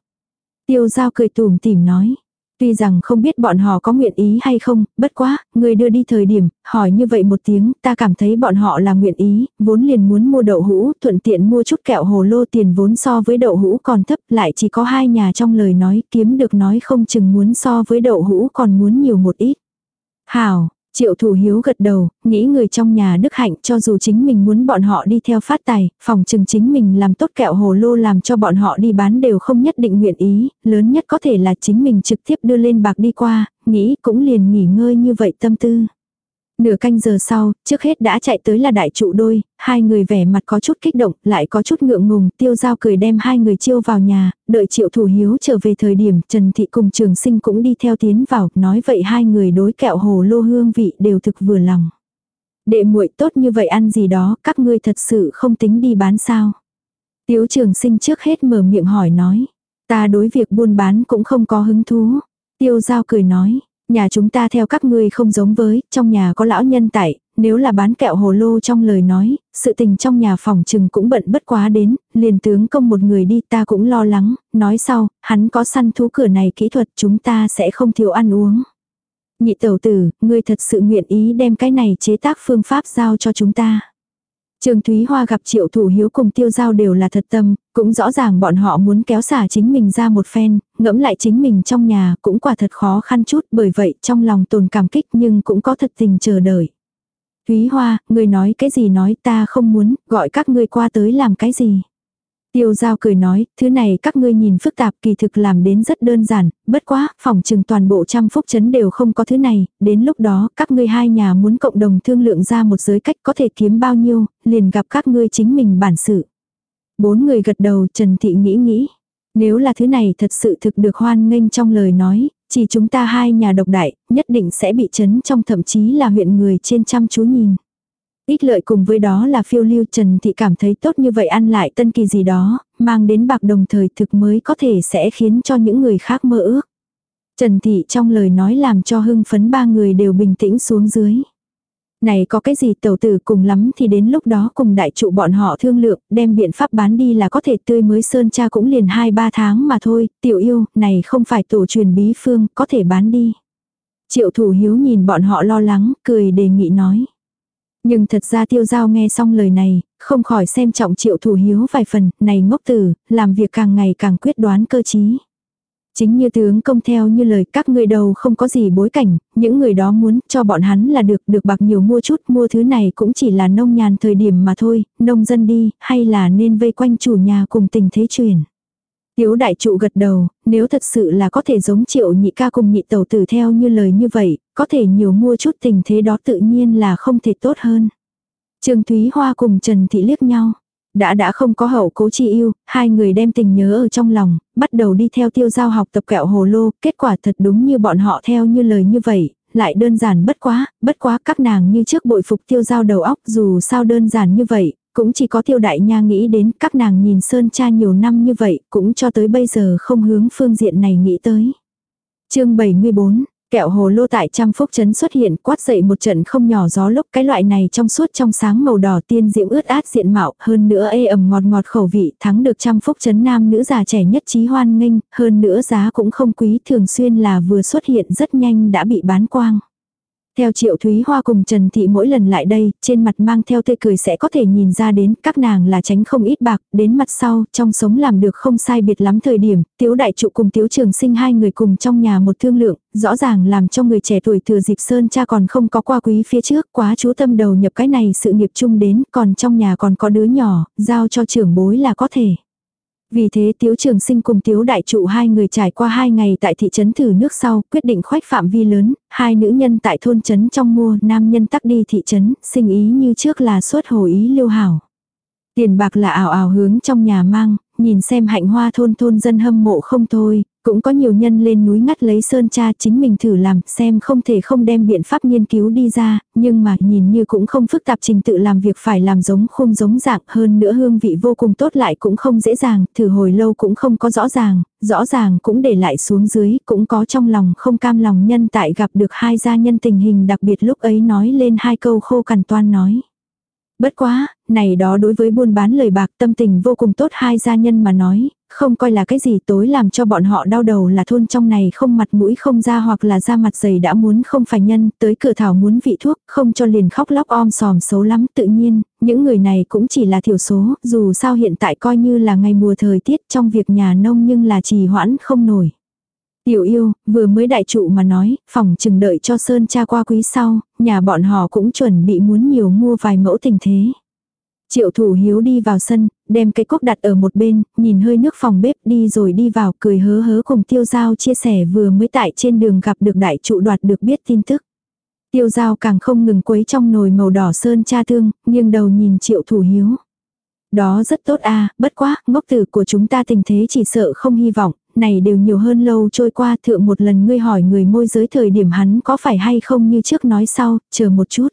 Tiêu giao cười tùm tìm nói. Tuy rằng không biết bọn họ có nguyện ý hay không, bất quá, người đưa đi thời điểm, hỏi như vậy một tiếng, ta cảm thấy bọn họ là nguyện ý, vốn liền muốn mua đậu hũ, thuận tiện mua chút kẹo hồ lô tiền vốn so với đậu hũ còn thấp, lại chỉ có hai nhà trong lời nói, kiếm được nói không chừng muốn so với đậu hũ còn muốn nhiều một ít. Hảo, Triệu thủ hiếu gật đầu, nghĩ người trong nhà đức hạnh cho dù chính mình muốn bọn họ đi theo phát tài, phòng chừng chính mình làm tốt kẹo hồ lô làm cho bọn họ đi bán đều không nhất định nguyện ý, lớn nhất có thể là chính mình trực tiếp đưa lên bạc đi qua, nghĩ cũng liền nghỉ ngơi như vậy tâm tư. Nửa canh giờ sau, trước hết đã chạy tới là đại trụ đôi, hai người vẻ mặt có chút kích động, lại có chút ngượng ngùng, tiêu giao cười đem hai người chiêu vào nhà, đợi triệu thủ hiếu trở về thời điểm Trần Thị cùng trường sinh cũng đi theo tiến vào, nói vậy hai người đối kẹo hồ lô hương vị đều thực vừa lòng. Đệ muội tốt như vậy ăn gì đó, các ngươi thật sự không tính đi bán sao. Tiếu trường sinh trước hết mở miệng hỏi nói, ta đối việc buôn bán cũng không có hứng thú. Tiêu giao cười nói, Nhà chúng ta theo các ngươi không giống với, trong nhà có lão nhân tại, nếu là bán kẹo hồ lô trong lời nói, sự tình trong nhà phòng trừng cũng bận bất quá đến, liền tướng công một người đi ta cũng lo lắng, nói sau, hắn có săn thú cửa này kỹ thuật chúng ta sẽ không thiếu ăn uống. Nhị tẩu tử, ngươi thật sự nguyện ý đem cái này chế tác phương pháp giao cho chúng ta. Trương Thúy Hoa gặp triệu thủ hiếu cùng tiêu giao đều là thật tâm, cũng rõ ràng bọn họ muốn kéo xả chính mình ra một phen, ngẫm lại chính mình trong nhà cũng quả thật khó khăn chút bởi vậy trong lòng tồn cảm kích nhưng cũng có thật tình chờ đợi. Thúy Hoa, người nói cái gì nói ta không muốn, gọi các ngươi qua tới làm cái gì. Tiêu giao cười nói, thứ này các ngươi nhìn phức tạp kỳ thực làm đến rất đơn giản, bất quá, phòng trừng toàn bộ trăm phúc chấn đều không có thứ này, đến lúc đó các ngươi hai nhà muốn cộng đồng thương lượng ra một giới cách có thể kiếm bao nhiêu, liền gặp các ngươi chính mình bản sự. Bốn người gật đầu Trần Thị nghĩ nghĩ. Nếu là thứ này thật sự thực được hoan nghênh trong lời nói, chỉ chúng ta hai nhà độc đại, nhất định sẽ bị chấn trong thậm chí là huyện người trên chăm chú nhìn. Ít lợi cùng với đó là phiêu lưu Trần Thị cảm thấy tốt như vậy ăn lại tân kỳ gì đó, mang đến bạc đồng thời thực mới có thể sẽ khiến cho những người khác mơ ước. Trần Thị trong lời nói làm cho hưng phấn ba người đều bình tĩnh xuống dưới. Này có cái gì tẩu tử cùng lắm thì đến lúc đó cùng đại trụ bọn họ thương lượng, đem biện pháp bán đi là có thể tươi mới sơn cha cũng liền 2-3 tháng mà thôi, tiểu yêu, này không phải tổ truyền bí phương, có thể bán đi. Triệu thủ hiếu nhìn bọn họ lo lắng, cười đề nghị nói. Nhưng thật ra tiêu giao nghe xong lời này, không khỏi xem trọng triệu thủ hiếu vài phần, này ngốc tử, làm việc càng ngày càng quyết đoán cơ chí. Chính như tướng công theo như lời các người đầu không có gì bối cảnh, những người đó muốn cho bọn hắn là được, được bạc nhiều mua chút, mua thứ này cũng chỉ là nông nhàn thời điểm mà thôi, nông dân đi, hay là nên vây quanh chủ nhà cùng tình thế truyền. Tiếu đại trụ gật đầu, nếu thật sự là có thể giống triệu nhị ca cùng nhị tẩu tử theo như lời như vậy, có thể nhiều mua chút tình thế đó tự nhiên là không thể tốt hơn. Trương Thúy Hoa cùng Trần Thị liếc nhau. Đã đã không có hậu cố chi yêu, hai người đem tình nhớ ở trong lòng, bắt đầu đi theo tiêu giao học tập kẹo hồ lô, kết quả thật đúng như bọn họ theo như lời như vậy, lại đơn giản bất quá, bất quá các nàng như trước bội phục tiêu giao đầu óc dù sao đơn giản như vậy, cũng chỉ có tiêu đại nha nghĩ đến các nàng nhìn sơn cha nhiều năm như vậy, cũng cho tới bây giờ không hướng phương diện này nghĩ tới. chương 74 Kẹo hồ lô tại trăm phúc chấn xuất hiện quát dậy một trận không nhỏ gió lúc cái loại này trong suốt trong sáng màu đỏ tiên diễm ướt át diện mạo, hơn nữa ê ẩm ngọt ngọt khẩu vị, thắng được trăm phúc chấn nam nữ già trẻ nhất trí hoan nghênh, hơn nữa giá cũng không quý, thường xuyên là vừa xuất hiện rất nhanh đã bị bán quang. Theo Triệu Thúy Hoa cùng Trần Thị mỗi lần lại đây, trên mặt mang theo tươi cười sẽ có thể nhìn ra đến các nàng là tránh không ít bạc, đến mặt sau, trong sống làm được không sai biệt lắm thời điểm, Tiếu Đại Trụ cùng Tiếu Trường Sinh hai người cùng trong nhà một thương lượng, rõ ràng làm cho người trẻ tuổi thừa dịp sơn cha còn không có qua quý phía trước, quá chú tâm đầu nhập cái này sự nghiệp chung đến, còn trong nhà còn có đứa nhỏ, giao cho trưởng bối là có thể. Vì thế Tiếu Trường Sinh cùng Tiếu Đại Trụ hai người trải qua hai ngày tại thị trấn thử nước sau, quyết định khoách phạm vi lớn, hai nữ nhân tại thôn trấn trong mua, nam nhân tắc đi thị trấn, sinh ý như trước là suốt hồ ý lưu hảo. Tiền bạc là ảo ảo hướng trong nhà mang, nhìn xem hạnh hoa thôn thôn dân hâm mộ không thôi, cũng có nhiều nhân lên núi ngắt lấy sơn cha chính mình thử làm xem không thể không đem biện pháp nghiên cứu đi ra, nhưng mà nhìn như cũng không phức tạp trình tự làm việc phải làm giống không giống dạng hơn nữa hương vị vô cùng tốt lại cũng không dễ dàng, thử hồi lâu cũng không có rõ ràng, rõ ràng cũng để lại xuống dưới, cũng có trong lòng không cam lòng nhân tại gặp được hai gia nhân tình hình đặc biệt lúc ấy nói lên hai câu khô cằn toan nói. Bất quá, này đó đối với buôn bán lời bạc tâm tình vô cùng tốt hai gia nhân mà nói, không coi là cái gì tối làm cho bọn họ đau đầu là thôn trong này không mặt mũi không ra hoặc là da mặt dày đã muốn không phải nhân, tới cửa thảo muốn vị thuốc, không cho liền khóc lóc om sòm xấu lắm tự nhiên, những người này cũng chỉ là thiểu số, dù sao hiện tại coi như là ngày mùa thời tiết trong việc nhà nông nhưng là trì hoãn không nổi. Tiểu yêu, vừa mới đại trụ mà nói, phòng chừng đợi cho Sơn cha qua quý sau, nhà bọn họ cũng chuẩn bị muốn nhiều mua vài mẫu tình thế. Triệu thủ hiếu đi vào sân, đem cái cốc đặt ở một bên, nhìn hơi nước phòng bếp đi rồi đi vào cười hớ hớ cùng tiêu giao chia sẻ vừa mới tại trên đường gặp được đại trụ đoạt được biết tin tức. Tiêu giao càng không ngừng quấy trong nồi màu đỏ sơn cha thương, nghiêng đầu nhìn triệu thủ hiếu. Đó rất tốt a bất quá, ngốc tử của chúng ta tình thế chỉ sợ không hy vọng, này đều nhiều hơn lâu trôi qua thượng một lần ngươi hỏi người môi giới thời điểm hắn có phải hay không như trước nói sau, chờ một chút.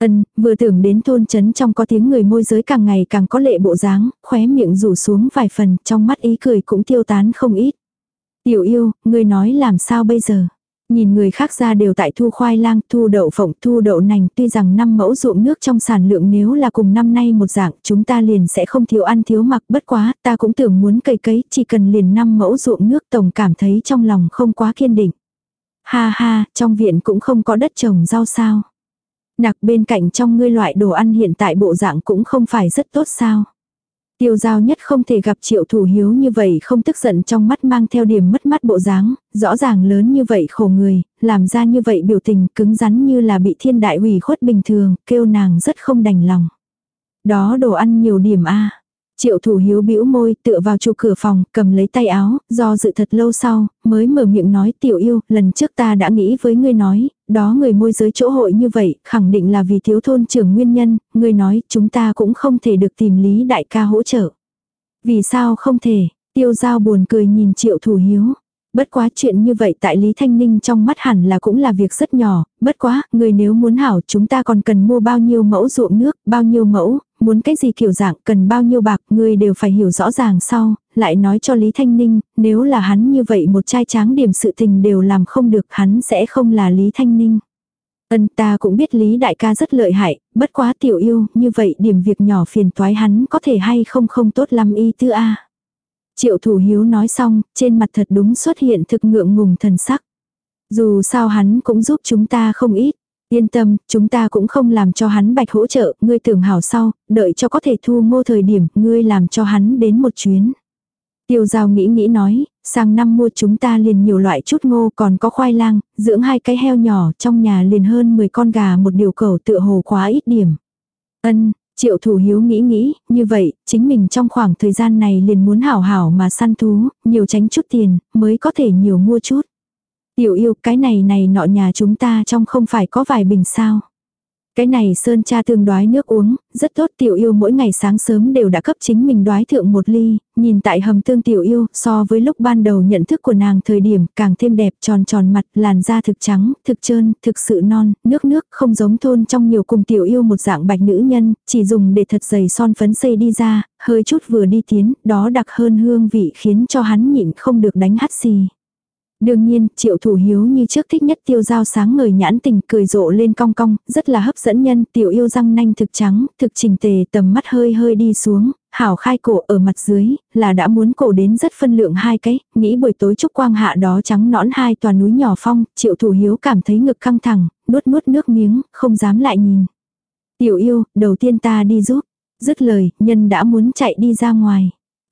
Ân, vừa tưởng đến thôn chấn trong có tiếng người môi giới càng ngày càng có lệ bộ dáng, khóe miệng rủ xuống vài phần, trong mắt ý cười cũng tiêu tán không ít. Tiểu yêu, ngươi nói làm sao bây giờ? Nhìn người khác ra đều tại thu khoai lang, thu đậu phộng, thu đậu nành, tuy rằng năm mẫu ruộng nước trong sản lượng nếu là cùng năm nay một dạng, chúng ta liền sẽ không thiếu ăn thiếu mặc, bất quá, ta cũng tưởng muốn cây cấy, chỉ cần liền năm mẫu ruộng nước tổng cảm thấy trong lòng không quá kiên định. Ha ha, trong viện cũng không có đất trồng rau sao. Nặc bên cạnh trong ngươi loại đồ ăn hiện tại bộ dạng cũng không phải rất tốt sao. Tiêu giao nhất không thể gặp triệu thủ hiếu như vậy không tức giận trong mắt mang theo điểm mất mắt bộ dáng, rõ ràng lớn như vậy khổ người, làm ra như vậy biểu tình cứng rắn như là bị thiên đại hủy khuất bình thường, kêu nàng rất không đành lòng. Đó đồ ăn nhiều điểm a Triệu thủ hiếu bĩu môi tựa vào trụ cửa phòng, cầm lấy tay áo, do dự thật lâu sau, mới mở miệng nói tiểu yêu, lần trước ta đã nghĩ với ngươi nói, đó người môi giới chỗ hội như vậy, khẳng định là vì thiếu thôn trưởng nguyên nhân, người nói chúng ta cũng không thể được tìm lý đại ca hỗ trợ. Vì sao không thể, tiêu giao buồn cười nhìn triệu thủ hiếu. Bất quá chuyện như vậy tại Lý Thanh Ninh trong mắt hẳn là cũng là việc rất nhỏ, bất quá, người nếu muốn hảo chúng ta còn cần mua bao nhiêu mẫu ruộng nước, bao nhiêu mẫu, muốn cái gì kiểu dạng, cần bao nhiêu bạc, người đều phải hiểu rõ ràng sau, lại nói cho Lý Thanh Ninh, nếu là hắn như vậy một trai tráng điểm sự tình đều làm không được hắn sẽ không là Lý Thanh Ninh. Ân ta cũng biết Lý đại ca rất lợi hại, bất quá tiểu yêu, như vậy điểm việc nhỏ phiền toái hắn có thể hay không không tốt lắm y tư a Triệu thủ hiếu nói xong, trên mặt thật đúng xuất hiện thực ngượng ngùng thần sắc. Dù sao hắn cũng giúp chúng ta không ít. Yên tâm, chúng ta cũng không làm cho hắn bạch hỗ trợ, ngươi tưởng hảo sau, đợi cho có thể thu ngô thời điểm, ngươi làm cho hắn đến một chuyến. Tiêu giao nghĩ nghĩ nói, sang năm mua chúng ta liền nhiều loại chút ngô còn có khoai lang, dưỡng hai cái heo nhỏ trong nhà liền hơn 10 con gà một điều cầu tựa hồ quá ít điểm. Ân, Triệu thủ hiếu nghĩ nghĩ, như vậy, chính mình trong khoảng thời gian này liền muốn hảo hảo mà săn thú, nhiều tránh chút tiền, mới có thể nhiều mua chút. Tiểu yêu, cái này này nọ nhà chúng ta trong không phải có vài bình sao. Cái này sơn cha tương đoái nước uống, rất tốt tiểu yêu mỗi ngày sáng sớm đều đã cấp chính mình đoái thượng một ly, nhìn tại hầm tương tiểu yêu so với lúc ban đầu nhận thức của nàng thời điểm càng thêm đẹp tròn tròn mặt, làn da thực trắng, thực trơn, thực sự non, nước nước không giống thôn trong nhiều cùng tiểu yêu một dạng bạch nữ nhân, chỉ dùng để thật dày son phấn xây đi ra, hơi chút vừa đi tiến, đó đặc hơn hương vị khiến cho hắn nhịn không được đánh hắt xì. Đương nhiên, triệu thủ hiếu như trước thích nhất tiêu dao sáng ngời nhãn tình cười rộ lên cong cong, rất là hấp dẫn nhân, tiểu yêu răng nanh thực trắng, thực trình tề tầm mắt hơi hơi đi xuống, hảo khai cổ ở mặt dưới, là đã muốn cổ đến rất phân lượng hai cái, nghĩ buổi tối trúc quang hạ đó trắng nõn hai tòa núi nhỏ phong, triệu thủ hiếu cảm thấy ngực căng thẳng, nuốt nuốt nước miếng, không dám lại nhìn. Tiểu yêu, đầu tiên ta đi giúp. Dứt lời, nhân đã muốn chạy đi ra ngoài.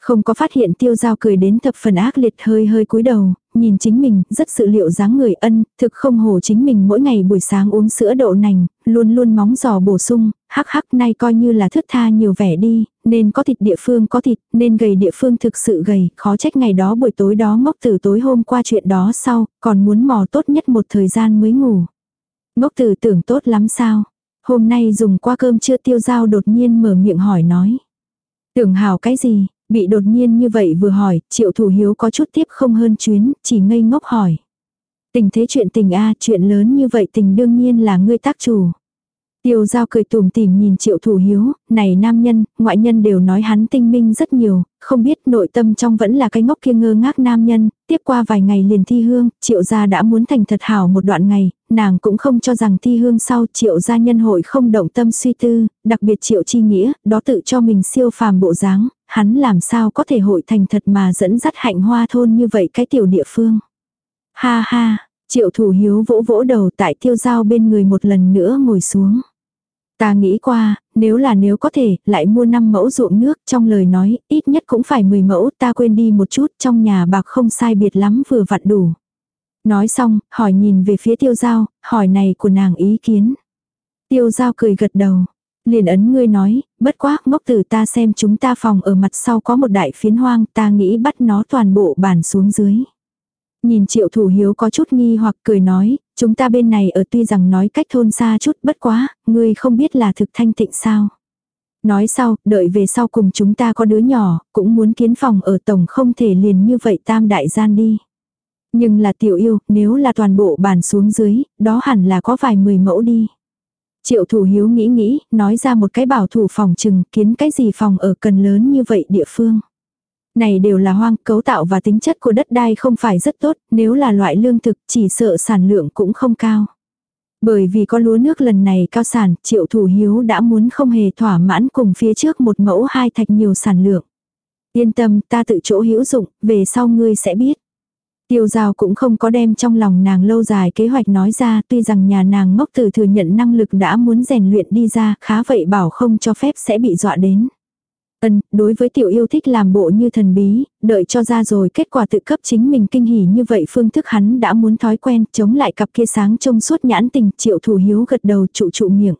Không có phát hiện tiêu giao cười đến thập phần ác liệt hơi hơi cúi đầu, nhìn chính mình, rất sự liệu dáng người ân, thực không hổ chính mình mỗi ngày buổi sáng uống sữa đậu nành, luôn luôn móng giò bổ sung, hắc hắc nay coi như là thước tha nhiều vẻ đi, nên có thịt địa phương có thịt, nên gầy địa phương thực sự gầy, khó trách ngày đó buổi tối đó ngốc từ tối hôm qua chuyện đó sau, còn muốn mò tốt nhất một thời gian mới ngủ. Ngốc tử tưởng tốt lắm sao? Hôm nay dùng qua cơm chưa tiêu giao đột nhiên mở miệng hỏi nói. Tưởng hào cái gì, bị đột nhiên như vậy vừa hỏi, triệu thủ hiếu có chút tiếp không hơn chuyến, chỉ ngây ngốc hỏi. Tình thế chuyện tình a chuyện lớn như vậy tình đương nhiên là ngươi tác chủ. Tiêu giao cười tùm tìm nhìn triệu thủ hiếu, này nam nhân, ngoại nhân đều nói hắn tinh minh rất nhiều, không biết nội tâm trong vẫn là cái ngốc kia ngơ ngác nam nhân, tiếp qua vài ngày liền thi hương, triệu gia đã muốn thành thật hảo một đoạn ngày, nàng cũng không cho rằng thi hương sau triệu gia nhân hội không động tâm suy tư, đặc biệt triệu chi nghĩa, đó tự cho mình siêu phàm bộ dáng, hắn làm sao có thể hội thành thật mà dẫn dắt hạnh hoa thôn như vậy cái tiểu địa phương. Ha ha, triệu thủ hiếu vỗ vỗ đầu tại tiêu giao bên người một lần nữa ngồi xuống. Ta nghĩ qua, nếu là nếu có thể, lại mua 5 mẫu ruộng nước, trong lời nói, ít nhất cũng phải 10 mẫu, ta quên đi một chút, trong nhà bạc không sai biệt lắm vừa vặn đủ. Nói xong, hỏi nhìn về phía tiêu giao, hỏi này của nàng ý kiến. Tiêu giao cười gật đầu. Liền ấn ngươi nói, bất quá, ngốc tử ta xem chúng ta phòng ở mặt sau có một đại phiến hoang, ta nghĩ bắt nó toàn bộ bản xuống dưới. Nhìn triệu thủ hiếu có chút nghi hoặc cười nói, chúng ta bên này ở tuy rằng nói cách thôn xa chút bất quá, ngươi không biết là thực thanh tịnh sao. Nói sau, đợi về sau cùng chúng ta có đứa nhỏ, cũng muốn kiến phòng ở tổng không thể liền như vậy tam đại gian đi. Nhưng là tiểu yêu, nếu là toàn bộ bàn xuống dưới, đó hẳn là có vài mười mẫu đi. Triệu thủ hiếu nghĩ nghĩ, nói ra một cái bảo thủ phòng trừng, kiến cái gì phòng ở cần lớn như vậy địa phương. Này đều là hoang, cấu tạo và tính chất của đất đai không phải rất tốt, nếu là loại lương thực chỉ sợ sản lượng cũng không cao. Bởi vì có lúa nước lần này cao sản, triệu thủ hiếu đã muốn không hề thỏa mãn cùng phía trước một mẫu hai thạch nhiều sản lượng. Yên tâm, ta tự chỗ hữu dụng, về sau ngươi sẽ biết. Tiêu giao cũng không có đem trong lòng nàng lâu dài kế hoạch nói ra tuy rằng nhà nàng ngốc từ thừa nhận năng lực đã muốn rèn luyện đi ra khá vậy bảo không cho phép sẽ bị dọa đến. Ân, đối với tiểu yêu thích làm bộ như thần bí, đợi cho ra rồi kết quả tự cấp chính mình kinh hỉ như vậy phương thức hắn đã muốn thói quen chống lại cặp kia sáng trông suốt nhãn tình triệu thủ hiếu gật đầu trụ trụ miệng.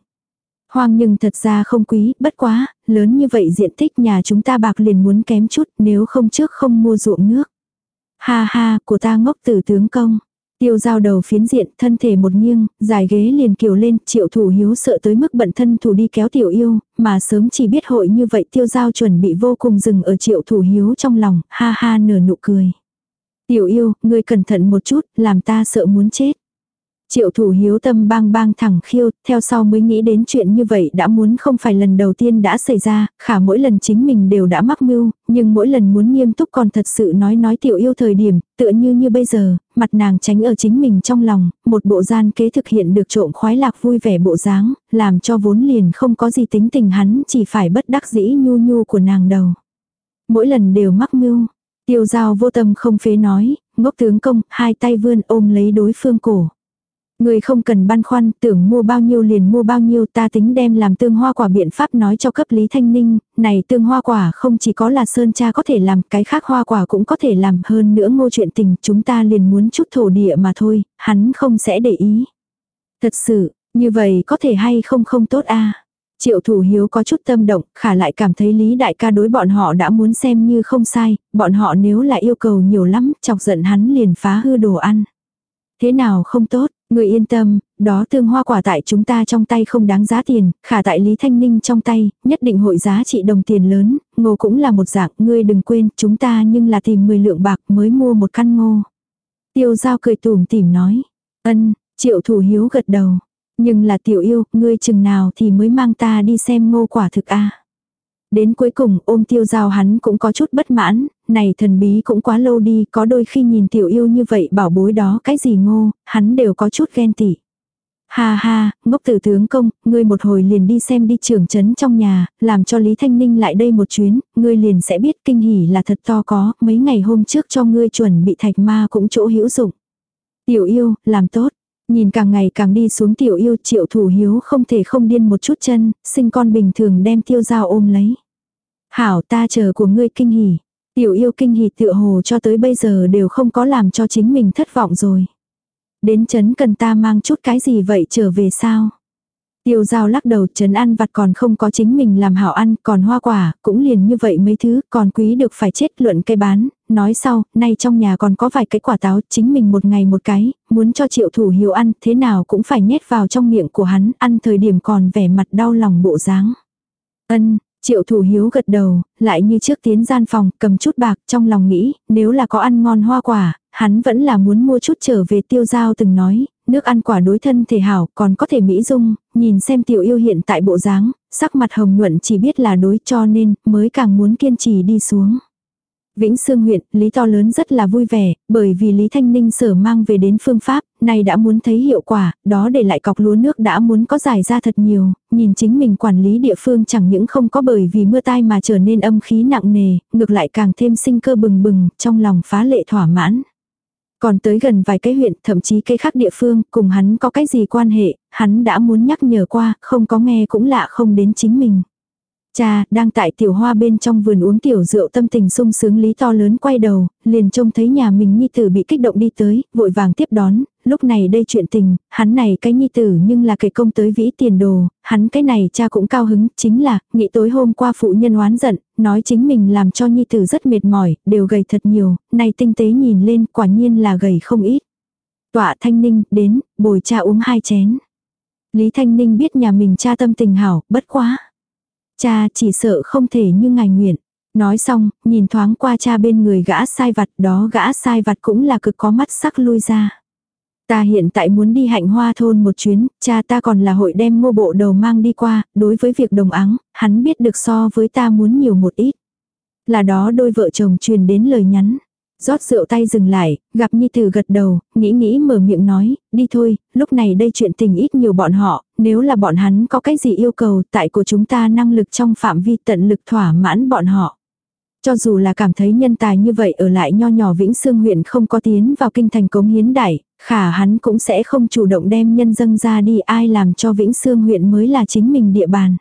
Hoang nhưng thật ra không quý, bất quá, lớn như vậy diện tích nhà chúng ta bạc liền muốn kém chút nếu không trước không mua ruộng nước. Ha ha, của ta ngốc tử tướng công. Tiêu giao đầu phiến diện, thân thể một nghiêng, dài ghế liền kiều lên, triệu thủ hiếu sợ tới mức bận thân thủ đi kéo tiểu yêu, mà sớm chỉ biết hội như vậy tiêu giao chuẩn bị vô cùng dừng ở triệu thủ hiếu trong lòng, ha ha nở nụ cười. Tiểu yêu, ngươi cẩn thận một chút, làm ta sợ muốn chết. Triệu thủ hiếu tâm bang bang thẳng khiêu, theo sau mới nghĩ đến chuyện như vậy đã muốn không phải lần đầu tiên đã xảy ra, khả mỗi lần chính mình đều đã mắc mưu, nhưng mỗi lần muốn nghiêm túc còn thật sự nói nói tiểu yêu thời điểm, tựa như như bây giờ, mặt nàng tránh ở chính mình trong lòng, một bộ gian kế thực hiện được trộm khoái lạc vui vẻ bộ dáng, làm cho vốn liền không có gì tính tình hắn chỉ phải bất đắc dĩ nhu nhu của nàng đầu. Mỗi lần đều mắc mưu, tiêu giao vô tâm không phế nói, ngốc tướng công, hai tay vươn ôm lấy đối phương cổ. Người không cần băn khoăn, tưởng mua bao nhiêu liền mua bao nhiêu ta tính đem làm tương hoa quả biện pháp nói cho cấp Lý Thanh Ninh, này tương hoa quả không chỉ có là sơn cha có thể làm, cái khác hoa quả cũng có thể làm hơn nữa ngô chuyện tình, chúng ta liền muốn chút thổ địa mà thôi, hắn không sẽ để ý. Thật sự, như vậy có thể hay không không tốt a Triệu thủ hiếu có chút tâm động, khả lại cảm thấy Lý Đại ca đối bọn họ đã muốn xem như không sai, bọn họ nếu là yêu cầu nhiều lắm, chọc giận hắn liền phá hư đồ ăn. Thế nào không tốt, người yên tâm, đó tương hoa quả tại chúng ta trong tay không đáng giá tiền, khả tại Lý Thanh Ninh trong tay, nhất định hội giá trị đồng tiền lớn, ngô cũng là một dạng, ngươi đừng quên, chúng ta nhưng là tìm 10 lượng bạc mới mua một căn ngô. Tiêu giao cười tủm tỉm nói, ân, triệu thủ hiếu gật đầu, nhưng là tiểu yêu, ngươi chừng nào thì mới mang ta đi xem ngô quả thực a Đến cuối cùng ôm tiêu giao hắn cũng có chút bất mãn, này thần bí cũng quá lâu đi, có đôi khi nhìn tiểu yêu như vậy bảo bối đó cái gì ngô, hắn đều có chút ghen tị. Ha ha, ngốc tử tướng công, ngươi một hồi liền đi xem đi trưởng trấn trong nhà, làm cho Lý Thanh Ninh lại đây một chuyến, ngươi liền sẽ biết kinh hỉ là thật to có, mấy ngày hôm trước cho ngươi chuẩn bị thạch ma cũng chỗ hữu dụng. Tiểu yêu, làm tốt. Nhìn càng ngày càng đi xuống tiểu yêu triệu thủ hiếu không thể không điên một chút chân, sinh con bình thường đem tiêu dao ôm lấy. Hảo ta chờ của ngươi kinh hỉ. Tiểu yêu kinh hỉ tựa hồ cho tới bây giờ đều không có làm cho chính mình thất vọng rồi. Đến chấn cần ta mang chút cái gì vậy trở về sao? Tiêu giao lắc đầu chấn ăn vặt còn không có chính mình làm hảo ăn, còn hoa quả, cũng liền như vậy mấy thứ, còn quý được phải chết luận cây bán, nói sau, nay trong nhà còn có vài cái quả táo, chính mình một ngày một cái, muốn cho triệu thủ hiểu ăn, thế nào cũng phải nhét vào trong miệng của hắn, ăn thời điểm còn vẻ mặt đau lòng bộ dáng. Ân, Triệu thủ hiếu gật đầu, lại như trước tiến gian phòng, cầm chút bạc trong lòng nghĩ, nếu là có ăn ngon hoa quả, hắn vẫn là muốn mua chút trở về tiêu giao từng nói, nước ăn quả đối thân thể hảo còn có thể mỹ dung, nhìn xem tiểu yêu hiện tại bộ dáng, sắc mặt hồng nhuận chỉ biết là đối cho nên mới càng muốn kiên trì đi xuống. Vĩnh Sương huyện, Lý To lớn rất là vui vẻ, bởi vì Lý Thanh Ninh sở mang về đến phương pháp, này đã muốn thấy hiệu quả, đó để lại cọc lúa nước đã muốn có giải ra thật nhiều, nhìn chính mình quản lý địa phương chẳng những không có bởi vì mưa tai mà trở nên âm khí nặng nề, ngược lại càng thêm sinh cơ bừng bừng, trong lòng phá lệ thỏa mãn. Còn tới gần vài cái huyện, thậm chí cái khác địa phương, cùng hắn có cái gì quan hệ, hắn đã muốn nhắc nhở qua, không có nghe cũng lạ không đến chính mình. Cha, đang tại tiểu hoa bên trong vườn uống tiểu rượu tâm tình sung sướng lý to lớn quay đầu, liền trông thấy nhà mình nhi tử bị kích động đi tới, vội vàng tiếp đón, lúc này đây chuyện tình, hắn này cái nhi tử nhưng là kể công tới vĩ tiền đồ, hắn cái này cha cũng cao hứng, chính là, nghĩ tối hôm qua phụ nhân oán giận, nói chính mình làm cho nhi tử rất mệt mỏi, đều gầy thật nhiều, này tinh tế nhìn lên quả nhiên là gầy không ít. Tọa thanh ninh, đến, bồi cha uống hai chén. Lý Thanh Ninh biết nhà mình cha tâm tình hảo, bất quá. Cha chỉ sợ không thể như ngài nguyện. Nói xong, nhìn thoáng qua cha bên người gã sai vặt đó gã sai vặt cũng là cực có mắt sắc lui ra. Ta hiện tại muốn đi hạnh hoa thôn một chuyến, cha ta còn là hội đem ngô bộ đầu mang đi qua, đối với việc đồng áng, hắn biết được so với ta muốn nhiều một ít. Là đó đôi vợ chồng truyền đến lời nhắn rót rượu tay dừng lại, gặp Nhi Tử gật đầu, nghĩ nghĩ mở miệng nói, đi thôi, lúc này đây chuyện tình ít nhiều bọn họ, nếu là bọn hắn có cái gì yêu cầu tại của chúng ta năng lực trong phạm vi tận lực thỏa mãn bọn họ. Cho dù là cảm thấy nhân tài như vậy ở lại nho nhỏ Vĩnh Sương huyện không có tiến vào kinh thành cống hiến đại, khả hắn cũng sẽ không chủ động đem nhân dân ra đi ai làm cho Vĩnh Sương huyện mới là chính mình địa bàn.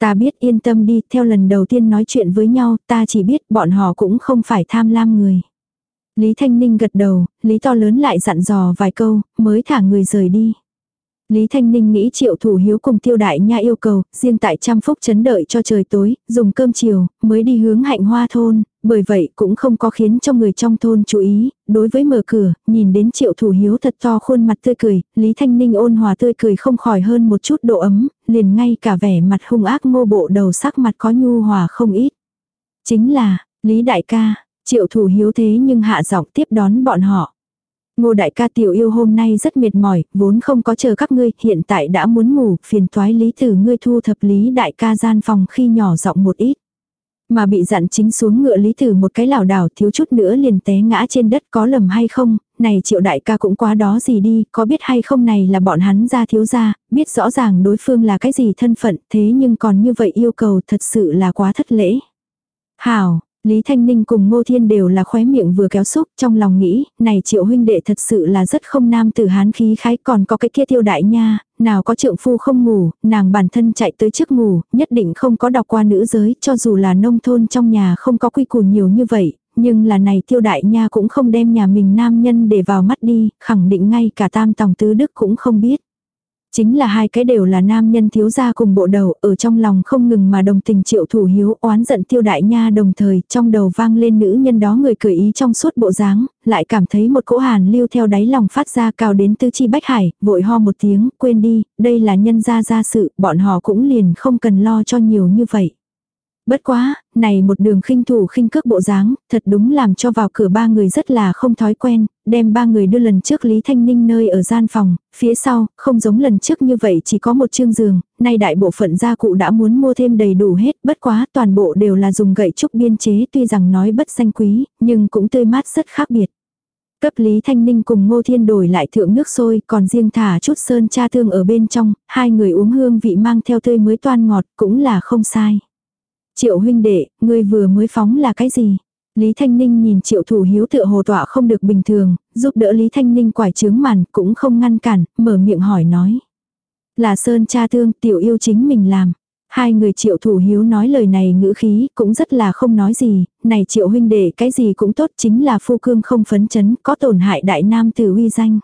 Ta biết yên tâm đi, theo lần đầu tiên nói chuyện với nhau, ta chỉ biết bọn họ cũng không phải tham lam người. Lý Thanh Ninh gật đầu, Lý to lớn lại dặn dò vài câu, mới thả người rời đi. Lý Thanh Ninh nghĩ triệu thủ hiếu cùng tiêu đại nha yêu cầu, riêng tại trăm phúc chấn đợi cho trời tối, dùng cơm chiều, mới đi hướng hạnh hoa thôn, bởi vậy cũng không có khiến cho người trong thôn chú ý, đối với mở cửa, nhìn đến triệu thủ hiếu thật to khuôn mặt tươi cười, Lý Thanh Ninh ôn hòa tươi cười không khỏi hơn một chút độ ấm, liền ngay cả vẻ mặt hung ác ngô bộ đầu sắc mặt có nhu hòa không ít. Chính là, Lý Đại ca, triệu thủ hiếu thế nhưng hạ giọng tiếp đón bọn họ. Ngô đại ca tiểu yêu hôm nay rất mệt mỏi, vốn không có chờ các ngươi, hiện tại đã muốn ngủ, phiền toái lý tử ngươi thu thập lý đại ca gian phòng khi nhỏ giọng một ít. Mà bị dặn chính xuống ngựa lý tử một cái lảo đảo thiếu chút nữa liền té ngã trên đất có lầm hay không, này triệu đại ca cũng quá đó gì đi, có biết hay không này là bọn hắn ra thiếu ra, biết rõ ràng đối phương là cái gì thân phận, thế nhưng còn như vậy yêu cầu thật sự là quá thất lễ. Hảo, Lý Thanh Ninh cùng Ngô Thiên đều là khóe miệng vừa kéo xúc trong lòng nghĩ, này triệu huynh đệ thật sự là rất không nam tử hán khí khái còn có cái kia tiêu đại nha, nào có trượng phu không ngủ, nàng bản thân chạy tới trước ngủ, nhất định không có đọc qua nữ giới, cho dù là nông thôn trong nhà không có quy củ nhiều như vậy, nhưng là này tiêu đại nha cũng không đem nhà mình nam nhân để vào mắt đi, khẳng định ngay cả tam tòng tứ đức cũng không biết. Chính là hai cái đều là nam nhân thiếu gia cùng bộ đầu, ở trong lòng không ngừng mà đồng tình triệu thủ hiếu oán giận tiêu đại nha đồng thời trong đầu vang lên nữ nhân đó người cười ý trong suốt bộ dáng, lại cảm thấy một cỗ hàn lưu theo đáy lòng phát ra cao đến tư chi bách hải, vội ho một tiếng, quên đi, đây là nhân gia gia sự, bọn họ cũng liền không cần lo cho nhiều như vậy. Bất quá, này một đường khinh thủ khinh cước bộ dáng, thật đúng làm cho vào cửa ba người rất là không thói quen, đem ba người đưa lần trước Lý Thanh Ninh nơi ở gian phòng, phía sau, không giống lần trước như vậy chỉ có một chương giường, nay đại bộ phận gia cụ đã muốn mua thêm đầy đủ hết, bất quá toàn bộ đều là dùng gậy trúc biên chế tuy rằng nói bất danh quý, nhưng cũng tươi mát rất khác biệt. Cấp Lý Thanh Ninh cùng Ngô Thiên đổi lại thượng nước sôi, còn riêng thả chút sơn cha thương ở bên trong, hai người uống hương vị mang theo tươi mới toan ngọt, cũng là không sai. Triệu huynh đệ, ngươi vừa mới phóng là cái gì? Lý Thanh Ninh nhìn triệu thủ hiếu tựa hồ tọa không được bình thường, giúp đỡ Lý Thanh Ninh quải trướng màn, cũng không ngăn cản, mở miệng hỏi nói. Là sơn cha thương, tiểu yêu chính mình làm. Hai người triệu thủ hiếu nói lời này ngữ khí cũng rất là không nói gì, này triệu huynh đệ cái gì cũng tốt chính là phu cương không phấn chấn có tổn hại đại nam tử uy danh.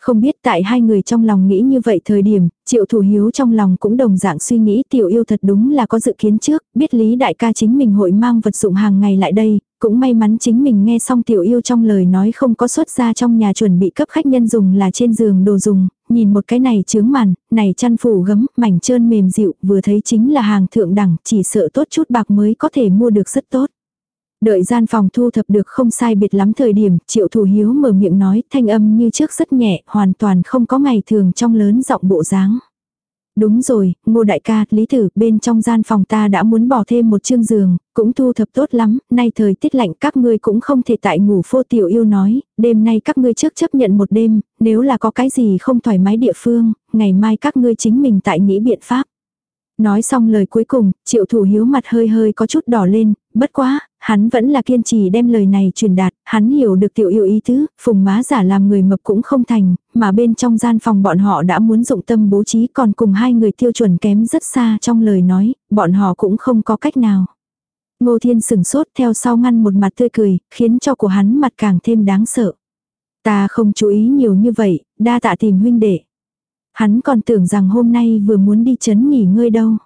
Không biết tại hai người trong lòng nghĩ như vậy thời điểm, triệu thủ hiếu trong lòng cũng đồng dạng suy nghĩ tiểu yêu thật đúng là có dự kiến trước, biết lý đại ca chính mình hội mang vật dụng hàng ngày lại đây, cũng may mắn chính mình nghe xong tiểu yêu trong lời nói không có xuất ra trong nhà chuẩn bị cấp khách nhân dùng là trên giường đồ dùng, nhìn một cái này chướng màn, này chăn phủ gấm, mảnh trơn mềm dịu, vừa thấy chính là hàng thượng đẳng, chỉ sợ tốt chút bạc mới có thể mua được rất tốt. Đợi gian phòng thu thập được không sai biệt lắm thời điểm, triệu thủ hiếu mở miệng nói thanh âm như trước rất nhẹ, hoàn toàn không có ngày thường trong lớn giọng bộ dáng. Đúng rồi, ngô đại ca, lý tử, bên trong gian phòng ta đã muốn bỏ thêm một chương giường, cũng thu thập tốt lắm, nay thời tiết lạnh các ngươi cũng không thể tại ngủ phô tiểu yêu nói, đêm nay các ngươi trước chấp nhận một đêm, nếu là có cái gì không thoải mái địa phương, ngày mai các ngươi chính mình tại nghĩ biện pháp. Nói xong lời cuối cùng, triệu thủ hiếu mặt hơi hơi có chút đỏ lên, bất quá, hắn vẫn là kiên trì đem lời này truyền đạt, hắn hiểu được tiểu yêu ý tứ, phùng má giả làm người mập cũng không thành, mà bên trong gian phòng bọn họ đã muốn dụng tâm bố trí còn cùng hai người tiêu chuẩn kém rất xa trong lời nói, bọn họ cũng không có cách nào. Ngô Thiên sừng sốt theo sau ngăn một mặt tươi cười, khiến cho của hắn mặt càng thêm đáng sợ. Ta không chú ý nhiều như vậy, đa tạ tìm huynh đệ. Hắn còn tưởng rằng hôm nay vừa muốn đi chấn nghỉ ngơi đâu.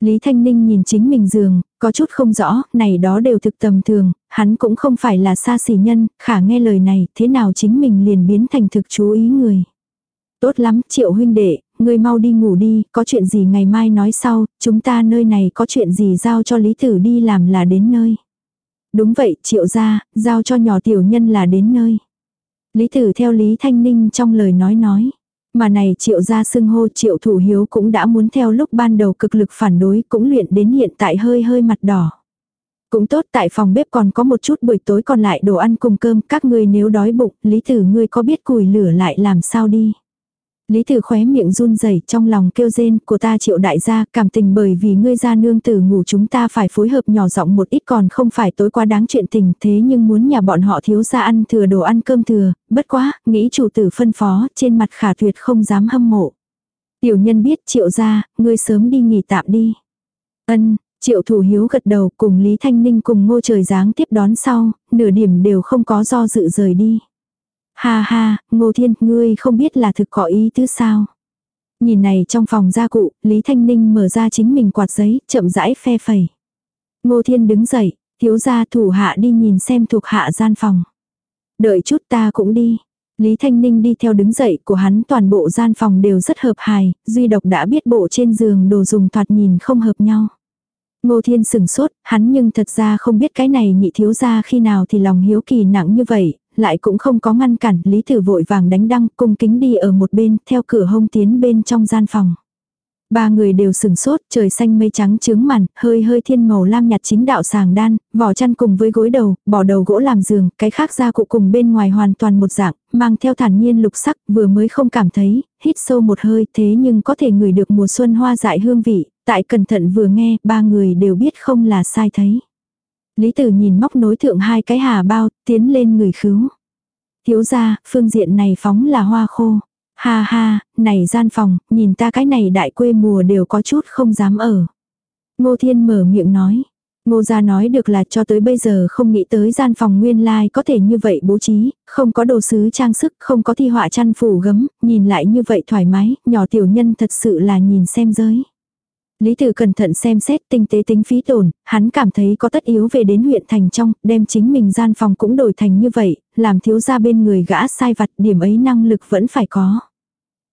Lý Thanh Ninh nhìn chính mình giường, có chút không rõ, này đó đều thực tầm thường, hắn cũng không phải là xa xỉ nhân, khả nghe lời này, thế nào chính mình liền biến thành thực chú ý người. Tốt lắm, triệu huynh đệ, ngươi mau đi ngủ đi, có chuyện gì ngày mai nói sau, chúng ta nơi này có chuyện gì giao cho Lý Tử đi làm là đến nơi. Đúng vậy, triệu ra, giao cho nhỏ tiểu nhân là đến nơi. Lý Tử theo Lý Thanh Ninh trong lời nói nói. Mà này triệu gia xưng hô triệu thủ hiếu cũng đã muốn theo lúc ban đầu cực lực phản đối, cũng luyện đến hiện tại hơi hơi mặt đỏ. Cũng tốt tại phòng bếp còn có một chút buổi tối còn lại đồ ăn cùng cơm, các ngươi nếu đói bụng, lý tử ngươi có biết cùi lửa lại làm sao đi. Lý Tử khóe miệng run rẩy trong lòng kêu rên của ta triệu đại gia cảm tình bởi vì ngươi gia nương tử ngủ chúng ta phải phối hợp nhỏ giọng một ít còn không phải tối quá đáng chuyện tình thế nhưng muốn nhà bọn họ thiếu ra ăn thừa đồ ăn cơm thừa, bất quá, nghĩ chủ tử phân phó, trên mặt khả tuyệt không dám hâm mộ. Tiểu nhân biết triệu gia, ngươi sớm đi nghỉ tạm đi. Ân, triệu thủ hiếu gật đầu cùng Lý Thanh Ninh cùng ngô trời giáng tiếp đón sau, nửa điểm đều không có do dự rời đi. Ha ha, Ngô Thiên, ngươi không biết là thực có ý tứ sao. Nhìn này trong phòng gia cụ, Lý Thanh Ninh mở ra chính mình quạt giấy, chậm rãi phe phẩy. Ngô Thiên đứng dậy, thiếu gia thủ hạ đi nhìn xem thuộc hạ gian phòng. Đợi chút ta cũng đi. Lý Thanh Ninh đi theo đứng dậy của hắn toàn bộ gian phòng đều rất hợp hài, duy độc đã biết bộ trên giường đồ dùng thoạt nhìn không hợp nhau. Ngô Thiên sừng sốt, hắn nhưng thật ra không biết cái này nhị thiếu gia khi nào thì lòng hiếu kỳ nặng như vậy, lại cũng không có ngăn cản, Lý Tử vội vàng đánh đăng, cung kính đi ở một bên, theo cửa hông tiến bên trong gian phòng. Ba người đều sừng sốt, trời xanh mây trắng trướng màn, hơi hơi thiên màu lam nhạt chính đạo sàng đan, vỏ chăn cùng với gối đầu, bỏ đầu gỗ làm giường, cái khác ra cụ cùng bên ngoài hoàn toàn một dạng, mang theo thản nhiên lục sắc, vừa mới không cảm thấy, hít sâu một hơi thế nhưng có thể ngửi được mùa xuân hoa dại hương vị, tại cẩn thận vừa nghe, ba người đều biết không là sai thấy. Lý Tử nhìn móc nối thượng hai cái hà bao, tiến lên người khứu. Thiếu ra, phương diện này phóng là hoa khô. Ha ha, này gian phòng, nhìn ta cái này đại quê mùa đều có chút không dám ở. Ngô Thiên mở miệng nói. Ngô gia nói được là cho tới bây giờ không nghĩ tới gian phòng nguyên lai like có thể như vậy bố trí, không có đồ sứ trang sức, không có thi họa chăn phủ gấm, nhìn lại như vậy thoải mái, nhỏ tiểu nhân thật sự là nhìn xem giới. Lý Tử cẩn thận xem xét tinh tế tính phí tổn, hắn cảm thấy có tất yếu về đến huyện thành trong, đem chính mình gian phòng cũng đổi thành như vậy, làm thiếu ra bên người gã sai vặt điểm ấy năng lực vẫn phải có.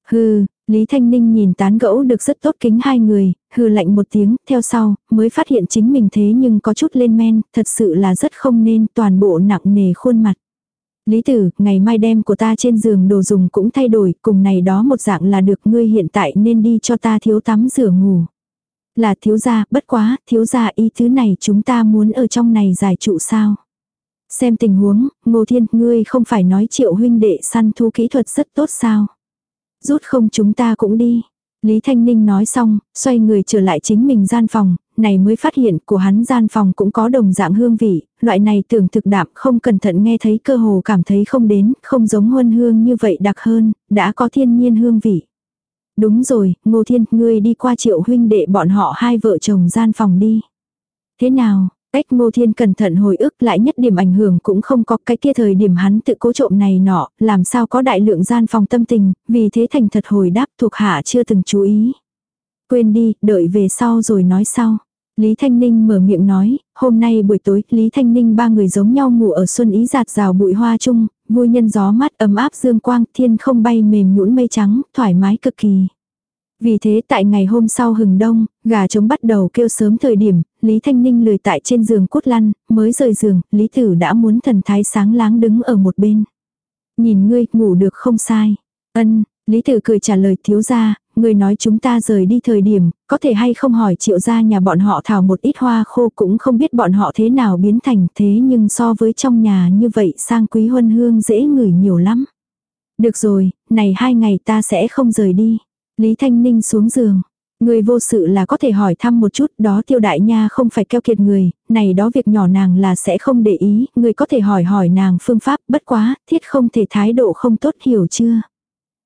Hừ, Lý Thanh Ninh nhìn tán gẫu được rất tốt kính hai người, hừ lạnh một tiếng, theo sau, mới phát hiện chính mình thế nhưng có chút lên men, thật sự là rất không nên toàn bộ nặng nề khuôn mặt. Lý tử, ngày mai đem của ta trên giường đồ dùng cũng thay đổi, cùng này đó một dạng là được ngươi hiện tại nên đi cho ta thiếu tắm rửa ngủ. Là thiếu gia, bất quá, thiếu gia ý thứ này chúng ta muốn ở trong này giải trụ sao. Xem tình huống, Ngô Thiên, ngươi không phải nói triệu huynh đệ săn thu kỹ thuật rất tốt sao? Rút không chúng ta cũng đi. Lý Thanh Ninh nói xong, xoay người trở lại chính mình gian phòng, này mới phát hiện của hắn gian phòng cũng có đồng dạng hương vị, loại này tưởng thực đạm không cẩn thận nghe thấy cơ hồ cảm thấy không đến, không giống huân hương như vậy đặc hơn, đã có thiên nhiên hương vị. Đúng rồi, Ngô Thiên, ngươi đi qua triệu huynh đệ bọn họ hai vợ chồng gian phòng đi. Thế nào, cách Ngô Thiên cẩn thận hồi ức lại nhất điểm ảnh hưởng cũng không có cái kia thời điểm hắn tự cố trộm này nọ, làm sao có đại lượng gian phòng tâm tình, vì thế thành thật hồi đáp thuộc hạ chưa từng chú ý. Quên đi, đợi về sau rồi nói sau. Lý Thanh Ninh mở miệng nói, hôm nay buổi tối, Lý Thanh Ninh ba người giống nhau ngủ ở xuân ý giạt rào bụi hoa chung, vui nhân gió mát ấm áp dương quang, thiên không bay mềm nhũn mây trắng, thoải mái cực kỳ. Vì thế tại ngày hôm sau hừng đông, gà trống bắt đầu kêu sớm thời điểm, Lý Thanh Ninh lười tại trên giường cút lăn, mới rời giường, Lý Tử đã muốn thần thái sáng láng đứng ở một bên. Nhìn ngươi, ngủ được không sai. Ân, Lý Tử cười trả lời thiếu gia, người nói chúng ta rời đi thời điểm, có thể hay không hỏi triệu gia nhà bọn họ thảo một ít hoa khô cũng không biết bọn họ thế nào biến thành thế nhưng so với trong nhà như vậy sang quý huân hương dễ ngửi nhiều lắm. Được rồi, này hai ngày ta sẽ không rời đi. Lý Thanh Ninh xuống giường. Người vô sự là có thể hỏi thăm một chút, đó tiêu đại nha không phải keo kiệt người, này đó việc nhỏ nàng là sẽ không để ý, người có thể hỏi hỏi nàng phương pháp, bất quá, thiết không thể thái độ không tốt hiểu chưa.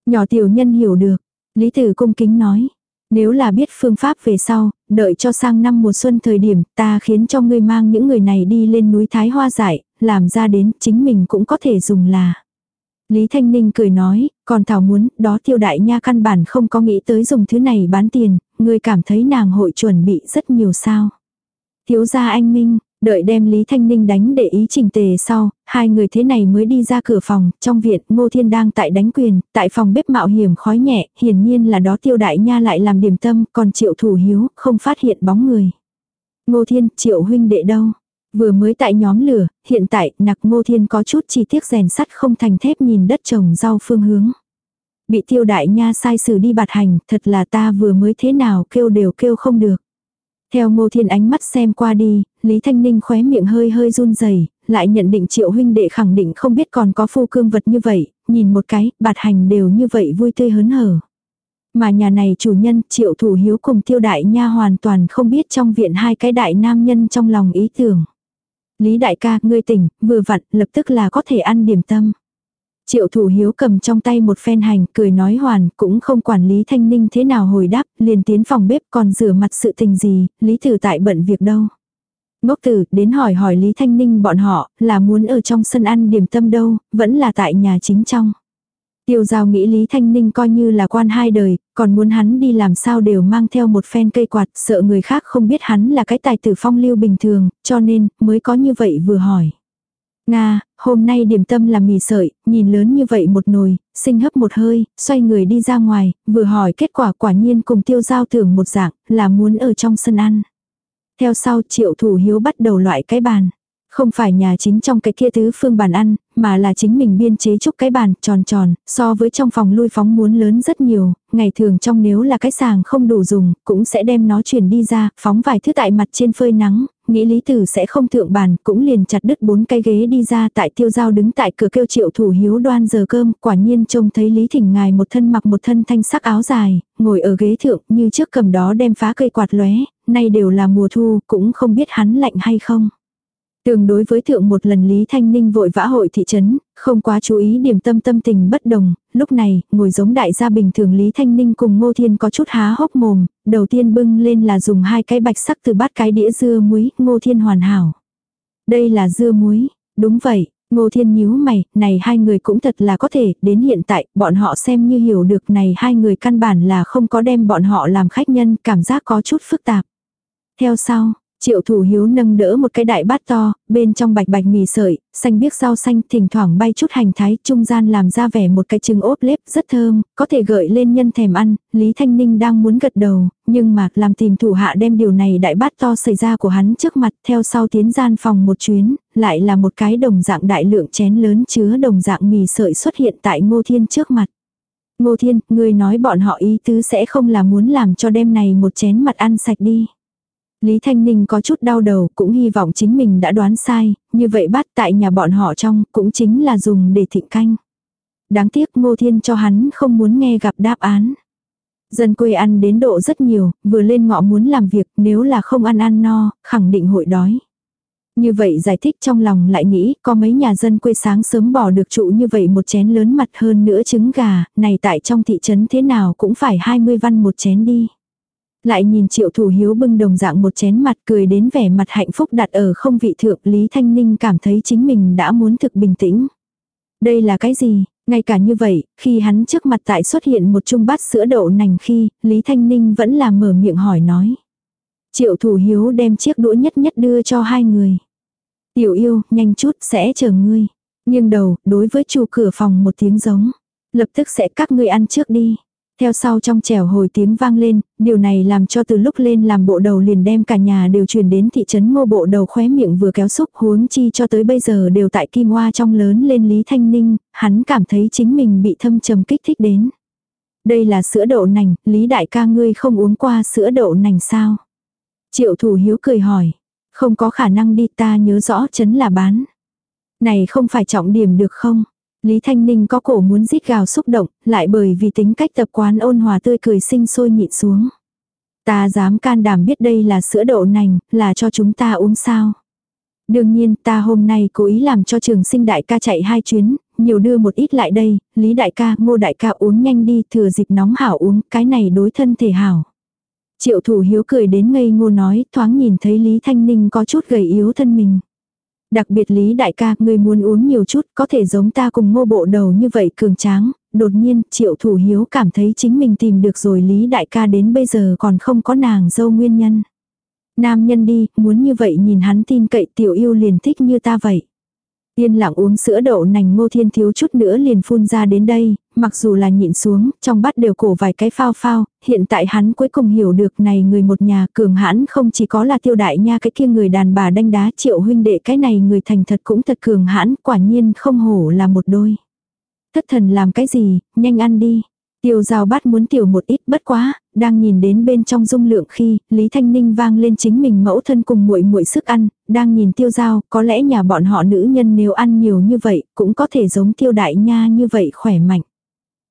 Nhỏ tiểu nhân hiểu được, Lý Tử cung kính nói. Nếu là biết phương pháp về sau, đợi cho sang năm mùa xuân thời điểm, ta khiến cho ngươi mang những người này đi lên núi Thái Hoa giải, làm ra đến chính mình cũng có thể dùng là. Lý Thanh Ninh cười nói, còn Thảo muốn, đó tiêu đại nha căn bản không có nghĩ tới dùng thứ này bán tiền, ngươi cảm thấy nàng hội chuẩn bị rất nhiều sao. Thiếu gia anh Minh, Đợi đem Lý Thanh Ninh đánh để ý trình tề sau, hai người thế này mới đi ra cửa phòng, trong viện Ngô Thiên đang tại đánh quyền, tại phòng bếp mạo hiểm khói nhẹ, hiển nhiên là đó tiêu đại nha lại làm điểm tâm, còn triệu thủ hiếu, không phát hiện bóng người. Ngô Thiên, triệu huynh đệ đâu? Vừa mới tại nhóm lửa, hiện tại nặc Ngô Thiên có chút chi tiết rèn sắt không thành thép nhìn đất trồng rau phương hướng. Bị tiêu đại nha sai xử đi bạt hành, thật là ta vừa mới thế nào kêu đều kêu không được. Theo Ngô Thiên ánh mắt xem qua đi, Lý Thanh Ninh khóe miệng hơi hơi run rẩy, lại nhận định triệu huynh đệ khẳng định không biết còn có phu cương vật như vậy, nhìn một cái, bạt hành đều như vậy vui tươi hớn hở. Mà nhà này chủ nhân triệu thủ hiếu cùng tiêu đại nha hoàn toàn không biết trong viện hai cái đại nam nhân trong lòng ý tưởng. Lý đại ca, ngươi tỉnh, vừa vặn, lập tức là có thể ăn điểm tâm. Triệu thủ hiếu cầm trong tay một phen hành, cười nói hoàn, cũng không quản Lý Thanh Ninh thế nào hồi đáp, liền tiến phòng bếp còn rửa mặt sự tình gì, Lý thử tại bận việc đâu. Ngốc tử, đến hỏi hỏi Lý Thanh Ninh bọn họ, là muốn ở trong sân ăn điểm tâm đâu, vẫn là tại nhà chính trong. Tiêu giao nghĩ Lý Thanh Ninh coi như là quan hai đời, còn muốn hắn đi làm sao đều mang theo một phen cây quạt, sợ người khác không biết hắn là cái tài tử phong lưu bình thường, cho nên, mới có như vậy vừa hỏi. Nga, hôm nay điểm tâm là mì sợi, nhìn lớn như vậy một nồi, sinh hấp một hơi, xoay người đi ra ngoài, vừa hỏi kết quả quả nhiên cùng tiêu giao thưởng một dạng, là muốn ở trong sân ăn. Theo sau triệu thủ hiếu bắt đầu loại cái bàn. Không phải nhà chính trong cái kia tứ phương bàn ăn, mà là chính mình biên chế trúc cái bàn tròn tròn, so với trong phòng lui phóng muốn lớn rất nhiều, ngày thường trong nếu là cái sàng không đủ dùng, cũng sẽ đem nó chuyển đi ra, phóng vài thứ tại mặt trên phơi nắng, nghĩ lý tử sẽ không thượng bàn, cũng liền chặt đứt bốn cái ghế đi ra tại tiêu giao đứng tại cửa kêu triệu thủ hiếu đoan giờ cơm, quả nhiên trông thấy lý thỉnh ngài một thân mặc một thân thanh sắc áo dài, ngồi ở ghế thượng như trước cầm đó đem phá cây quạt lóe, nay đều là mùa thu, cũng không biết hắn lạnh hay không. Tương đối với thượng một lần Lý Thanh Ninh vội vã hội thị trấn, không quá chú ý điểm tâm tâm tình bất đồng, lúc này, ngồi giống đại gia bình thường Lý Thanh Ninh cùng Ngô Thiên có chút há hốc mồm, đầu tiên bưng lên là dùng hai cái bạch sắc từ bát cái đĩa dưa muối, Ngô Thiên hoàn hảo. Đây là dưa muối, đúng vậy, Ngô Thiên nhíu mày, này hai người cũng thật là có thể, đến hiện tại, bọn họ xem như hiểu được này hai người căn bản là không có đem bọn họ làm khách nhân, cảm giác có chút phức tạp. Theo sau, Triệu thủ hiếu nâng đỡ một cái đại bát to, bên trong bạch bạch mì sợi, xanh biếc rau xanh thỉnh thoảng bay chút hành thái, trung gian làm ra vẻ một cái trứng ốp lép rất thơm, có thể gợi lên nhân thèm ăn, Lý Thanh Ninh đang muốn gật đầu, nhưng mà làm tìm thủ hạ đem điều này đại bát to xảy ra của hắn trước mặt theo sau tiến gian phòng một chuyến, lại là một cái đồng dạng đại lượng chén lớn chứa đồng dạng mì sợi xuất hiện tại ngô thiên trước mặt. Ngô thiên, người nói bọn họ ý tứ sẽ không là muốn làm cho đêm này một chén mặt ăn sạch đi. Lý Thanh Ninh có chút đau đầu, cũng hy vọng chính mình đã đoán sai, như vậy bát tại nhà bọn họ trong, cũng chính là dùng để thịnh canh. Đáng tiếc Ngô Thiên cho hắn không muốn nghe gặp đáp án. Dân quê ăn đến độ rất nhiều, vừa lên ngọ muốn làm việc, nếu là không ăn ăn no, khẳng định hội đói. Như vậy giải thích trong lòng lại nghĩ, có mấy nhà dân quê sáng sớm bỏ được trụ như vậy một chén lớn mặt hơn nữa trứng gà, này tại trong thị trấn thế nào cũng phải 20 văn một chén đi. Lại nhìn triệu thủ hiếu bưng đồng dạng một chén mặt cười đến vẻ mặt hạnh phúc đặt ở không vị thượng Lý Thanh Ninh cảm thấy chính mình đã muốn thực bình tĩnh. Đây là cái gì? Ngay cả như vậy, khi hắn trước mặt tại xuất hiện một chung bát sữa đậu nành khi, Lý Thanh Ninh vẫn là mở miệng hỏi nói. Triệu thủ hiếu đem chiếc đũa nhất nhất đưa cho hai người. Tiểu yêu, nhanh chút, sẽ chờ ngươi. Nhưng đầu, đối với chu cửa phòng một tiếng giống. Lập tức sẽ các ngươi ăn trước đi. Theo sau trong trẻo hồi tiếng vang lên, điều này làm cho từ lúc lên làm bộ đầu liền đem cả nhà đều truyền đến thị trấn ngô bộ đầu khóe miệng vừa kéo xúc huống chi cho tới bây giờ đều tại kim hoa trong lớn lên Lý Thanh Ninh, hắn cảm thấy chính mình bị thâm trầm kích thích đến. Đây là sữa đậu nành, Lý đại ca ngươi không uống qua sữa đậu nành sao? Triệu thủ hiếu cười hỏi, không có khả năng đi ta nhớ rõ chấn là bán. Này không phải trọng điểm được không? Lý Thanh Ninh có cổ muốn rít gào xúc động, lại bởi vì tính cách tập quán ôn hòa tươi cười sinh sôi nhịn xuống. Ta dám can đảm biết đây là sữa đậu nành, là cho chúng ta uống sao. Đương nhiên ta hôm nay cố ý làm cho trường sinh đại ca chạy hai chuyến, nhiều đưa một ít lại đây, Lý đại ca, ngô đại ca uống nhanh đi, thừa dịp nóng hảo uống, cái này đối thân thể hảo. Triệu thủ hiếu cười đến ngây ngô nói, thoáng nhìn thấy Lý Thanh Ninh có chút gầy yếu thân mình. Đặc biệt Lý đại ca, ngươi muốn uống nhiều chút, có thể giống ta cùng ngô bộ đầu như vậy cường tráng. Đột nhiên, triệu thủ hiếu cảm thấy chính mình tìm được rồi Lý đại ca đến bây giờ còn không có nàng dâu nguyên nhân. Nam nhân đi, muốn như vậy nhìn hắn tin cậy tiểu yêu liền thích như ta vậy. Yên lặng uống sữa đậu nành ngô thiên thiếu chút nữa liền phun ra đến đây, mặc dù là nhịn xuống, trong bát đều cổ vài cái phao phao, hiện tại hắn cuối cùng hiểu được này người một nhà cường hãn không chỉ có là tiêu đại nha cái kia người đàn bà đanh đá triệu huynh đệ cái này người thành thật cũng thật cường hãn, quả nhiên không hổ là một đôi. Thất thần làm cái gì, nhanh ăn đi. Tiêu giao bát muốn tiểu một ít bất quá, đang nhìn đến bên trong dung lượng khi, Lý Thanh Ninh vang lên chính mình mẫu thân cùng muội muội sức ăn, đang nhìn tiêu giao, có lẽ nhà bọn họ nữ nhân nếu ăn nhiều như vậy, cũng có thể giống tiêu đại nha như vậy khỏe mạnh.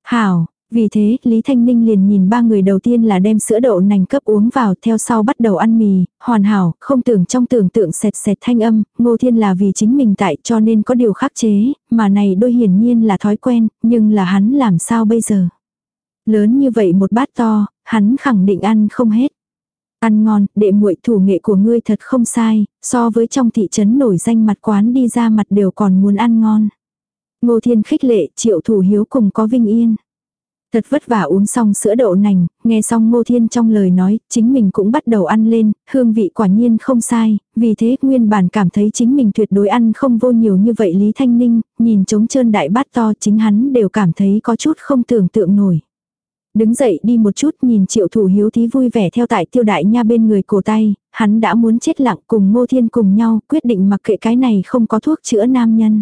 Hảo, vì thế, Lý Thanh Ninh liền nhìn ba người đầu tiên là đem sữa đậu nành cấp uống vào, theo sau bắt đầu ăn mì, hoàn hảo, không tưởng trong tưởng tượng sẹt sẹt thanh âm, ngô thiên là vì chính mình tại cho nên có điều khắc chế, mà này đôi hiển nhiên là thói quen, nhưng là hắn làm sao bây giờ. Lớn như vậy một bát to, hắn khẳng định ăn không hết. Ăn ngon, đệ muội thủ nghệ của ngươi thật không sai, so với trong thị trấn nổi danh mặt quán đi ra mặt đều còn muốn ăn ngon. Ngô Thiên khích lệ, triệu thủ hiếu cùng có vinh yên. Thật vất vả uống xong sữa đậu nành, nghe xong Ngô Thiên trong lời nói, chính mình cũng bắt đầu ăn lên, hương vị quả nhiên không sai, vì thế nguyên bản cảm thấy chính mình tuyệt đối ăn không vô nhiều như vậy Lý Thanh Ninh, nhìn trống trơn đại bát to chính hắn đều cảm thấy có chút không tưởng tượng nổi. Đứng dậy đi một chút nhìn triệu thủ hiếu thí vui vẻ theo tại tiêu đại nha bên người cổ tay, hắn đã muốn chết lặng cùng ngô thiên cùng nhau quyết định mặc kệ cái này không có thuốc chữa nam nhân.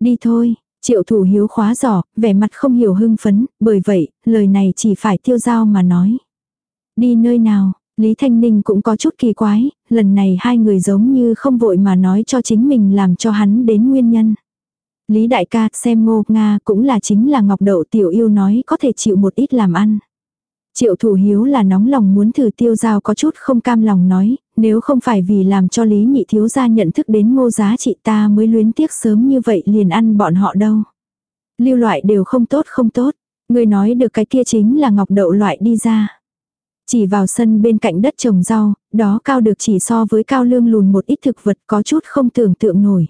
Đi thôi, triệu thủ hiếu khóa giỏ, vẻ mặt không hiểu hưng phấn, bởi vậy, lời này chỉ phải tiêu giao mà nói. Đi nơi nào, Lý Thanh Ninh cũng có chút kỳ quái, lần này hai người giống như không vội mà nói cho chính mình làm cho hắn đến nguyên nhân. Lý đại ca xem ngô Nga cũng là chính là ngọc đậu tiểu yêu nói có thể chịu một ít làm ăn. Triệu thủ hiếu là nóng lòng muốn thử tiêu giao có chút không cam lòng nói, nếu không phải vì làm cho lý nhị thiếu gia nhận thức đến ngô giá trị ta mới luyến tiếc sớm như vậy liền ăn bọn họ đâu. Lưu loại đều không tốt không tốt, người nói được cái kia chính là ngọc đậu loại đi ra. Chỉ vào sân bên cạnh đất trồng rau, đó cao được chỉ so với cao lương lùn một ít thực vật có chút không tưởng tượng nổi.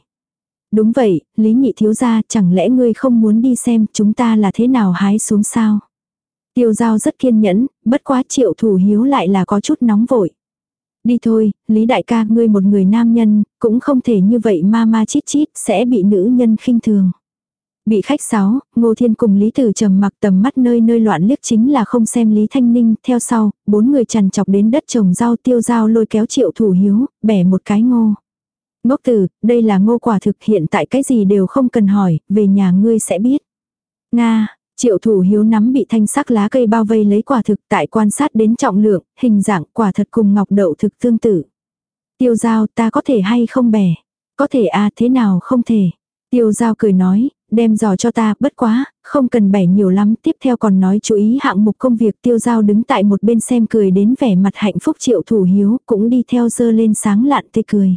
Đúng vậy, Lý Nhị thiếu gia, chẳng lẽ ngươi không muốn đi xem chúng ta là thế nào hái xuống sao? Tiêu giao rất kiên nhẫn, bất quá triệu thủ hiếu lại là có chút nóng vội. Đi thôi, Lý đại ca ngươi một người nam nhân, cũng không thể như vậy ma ma chít chít, sẽ bị nữ nhân khinh thường. Bị khách sáo, Ngô Thiên cùng Lý Tử trầm mặc tầm mắt nơi nơi loạn liếc chính là không xem Lý Thanh Ninh, theo sau, bốn người chằn chọc đến đất trồng rau tiêu dao lôi kéo triệu thủ hiếu, bẻ một cái ngô. Ngốc tử, đây là ngô quả thực hiện tại cái gì đều không cần hỏi, về nhà ngươi sẽ biết. Nga, Triệu thủ hiếu nắm bị thanh sắc lá cây bao vây lấy quả thực tại quan sát đến trọng lượng, hình dạng quả thật cùng ngọc đậu thực tương tự. Tiêu giao ta có thể hay không bẻ? Có thể à thế nào không thể? Tiêu giao cười nói, đem giò cho ta, bất quá, không cần bẻ nhiều lắm. Tiếp theo còn nói chú ý hạng mục công việc tiêu giao đứng tại một bên xem cười đến vẻ mặt hạnh phúc triệu thủ hiếu, cũng đi theo dơ lên sáng lạn tê cười.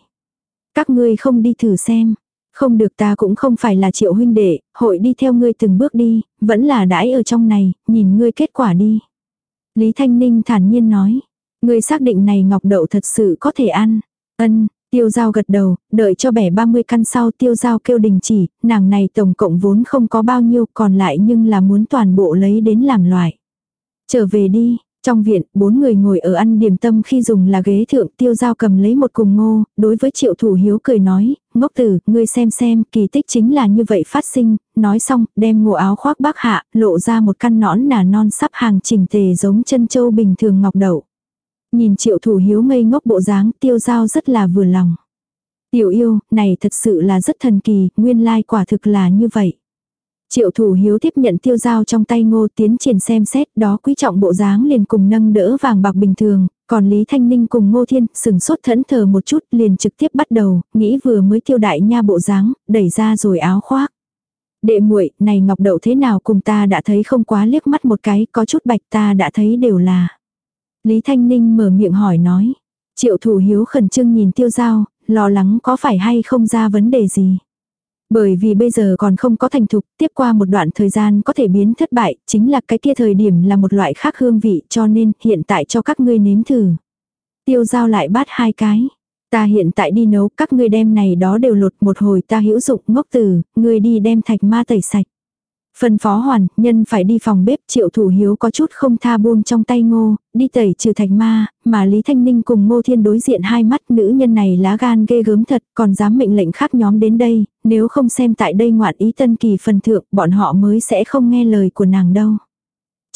Các ngươi không đi thử xem. Không được ta cũng không phải là triệu huynh đệ, hội đi theo ngươi từng bước đi, vẫn là đãi ở trong này, nhìn ngươi kết quả đi. Lý Thanh Ninh thản nhiên nói, ngươi xác định này ngọc đậu thật sự có thể ăn. Ân, Tiêu giao gật đầu, đợi cho bẻ 30 căn sau tiêu giao kêu đình chỉ, nàng này tổng cộng vốn không có bao nhiêu còn lại nhưng là muốn toàn bộ lấy đến làm loại. Trở về đi, trong viện, bốn người ngồi ở ăn điểm tâm khi dùng là ghế thượng tiêu giao cầm lấy một cùng ngô, đối với triệu thủ hiếu cười nói, ngốc tử, ngươi xem xem, kỳ tích chính là như vậy phát sinh, nói xong, đem ngũ áo khoác bác hạ, lộ ra một căn nõn nà non sắp hàng chỉnh tề giống chân châu bình thường ngọc đậu. Nhìn triệu thủ hiếu ngây ngốc bộ dáng tiêu giao rất là vừa lòng. Tiểu yêu, này thật sự là rất thần kỳ, nguyên lai quả thực là như vậy. Triệu thủ hiếu tiếp nhận tiêu giao trong tay ngô tiến triển xem xét đó quý trọng bộ dáng liền cùng nâng đỡ vàng bạc bình thường, còn Lý Thanh Ninh cùng ngô thiên sừng sốt thẫn thờ một chút liền trực tiếp bắt đầu, nghĩ vừa mới tiêu đại nha bộ dáng, đẩy ra rồi áo khoác. Đệ muội này ngọc đậu thế nào cùng ta đã thấy không quá liếc mắt một cái, có chút bạch ta đã thấy đều là. Lý Thanh Ninh mở miệng hỏi nói. Triệu thủ hiếu khẩn trương nhìn tiêu giao, lo lắng có phải hay không ra vấn đề gì. Bởi vì bây giờ còn không có thành thục, tiếp qua một đoạn thời gian có thể biến thất bại, chính là cái kia thời điểm là một loại khác hương vị cho nên hiện tại cho các ngươi nếm thử. Tiêu giao lại bát hai cái. Ta hiện tại đi nấu các ngươi đem này đó đều lột một hồi ta hữu dụng ngốc tử, ngươi đi đem thạch ma tẩy sạch. Phân phó hoàn, nhân phải đi phòng bếp triệu thủ hiếu có chút không tha buông trong tay ngô, đi tẩy trừ thạch ma, mà Lý Thanh Ninh cùng ngô thiên đối diện hai mắt nữ nhân này lá gan ghê gớm thật, còn dám mệnh lệnh khác nhóm đến đây, nếu không xem tại đây ngoạn ý tân kỳ phần thượng, bọn họ mới sẽ không nghe lời của nàng đâu.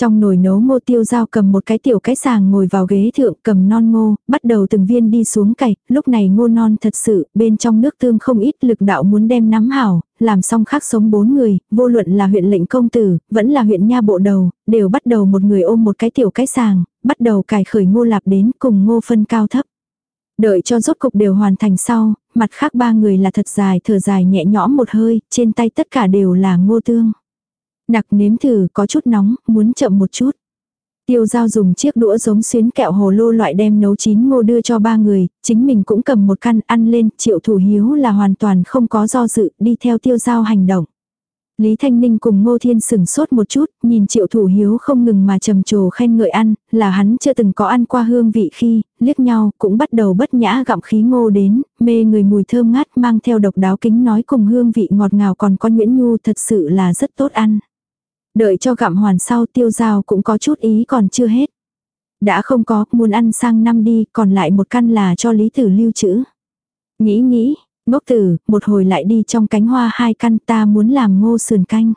Trong nồi nấu ngô tiêu dao cầm một cái tiểu cái sàng ngồi vào ghế thượng cầm non ngô, bắt đầu từng viên đi xuống cày, lúc này ngô non thật sự, bên trong nước tương không ít lực đạo muốn đem nắm hảo, làm xong khác sống bốn người, vô luận là huyện lệnh công tử, vẫn là huyện nha bộ đầu, đều bắt đầu một người ôm một cái tiểu cái sàng, bắt đầu cài khởi ngô lạp đến cùng ngô phân cao thấp. Đợi cho rốt cục đều hoàn thành sau, mặt khác ba người là thật dài thở dài nhẹ nhõm một hơi, trên tay tất cả đều là ngô tương. Nặc nếm thử có chút nóng, muốn chậm một chút. Tiêu giao dùng chiếc đũa giống xuyến kẹo hồ lô loại đem nấu chín ngô đưa cho ba người, chính mình cũng cầm một căn ăn lên, triệu thủ hiếu là hoàn toàn không có do dự, đi theo tiêu giao hành động. Lý Thanh Ninh cùng Ngô Thiên sừng sốt một chút, nhìn triệu thủ hiếu không ngừng mà trầm trồ khen ngợi ăn, là hắn chưa từng có ăn qua hương vị khi, liếc nhau, cũng bắt đầu bất nhã gặm khí ngô đến, mê người mùi thơm ngát mang theo độc đáo kính nói cùng hương vị ngọt ngào còn có Nguyễn Nhu thật sự là rất tốt ăn. Đợi cho gặm hoàn sau tiêu giao cũng có chút ý còn chưa hết. Đã không có, muốn ăn sang năm đi, còn lại một căn là cho lý tử lưu trữ. Nghĩ nghĩ, ngốc tử, một hồi lại đi trong cánh hoa hai căn ta muốn làm ngô sườn canh.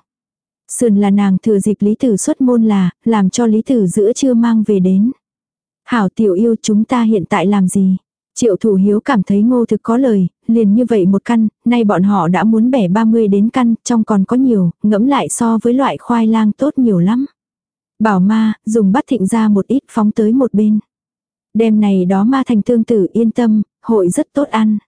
Sườn là nàng thừa dịp lý tử xuất môn là, làm cho lý tử giữa chưa mang về đến. Hảo tiểu yêu chúng ta hiện tại làm gì? Triệu thủ hiếu cảm thấy ngô thực có lời, liền như vậy một căn, nay bọn họ đã muốn bẻ 30 đến căn, trong còn có nhiều, ngẫm lại so với loại khoai lang tốt nhiều lắm. Bảo ma, dùng bắt thịnh ra một ít phóng tới một bên. Đêm này đó ma thành tương tử yên tâm, hội rất tốt ăn.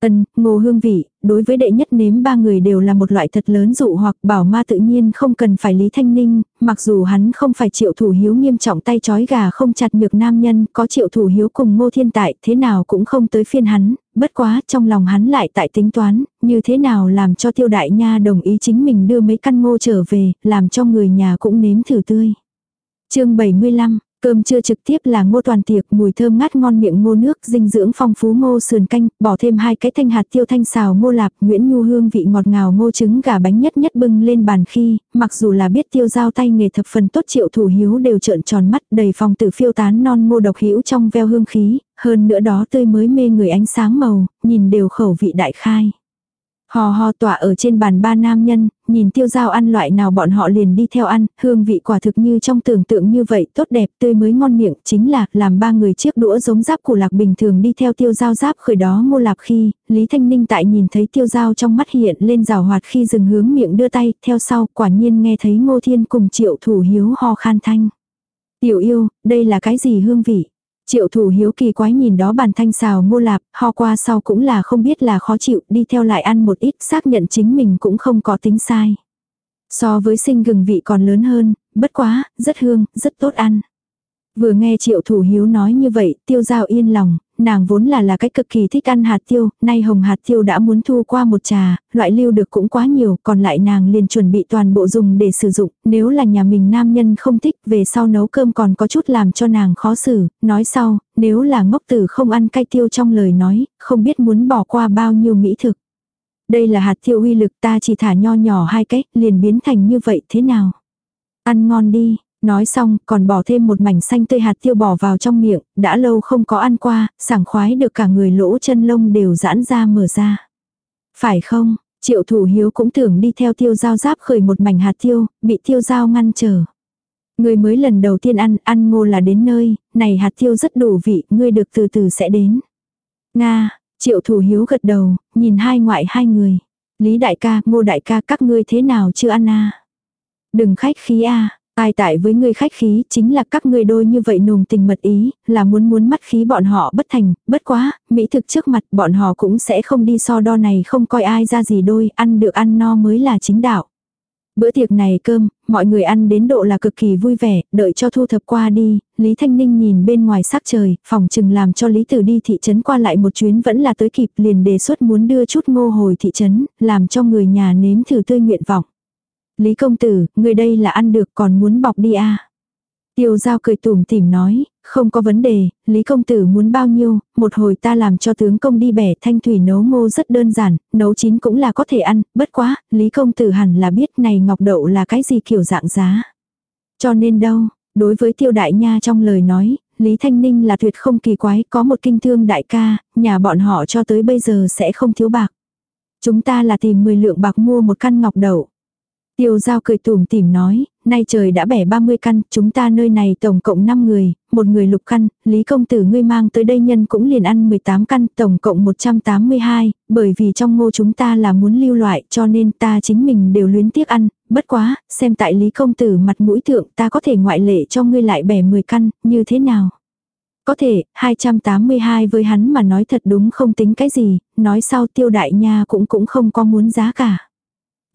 Ân, ngô hương vị, đối với đệ nhất nếm ba người đều là một loại thật lớn dụ hoặc bảo ma tự nhiên không cần phải Lý Thanh Ninh, mặc dù hắn không phải triệu thủ hiếu nghiêm trọng tay chói gà không chặt nhược nam nhân, có triệu thủ hiếu cùng ngô thiên tại, thế nào cũng không tới phiên hắn, bất quá trong lòng hắn lại tại tính toán, như thế nào làm cho tiêu đại nha đồng ý chính mình đưa mấy căn ngô trở về, làm cho người nhà cũng nếm thử tươi. chương 75 Cơm trưa trực tiếp là ngô toàn tiệc, mùi thơm ngát ngon miệng ngô nước, dinh dưỡng phong phú ngô sườn canh, bỏ thêm hai cái thanh hạt tiêu thanh xào ngô lạp, nguyễn nhu hương vị ngọt ngào ngô trứng gà bánh nhất nhất bưng lên bàn khi, mặc dù là biết tiêu giao tay nghề thập phần tốt triệu thủ hiếu đều trợn tròn mắt đầy phòng tử phiêu tán non ngô độc hữu trong veo hương khí, hơn nữa đó tươi mới mê người ánh sáng màu, nhìn đều khẩu vị đại khai. Hò hò tỏa ở trên bàn ba nam nhân, nhìn tiêu dao ăn loại nào bọn họ liền đi theo ăn, hương vị quả thực như trong tưởng tượng như vậy, tốt đẹp, tươi mới ngon miệng, chính là làm ba người chiếc đũa giống giáp của lạc bình thường đi theo tiêu dao giáp khởi đó ngô lạc khi, Lý Thanh Ninh tại nhìn thấy tiêu dao trong mắt hiện lên rào hoạt khi dừng hướng miệng đưa tay, theo sau quả nhiên nghe thấy ngô thiên cùng triệu thủ hiếu ho khan thanh. Tiểu yêu, đây là cái gì hương vị? Triệu thủ hiếu kỳ quái nhìn đó bàn thanh xào ngô lạp, ho qua sau cũng là không biết là khó chịu, đi theo lại ăn một ít, xác nhận chính mình cũng không có tính sai. So với sinh gừng vị còn lớn hơn, bất quá, rất hương, rất tốt ăn. Vừa nghe triệu thủ hiếu nói như vậy, tiêu giao yên lòng, nàng vốn là là cái cực kỳ thích ăn hạt tiêu, nay hồng hạt tiêu đã muốn thu qua một trà, loại lưu được cũng quá nhiều, còn lại nàng liền chuẩn bị toàn bộ dùng để sử dụng, nếu là nhà mình nam nhân không thích, về sau nấu cơm còn có chút làm cho nàng khó xử, nói sau, nếu là ngốc tử không ăn cay tiêu trong lời nói, không biết muốn bỏ qua bao nhiêu mỹ thực. Đây là hạt tiêu uy lực ta chỉ thả nho nhỏ hai cách, liền biến thành như vậy thế nào? Ăn ngon đi, Nói xong, còn bỏ thêm một mảnh xanh tươi hạt tiêu bỏ vào trong miệng, đã lâu không có ăn qua, sảng khoái được cả người lỗ chân lông đều giãn ra mở ra. Phải không, triệu thủ hiếu cũng tưởng đi theo tiêu dao giáp khởi một mảnh hạt tiêu, bị tiêu dao ngăn trở. Người mới lần đầu tiên ăn, ăn ngô là đến nơi, này hạt tiêu rất đủ vị, ngươi được từ từ sẽ đến. Nga, triệu thủ hiếu gật đầu, nhìn hai ngoại hai người. Lý đại ca, ngô đại ca các ngươi thế nào chưa ăn à? Đừng khách khí a Ai tại với ngươi khách khí chính là các ngươi đôi như vậy nồng tình mật ý, là muốn muốn mắt khí bọn họ bất thành, bất quá, mỹ thực trước mặt bọn họ cũng sẽ không đi so đo này không coi ai ra gì đôi, ăn được ăn no mới là chính đạo. Bữa tiệc này cơm, mọi người ăn đến độ là cực kỳ vui vẻ, đợi cho thu thập qua đi, Lý Thanh Ninh nhìn bên ngoài sắc trời, phòng chừng làm cho Lý Tử đi thị trấn qua lại một chuyến vẫn là tới kịp liền đề xuất muốn đưa chút ngô hồi thị trấn, làm cho người nhà nếm thử tươi nguyện vọng. Lý công tử, người đây là ăn được còn muốn bọc đi à. Tiêu giao cười tủm tỉm nói, không có vấn đề, Lý công tử muốn bao nhiêu, một hồi ta làm cho tướng công đi bẻ thanh thủy nấu ngô rất đơn giản, nấu chín cũng là có thể ăn, bất quá, Lý công tử hẳn là biết này ngọc đậu là cái gì kiểu dạng giá. Cho nên đâu, đối với tiêu đại nha trong lời nói, Lý Thanh Ninh là tuyệt không kỳ quái, có một kinh thương đại ca, nhà bọn họ cho tới bây giờ sẽ không thiếu bạc. Chúng ta là tìm 10 lượng bạc mua một căn ngọc đậu. Tiêu giao cười tủm tỉm nói, nay trời đã bẻ 30 căn, chúng ta nơi này tổng cộng 5 người, một người lục căn, Lý công tử ngươi mang tới đây nhân cũng liền ăn 18 căn, tổng cộng 182, bởi vì trong ngô chúng ta là muốn lưu loại cho nên ta chính mình đều luyến tiếc ăn, bất quá, xem tại Lý công tử mặt mũi thượng ta có thể ngoại lệ cho ngươi lại bẻ 10 căn, như thế nào? Có thể, 282 với hắn mà nói thật đúng không tính cái gì, nói sau tiêu đại nha cũng cũng không có muốn giá cả.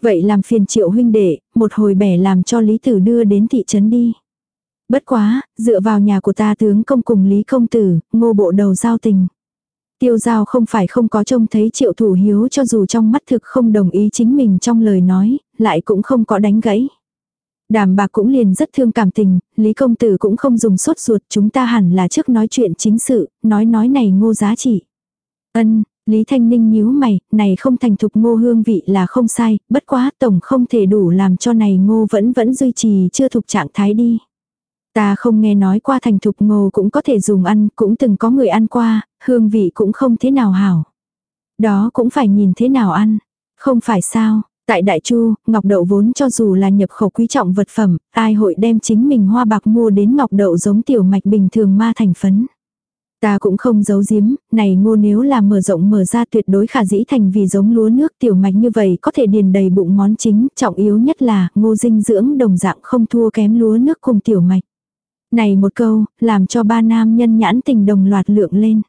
Vậy làm phiền triệu huynh đệ, một hồi bẻ làm cho Lý Tử đưa đến thị trấn đi. Bất quá, dựa vào nhà của ta tướng công cùng Lý Công Tử, ngô bộ đầu giao tình. Tiêu giao không phải không có trông thấy triệu thủ hiếu cho dù trong mắt thực không đồng ý chính mình trong lời nói, lại cũng không có đánh gãy. Đàm bạc cũng liền rất thương cảm tình, Lý Công Tử cũng không dùng sốt ruột chúng ta hẳn là trước nói chuyện chính sự, nói nói này ngô giá trị. Ân, Lý Thanh Ninh nhíu mày, này không thành thục ngô hương vị là không sai, bất quá tổng không thể đủ làm cho này ngô vẫn vẫn duy trì chưa thục trạng thái đi. Ta không nghe nói qua thành thục ngô cũng có thể dùng ăn, cũng từng có người ăn qua, hương vị cũng không thế nào hảo. Đó cũng phải nhìn thế nào ăn. Không phải sao, tại Đại Chu, ngọc đậu vốn cho dù là nhập khẩu quý trọng vật phẩm, ai hội đem chính mình hoa bạc mua đến ngọc đậu giống tiểu mạch bình thường ma thành phấn. Ta cũng không giấu giếm, này ngô nếu là mở rộng mở ra tuyệt đối khả dĩ thành vì giống lúa nước tiểu mạch như vậy có thể điền đầy bụng món chính, trọng yếu nhất là ngô dinh dưỡng đồng dạng không thua kém lúa nước cùng tiểu mạch. Này một câu, làm cho ba nam nhân nhãn tình đồng loạt lượng lên.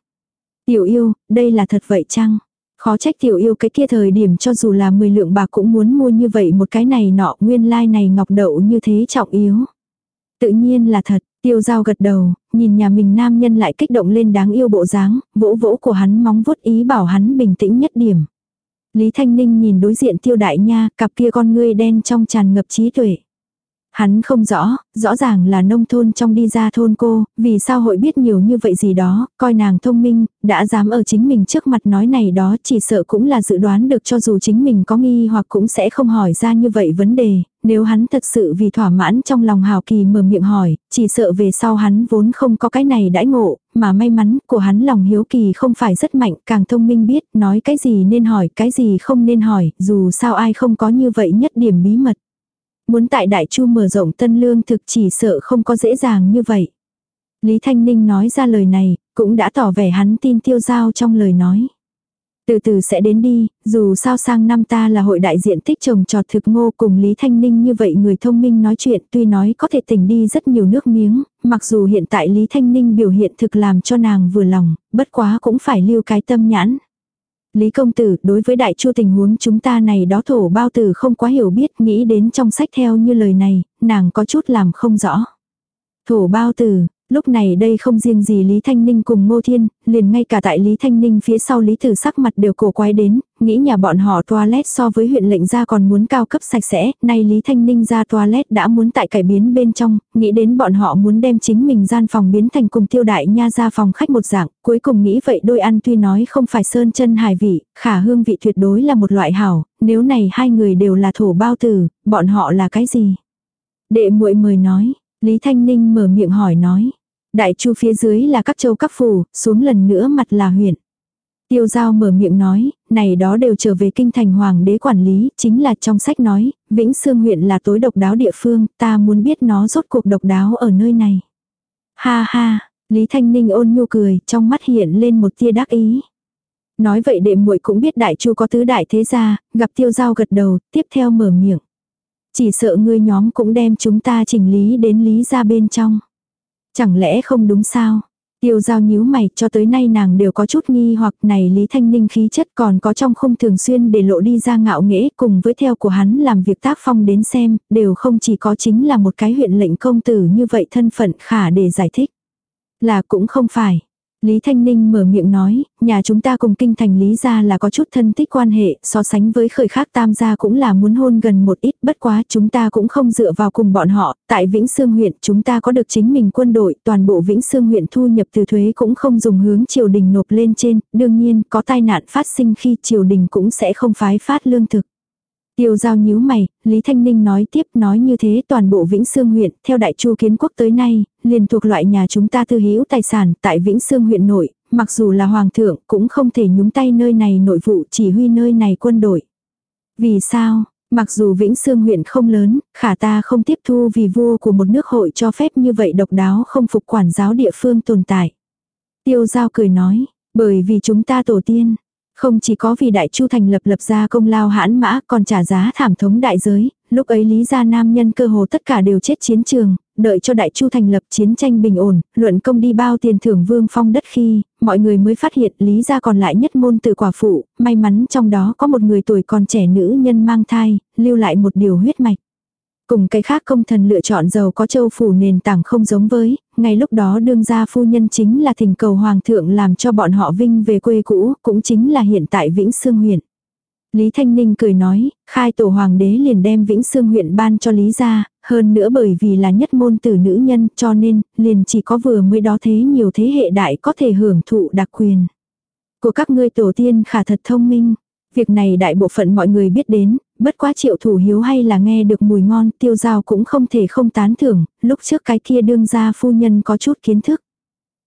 Tiểu yêu, đây là thật vậy chăng? Khó trách tiểu yêu cái kia thời điểm cho dù là 10 lượng bạc cũng muốn mua như vậy một cái này nọ nguyên lai like này ngọc đậu như thế trọng yếu. Tự nhiên là thật, Tiêu giao gật đầu, nhìn nhà mình nam nhân lại kích động lên đáng yêu bộ dáng, vỗ vỗ của hắn móng vuốt ý bảo hắn bình tĩnh nhất điểm. Lý Thanh Ninh nhìn đối diện tiêu đại nha, cặp kia con ngươi đen trong tràn ngập trí tuệ. Hắn không rõ, rõ ràng là nông thôn trong đi ra thôn cô, vì sao hội biết nhiều như vậy gì đó, coi nàng thông minh, đã dám ở chính mình trước mặt nói này đó chỉ sợ cũng là dự đoán được cho dù chính mình có nghi hoặc cũng sẽ không hỏi ra như vậy vấn đề, nếu hắn thật sự vì thỏa mãn trong lòng hào kỳ mở miệng hỏi, chỉ sợ về sau hắn vốn không có cái này đãi ngộ, mà may mắn của hắn lòng hiếu kỳ không phải rất mạnh, càng thông minh biết nói cái gì nên hỏi, cái gì không nên hỏi, dù sao ai không có như vậy nhất điểm bí mật. Muốn tại Đại Chu mở rộng tân lương thực chỉ sợ không có dễ dàng như vậy. Lý Thanh Ninh nói ra lời này, cũng đã tỏ vẻ hắn tin tiêu giao trong lời nói. Từ từ sẽ đến đi, dù sao sang năm ta là hội đại diện tích trồng trọt thực ngô cùng Lý Thanh Ninh như vậy người thông minh nói chuyện tuy nói có thể tỉnh đi rất nhiều nước miếng, mặc dù hiện tại Lý Thanh Ninh biểu hiện thực làm cho nàng vừa lòng, bất quá cũng phải lưu cái tâm nhãn. Lý công tử, đối với đại chu tình huống chúng ta này đó thổ bao tử không quá hiểu biết nghĩ đến trong sách theo như lời này, nàng có chút làm không rõ. Thổ bao tử, Lúc này đây không riêng gì Lý Thanh Ninh cùng Ngô Thiên, liền ngay cả tại Lý Thanh Ninh phía sau Lý Tử sắc mặt đều cổ quái đến, nghĩ nhà bọn họ toilet so với huyện lệnh ra còn muốn cao cấp sạch sẽ, nay Lý Thanh Ninh ra toilet đã muốn tại cải biến bên trong, nghĩ đến bọn họ muốn đem chính mình gian phòng biến thành cùng tiêu đại nha ra phòng khách một dạng, cuối cùng nghĩ vậy đôi ăn tuy nói không phải sơn chân hài vị, khả hương vị tuyệt đối là một loại hảo, nếu này hai người đều là thổ bao tử, bọn họ là cái gì? Đệ muội mời nói, Lý Thanh Ninh mở miệng hỏi nói. Đại chu phía dưới là các châu các phủ, xuống lần nữa mặt là huyện. Tiêu giao mở miệng nói, này đó đều trở về kinh thành hoàng đế quản lý, chính là trong sách nói, Vĩnh Sương huyện là tối độc đáo địa phương, ta muốn biết nó rốt cuộc độc đáo ở nơi này. Ha ha, Lý Thanh Ninh ôn nhu cười, trong mắt hiện lên một tia đắc ý. Nói vậy đệ muội cũng biết đại chu có tứ đại thế gia, gặp tiêu giao gật đầu, tiếp theo mở miệng. Chỉ sợ ngươi nhóm cũng đem chúng ta chỉnh lý đến lý ra bên trong. Chẳng lẽ không đúng sao? Tiêu giao nhíu mày, cho tới nay nàng đều có chút nghi hoặc này Lý Thanh Ninh khí chất còn có trong không thường xuyên để lộ đi ra ngạo nghễ cùng với theo của hắn làm việc tác phong đến xem, đều không chỉ có chính là một cái huyện lệnh công tử như vậy thân phận khả để giải thích. Là cũng không phải. Lý Thanh Ninh mở miệng nói, nhà chúng ta cùng kinh thành Lý gia là có chút thân tích quan hệ, so sánh với khởi khác tam gia cũng là muốn hôn gần một ít, bất quá chúng ta cũng không dựa vào cùng bọn họ, tại Vĩnh Sương huyện chúng ta có được chính mình quân đội, toàn bộ Vĩnh Sương huyện thu nhập từ thuế cũng không dùng hướng triều đình nộp lên trên, đương nhiên có tai nạn phát sinh khi triều đình cũng sẽ không phái phát lương thực. Tiêu giao nhíu mày, Lý Thanh Ninh nói tiếp nói như thế toàn bộ Vĩnh Sương huyện, theo đại chu kiến quốc tới nay, liền thuộc loại nhà chúng ta tư hữu tài sản tại Vĩnh Sương huyện nội, mặc dù là hoàng thượng cũng không thể nhúng tay nơi này nội vụ chỉ huy nơi này quân đội. Vì sao? Mặc dù Vĩnh Sương huyện không lớn, khả ta không tiếp thu vì vua của một nước hội cho phép như vậy độc đáo không phục quản giáo địa phương tồn tại. Tiêu giao cười nói, bởi vì chúng ta tổ tiên, không chỉ có vì đại chu thành lập lập ra công lao hãn mã còn trả giá thảm thống đại giới, lúc ấy lý gia nam nhân cơ hồ tất cả đều chết chiến trường, đợi cho đại chu thành lập chiến tranh bình ổn, luận công đi bao tiền thưởng vương phong đất khi, mọi người mới phát hiện lý gia còn lại nhất môn từ quả phụ, may mắn trong đó có một người tuổi còn trẻ nữ nhân mang thai, lưu lại một điều huyết mạch. Cùng cái khác công thần lựa chọn giàu có châu phủ nền tảng không giống với, ngay lúc đó đương gia phu nhân chính là thỉnh cầu hoàng thượng làm cho bọn họ vinh về quê cũ, cũng chính là hiện tại Vĩnh Sương huyện. Lý Thanh Ninh cười nói, khai tổ hoàng đế liền đem Vĩnh Sương huyện ban cho Lý gia, hơn nữa bởi vì là nhất môn tử nữ nhân cho nên liền chỉ có vừa mới đó thế nhiều thế hệ đại có thể hưởng thụ đặc quyền. Của các ngươi tổ tiên khả thật thông minh. Việc này đại bộ phận mọi người biết đến, bất quá triệu thủ hiếu hay là nghe được mùi ngon tiêu giao cũng không thể không tán thưởng, lúc trước cái kia đương ra phu nhân có chút kiến thức.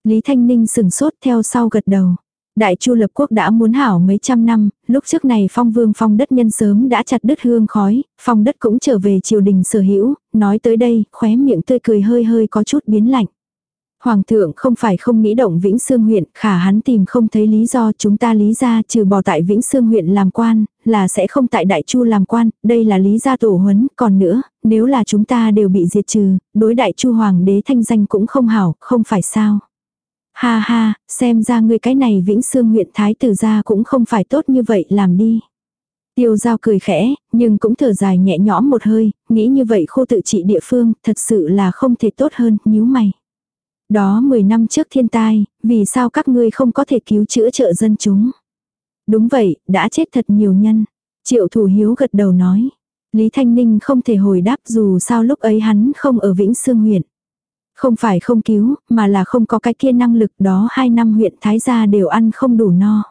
Lý Thanh Ninh sừng sốt theo sau gật đầu. Đại chu lập quốc đã muốn hảo mấy trăm năm, lúc trước này phong vương phong đất nhân sớm đã chặt đứt hương khói, phong đất cũng trở về triều đình sở hữu, nói tới đây, khóe miệng tươi cười hơi hơi có chút biến lạnh. Hoàng thượng không phải không nghĩ động Vĩnh Sương huyện, khả hắn tìm không thấy lý do chúng ta lý ra trừ bỏ tại Vĩnh Sương huyện làm quan, là sẽ không tại Đại Chu làm quan, đây là lý gia tổ huấn, còn nữa, nếu là chúng ta đều bị diệt trừ, đối Đại Chu Hoàng đế thanh danh cũng không hảo, không phải sao. Ha ha, xem ra người cái này Vĩnh Sương huyện Thái tử gia cũng không phải tốt như vậy làm đi. Tiêu giao cười khẽ, nhưng cũng thở dài nhẹ nhõm một hơi, nghĩ như vậy khô tự trị địa phương, thật sự là không thể tốt hơn, nhíu mày. Đó 10 năm trước thiên tai, vì sao các ngươi không có thể cứu chữa trợ dân chúng? Đúng vậy, đã chết thật nhiều nhân. Triệu thủ hiếu gật đầu nói. Lý Thanh Ninh không thể hồi đáp dù sao lúc ấy hắn không ở Vĩnh Sương huyện. Không phải không cứu, mà là không có cái kia năng lực đó hai năm huyện Thái Gia đều ăn không đủ no.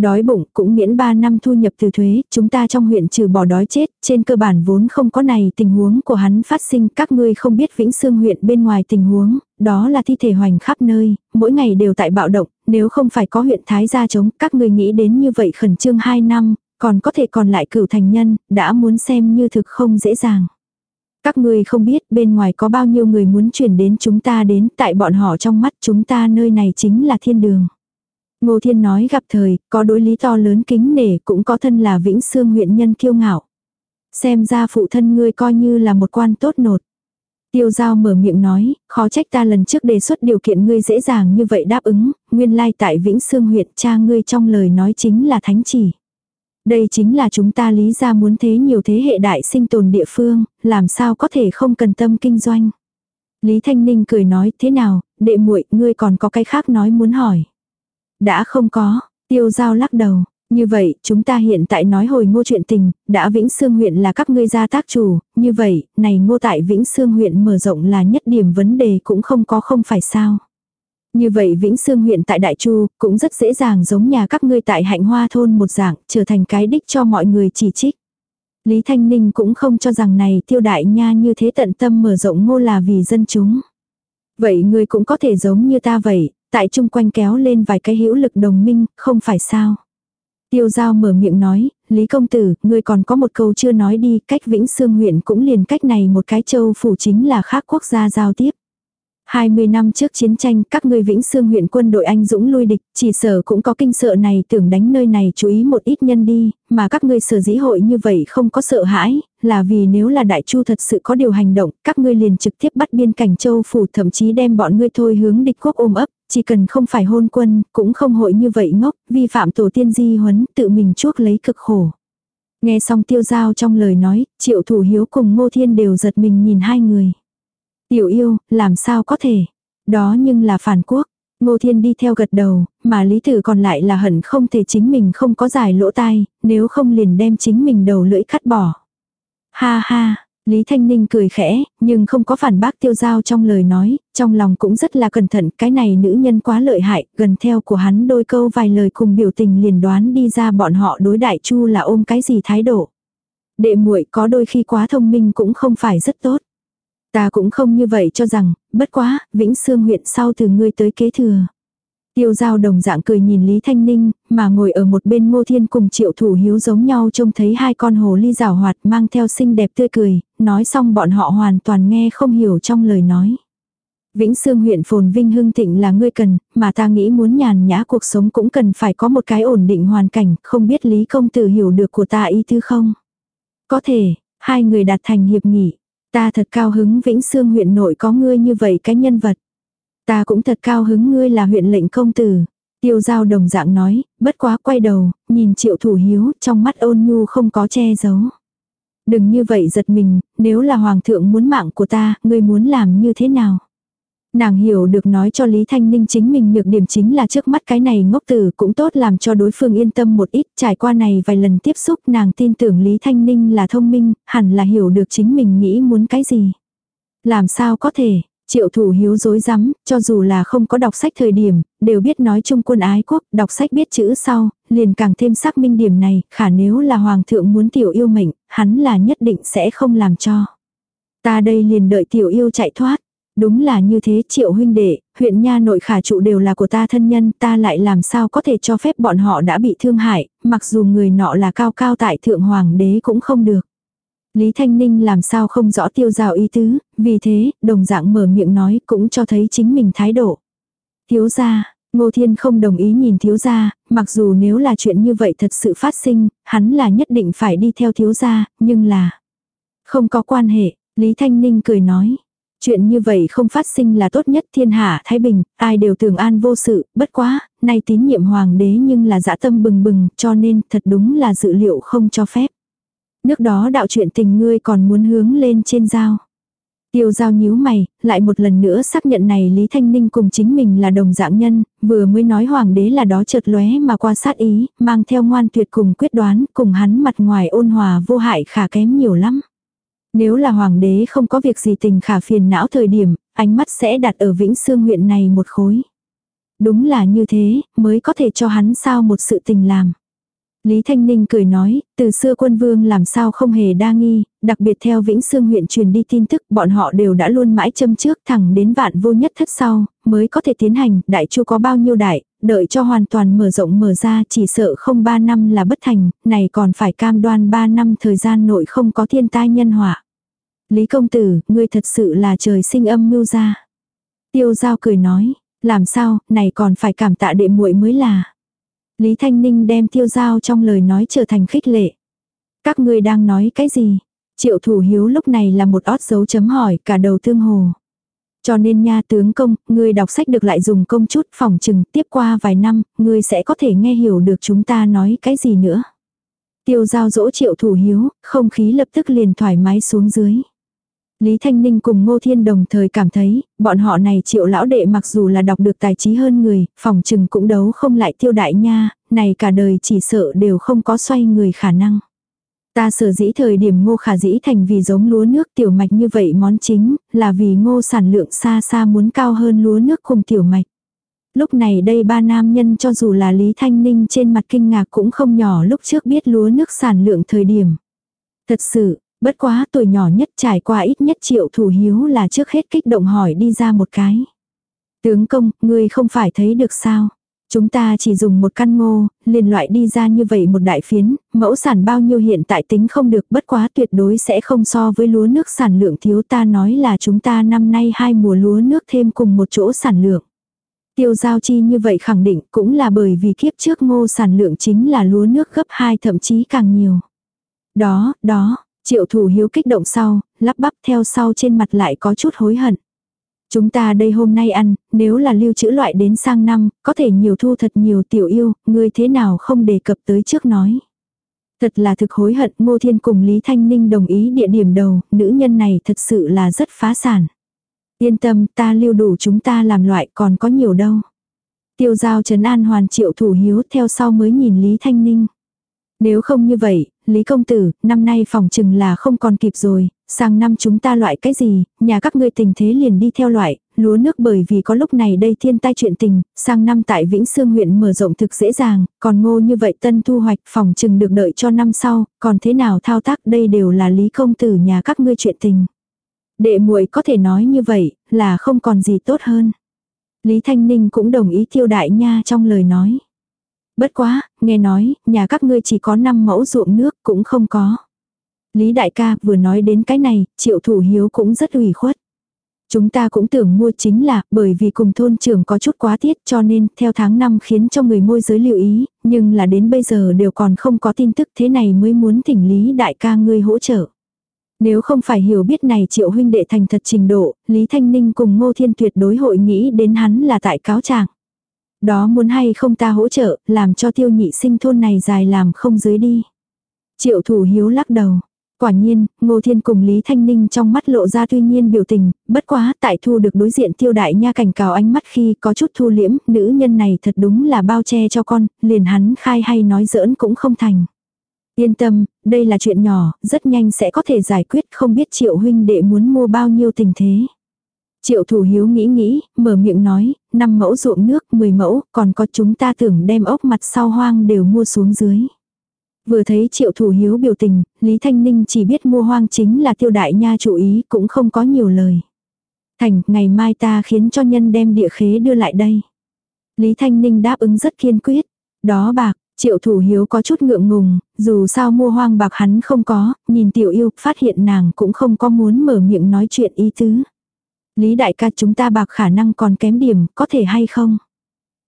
Đói bụng cũng miễn 3 năm thu nhập từ thuế, chúng ta trong huyện trừ bỏ đói chết, trên cơ bản vốn không có này tình huống của hắn phát sinh, các ngươi không biết Vĩnh Sương huyện bên ngoài tình huống, đó là thi thể hoành khắp nơi, mỗi ngày đều tại bạo động, nếu không phải có huyện Thái gia chống, các ngươi nghĩ đến như vậy khẩn trương 2 năm, còn có thể còn lại cửu thành nhân, đã muốn xem như thực không dễ dàng. Các ngươi không biết bên ngoài có bao nhiêu người muốn chuyển đến chúng ta đến, tại bọn họ trong mắt chúng ta nơi này chính là thiên đường. Ngô Thiên nói gặp thời, có đối lý to lớn kính nể cũng có thân là Vĩnh Sương huyện nhân kiêu ngạo. Xem ra phụ thân ngươi coi như là một quan tốt nột. Tiêu giao mở miệng nói, khó trách ta lần trước đề xuất điều kiện ngươi dễ dàng như vậy đáp ứng, nguyên lai tại Vĩnh Sương huyện cha ngươi trong lời nói chính là thánh chỉ. Đây chính là chúng ta lý ra muốn thế nhiều thế hệ đại sinh tồn địa phương, làm sao có thể không cần tâm kinh doanh. Lý Thanh Ninh cười nói thế nào, đệ muội ngươi còn có cái khác nói muốn hỏi. Đã không có, tiêu giao lắc đầu. Như vậy, chúng ta hiện tại nói hồi ngô chuyện tình, đã Vĩnh Sương huyện là các ngươi gia tác chủ, như vậy, này ngô tại Vĩnh Sương huyện mở rộng là nhất điểm vấn đề cũng không có không phải sao. Như vậy Vĩnh Sương huyện tại Đại Chu cũng rất dễ dàng giống nhà các ngươi tại hạnh hoa thôn một dạng, trở thành cái đích cho mọi người chỉ trích. Lý Thanh Ninh cũng không cho rằng này tiêu đại nha như thế tận tâm mở rộng ngô là vì dân chúng. Vậy ngươi cũng có thể giống như ta vậy, tại chung quanh kéo lên vài cái hữu lực đồng minh, không phải sao. Tiêu giao mở miệng nói, Lý Công Tử, ngươi còn có một câu chưa nói đi, cách Vĩnh Sương huyện cũng liền cách này một cái châu phủ chính là khác quốc gia giao tiếp. 20 năm trước chiến tranh, các ngươi Vĩnh Sương huyện quân đội anh dũng lui địch, chỉ sở cũng có kinh sợ này tưởng đánh nơi này chú ý một ít nhân đi, mà các ngươi sở dĩ hội như vậy không có sợ hãi, là vì nếu là đại chu thật sự có điều hành động, các ngươi liền trực tiếp bắt biên cảnh châu phủ thậm chí đem bọn ngươi thôi hướng địch quốc ôm ấp, chỉ cần không phải hôn quân, cũng không hội như vậy ngốc, vi phạm tổ tiên di huấn, tự mình chuốc lấy cực khổ. Nghe xong tiêu giao trong lời nói, triệu thủ hiếu cùng ngô thiên đều giật mình nhìn hai người. Tiểu yêu, làm sao có thể? Đó nhưng là phản quốc. Ngô Thiên đi theo gật đầu, mà Lý Tử còn lại là hận không thể chính mình không có giải lỗ tai, nếu không liền đem chính mình đầu lưỡi cắt bỏ. Ha ha, Lý Thanh Ninh cười khẽ, nhưng không có phản bác tiêu giao trong lời nói, trong lòng cũng rất là cẩn thận, cái này nữ nhân quá lợi hại, gần theo của hắn đôi câu vài lời cùng biểu tình liền đoán đi ra bọn họ đối đại chu là ôm cái gì thái độ. Đệ muội có đôi khi quá thông minh cũng không phải rất tốt. Ta cũng không như vậy cho rằng, bất quá, Vĩnh Sương huyện sau từ ngươi tới kế thừa. Tiêu giao đồng dạng cười nhìn Lý Thanh Ninh, mà ngồi ở một bên ngô thiên cùng triệu thủ hiếu giống nhau trông thấy hai con hồ ly rào hoạt mang theo xinh đẹp tươi cười, nói xong bọn họ hoàn toàn nghe không hiểu trong lời nói. Vĩnh Sương huyện phồn vinh hưng thịnh là ngươi cần, mà ta nghĩ muốn nhàn nhã cuộc sống cũng cần phải có một cái ổn định hoàn cảnh, không biết Lý Công Tử hiểu được của ta ý thứ không? Có thể, hai người đạt thành hiệp nghị. Ta thật cao hứng Vĩnh Sương huyện nội có ngươi như vậy cái nhân vật. Ta cũng thật cao hứng ngươi là huyện lệnh công tử. Tiêu giao đồng dạng nói, bất quá quay đầu, nhìn triệu thủ hiếu, trong mắt ôn nhu không có che giấu. Đừng như vậy giật mình, nếu là hoàng thượng muốn mạng của ta, ngươi muốn làm như thế nào? Nàng hiểu được nói cho Lý Thanh Ninh chính mình nhược điểm chính là trước mắt cái này ngốc tử cũng tốt làm cho đối phương yên tâm một ít. Trải qua này vài lần tiếp xúc nàng tin tưởng Lý Thanh Ninh là thông minh, hẳn là hiểu được chính mình nghĩ muốn cái gì. Làm sao có thể, Triệu thủ hiếu dối rắm cho dù là không có đọc sách thời điểm, đều biết nói chung quân ái quốc, đọc sách biết chữ sau, liền càng thêm xác minh điểm này, khả nếu là hoàng thượng muốn tiểu yêu mệnh, hắn là nhất định sẽ không làm cho. Ta đây liền đợi tiểu yêu chạy thoát. Đúng là như thế triệu huynh đệ, huyện nha nội khả trụ đều là của ta thân nhân, ta lại làm sao có thể cho phép bọn họ đã bị thương hại, mặc dù người nọ là cao cao tại thượng hoàng đế cũng không được. Lý Thanh Ninh làm sao không rõ tiêu rào ý tứ, vì thế, đồng dạng mở miệng nói cũng cho thấy chính mình thái độ. Thiếu gia, Ngô Thiên không đồng ý nhìn thiếu gia, mặc dù nếu là chuyện như vậy thật sự phát sinh, hắn là nhất định phải đi theo thiếu gia, nhưng là không có quan hệ, Lý Thanh Ninh cười nói. Chuyện như vậy không phát sinh là tốt nhất thiên hạ thái bình, ai đều tưởng an vô sự, bất quá, nay tín nhiệm hoàng đế nhưng là dã tâm bừng bừng, cho nên thật đúng là dự liệu không cho phép. Nước đó đạo chuyện tình ngươi còn muốn hướng lên trên dao. Tiêu giao nhíu mày, lại một lần nữa xác nhận này Lý Thanh Ninh cùng chính mình là đồng dạng nhân, vừa mới nói hoàng đế là đó chợt lóe mà qua sát ý, mang theo ngoan tuyệt cùng quyết đoán, cùng hắn mặt ngoài ôn hòa vô hại khả kém nhiều lắm. Nếu là hoàng đế không có việc gì tình khả phiền não thời điểm, ánh mắt sẽ đặt ở Vĩnh Sương huyện này một khối. Đúng là như thế, mới có thể cho hắn sao một sự tình làm. Lý Thanh Ninh cười nói, từ xưa quân vương làm sao không hề đa nghi, đặc biệt theo Vĩnh Sương huyện truyền đi tin tức bọn họ đều đã luôn mãi châm trước thẳng đến vạn vô nhất thất sau, mới có thể tiến hành, đại chu có bao nhiêu đại, đợi cho hoàn toàn mở rộng mở ra chỉ sợ không ba năm là bất thành, này còn phải cam đoan ba năm thời gian nội không có thiên tai nhân họa. Lý công tử, ngươi thật sự là trời sinh âm mưu ra. Tiêu giao cười nói, làm sao, này còn phải cảm tạ đệ muội mới là. Lý Thanh Ninh đem tiêu giao trong lời nói trở thành khích lệ. Các ngươi đang nói cái gì? Triệu thủ hiếu lúc này là một ót dấu chấm hỏi cả đầu thương hồ. Cho nên nha tướng công, ngươi đọc sách được lại dùng công chút phòng chừng tiếp qua vài năm, ngươi sẽ có thể nghe hiểu được chúng ta nói cái gì nữa. Tiêu giao dỗ triệu thủ hiếu, không khí lập tức liền thoải mái xuống dưới. Lý Thanh Ninh cùng Ngô Thiên đồng thời cảm thấy, bọn họ này triệu lão đệ mặc dù là đọc được tài trí hơn người, phòng trừng cũng đấu không lại tiêu đại nha, này cả đời chỉ sợ đều không có xoay người khả năng. Ta sở dĩ thời điểm ngô khả dĩ thành vì giống lúa nước tiểu mạch như vậy món chính, là vì ngô sản lượng xa xa muốn cao hơn lúa nước cùng tiểu mạch. Lúc này đây ba nam nhân cho dù là Lý Thanh Ninh trên mặt kinh ngạc cũng không nhỏ lúc trước biết lúa nước sản lượng thời điểm. Thật sự, Bất quá tuổi nhỏ nhất trải qua ít nhất triệu thủ hiếu là trước hết kích động hỏi đi ra một cái. Tướng công, ngươi không phải thấy được sao? Chúng ta chỉ dùng một căn ngô, liền loại đi ra như vậy một đại phiến, mẫu sản bao nhiêu hiện tại tính không được bất quá tuyệt đối sẽ không so với lúa nước sản lượng thiếu ta nói là chúng ta năm nay hai mùa lúa nước thêm cùng một chỗ sản lượng. Tiêu giao chi như vậy khẳng định cũng là bởi vì kiếp trước ngô sản lượng chính là lúa nước gấp 2 thậm chí càng nhiều. Đó, đó, Triệu thủ hiếu kích động sau, lắp bắp theo sau trên mặt lại có chút hối hận. Chúng ta đây hôm nay ăn, nếu là lưu trữ loại đến sang năm, có thể nhiều thu thật nhiều tiểu yêu, ngươi thế nào không đề cập tới trước nói. Thật là thực hối hận, Ngô Thiên cùng Lý Thanh Ninh đồng ý địa điểm đầu, nữ nhân này thật sự là rất phá sản. Yên tâm, ta lưu đủ chúng ta làm loại còn có nhiều đâu. Tiêu giao trấn an hoàn triệu thủ hiếu theo sau mới nhìn Lý Thanh Ninh. Nếu không như vậy, Lý Công Tử, năm nay phòng chừng là không còn kịp rồi, sang năm chúng ta loại cái gì, nhà các ngươi tình thế liền đi theo loại, lúa nước bởi vì có lúc này đây thiên tai chuyện tình, sang năm tại Vĩnh Sương huyện mở rộng thực dễ dàng, còn ngô như vậy tân thu hoạch phòng chừng được đợi cho năm sau, còn thế nào thao tác đây đều là Lý Công Tử nhà các ngươi chuyện tình. Đệ muội có thể nói như vậy, là không còn gì tốt hơn. Lý Thanh Ninh cũng đồng ý tiêu đại nha trong lời nói. Bất quá, nghe nói, nhà các ngươi chỉ có 5 mẫu ruộng nước cũng không có. Lý đại ca vừa nói đến cái này, triệu thủ hiếu cũng rất ủy khuất. Chúng ta cũng tưởng mua chính là bởi vì cùng thôn trưởng có chút quá tiết cho nên theo tháng năm khiến cho người môi giới lưu ý, nhưng là đến bây giờ đều còn không có tin tức thế này mới muốn thỉnh Lý đại ca ngươi hỗ trợ. Nếu không phải hiểu biết này triệu huynh đệ thành thật trình độ, Lý Thanh Ninh cùng Ngô Thiên tuyệt đối hội nghĩ đến hắn là tại cáo trạng. Đó muốn hay không ta hỗ trợ, làm cho tiêu nhị sinh thôn này dài làm không dưới đi. Triệu thủ hiếu lắc đầu. Quả nhiên, Ngô Thiên cùng Lý Thanh Ninh trong mắt lộ ra tuy nhiên biểu tình, bất quá tại thu được đối diện tiêu đại nha cảnh cáo ánh mắt khi có chút thu liễm, nữ nhân này thật đúng là bao che cho con, liền hắn khai hay nói giỡn cũng không thành. Yên tâm, đây là chuyện nhỏ, rất nhanh sẽ có thể giải quyết không biết triệu huynh đệ muốn mua bao nhiêu tình thế. Triệu thủ hiếu nghĩ nghĩ, mở miệng nói, năm mẫu ruộng nước, 10 mẫu, còn có chúng ta tưởng đem ốc mặt sau hoang đều mua xuống dưới. Vừa thấy triệu thủ hiếu biểu tình, Lý Thanh Ninh chỉ biết mua hoang chính là tiêu đại nha chủ ý, cũng không có nhiều lời. Thành, ngày mai ta khiến cho nhân đem địa khế đưa lại đây. Lý Thanh Ninh đáp ứng rất kiên quyết. Đó bạc, triệu thủ hiếu có chút ngượng ngùng, dù sao mua hoang bạc hắn không có, nhìn tiểu yêu, phát hiện nàng cũng không có muốn mở miệng nói chuyện ý tứ. Lý đại ca chúng ta bạc khả năng còn kém điểm, có thể hay không?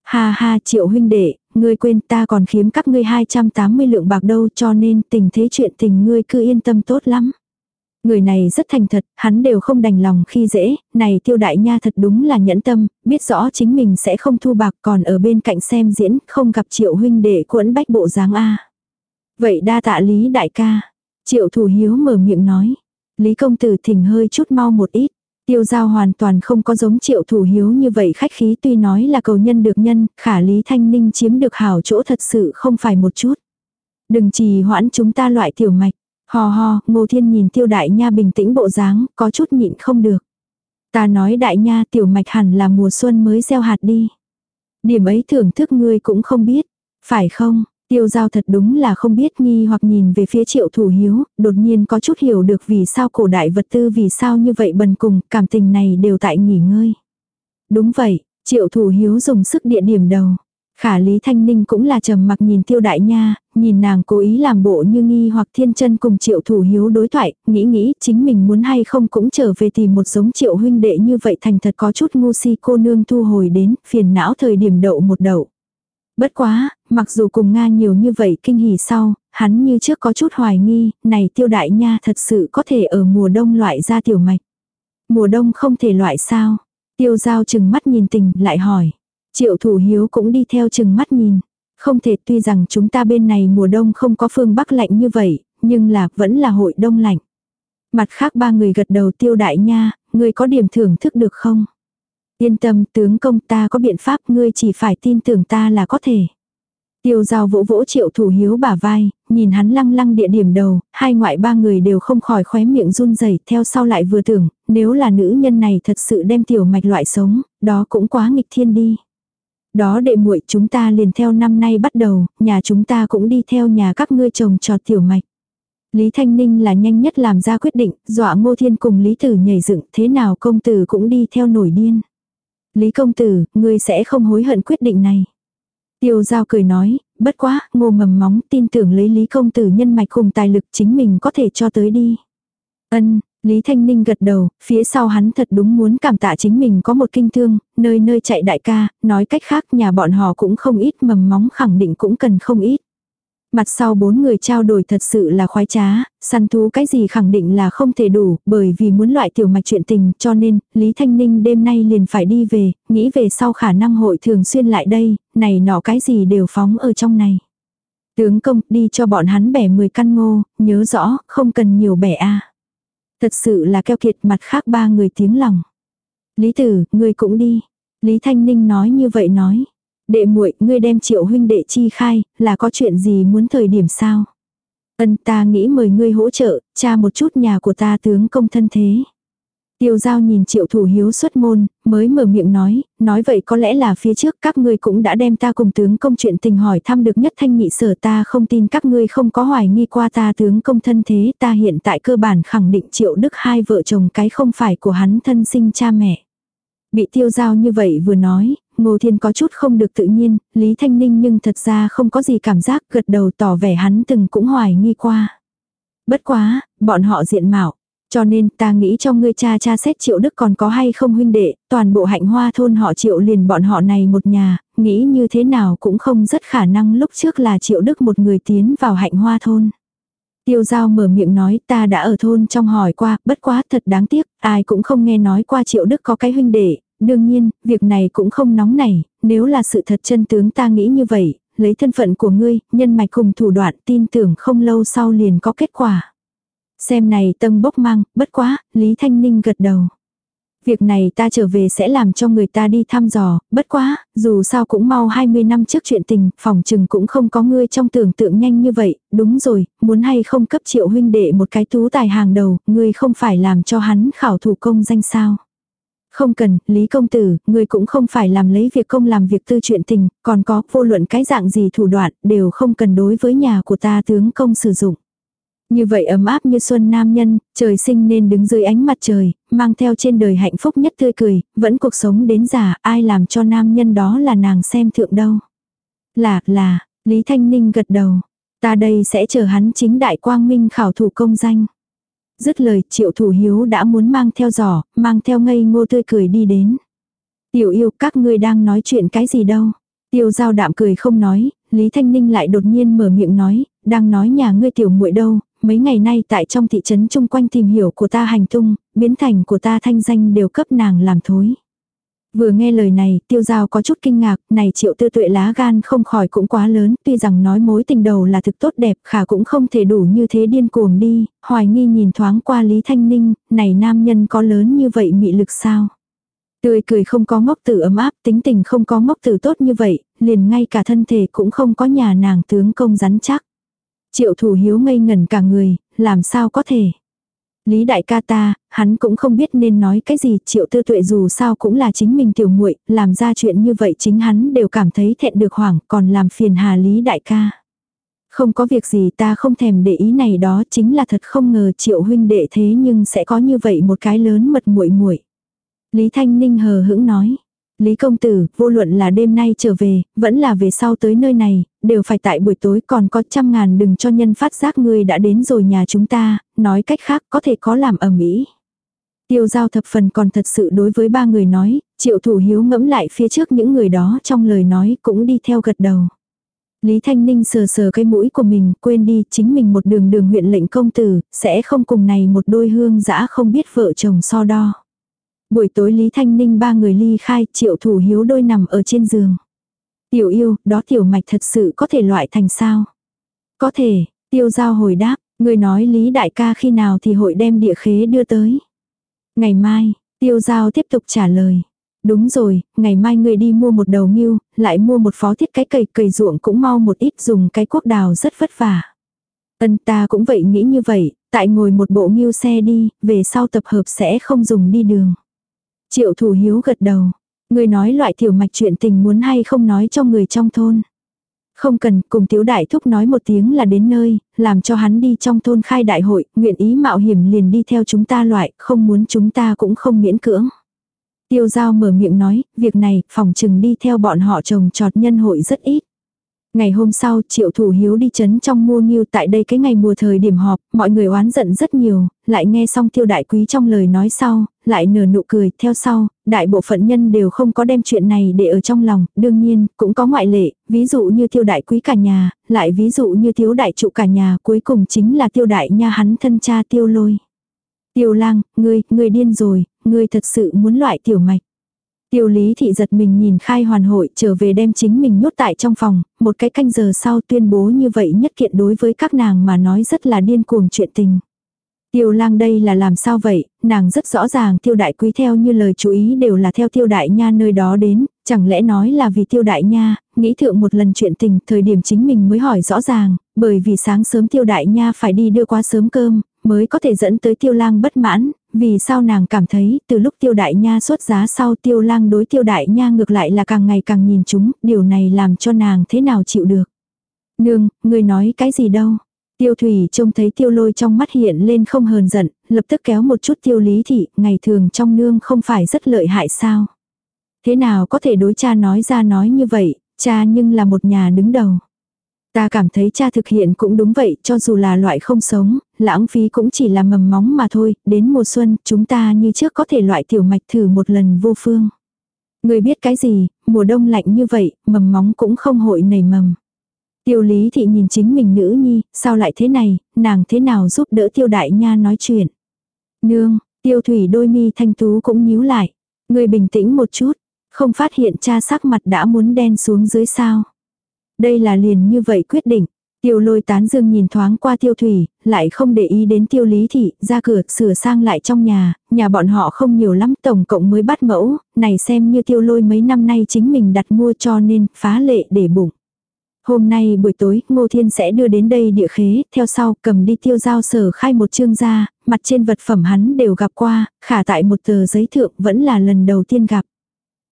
Ha ha triệu huynh đệ, ngươi quên ta còn khiếm các ngươi 280 lượng bạc đâu cho nên tình thế chuyện tình ngươi cứ yên tâm tốt lắm. Người này rất thành thật, hắn đều không đành lòng khi dễ, này tiêu đại nha thật đúng là nhẫn tâm, biết rõ chính mình sẽ không thu bạc còn ở bên cạnh xem diễn, không gặp triệu huynh đệ cuộn bách bộ dáng A. Vậy đa tạ lý đại ca. Triệu thủ hiếu mở miệng nói. Lý công tử thỉnh hơi chút mau một ít. Tiêu giao hoàn toàn không có giống triệu thủ hiếu như vậy khách khí tuy nói là cầu nhân được nhân, khả Lý Thanh Ninh chiếm được hảo chỗ thật sự không phải một chút. Đừng trì hoãn chúng ta loại tiểu mạch. Hò hò ngô thiên nhìn tiêu đại nha bình tĩnh bộ dáng, có chút nhịn không được. Ta nói đại nha tiểu mạch hẳn là mùa xuân mới gieo hạt đi. Điểm ấy thưởng thức ngươi cũng không biết. Phải không? Tiêu giao thật đúng là không biết nghi hoặc nhìn về phía triệu thủ hiếu, đột nhiên có chút hiểu được vì sao cổ đại vật tư vì sao như vậy bần cùng, cảm tình này đều tại nghỉ ngơi. Đúng vậy, triệu thủ hiếu dùng sức địa điểm đầu. Khả Lý Thanh Ninh cũng là trầm mặc nhìn tiêu đại nha, nhìn nàng cố ý làm bộ như nghi hoặc thiên chân cùng triệu thủ hiếu đối thoại, nghĩ nghĩ chính mình muốn hay không cũng trở về tìm một giống triệu huynh đệ như vậy thành thật có chút ngu si cô nương thu hồi đến, phiền não thời điểm đậu một đậu. Bất quá, mặc dù cùng Nga nhiều như vậy kinh hỉ sau, hắn như trước có chút hoài nghi, này tiêu đại nha thật sự có thể ở mùa đông loại ra tiểu mạch. Mùa đông không thể loại sao? Tiêu giao chừng mắt nhìn tình lại hỏi. Triệu thủ hiếu cũng đi theo chừng mắt nhìn. Không thể tuy rằng chúng ta bên này mùa đông không có phương Bắc lạnh như vậy, nhưng là vẫn là hội đông lạnh. Mặt khác ba người gật đầu tiêu đại nha, người có điểm thưởng thức được không? Yên tâm tướng công ta có biện pháp ngươi chỉ phải tin tưởng ta là có thể. Tiêu giao vỗ vỗ triệu thủ hiếu bả vai, nhìn hắn lăng lăng địa điểm đầu, hai ngoại ba người đều không khỏi khóe miệng run rẩy theo sau lại vừa tưởng, nếu là nữ nhân này thật sự đem tiểu mạch loại sống, đó cũng quá nghịch thiên đi. Đó đệ muội chúng ta liền theo năm nay bắt đầu, nhà chúng ta cũng đi theo nhà các ngươi chồng trọt tiểu mạch. Lý Thanh Ninh là nhanh nhất làm ra quyết định, dọa ngô thiên cùng Lý Tử nhảy dựng thế nào công tử cũng đi theo nổi điên. Lý công tử, ngươi sẽ không hối hận quyết định này. Tiêu giao cười nói, bất quá, ngô mầm móng tin tưởng lấy Lý công tử nhân mạch cùng tài lực chính mình có thể cho tới đi. Ân, Lý Thanh Ninh gật đầu, phía sau hắn thật đúng muốn cảm tạ chính mình có một kinh thương, nơi nơi chạy đại ca, nói cách khác nhà bọn họ cũng không ít mầm móng khẳng định cũng cần không ít. Mặt sau bốn người trao đổi thật sự là khoái trá, săn thú cái gì khẳng định là không thể đủ, bởi vì muốn loại tiểu mạch chuyện tình, cho nên, Lý Thanh Ninh đêm nay liền phải đi về, nghĩ về sau khả năng hội thường xuyên lại đây, này nọ cái gì đều phóng ở trong này. Tướng công đi cho bọn hắn bẻ 10 căn ngô, nhớ rõ, không cần nhiều bẻ a Thật sự là keo kiệt mặt khác ba người tiếng lòng. Lý tử, người cũng đi. Lý Thanh Ninh nói như vậy nói. Đệ muội, ngươi đem triệu huynh đệ chi khai, là có chuyện gì muốn thời điểm sao? Ân ta nghĩ mời ngươi hỗ trợ, cha một chút nhà của ta tướng công thân thế. Tiêu giao nhìn triệu thủ hiếu xuất môn, mới mở miệng nói, nói vậy có lẽ là phía trước các ngươi cũng đã đem ta cùng tướng công chuyện tình hỏi thăm được nhất thanh nhị sở ta không tin các ngươi không có hoài nghi qua ta tướng công thân thế ta hiện tại cơ bản khẳng định triệu đức hai vợ chồng cái không phải của hắn thân sinh cha mẹ. Bị tiêu giao như vậy vừa nói, Ngô Thiên có chút không được tự nhiên, Lý Thanh Ninh nhưng thật ra không có gì cảm giác gật đầu tỏ vẻ hắn từng cũng hoài nghi qua. Bất quá, bọn họ diện mạo. Cho nên ta nghĩ cho ngươi cha cha xét triệu đức còn có hay không huynh đệ, toàn bộ hạnh hoa thôn họ triệu liền bọn họ này một nhà, nghĩ như thế nào cũng không rất khả năng lúc trước là triệu đức một người tiến vào hạnh hoa thôn. Tiêu giao mở miệng nói ta đã ở thôn trong hỏi qua, bất quá thật đáng tiếc, ai cũng không nghe nói qua triệu đức có cái huynh đệ, Đương nhiên, việc này cũng không nóng nảy, nếu là sự thật chân tướng ta nghĩ như vậy, lấy thân phận của ngươi, nhân mạch cùng thủ đoạn tin tưởng không lâu sau liền có kết quả. Xem này tâm bốc mang, bất quá, Lý Thanh Ninh gật đầu. Việc này ta trở về sẽ làm cho người ta đi thăm dò, bất quá, dù sao cũng mau 20 năm trước chuyện tình, phòng trừng cũng không có ngươi trong tưởng tượng nhanh như vậy, đúng rồi, muốn hay không cấp triệu huynh đệ một cái tú tài hàng đầu, ngươi không phải làm cho hắn khảo thủ công danh sao. Không cần, Lý Công Tử, người cũng không phải làm lấy việc công làm việc tư chuyện tình, còn có vô luận cái dạng gì thủ đoạn, đều không cần đối với nhà của ta tướng công sử dụng. Như vậy ấm áp như xuân nam nhân, trời sinh nên đứng dưới ánh mặt trời, mang theo trên đời hạnh phúc nhất tươi cười, vẫn cuộc sống đến già, ai làm cho nam nhân đó là nàng xem thượng đâu. Là, là, Lý Thanh Ninh gật đầu. Ta đây sẽ chờ hắn chính đại quang minh khảo thủ công danh. Dứt lời triệu thủ hiếu đã muốn mang theo giỏ, mang theo ngây ngô tươi cười đi đến. Tiểu yêu các ngươi đang nói chuyện cái gì đâu. Tiêu giao đạm cười không nói, Lý Thanh Ninh lại đột nhiên mở miệng nói, đang nói nhà ngươi tiểu muội đâu, mấy ngày nay tại trong thị trấn chung quanh tìm hiểu của ta hành tung, biến thành của ta thanh danh đều cấp nàng làm thối. Vừa nghe lời này, tiêu giao có chút kinh ngạc, này triệu tư tuệ lá gan không khỏi cũng quá lớn, tuy rằng nói mối tình đầu là thực tốt đẹp, khả cũng không thể đủ như thế điên cuồng đi, hoài nghi nhìn thoáng qua Lý Thanh Ninh, này nam nhân có lớn như vậy mị lực sao? Tươi cười không có ngốc tử ấm áp, tính tình không có ngốc tử tốt như vậy, liền ngay cả thân thể cũng không có nhà nàng tướng công rắn chắc. Triệu thủ hiếu ngây ngẩn cả người, làm sao có thể? Lý đại ca ta, hắn cũng không biết nên nói cái gì, triệu tư tuệ dù sao cũng là chính mình tiểu muội làm ra chuyện như vậy chính hắn đều cảm thấy thẹn được hoảng, còn làm phiền hà lý đại ca. Không có việc gì ta không thèm để ý này đó chính là thật không ngờ triệu huynh đệ thế nhưng sẽ có như vậy một cái lớn mật muội muội Lý Thanh Ninh hờ hững nói. Lý công tử, vô luận là đêm nay trở về, vẫn là về sau tới nơi này, đều phải tại buổi tối còn có trăm ngàn đừng cho nhân phát giác ngươi đã đến rồi nhà chúng ta, nói cách khác có thể có làm ở Mỹ. Tiêu giao thập phần còn thật sự đối với ba người nói, triệu thủ hiếu ngẫm lại phía trước những người đó trong lời nói cũng đi theo gật đầu. Lý Thanh Ninh sờ sờ cái mũi của mình, quên đi chính mình một đường đường huyện lệnh công tử, sẽ không cùng này một đôi hương dã không biết vợ chồng so đo. Buổi tối Lý Thanh Ninh ba người ly khai, triệu thủ hiếu đôi nằm ở trên giường. Tiểu yêu, đó tiểu mạch thật sự có thể loại thành sao? Có thể, tiêu giao hồi đáp, người nói Lý đại ca khi nào thì hội đem địa khế đưa tới. Ngày mai, tiêu giao tiếp tục trả lời. Đúng rồi, ngày mai người đi mua một đầu ngưu, lại mua một phó thiết cái cầy cầy ruộng cũng mau một ít dùng cái cuốc đào rất vất vả. Ân ta cũng vậy nghĩ như vậy, tại ngồi một bộ ngưu xe đi, về sau tập hợp sẽ không dùng đi đường. Triệu thủ hiếu gật đầu. Người nói loại tiểu mạch chuyện tình muốn hay không nói cho người trong thôn. Không cần, cùng tiểu đại thúc nói một tiếng là đến nơi, làm cho hắn đi trong thôn khai đại hội, nguyện ý mạo hiểm liền đi theo chúng ta loại, không muốn chúng ta cũng không miễn cưỡng. Tiêu giao mở miệng nói, việc này, phòng trừng đi theo bọn họ trồng trọt nhân hội rất ít. Ngày hôm sau, triệu thủ hiếu đi chấn trong mua nghiêu tại đây cái ngày mùa thời điểm họp, mọi người oán giận rất nhiều, lại nghe xong tiêu đại quý trong lời nói sau, lại nở nụ cười, theo sau, đại bộ phận nhân đều không có đem chuyện này để ở trong lòng, đương nhiên, cũng có ngoại lệ, ví dụ như tiêu đại quý cả nhà, lại ví dụ như thiếu đại trụ cả nhà, cuối cùng chính là tiêu đại nha hắn thân cha tiêu lôi. Tiêu lang, ngươi, ngươi điên rồi, ngươi thật sự muốn loại tiểu mạch. Tiêu lý thị giật mình nhìn khai hoàn hội trở về đem chính mình nhốt tại trong phòng, một cái canh giờ sau tuyên bố như vậy nhất kiện đối với các nàng mà nói rất là điên cuồng chuyện tình. Tiêu lang đây là làm sao vậy, nàng rất rõ ràng tiêu đại quý theo như lời chú ý đều là theo tiêu đại nha nơi đó đến, chẳng lẽ nói là vì tiêu đại nha, nghĩ thượng một lần chuyện tình, thời điểm chính mình mới hỏi rõ ràng, bởi vì sáng sớm tiêu đại nha phải đi đưa qua sớm cơm, mới có thể dẫn tới tiêu lang bất mãn, vì sao nàng cảm thấy từ lúc tiêu đại nha xuất giá sau tiêu lang đối tiêu đại nha ngược lại là càng ngày càng nhìn chúng, điều này làm cho nàng thế nào chịu được. Nương, người nói cái gì đâu. Tiêu thủy trông thấy tiêu lôi trong mắt hiện lên không hờn giận, lập tức kéo một chút tiêu lý thị, ngày thường trong nương không phải rất lợi hại sao. Thế nào có thể đối cha nói ra nói như vậy, cha nhưng là một nhà đứng đầu. Ta cảm thấy cha thực hiện cũng đúng vậy, cho dù là loại không sống, lãng phí cũng chỉ là mầm móng mà thôi, đến mùa xuân, chúng ta như trước có thể loại tiểu mạch thử một lần vô phương. Người biết cái gì, mùa đông lạnh như vậy, mầm móng cũng không hội nảy mầm. Tiêu lý thị nhìn chính mình nữ nhi, sao lại thế này, nàng thế nào giúp đỡ tiêu đại nha nói chuyện. Nương, tiêu thủy đôi mi thanh tú cũng nhíu lại. Người bình tĩnh một chút, không phát hiện cha sắc mặt đã muốn đen xuống dưới sao. Đây là liền như vậy quyết định. Tiêu lôi tán dương nhìn thoáng qua tiêu thủy, lại không để ý đến tiêu lý thị, ra cửa sửa sang lại trong nhà, nhà bọn họ không nhiều lắm tổng cộng mới bắt mẫu, này xem như tiêu lôi mấy năm nay chính mình đặt mua cho nên phá lệ để bụng. Hôm nay buổi tối, Ngô Thiên sẽ đưa đến đây địa khế, theo sau cầm đi tiêu giao sở khai một chương ra, mặt trên vật phẩm hắn đều gặp qua, khả tại một tờ giấy thượng vẫn là lần đầu tiên gặp.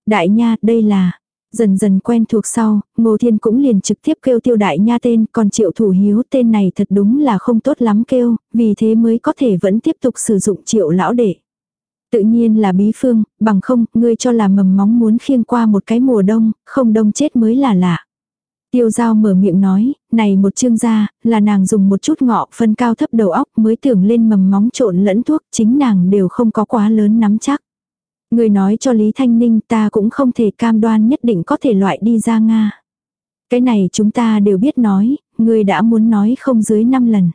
Đại nha, đây là, Dần dần quen thuộc sau, Ngô Thiên cũng liền trực tiếp kêu tiêu đại nha tên, còn triệu thủ hiếu tên này thật đúng là không tốt lắm kêu, vì thế mới có thể vẫn tiếp tục sử dụng triệu lão đệ. Tự nhiên là bí phương, bằng không, ngươi cho là mầm móng muốn khiêng qua một cái mùa đông, không đông chết mới là lạ. Tiêu giao mở miệng nói, này một chương gia, là nàng dùng một chút ngọ phân cao thấp đầu óc mới tưởng lên mầm móng trộn lẫn thuốc, chính nàng đều không có quá lớn nắm chắc. Người nói cho Lý Thanh Ninh ta cũng không thể cam đoan nhất định có thể loại đi ra Nga. Cái này chúng ta đều biết nói, người đã muốn nói không dưới 5 lần.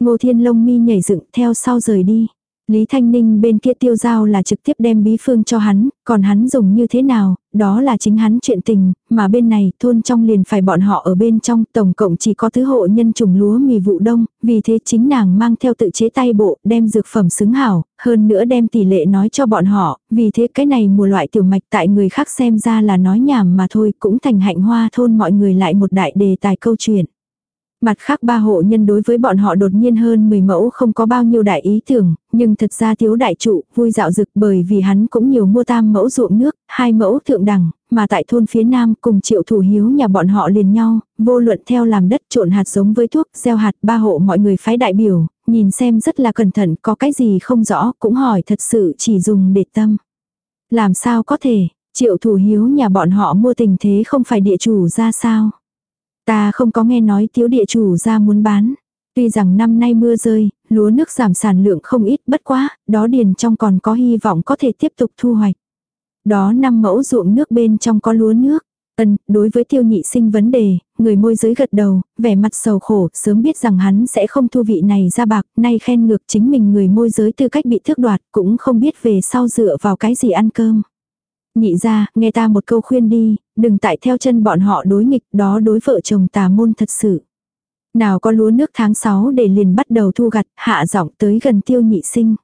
Ngô Thiên long mi nhảy dựng theo sau rời đi. Lý Thanh Ninh bên kia tiêu giao là trực tiếp đem bí phương cho hắn, còn hắn dùng như thế nào, đó là chính hắn chuyện tình, mà bên này thôn trong liền phải bọn họ ở bên trong, tổng cộng chỉ có thứ hộ nhân trùng lúa mì vụ đông, vì thế chính nàng mang theo tự chế tay bộ, đem dược phẩm xứng hảo, hơn nữa đem tỷ lệ nói cho bọn họ, vì thế cái này mùa loại tiểu mạch tại người khác xem ra là nói nhảm mà thôi, cũng thành hạnh hoa thôn mọi người lại một đại đề tài câu chuyện. Mặt khác ba hộ nhân đối với bọn họ đột nhiên hơn 10 mẫu không có bao nhiêu đại ý tưởng, nhưng thật ra thiếu đại trụ, vui dạo dực bởi vì hắn cũng nhiều mua tam mẫu ruộng nước, hai mẫu thượng đẳng, mà tại thôn phía nam cùng triệu thủ hiếu nhà bọn họ liền nhau, vô luận theo làm đất trộn hạt giống với thuốc, gieo hạt ba hộ mọi người phái đại biểu, nhìn xem rất là cẩn thận có cái gì không rõ cũng hỏi thật sự chỉ dùng để tâm. Làm sao có thể, triệu thủ hiếu nhà bọn họ mua tình thế không phải địa chủ ra sao. Ta không có nghe nói thiếu địa chủ ra muốn bán. Tuy rằng năm nay mưa rơi, lúa nước giảm sản lượng không ít bất quá, đó điền trong còn có hy vọng có thể tiếp tục thu hoạch. Đó năm mẫu ruộng nước bên trong có lúa nước. Ân, đối với tiêu nhị sinh vấn đề, người môi giới gật đầu, vẻ mặt sầu khổ, sớm biết rằng hắn sẽ không thu vị này ra bạc, nay khen ngược chính mình người môi giới tư cách bị thước đoạt, cũng không biết về sau dựa vào cái gì ăn cơm. Nhị ra, nghe ta một câu khuyên đi, đừng tại theo chân bọn họ đối nghịch, đó đối vợ chồng tà môn thật sự. Nào có lúa nước tháng 6 để liền bắt đầu thu gặt, hạ giọng tới gần tiêu nhị sinh.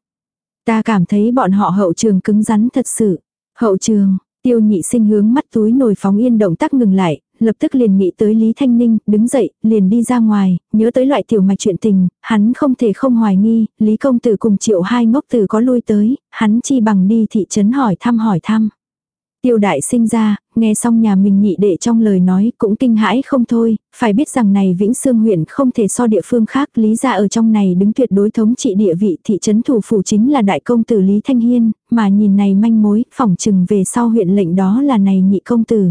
Ta cảm thấy bọn họ hậu trường cứng rắn thật sự. Hậu trường, tiêu nhị sinh hướng mắt túi nồi phóng yên động tác ngừng lại, lập tức liền nghĩ tới Lý Thanh Ninh, đứng dậy, liền đi ra ngoài, nhớ tới loại tiểu mạch chuyện tình, hắn không thể không hoài nghi, Lý Công Tử cùng triệu hai ngốc tử có lui tới, hắn chi bằng đi thị trấn hỏi thăm hỏi thăm. Tiêu đại sinh ra, nghe xong nhà mình nhị đệ trong lời nói cũng kinh hãi không thôi, phải biết rằng này Vĩnh Sương huyện không thể so địa phương khác, lý ra ở trong này đứng tuyệt đối thống trị địa vị thị trấn thủ phủ chính là đại công tử Lý Thanh Hiên, mà nhìn này manh mối, phỏng chừng về sau huyện lệnh đó là này nhị công tử.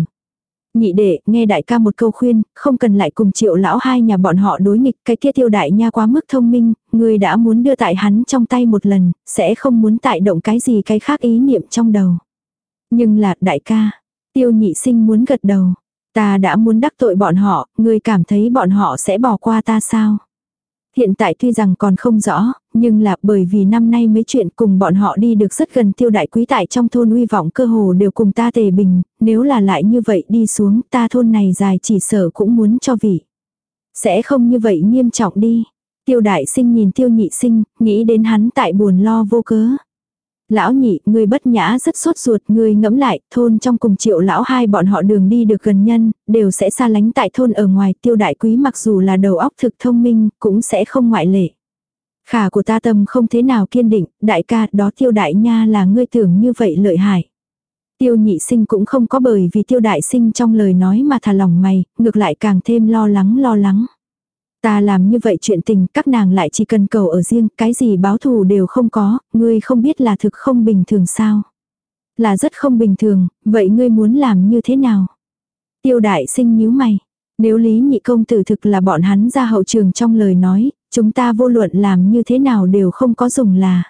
Nhị đệ, nghe đại ca một câu khuyên, không cần lại cùng triệu lão hai nhà bọn họ đối nghịch, cái kia tiêu đại nha quá mức thông minh, người đã muốn đưa tại hắn trong tay một lần, sẽ không muốn tại động cái gì cái khác ý niệm trong đầu. Nhưng là đại ca, tiêu nhị sinh muốn gật đầu. Ta đã muốn đắc tội bọn họ, ngươi cảm thấy bọn họ sẽ bỏ qua ta sao? Hiện tại tuy rằng còn không rõ, nhưng là bởi vì năm nay mấy chuyện cùng bọn họ đi được rất gần tiêu đại quý tại trong thôn uy vọng cơ hồ đều cùng ta tề bình, nếu là lại như vậy đi xuống ta thôn này dài chỉ sở cũng muốn cho vị. Sẽ không như vậy nghiêm trọng đi. Tiêu đại sinh nhìn tiêu nhị sinh, nghĩ đến hắn tại buồn lo vô cớ. Lão nhị, người bất nhã rất sốt ruột, người ngẫm lại, thôn trong cùng triệu lão hai bọn họ đường đi được gần nhân, đều sẽ xa lánh tại thôn ở ngoài, tiêu đại quý mặc dù là đầu óc thực thông minh, cũng sẽ không ngoại lệ. Khả của ta tâm không thế nào kiên định, đại ca, đó tiêu đại nha là ngươi tưởng như vậy lợi hại. Tiêu nhị sinh cũng không có bởi vì tiêu đại sinh trong lời nói mà thả lòng mày, ngược lại càng thêm lo lắng lo lắng. Ta làm như vậy chuyện tình các nàng lại chỉ cần cầu ở riêng, cái gì báo thù đều không có, ngươi không biết là thực không bình thường sao. Là rất không bình thường, vậy ngươi muốn làm như thế nào? Tiêu đại sinh nhíu mày. Nếu lý nhị công tử thực là bọn hắn ra hậu trường trong lời nói, chúng ta vô luận làm như thế nào đều không có dùng là.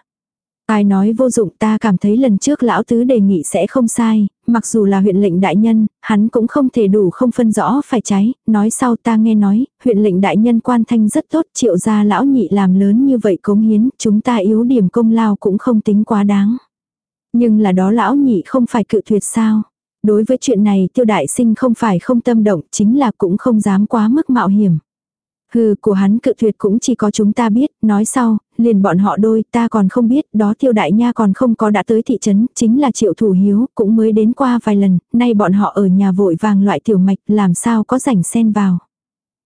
Ai nói vô dụng ta cảm thấy lần trước lão tứ đề nghị sẽ không sai, mặc dù là huyện lệnh đại nhân, hắn cũng không thể đủ không phân rõ phải trái, nói sau ta nghe nói, huyện lệnh đại nhân quan thanh rất tốt, triệu gia lão nhị làm lớn như vậy cống hiến, chúng ta yếu điểm công lao cũng không tính quá đáng. Nhưng là đó lão nhị không phải cự tuyệt sao. Đối với chuyện này tiêu đại sinh không phải không tâm động, chính là cũng không dám quá mức mạo hiểm. Hừ, của hắn cự tuyệt cũng chỉ có chúng ta biết, nói sau, liền bọn họ đôi, ta còn không biết, đó tiêu đại nha còn không có đã tới thị trấn, chính là triệu thủ hiếu, cũng mới đến qua vài lần, nay bọn họ ở nhà vội vàng loại tiểu mạch, làm sao có rảnh xen vào.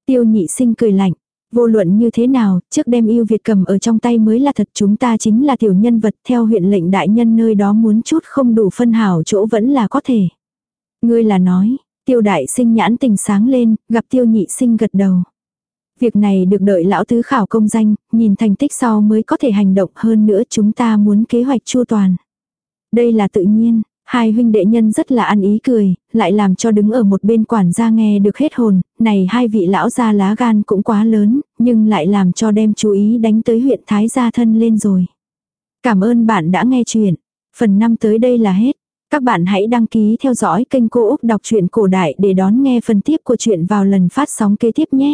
Tiêu nhị sinh cười lạnh, vô luận như thế nào, trước đem yêu Việt cầm ở trong tay mới là thật chúng ta chính là tiểu nhân vật theo huyện lệnh đại nhân nơi đó muốn chút không đủ phân hảo chỗ vẫn là có thể. Ngươi là nói, tiêu đại sinh nhãn tình sáng lên, gặp tiêu nhị sinh gật đầu. Việc này được đợi lão tứ khảo công danh, nhìn thành tích sau mới có thể hành động hơn nữa chúng ta muốn kế hoạch chu toàn. Đây là tự nhiên, hai huynh đệ nhân rất là ăn ý cười, lại làm cho đứng ở một bên quản gia nghe được hết hồn, này hai vị lão gia lá gan cũng quá lớn, nhưng lại làm cho đem chú ý đánh tới huyện Thái Gia thân lên rồi. Cảm ơn bạn đã nghe chuyện. Phần năm tới đây là hết. Các bạn hãy đăng ký theo dõi kênh Cô Úc Đọc truyện Cổ Đại để đón nghe phần tiếp của chuyện vào lần phát sóng kế tiếp nhé.